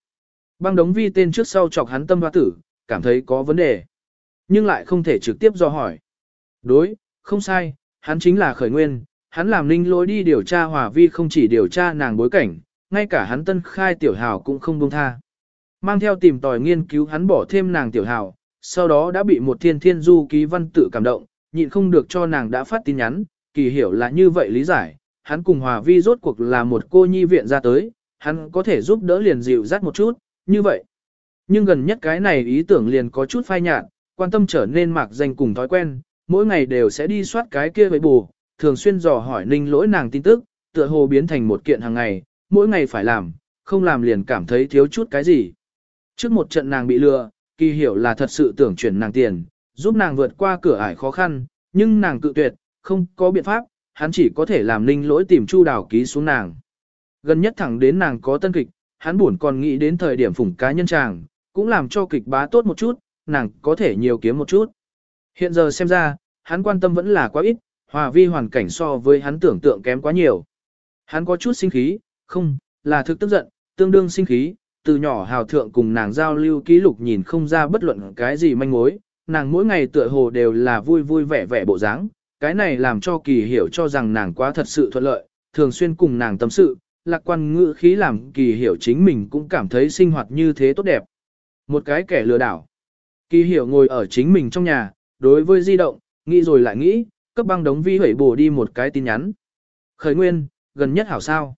Speaker 1: Băng đống vi tên trước sau chọc hắn tâm hoa tử, cảm thấy có vấn đề. Nhưng lại không thể trực tiếp do hỏi. Đối, không sai, hắn chính là khởi nguyên, hắn làm ninh lỗi đi điều tra hòa vi không chỉ điều tra nàng bối cảnh, ngay cả hắn tân khai tiểu hào cũng không buông tha. Mang theo tìm tòi nghiên cứu hắn bỏ thêm nàng tiểu hào, sau đó đã bị một thiên thiên du ký văn tự cảm động, nhịn không được cho nàng đã phát tin nhắn, kỳ hiểu là như vậy lý giải, hắn cùng hòa vi rốt cuộc là một cô nhi viện ra tới, hắn có thể giúp đỡ liền dịu dắt một chút, như vậy. Nhưng gần nhất cái này ý tưởng liền có chút phai nhạt, quan tâm trở nên mạc danh cùng thói quen, mỗi ngày đều sẽ đi soát cái kia với bù, thường xuyên dò hỏi ninh lỗi nàng tin tức, tựa hồ biến thành một kiện hàng ngày, mỗi ngày phải làm, không làm liền cảm thấy thiếu chút cái gì. Trước một trận nàng bị lừa, kỳ hiểu là thật sự tưởng chuyển nàng tiền, giúp nàng vượt qua cửa ải khó khăn, nhưng nàng cự tuyệt, không có biện pháp, hắn chỉ có thể làm ninh lỗi tìm chu đào ký xuống nàng. Gần nhất thẳng đến nàng có tân kịch, hắn buồn còn nghĩ đến thời điểm phủng cá nhân chàng, cũng làm cho kịch bá tốt một chút, nàng có thể nhiều kiếm một chút. Hiện giờ xem ra, hắn quan tâm vẫn là quá ít, hòa vi hoàn cảnh so với hắn tưởng tượng kém quá nhiều. Hắn có chút sinh khí, không, là thực tức giận, tương đương sinh khí, từ nhỏ hào thượng cùng nàng giao lưu ký lục nhìn không ra bất luận cái gì manh mối, nàng mỗi ngày tựa hồ đều là vui vui vẻ vẻ bộ dáng, cái này làm cho kỳ hiểu cho rằng nàng quá thật sự thuận lợi, thường xuyên cùng nàng tâm sự, lạc quan ngữ khí làm kỳ hiểu chính mình cũng cảm thấy sinh hoạt như thế tốt đẹp. Một cái kẻ lừa đảo. Kỳ hiểu ngồi ở chính mình trong nhà, đối với di động, nghĩ rồi lại nghĩ, cấp băng đống vi hủy bổ đi một cái tin nhắn. Khởi nguyên, gần nhất hảo sao.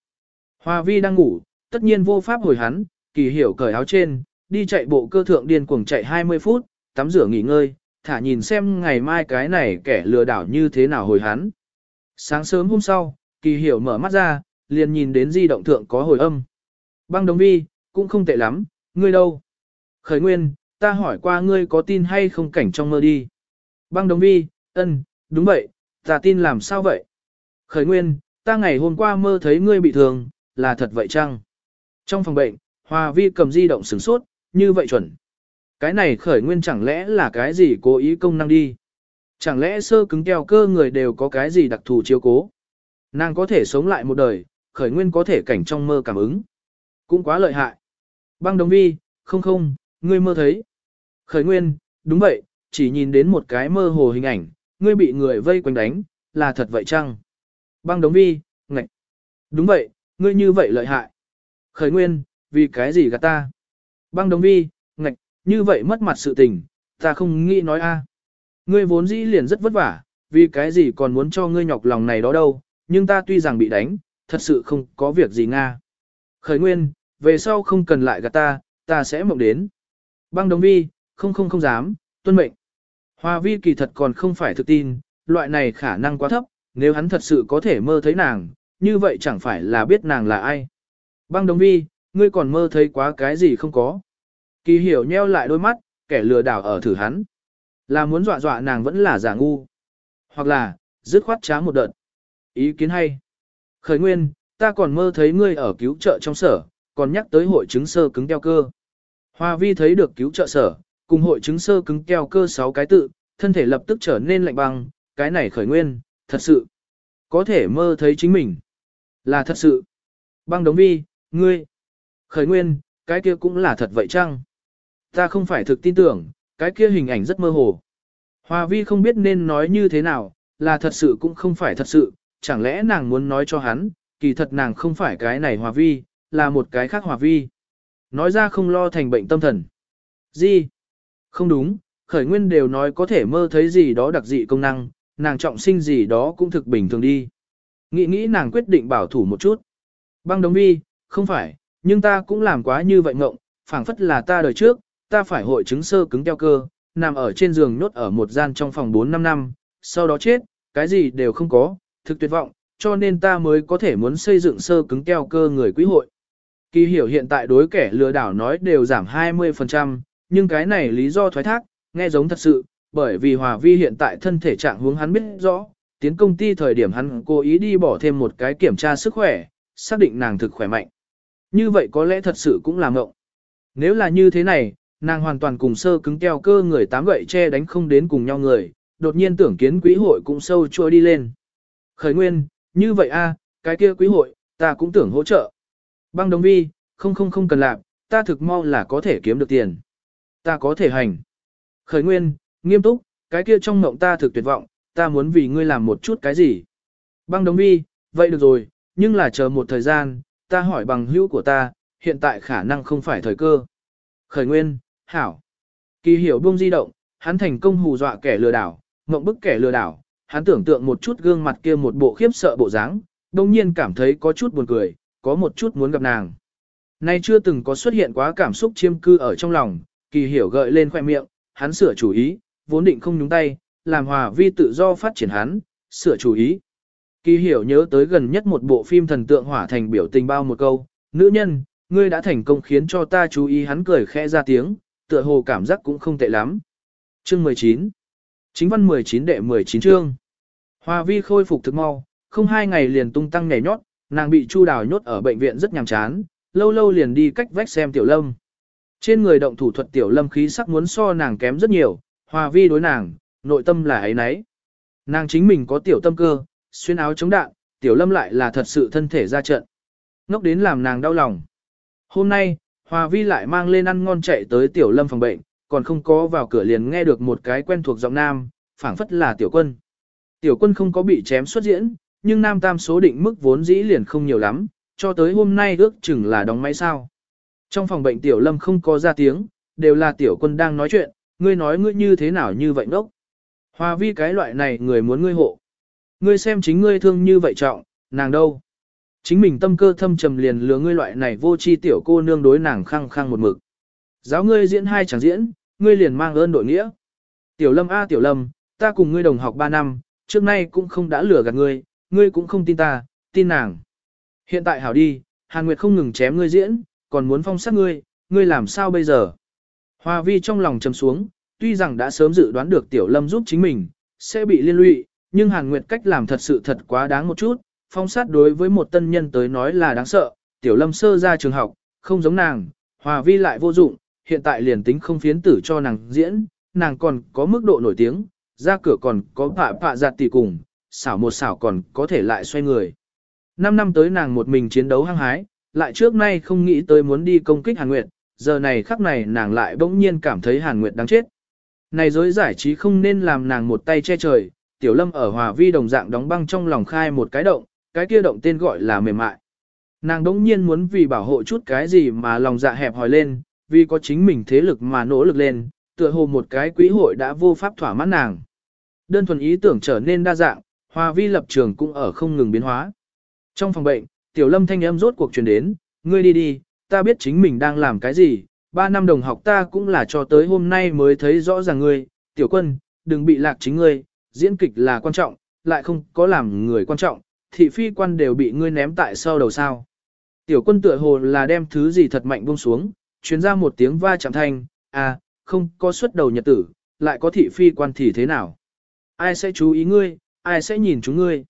Speaker 1: Hoa vi đang ngủ, tất nhiên vô pháp hồi hắn, kỳ hiểu cởi áo trên, đi chạy bộ cơ thượng điên cuồng chạy 20 phút, tắm rửa nghỉ ngơi, thả nhìn xem ngày mai cái này kẻ lừa đảo như thế nào hồi hắn. Sáng sớm hôm sau, kỳ hiểu mở mắt ra, liền nhìn đến di động thượng có hồi âm. Băng đồng vi, cũng không tệ lắm, ngươi đâu? Khởi nguyên, ta hỏi qua ngươi có tin hay không cảnh trong mơ đi. Băng đồng vi, ân, đúng vậy, ta tin làm sao vậy? Khởi nguyên, ta ngày hôm qua mơ thấy ngươi bị thương, là thật vậy chăng? Trong phòng bệnh, Hòa Vi cầm di động sửng sốt, như vậy chuẩn. Cái này khởi nguyên chẳng lẽ là cái gì cố ý công năng đi? Chẳng lẽ sơ cứng keo cơ người đều có cái gì đặc thù chiếu cố? Nàng có thể sống lại một đời, khởi nguyên có thể cảnh trong mơ cảm ứng. Cũng quá lợi hại. Băng đồng vi, không không, ngươi mơ thấy. Khởi nguyên, đúng vậy, chỉ nhìn đến một cái mơ hồ hình ảnh, ngươi bị người vây quanh đánh, là thật vậy chăng? Băng đống vi, ngạch. Đúng vậy, ngươi như vậy lợi hại. Khởi nguyên, vì cái gì gạt ta? Băng đồng vi, ngạch, như vậy mất mặt sự tình, ta không nghĩ nói a. Ngươi vốn dĩ liền rất vất vả, vì cái gì còn muốn cho ngươi nhọc lòng này đó đâu, nhưng ta tuy rằng bị đánh, thật sự không có việc gì nga. Khởi nguyên, về sau không cần lại gạt ta, ta sẽ mộng đến. Băng đồng vi, không không không dám, tuân mệnh. Hoa vi kỳ thật còn không phải thực tin, loại này khả năng quá thấp, nếu hắn thật sự có thể mơ thấy nàng, như vậy chẳng phải là biết nàng là ai. Băng đồng vi, ngươi còn mơ thấy quá cái gì không có. Kỳ hiểu nheo lại đôi mắt, kẻ lừa đảo ở thử hắn. Là muốn dọa dọa nàng vẫn là giả ngu. Hoặc là, dứt khoát trá một đợt. Ý kiến hay. Khởi nguyên, ta còn mơ thấy ngươi ở cứu trợ trong sở, còn nhắc tới hội chứng sơ cứng keo cơ. Hoa vi thấy được cứu trợ sở, cùng hội chứng sơ cứng keo cơ 6 cái tự, thân thể lập tức trở nên lạnh băng, cái này khởi nguyên, thật sự. Có thể mơ thấy chính mình. Là thật sự. Băng đống vi, ngươi. Khởi nguyên, cái kia cũng là thật vậy chăng? Ta không phải thực tin tưởng, cái kia hình ảnh rất mơ hồ. Hoa vi không biết nên nói như thế nào, là thật sự cũng không phải thật sự, chẳng lẽ nàng muốn nói cho hắn, kỳ thật nàng không phải cái này hòa vi, là một cái khác hòa vi. Nói ra không lo thành bệnh tâm thần. Gì? Không đúng, khởi nguyên đều nói có thể mơ thấy gì đó đặc dị công năng, nàng trọng sinh gì đó cũng thực bình thường đi. Nghĩ nghĩ nàng quyết định bảo thủ một chút. Băng đống vi, không phải, nhưng ta cũng làm quá như vậy ngộng, phảng phất là ta đời trước, ta phải hội chứng sơ cứng teo cơ, nằm ở trên giường nhốt ở một gian trong phòng 4-5 năm, sau đó chết, cái gì đều không có, thực tuyệt vọng, cho nên ta mới có thể muốn xây dựng sơ cứng teo cơ người quý hội. Kỳ hiểu hiện tại đối kẻ lừa đảo nói đều giảm 20%, nhưng cái này lý do thoái thác, nghe giống thật sự, bởi vì Hòa Vi hiện tại thân thể trạng hướng hắn biết rõ, tiến công ty thời điểm hắn cố ý đi bỏ thêm một cái kiểm tra sức khỏe, xác định nàng thực khỏe mạnh. Như vậy có lẽ thật sự cũng là ngộng. Nếu là như thế này, nàng hoàn toàn cùng sơ cứng keo cơ người tám gậy che đánh không đến cùng nhau người, đột nhiên tưởng kiến quý hội cũng sâu chua đi lên. Khởi nguyên, như vậy a, cái kia quý hội, ta cũng tưởng hỗ trợ. Băng đồng vi, không không không cần làm, ta thực mau là có thể kiếm được tiền. Ta có thể hành. Khởi nguyên, nghiêm túc, cái kia trong mộng ta thực tuyệt vọng, ta muốn vì ngươi làm một chút cái gì. Băng đồng vi, vậy được rồi, nhưng là chờ một thời gian, ta hỏi bằng hữu của ta, hiện tại khả năng không phải thời cơ. Khởi nguyên, hảo. Kỳ hiểu buông di động, hắn thành công hù dọa kẻ lừa đảo, mộng bức kẻ lừa đảo, hắn tưởng tượng một chút gương mặt kia một bộ khiếp sợ bộ dáng, đồng nhiên cảm thấy có chút buồn cười, có một chút muốn gặp nàng. Nay chưa từng có xuất hiện quá cảm xúc chiêm cư ở trong lòng, kỳ hiểu gợi lên khoẻ miệng, hắn sửa chủ ý, vốn định không nhúng tay, làm hòa vi tự do phát triển hắn, sửa chủ ý. Kỳ hiểu nhớ tới gần nhất một bộ phim thần tượng hỏa thành biểu tình bao một câu, nữ nhân, ngươi đã thành công khiến cho ta chú ý hắn cười khẽ ra tiếng, tựa hồ cảm giác cũng không tệ lắm. Chương 19 Chính văn 19 đệ 19 chương Hòa vi khôi phục thực mau, không hai ngày liền tung tăng nhảy nhót, nàng bị chu đào nhốt ở bệnh viện rất nhàm chán, lâu lâu liền đi cách vách xem tiểu lâm. Trên người động thủ thuật tiểu lâm khí sắc muốn so nàng kém rất nhiều, hòa vi đối nàng, nội tâm là ấy nấy. Nàng chính mình có tiểu tâm cơ, xuyên áo chống đạn, tiểu lâm lại là thật sự thân thể ra trận. Ngốc đến làm nàng đau lòng. Hôm nay, Hòa Vi lại mang lên ăn ngon chạy tới tiểu lâm phòng bệnh, còn không có vào cửa liền nghe được một cái quen thuộc giọng nam, phảng phất là tiểu quân. Tiểu quân không có bị chém xuất diễn, nhưng nam tam số định mức vốn dĩ liền không nhiều lắm, cho tới hôm nay ước chừng là đóng máy sao. Trong phòng bệnh tiểu lâm không có ra tiếng, đều là tiểu quân đang nói chuyện, ngươi nói ngươi như thế nào như vậy ngốc. Hòa vi cái loại này người muốn ngươi hộ. Ngươi xem chính ngươi thương như vậy trọng, nàng đâu. Chính mình tâm cơ thâm trầm liền lừa ngươi loại này vô chi tiểu cô nương đối nàng khăng khăng một mực. Giáo ngươi diễn hai chẳng diễn, ngươi liền mang ơn đội nghĩa. Tiểu lâm a tiểu lâm, ta cùng ngươi đồng học 3 năm, trước nay cũng không đã lừa gạt ngươi, ngươi cũng không tin ta, tin nàng. Hiện tại hảo đi, Hàn Nguyệt không ngừng chém ngươi diễn, còn muốn phong sát ngươi, ngươi làm sao bây giờ? Hoa vi trong lòng trầm xuống, tuy rằng đã sớm dự đoán được Tiểu Lâm giúp chính mình, sẽ bị liên lụy, nhưng Hàn Nguyệt cách làm thật sự thật quá đáng một chút, phong sát đối với một tân nhân tới nói là đáng sợ, Tiểu Lâm sơ ra trường học, không giống nàng, Hòa vi lại vô dụng, hiện tại liền tính không phiến tử cho nàng diễn, nàng còn có mức độ nổi tiếng, ra cửa còn có phạ phạ giặt tỷ cùng, xảo một xảo còn có thể lại xoay người. Năm năm tới nàng một mình chiến đấu hăng hái, lại trước nay không nghĩ tới muốn đi công kích Hàn Nguyệt, giờ này khắc này nàng lại bỗng nhiên cảm thấy Hàn Nguyệt đáng chết. Này dối giải trí không nên làm nàng một tay che trời, Tiểu Lâm ở Hòa Vi đồng dạng đóng băng trong lòng khai một cái động, cái kia động tên gọi là mềm mại. Nàng đống nhiên muốn vì bảo hộ chút cái gì mà lòng dạ hẹp hòi lên, vì có chính mình thế lực mà nỗ lực lên, tựa hồ một cái quỹ hội đã vô pháp thỏa mãn nàng. Đơn thuần ý tưởng trở nên đa dạng, Hòa Vi lập trường cũng ở không ngừng biến hóa. Trong phòng bệnh, Tiểu Lâm thanh âm rốt cuộc truyền đến, ngươi đi đi, ta biết chính mình đang làm cái gì, ba năm đồng học ta cũng là cho tới hôm nay mới thấy rõ ràng ngươi, Tiểu Quân, đừng bị lạc chính ngươi, diễn kịch là quan trọng, lại không có làm người quan trọng, thị phi quan đều bị ngươi ném tại sau đầu sao. Tiểu quân tựa hồ là đem thứ gì thật mạnh buông xuống, truyền ra một tiếng va chạm thanh, à, không có xuất đầu nhật tử, lại có thị phi quan thì thế nào. Ai sẽ chú ý ngươi, ai sẽ nhìn chúng ngươi.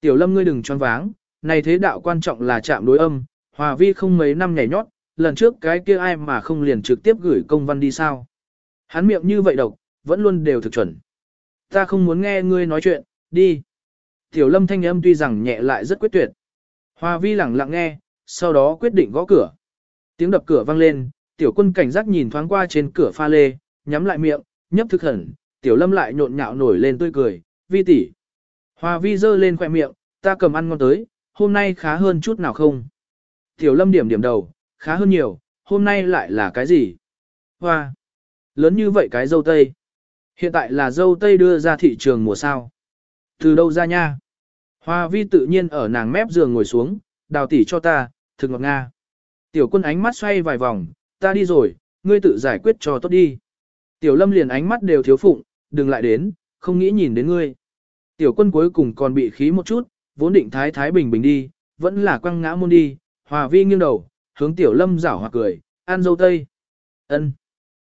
Speaker 1: Tiểu lâm ngươi đừng choáng váng, này thế đạo quan trọng là chạm đối âm, hòa vi không mấy năm nhảy nhót, lần trước cái kia ai mà không liền trực tiếp gửi công văn đi sao. Hắn miệng như vậy độc, vẫn luôn đều thực chuẩn. Ta không muốn nghe ngươi nói chuyện, đi. Tiểu lâm thanh âm tuy rằng nhẹ lại rất quyết tuyệt. Hòa vi lẳng lặng nghe, sau đó quyết định gõ cửa. Tiếng đập cửa vang lên, tiểu quân cảnh giác nhìn thoáng qua trên cửa pha lê, nhắm lại miệng, nhấp thức hẩn, tiểu lâm lại nhộn nhạo nổi lên tươi cười, vi tỷ. Hòa vi giơ lên khoẻ miệng, ta cầm ăn ngon tới, hôm nay khá hơn chút nào không? Tiểu lâm điểm điểm đầu, khá hơn nhiều, hôm nay lại là cái gì? Hoa! Lớn như vậy cái dâu tây. Hiện tại là dâu tây đưa ra thị trường mùa sao. Từ đâu ra nha? Hoa vi tự nhiên ở nàng mép giường ngồi xuống, đào tỷ cho ta, thực ngọt nga. Tiểu quân ánh mắt xoay vài vòng, ta đi rồi, ngươi tự giải quyết cho tốt đi. Tiểu lâm liền ánh mắt đều thiếu phụng, đừng lại đến, không nghĩ nhìn đến ngươi. Tiểu quân cuối cùng còn bị khí một chút, vốn định thái thái bình bình đi, vẫn là quăng ngã môn đi, hòa vi nghiêng đầu, hướng tiểu lâm rảo hòa cười, ăn dâu tây. ân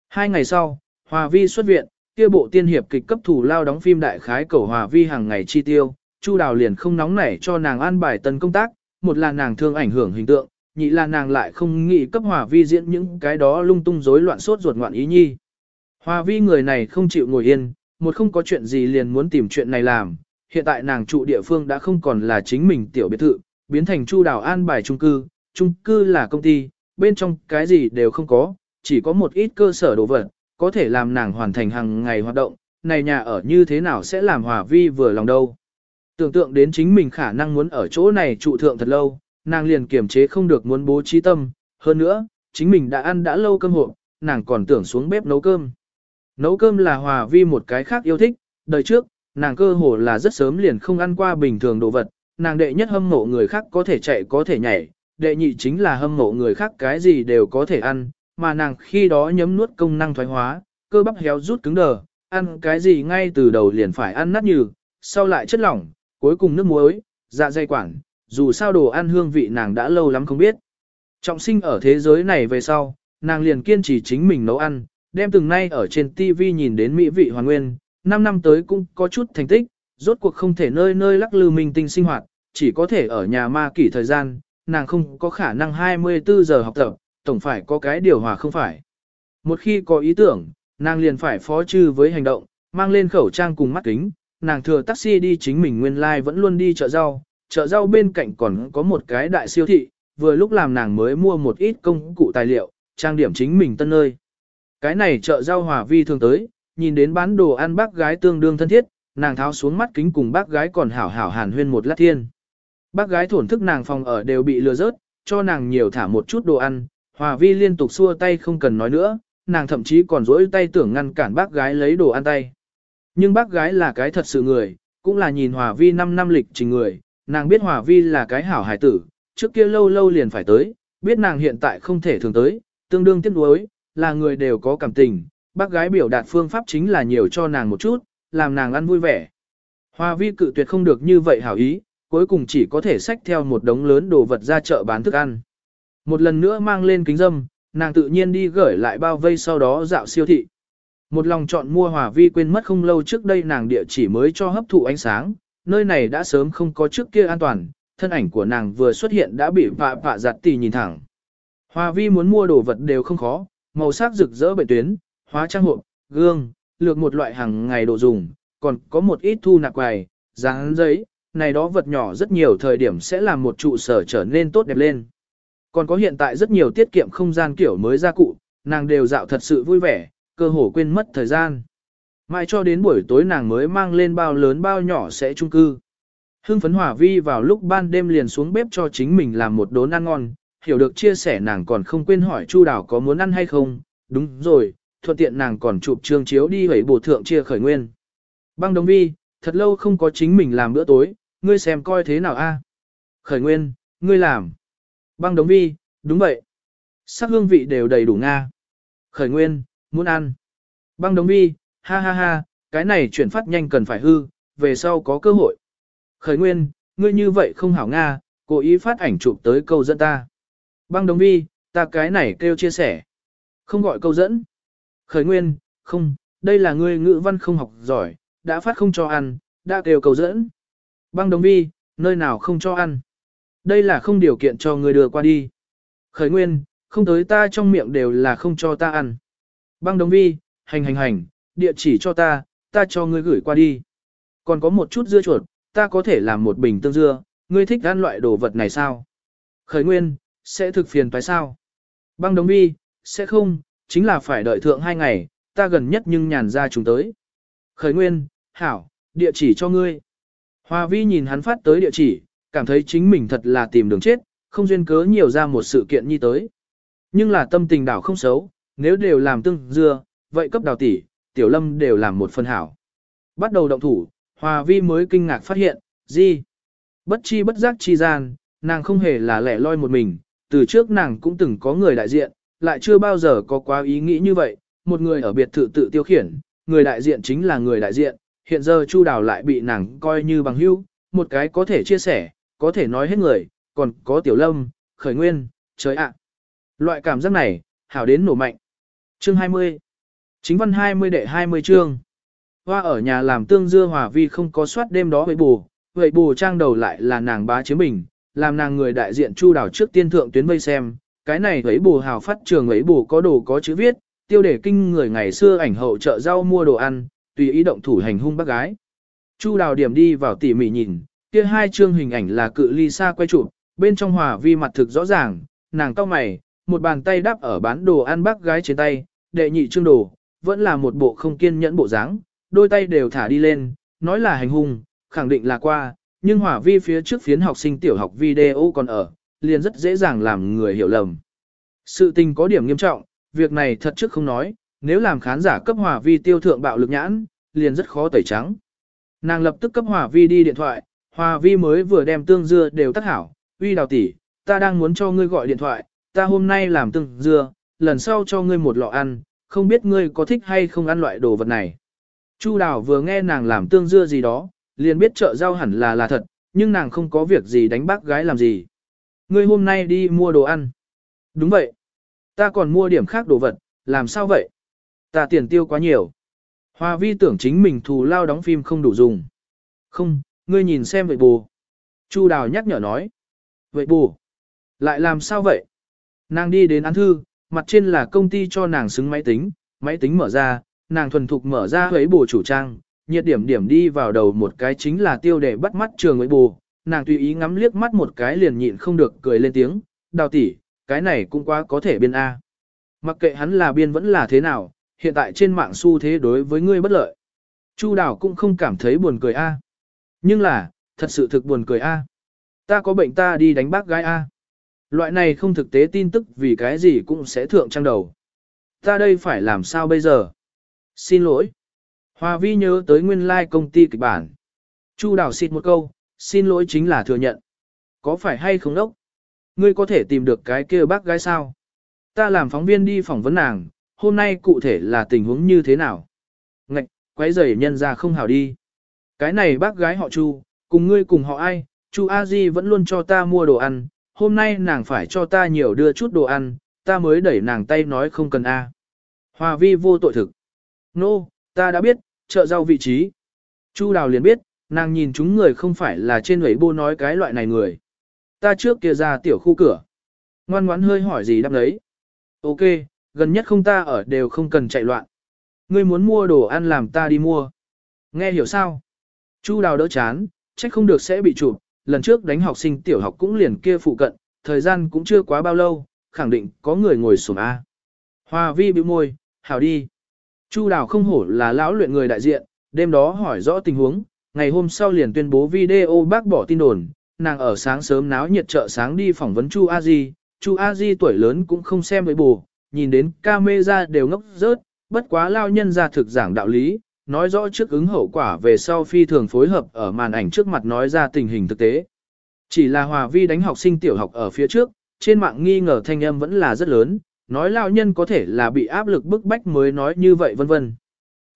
Speaker 1: Hai ngày sau, hòa vi xuất viện, kia bộ tiên hiệp kịch cấp thủ lao đóng phim đại khái cầu hòa vi hàng ngày chi tiêu, Chu Đào liền không nóng nảy cho nàng an bài tân công tác, một là nàng thương ảnh hưởng hình tượng, nhị là nàng lại không nghĩ cấp hòa vi diễn những cái đó lung tung rối loạn sốt ruột ngoạn ý nhi. Hòa vi người này không chịu ngồi yên, một không có chuyện gì liền muốn tìm chuyện này làm, hiện tại nàng trụ địa phương đã không còn là chính mình tiểu biệt thự, biến thành Chu Đào an bài trung cư, trung cư là công ty, bên trong cái gì đều không có, chỉ có một ít cơ sở đồ vật, có thể làm nàng hoàn thành hàng ngày hoạt động, này nhà ở như thế nào sẽ làm hòa vi vừa lòng đâu. Tưởng tượng đến chính mình khả năng muốn ở chỗ này trụ thượng thật lâu, nàng liền kiềm chế không được muốn bố trí tâm, hơn nữa, chính mình đã ăn đã lâu cơm hộp, nàng còn tưởng xuống bếp nấu cơm. Nấu cơm là hòa vi một cái khác yêu thích, đời trước, nàng cơ hồ là rất sớm liền không ăn qua bình thường đồ vật, nàng đệ nhất hâm mộ người khác có thể chạy có thể nhảy, đệ nhị chính là hâm mộ người khác cái gì đều có thể ăn, mà nàng khi đó nhấm nuốt công năng thoái hóa, cơ bắp héo rút cứng đờ, ăn cái gì ngay từ đầu liền phải ăn nát nhừ, sau lại chất lỏng, cuối cùng nước muối, dạ dày quản, dù sao đồ ăn hương vị nàng đã lâu lắm không biết. Trọng sinh ở thế giới này về sau, nàng liền kiên trì chính mình nấu ăn, đem từng nay ở trên TV nhìn đến mỹ vị hoàn nguyên, 5 năm tới cũng có chút thành tích, rốt cuộc không thể nơi nơi lắc lư mình tinh sinh hoạt, chỉ có thể ở nhà ma kỷ thời gian, nàng không có khả năng 24 giờ học tập, tổng phải có cái điều hòa không phải. Một khi có ý tưởng, nàng liền phải phó trừ với hành động, mang lên khẩu trang cùng mắt kính, nàng thừa taxi đi chính mình nguyên lai like vẫn luôn đi chợ rau, chợ rau bên cạnh còn có một cái đại siêu thị, vừa lúc làm nàng mới mua một ít công cụ tài liệu, trang điểm chính mình tân nơi. Cái này chợ rau hòa vi thường tới, nhìn đến bán đồ ăn bác gái tương đương thân thiết, nàng tháo xuống mắt kính cùng bác gái còn hảo hảo hàn huyên một lát thiên. Bác gái thổn thức nàng phòng ở đều bị lừa rớt, cho nàng nhiều thả một chút đồ ăn, hòa vi liên tục xua tay không cần nói nữa, nàng thậm chí còn dỗi tay tưởng ngăn cản bác gái lấy đồ ăn tay. Nhưng bác gái là cái thật sự người, cũng là nhìn hòa vi 5 năm lịch trình người, nàng biết hòa vi là cái hảo hải tử, trước kia lâu lâu liền phải tới, biết nàng hiện tại không thể thường tới, tương đương tiếc nuối, là người đều có cảm tình, bác gái biểu đạt phương pháp chính là nhiều cho nàng một chút, làm nàng ăn vui vẻ. Hòa vi cự tuyệt không được như vậy hảo ý, cuối cùng chỉ có thể xách theo một đống lớn đồ vật ra chợ bán thức ăn. Một lần nữa mang lên kính dâm, nàng tự nhiên đi gửi lại bao vây sau đó dạo siêu thị. Một lòng chọn mua hòa vi quên mất không lâu trước đây nàng địa chỉ mới cho hấp thụ ánh sáng, nơi này đã sớm không có trước kia an toàn, thân ảnh của nàng vừa xuất hiện đã bị vạ vạ giặt tì nhìn thẳng. Hòa vi muốn mua đồ vật đều không khó, màu sắc rực rỡ bệnh tuyến, hóa trang hộp, gương, lược một loại hàng ngày đồ dùng, còn có một ít thu nạp quài, dáng giấy, này đó vật nhỏ rất nhiều thời điểm sẽ làm một trụ sở trở nên tốt đẹp lên. Còn có hiện tại rất nhiều tiết kiệm không gian kiểu mới ra cụ, nàng đều dạo thật sự vui vẻ, cơ hồ quên mất thời gian. Mãi cho đến buổi tối nàng mới mang lên bao lớn bao nhỏ sẽ chung cư. Hưng phấn hỏa vi vào lúc ban đêm liền xuống bếp cho chính mình làm một đốn ăn ngon, hiểu được chia sẻ nàng còn không quên hỏi Chu Đào có muốn ăn hay không, đúng rồi, thuận tiện nàng còn chụp trương chiếu đi hủy bổ thượng chia khởi nguyên. Băng đồng vi, thật lâu không có chính mình làm bữa tối, ngươi xem coi thế nào a? Khởi nguyên, ngươi làm. Băng đống vi, đúng vậy. Sắc hương vị đều đầy đủ Nga. Khởi nguyên, muốn ăn. Băng đống vi, ha ha ha, cái này chuyển phát nhanh cần phải hư, về sau có cơ hội. Khởi nguyên, ngươi như vậy không hảo Nga, cố ý phát ảnh chụp tới câu dẫn ta. Băng đống vi, ta cái này kêu chia sẻ. Không gọi câu dẫn. Khởi nguyên, không, đây là ngươi ngữ văn không học giỏi, đã phát không cho ăn, đã kêu câu dẫn. Băng đống vi, nơi nào không cho ăn. Đây là không điều kiện cho người đưa qua đi. Khởi nguyên, không tới ta trong miệng đều là không cho ta ăn. Băng đồng vi, hành hành hành, địa chỉ cho ta, ta cho ngươi gửi qua đi. Còn có một chút dưa chuột, ta có thể làm một bình tương dưa, ngươi thích ăn loại đồ vật này sao? Khởi nguyên, sẽ thực phiền phải sao? Băng đồng vi, sẽ không, chính là phải đợi thượng hai ngày, ta gần nhất nhưng nhàn ra chúng tới. Khởi nguyên, hảo, địa chỉ cho ngươi. Hoa vi nhìn hắn phát tới địa chỉ, cảm thấy chính mình thật là tìm đường chết, không duyên cớ nhiều ra một sự kiện như tới. Nhưng là tâm tình đảo không xấu, nếu đều làm tương dưa, vậy cấp đào tỷ, tiểu lâm đều làm một phần hảo. Bắt đầu động thủ, Hòa vi mới kinh ngạc phát hiện, gì? Bất chi bất giác chi gian, nàng không hề là lẻ loi một mình, từ trước nàng cũng từng có người đại diện, lại chưa bao giờ có quá ý nghĩ như vậy, một người ở biệt thự tự tiêu khiển, người đại diện chính là người đại diện, hiện giờ Chu Đào lại bị nàng coi như bằng hữu, một cái có thể chia sẻ, có thể nói hết người, còn có Tiểu Lâm, Khởi Nguyên, trời ạ. Loại cảm giác này, hảo đến nổ mạnh. Chương 20 Chính văn 20 đệ 20 chương Hoa ở nhà làm tương dưa hòa vi không có soát đêm đó với bù, vậy bù trang đầu lại là nàng bá chiếm mình làm nàng người đại diện chu đảo trước tiên thượng tuyến vây xem, cái này ấy bù hào phát trường ấy bù có đồ có chữ viết, tiêu đề kinh người ngày xưa ảnh hậu chợ rau mua đồ ăn, tùy ý động thủ hành hung bác gái. Chu đào điểm đi vào tỉ mỉ nhìn, kia hai chương hình ảnh là cự ly xa quay chụp, bên trong hòa vi mặt thực rõ ràng, nàng cao mày, một bàn tay đắp ở bán đồ ăn bác gái trên tay, đệ nhị chương đồ, vẫn là một bộ không kiên nhẫn bộ dáng, đôi tay đều thả đi lên, nói là hành hung, khẳng định là qua, nhưng hỏa vi phía trước phiến học sinh tiểu học video còn ở, liền rất dễ dàng làm người hiểu lầm. Sự tình có điểm nghiêm trọng, việc này thật trước không nói, nếu làm khán giả cấp hỏa vi tiêu thượng bạo lực nhãn, liền rất khó tẩy trắng. Nàng lập tức cấp hỏa vi đi điện thoại, hỏa vi mới vừa đem tương dưa đều tắt hảo, uy đào tỷ, ta đang muốn cho ngươi gọi điện thoại, ta hôm nay làm tương dưa, lần sau cho ngươi một lọ ăn, không biết ngươi có thích hay không ăn loại đồ vật này. Chu đào vừa nghe nàng làm tương dưa gì đó, liền biết chợ rau hẳn là là thật, nhưng nàng không có việc gì đánh bác gái làm gì. Ngươi hôm nay đi mua đồ ăn. Đúng vậy. Ta còn mua điểm khác đồ vật, làm sao vậy? Ta tiền tiêu quá nhiều. Hoa vi tưởng chính mình thù lao đóng phim không đủ dùng. Không, ngươi nhìn xem vậy bù. Chu đào nhắc nhở nói. Vậy bù. Lại làm sao vậy? Nàng đi đến án thư, mặt trên là công ty cho nàng xứng máy tính, máy tính mở ra, nàng thuần thục mở ra ấy bù chủ trang, nhiệt điểm điểm đi vào đầu một cái chính là tiêu đề bắt mắt trường ấy bù, nàng tùy ý ngắm liếc mắt một cái liền nhịn không được cười lên tiếng, đào tỷ, cái này cũng quá có thể biên A. Mặc kệ hắn là biên vẫn là thế nào, hiện tại trên mạng xu thế đối với ngươi bất lợi. Chu đào cũng không cảm thấy buồn cười A. Nhưng là, thật sự thực buồn cười A. À. Ta có bệnh ta đi đánh bác gái A. À. Loại này không thực tế tin tức vì cái gì cũng sẽ thượng trang đầu. Ta đây phải làm sao bây giờ? Xin lỗi. Hòa vi nhớ tới nguyên lai like công ty kịch bản. Chu đào xịt một câu, xin lỗi chính là thừa nhận. Có phải hay không đốc? Ngươi có thể tìm được cái kia bác gái sao? Ta làm phóng viên đi phỏng vấn nàng, hôm nay cụ thể là tình huống như thế nào? Ngạch, quấy rầy nhân ra không hảo đi. Cái này bác gái họ Chu, cùng ngươi cùng họ ai, Chu A Di vẫn luôn cho ta mua đồ ăn, hôm nay nàng phải cho ta nhiều đưa chút đồ ăn, ta mới đẩy nàng tay nói không cần A. Hòa vi vô tội thực. Nô, no, ta đã biết, chợ rau vị trí. Chu Đào liền biết, nàng nhìn chúng người không phải là trên ấy bô nói cái loại này người. Ta trước kia ra tiểu khu cửa. Ngoan ngoãn hơi hỏi gì đáp đấy. Ok, gần nhất không ta ở đều không cần chạy loạn. Ngươi muốn mua đồ ăn làm ta đi mua. Nghe hiểu sao? Chu Đào đỡ chán, trách không được sẽ bị chụp. Lần trước đánh học sinh tiểu học cũng liền kia phụ cận, thời gian cũng chưa quá bao lâu, khẳng định có người ngồi sổm A. Hoa vi bĩu môi, hảo đi. Chu Đào không hổ là lão luyện người đại diện, đêm đó hỏi rõ tình huống, ngày hôm sau liền tuyên bố video bác bỏ tin đồn, nàng ở sáng sớm náo nhiệt chợ sáng đi phỏng vấn Chu A Di, Chu A Di tuổi lớn cũng không xem với bù, nhìn đến camera đều ngốc rớt, bất quá lao nhân ra thực giảng đạo lý, nói rõ trước ứng hậu quả về sau phi thường phối hợp ở màn ảnh trước mặt nói ra tình hình thực tế. Chỉ là Hòa Vi đánh học sinh tiểu học ở phía trước, trên mạng nghi ngờ thanh âm vẫn là rất lớn, nói lao nhân có thể là bị áp lực bức bách mới nói như vậy vân vân.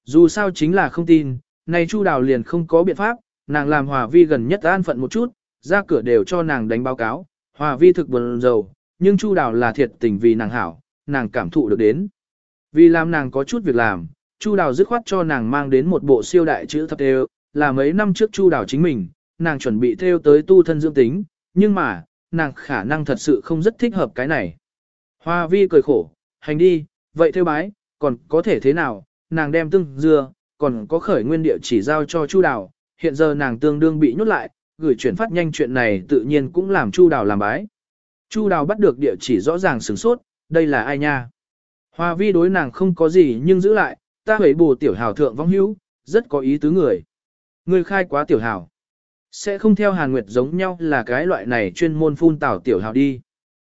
Speaker 1: Dù sao chính là không tin, này Chu Đào liền không có biện pháp, nàng làm Hòa Vi gần nhất an phận một chút, ra cửa đều cho nàng đánh báo cáo, Hòa Vi thực buồn rầu, nhưng Chu Đào là thiệt tình vì nàng hảo, nàng cảm thụ được đến. Vì làm nàng có chút việc làm, Chu Đào dứt khoát cho nàng mang đến một bộ siêu đại chữ thập đều, là mấy năm trước Chu Đào chính mình, nàng chuẩn bị theo tới tu thân dưỡng tính, nhưng mà, nàng khả năng thật sự không rất thích hợp cái này. Hoa vi cười khổ, hành đi, vậy theo bái, còn có thể thế nào, nàng đem tương dưa, còn có khởi nguyên địa chỉ giao cho Chu Đào, hiện giờ nàng tương đương bị nhốt lại, gửi chuyển phát nhanh chuyện này tự nhiên cũng làm Chu Đào làm bái. Chu Đào bắt được địa chỉ rõ ràng sửng sốt, đây là ai nha? Hoa vi đối nàng không có gì nhưng giữ lại, ta hủy bù tiểu hào thượng vong hữu, rất có ý tứ người. Người khai quá tiểu hào. Sẽ không theo Hàn Nguyệt giống nhau là cái loại này chuyên môn phun tảo tiểu hào đi.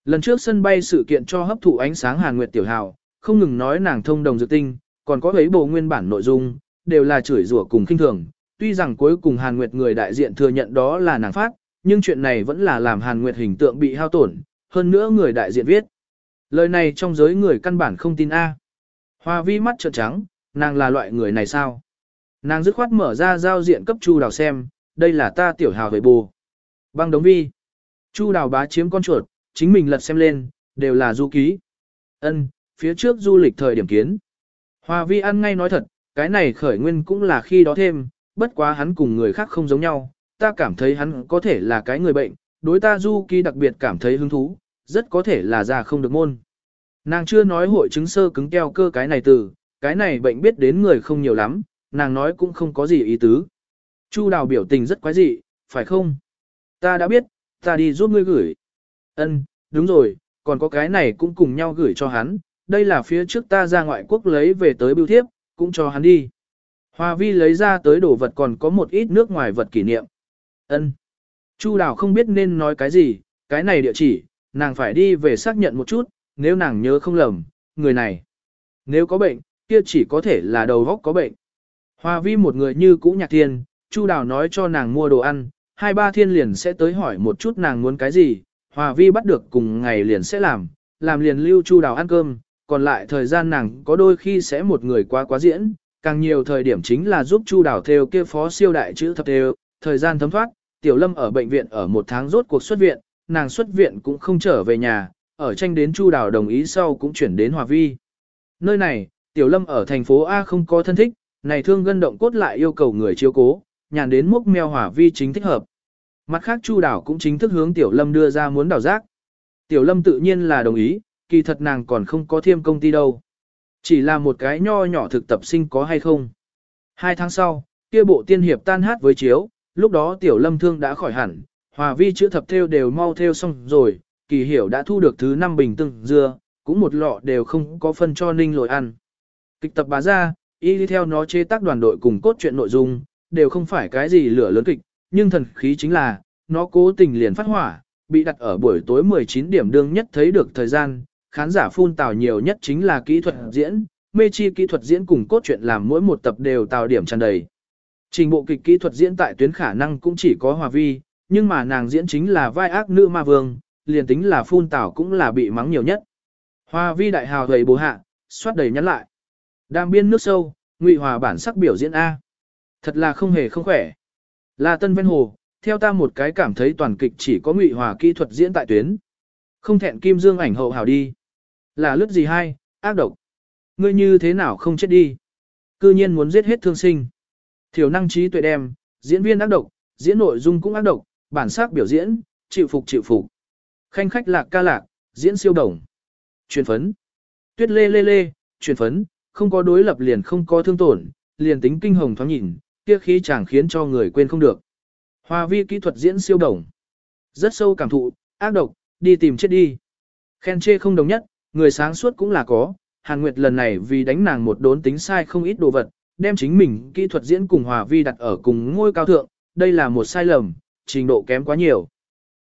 Speaker 1: Lần trước sân bay sự kiện cho hấp thụ ánh sáng Hàn Nguyệt tiểu hào, không ngừng nói nàng thông đồng dự tinh, còn có ấy bộ nguyên bản nội dung, đều là chửi rủa cùng kinh thường, tuy rằng cuối cùng Hàn Nguyệt người đại diện thừa nhận đó là nàng phát, nhưng chuyện này vẫn là làm Hàn Nguyệt hình tượng bị hao tổn, hơn nữa người đại diện viết. Lời này trong giới người căn bản không tin A. Hoa vi mắt trợn trắng, nàng là loại người này sao? Nàng dứt khoát mở ra giao diện cấp Chu Đào xem, đây là ta tiểu hào về bù. Băng đống vi. Chu Đào bá chiếm con chuột, chính mình lật xem lên, đều là du ký. Ân, phía trước du lịch thời điểm kiến. Hoa vi ăn ngay nói thật, cái này khởi nguyên cũng là khi đó thêm, bất quá hắn cùng người khác không giống nhau, ta cảm thấy hắn có thể là cái người bệnh, đối ta du ký đặc biệt cảm thấy hứng thú, rất có thể là già không được môn. Nàng chưa nói hội chứng sơ cứng keo cơ cái này từ, cái này bệnh biết đến người không nhiều lắm, nàng nói cũng không có gì ý tứ. Chu đào biểu tình rất quái dị, phải không? Ta đã biết, ta đi giúp ngươi gửi. Ân, đúng rồi, còn có cái này cũng cùng nhau gửi cho hắn, đây là phía trước ta ra ngoại quốc lấy về tới bưu thiếp, cũng cho hắn đi. Hoa vi lấy ra tới đồ vật còn có một ít nước ngoài vật kỷ niệm. Ân. Chu đào không biết nên nói cái gì, cái này địa chỉ, nàng phải đi về xác nhận một chút, nếu nàng nhớ không lầm, người này. Nếu có bệnh, kia chỉ có thể là đầu góc có bệnh. Hoa vi một người như cũ nhạc thiên, Chu Đào nói cho nàng mua đồ ăn, hai ba thiên liền sẽ tới hỏi một chút nàng muốn cái gì, Hoa vi bắt được cùng ngày liền sẽ làm, làm liền lưu Chu Đào ăn cơm, còn lại thời gian nàng có đôi khi sẽ một người quá quá diễn, càng nhiều thời điểm chính là giúp Chu Đào theo kia phó siêu đại chữ thập theo, thời gian thấm thoát, Tiểu Lâm ở bệnh viện ở một tháng rốt cuộc xuất viện, nàng xuất viện cũng không trở về nhà, ở tranh đến Chu Đào đồng ý sau cũng chuyển đến Hòa Vi. Nơi này, Tiểu Lâm ở thành phố A không có thân thích, này thương gân động cốt lại yêu cầu người chiếu cố, nhàn đến mốc mèo Hòa Vi chính thích hợp. Mặt khác Chu Đảo cũng chính thức hướng Tiểu Lâm đưa ra muốn đảo giác. Tiểu Lâm tự nhiên là đồng ý, kỳ thật nàng còn không có thêm công ty đâu. Chỉ là một cái nho nhỏ thực tập sinh có hay không. Hai tháng sau, kia bộ tiên hiệp tan hát với chiếu, lúc đó Tiểu Lâm thương đã khỏi hẳn, Hòa Vi chữ thập theo đều mau theo xong rồi, kỳ hiểu đã thu được thứ năm bình từng dưa, cũng một lọ đều không có phân cho ninh lội ăn. Kịch tập bá ra, y đi theo nó chế tác đoàn đội cùng cốt truyện nội dung, đều không phải cái gì lửa lớn kịch, nhưng thần khí chính là, nó cố tình liền phát hỏa, bị đặt ở buổi tối 19 điểm đương nhất thấy được thời gian, khán giả phun tào nhiều nhất chính là kỹ thuật diễn, mê chi kỹ thuật diễn cùng cốt truyện làm mỗi một tập đều tào điểm tràn đầy. Trình bộ kịch kỹ thuật diễn tại tuyến khả năng cũng chỉ có hòa vi, nhưng mà nàng diễn chính là vai ác nữ ma vương, liền tính là phun tảo cũng là bị mắng nhiều nhất. hòa vi đại hào gầy bố hạ, xoát đầy nhắn lại. Đàm biên nước sâu, ngụy hòa bản sắc biểu diễn A. Thật là không hề không khỏe. Là tân ven hồ, theo ta một cái cảm thấy toàn kịch chỉ có ngụy hòa kỹ thuật diễn tại tuyến. Không thẹn kim dương ảnh hậu hào đi. Là lướt gì hay, ác độc. Ngươi như thế nào không chết đi. Cư nhiên muốn giết hết thương sinh. Thiểu năng trí tuệ đem, diễn viên ác độc, diễn nội dung cũng ác độc, bản sắc biểu diễn, chịu phục chịu phục. Khanh khách lạc ca lạc, diễn siêu đồng. Truyền phấn. Tuyết lê lê lê, truyền phấn, không có đối lập liền không có thương tổn, liền tính kinh hồng thoáng nhìn, kia khí chẳng khiến cho người quên không được. Hoa vi kỹ thuật diễn siêu đồng. Rất sâu cảm thụ, ác độc, đi tìm chết đi. Khen chê không đồng nhất, người sáng suốt cũng là có. Hàn Nguyệt lần này vì đánh nàng một đốn tính sai không ít đồ vật, đem chính mình kỹ thuật diễn cùng Hòa Vi đặt ở cùng ngôi cao thượng, đây là một sai lầm, trình độ kém quá nhiều.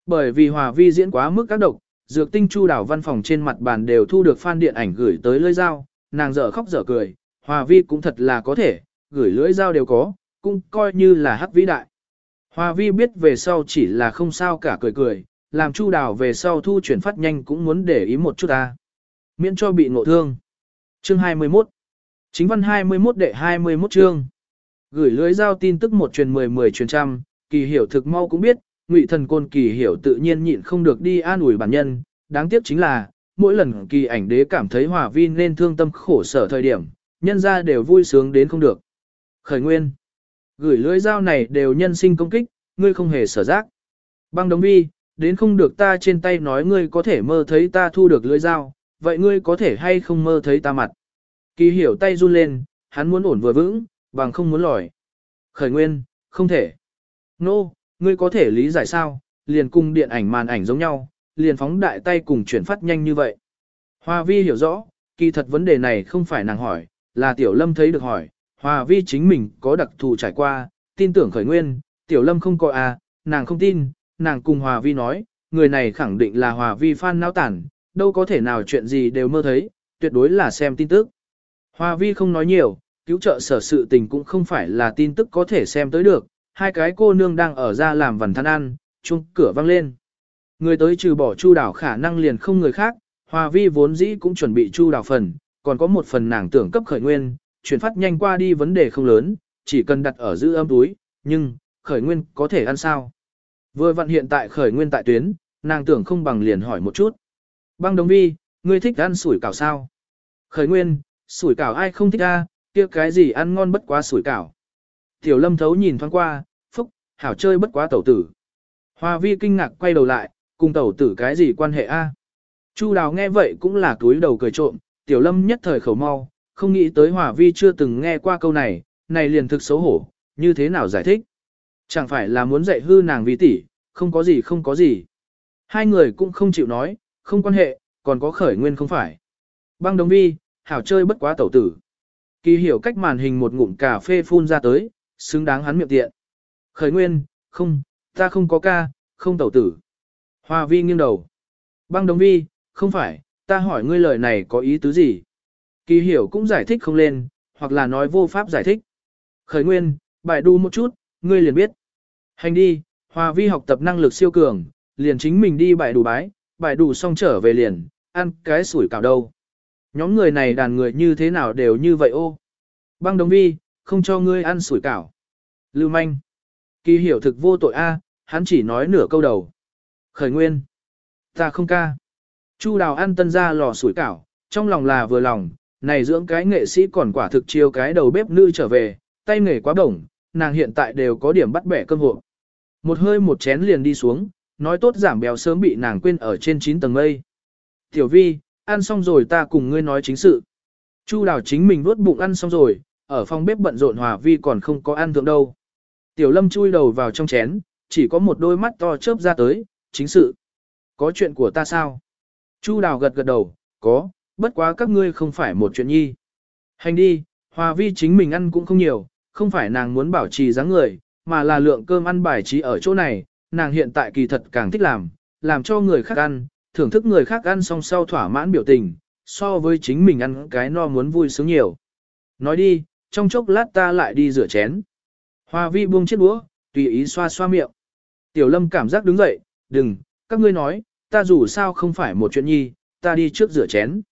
Speaker 1: Bởi vì Hòa Vi diễn quá mức các độc, dược tinh chu đảo văn phòng trên mặt bàn đều thu được fan điện ảnh gửi tới lơi dao, nàng dở khóc dở cười, Hòa Vi cũng thật là có thể, gửi lưỡi dao đều có, cũng coi như là hắc vĩ đại. Hòa Vi biết về sau chỉ là không sao cả cười cười, làm chu Đào về sau thu chuyển phát nhanh cũng muốn để ý một chút ta. Miễn cho bị ngộ thương. Chương 21 Chính văn 21 đệ 21 chương Gửi lưới giao tin tức một truyền 10 10 truyền trăm, kỳ hiểu thực mau cũng biết, ngụy thần côn kỳ hiểu tự nhiên nhịn không được đi an ủi bản nhân, đáng tiếc chính là, mỗi lần kỳ ảnh đế cảm thấy hòa vi nên thương tâm khổ sở thời điểm, nhân ra đều vui sướng đến không được. Khởi nguyên, gửi lưỡi dao này đều nhân sinh công kích, ngươi không hề sở giác. Băng đồng vi, đến không được ta trên tay nói ngươi có thể mơ thấy ta thu được lưỡi dao, vậy ngươi có thể hay không mơ thấy ta mặt. Kỳ hiểu tay run lên, hắn muốn ổn vừa vững, bằng không muốn lòi. Khởi nguyên, không thể. Nô, no, ngươi có thể lý giải sao, liền cùng điện ảnh màn ảnh giống nhau, liền phóng đại tay cùng chuyển phát nhanh như vậy. Hoa vi hiểu rõ, kỳ thật vấn đề này không phải nàng hỏi, là tiểu lâm thấy được hỏi, Hoa vi chính mình có đặc thù trải qua, tin tưởng khởi nguyên, tiểu lâm không có à, nàng không tin, nàng cùng Hoa vi nói, người này khẳng định là Hoa vi fan náo tản, đâu có thể nào chuyện gì đều mơ thấy, tuyệt đối là xem tin tức. Hoa vi không nói nhiều, cứu trợ sở sự tình cũng không phải là tin tức có thể xem tới được, hai cái cô nương đang ở ra làm vần than ăn, chung cửa vang lên. Người tới trừ bỏ Chu Đảo khả năng liền không người khác, Hòa Vi vốn dĩ cũng chuẩn bị Chu Đảo phần, còn có một phần nàng tưởng cấp khởi nguyên, chuyển phát nhanh qua đi vấn đề không lớn, chỉ cần đặt ở giữ âm túi, nhưng, khởi nguyên có thể ăn sao? Vừa vặn hiện tại khởi nguyên tại tuyến, nàng tưởng không bằng liền hỏi một chút. Băng đồng vi, ngươi thích ăn sủi cảo sao? Khởi nguyên, sủi cảo ai không thích a? kia cái gì ăn ngon bất quá sủi cảo. Tiểu lâm thấu nhìn thoáng qua, phúc, hảo chơi bất quá tẩu tử. Hoa vi kinh ngạc quay đầu lại, cùng tẩu tử cái gì quan hệ a? Chu đào nghe vậy cũng là túi đầu cười trộm, tiểu lâm nhất thời khẩu mau, không nghĩ tới hòa vi chưa từng nghe qua câu này, này liền thực xấu hổ, như thế nào giải thích? Chẳng phải là muốn dạy hư nàng vi tỷ, không có gì không có gì. Hai người cũng không chịu nói, không quan hệ, còn có khởi nguyên không phải. Băng đồng vi, hảo chơi bất quá tẩu tử. Kỳ hiểu cách màn hình một ngụm cà phê phun ra tới, xứng đáng hắn miệng tiện. Khởi nguyên, không, ta không có ca, không tẩu tử. Hoa vi nghiêng đầu. Băng đồng vi, không phải, ta hỏi ngươi lời này có ý tứ gì? Kỳ hiểu cũng giải thích không lên, hoặc là nói vô pháp giải thích. Khởi nguyên, bài đu một chút, ngươi liền biết. Hành đi, Hoa vi học tập năng lực siêu cường, liền chính mình đi bài đủ bái, bài đủ xong trở về liền, ăn cái sủi cảo đâu. Nhóm người này đàn người như thế nào đều như vậy ô. Băng đồng vi, không cho ngươi ăn sủi cảo. Lưu manh. Kỳ hiểu thực vô tội a, hắn chỉ nói nửa câu đầu. Khởi nguyên. Ta không ca. Chu đào ăn tân ra lò sủi cảo, trong lòng là vừa lòng, này dưỡng cái nghệ sĩ còn quả thực chiêu cái đầu bếp nữ trở về, tay nghề quá bổng, nàng hiện tại đều có điểm bắt bẻ cơm hộ. Một hơi một chén liền đi xuống, nói tốt giảm béo sớm bị nàng quên ở trên 9 tầng mây. Tiểu vi, ăn xong rồi ta cùng ngươi nói chính sự. Chu đào chính mình vuốt bụng ăn xong rồi, ở phòng bếp bận rộn hòa vi còn không có ăn thượng đâu. Tiểu lâm chui đầu vào trong chén, chỉ có một đôi mắt to chớp ra tới, chính sự. Có chuyện của ta sao? Chu đào gật gật đầu, có, bất quá các ngươi không phải một chuyện nhi. Hành đi, hòa vi chính mình ăn cũng không nhiều, không phải nàng muốn bảo trì dáng người, mà là lượng cơm ăn bài trí ở chỗ này, nàng hiện tại kỳ thật càng thích làm, làm cho người khác ăn, thưởng thức người khác ăn xong sau thỏa mãn biểu tình, so với chính mình ăn cái no muốn vui sướng nhiều. Nói đi, trong chốc lát ta lại đi rửa chén. Hoa vi buông chiếc đũa, tùy ý xoa xoa miệng. Tiểu lâm cảm giác đứng dậy, đừng, các ngươi nói, ta dù sao không phải một chuyện nhi, ta đi trước rửa chén.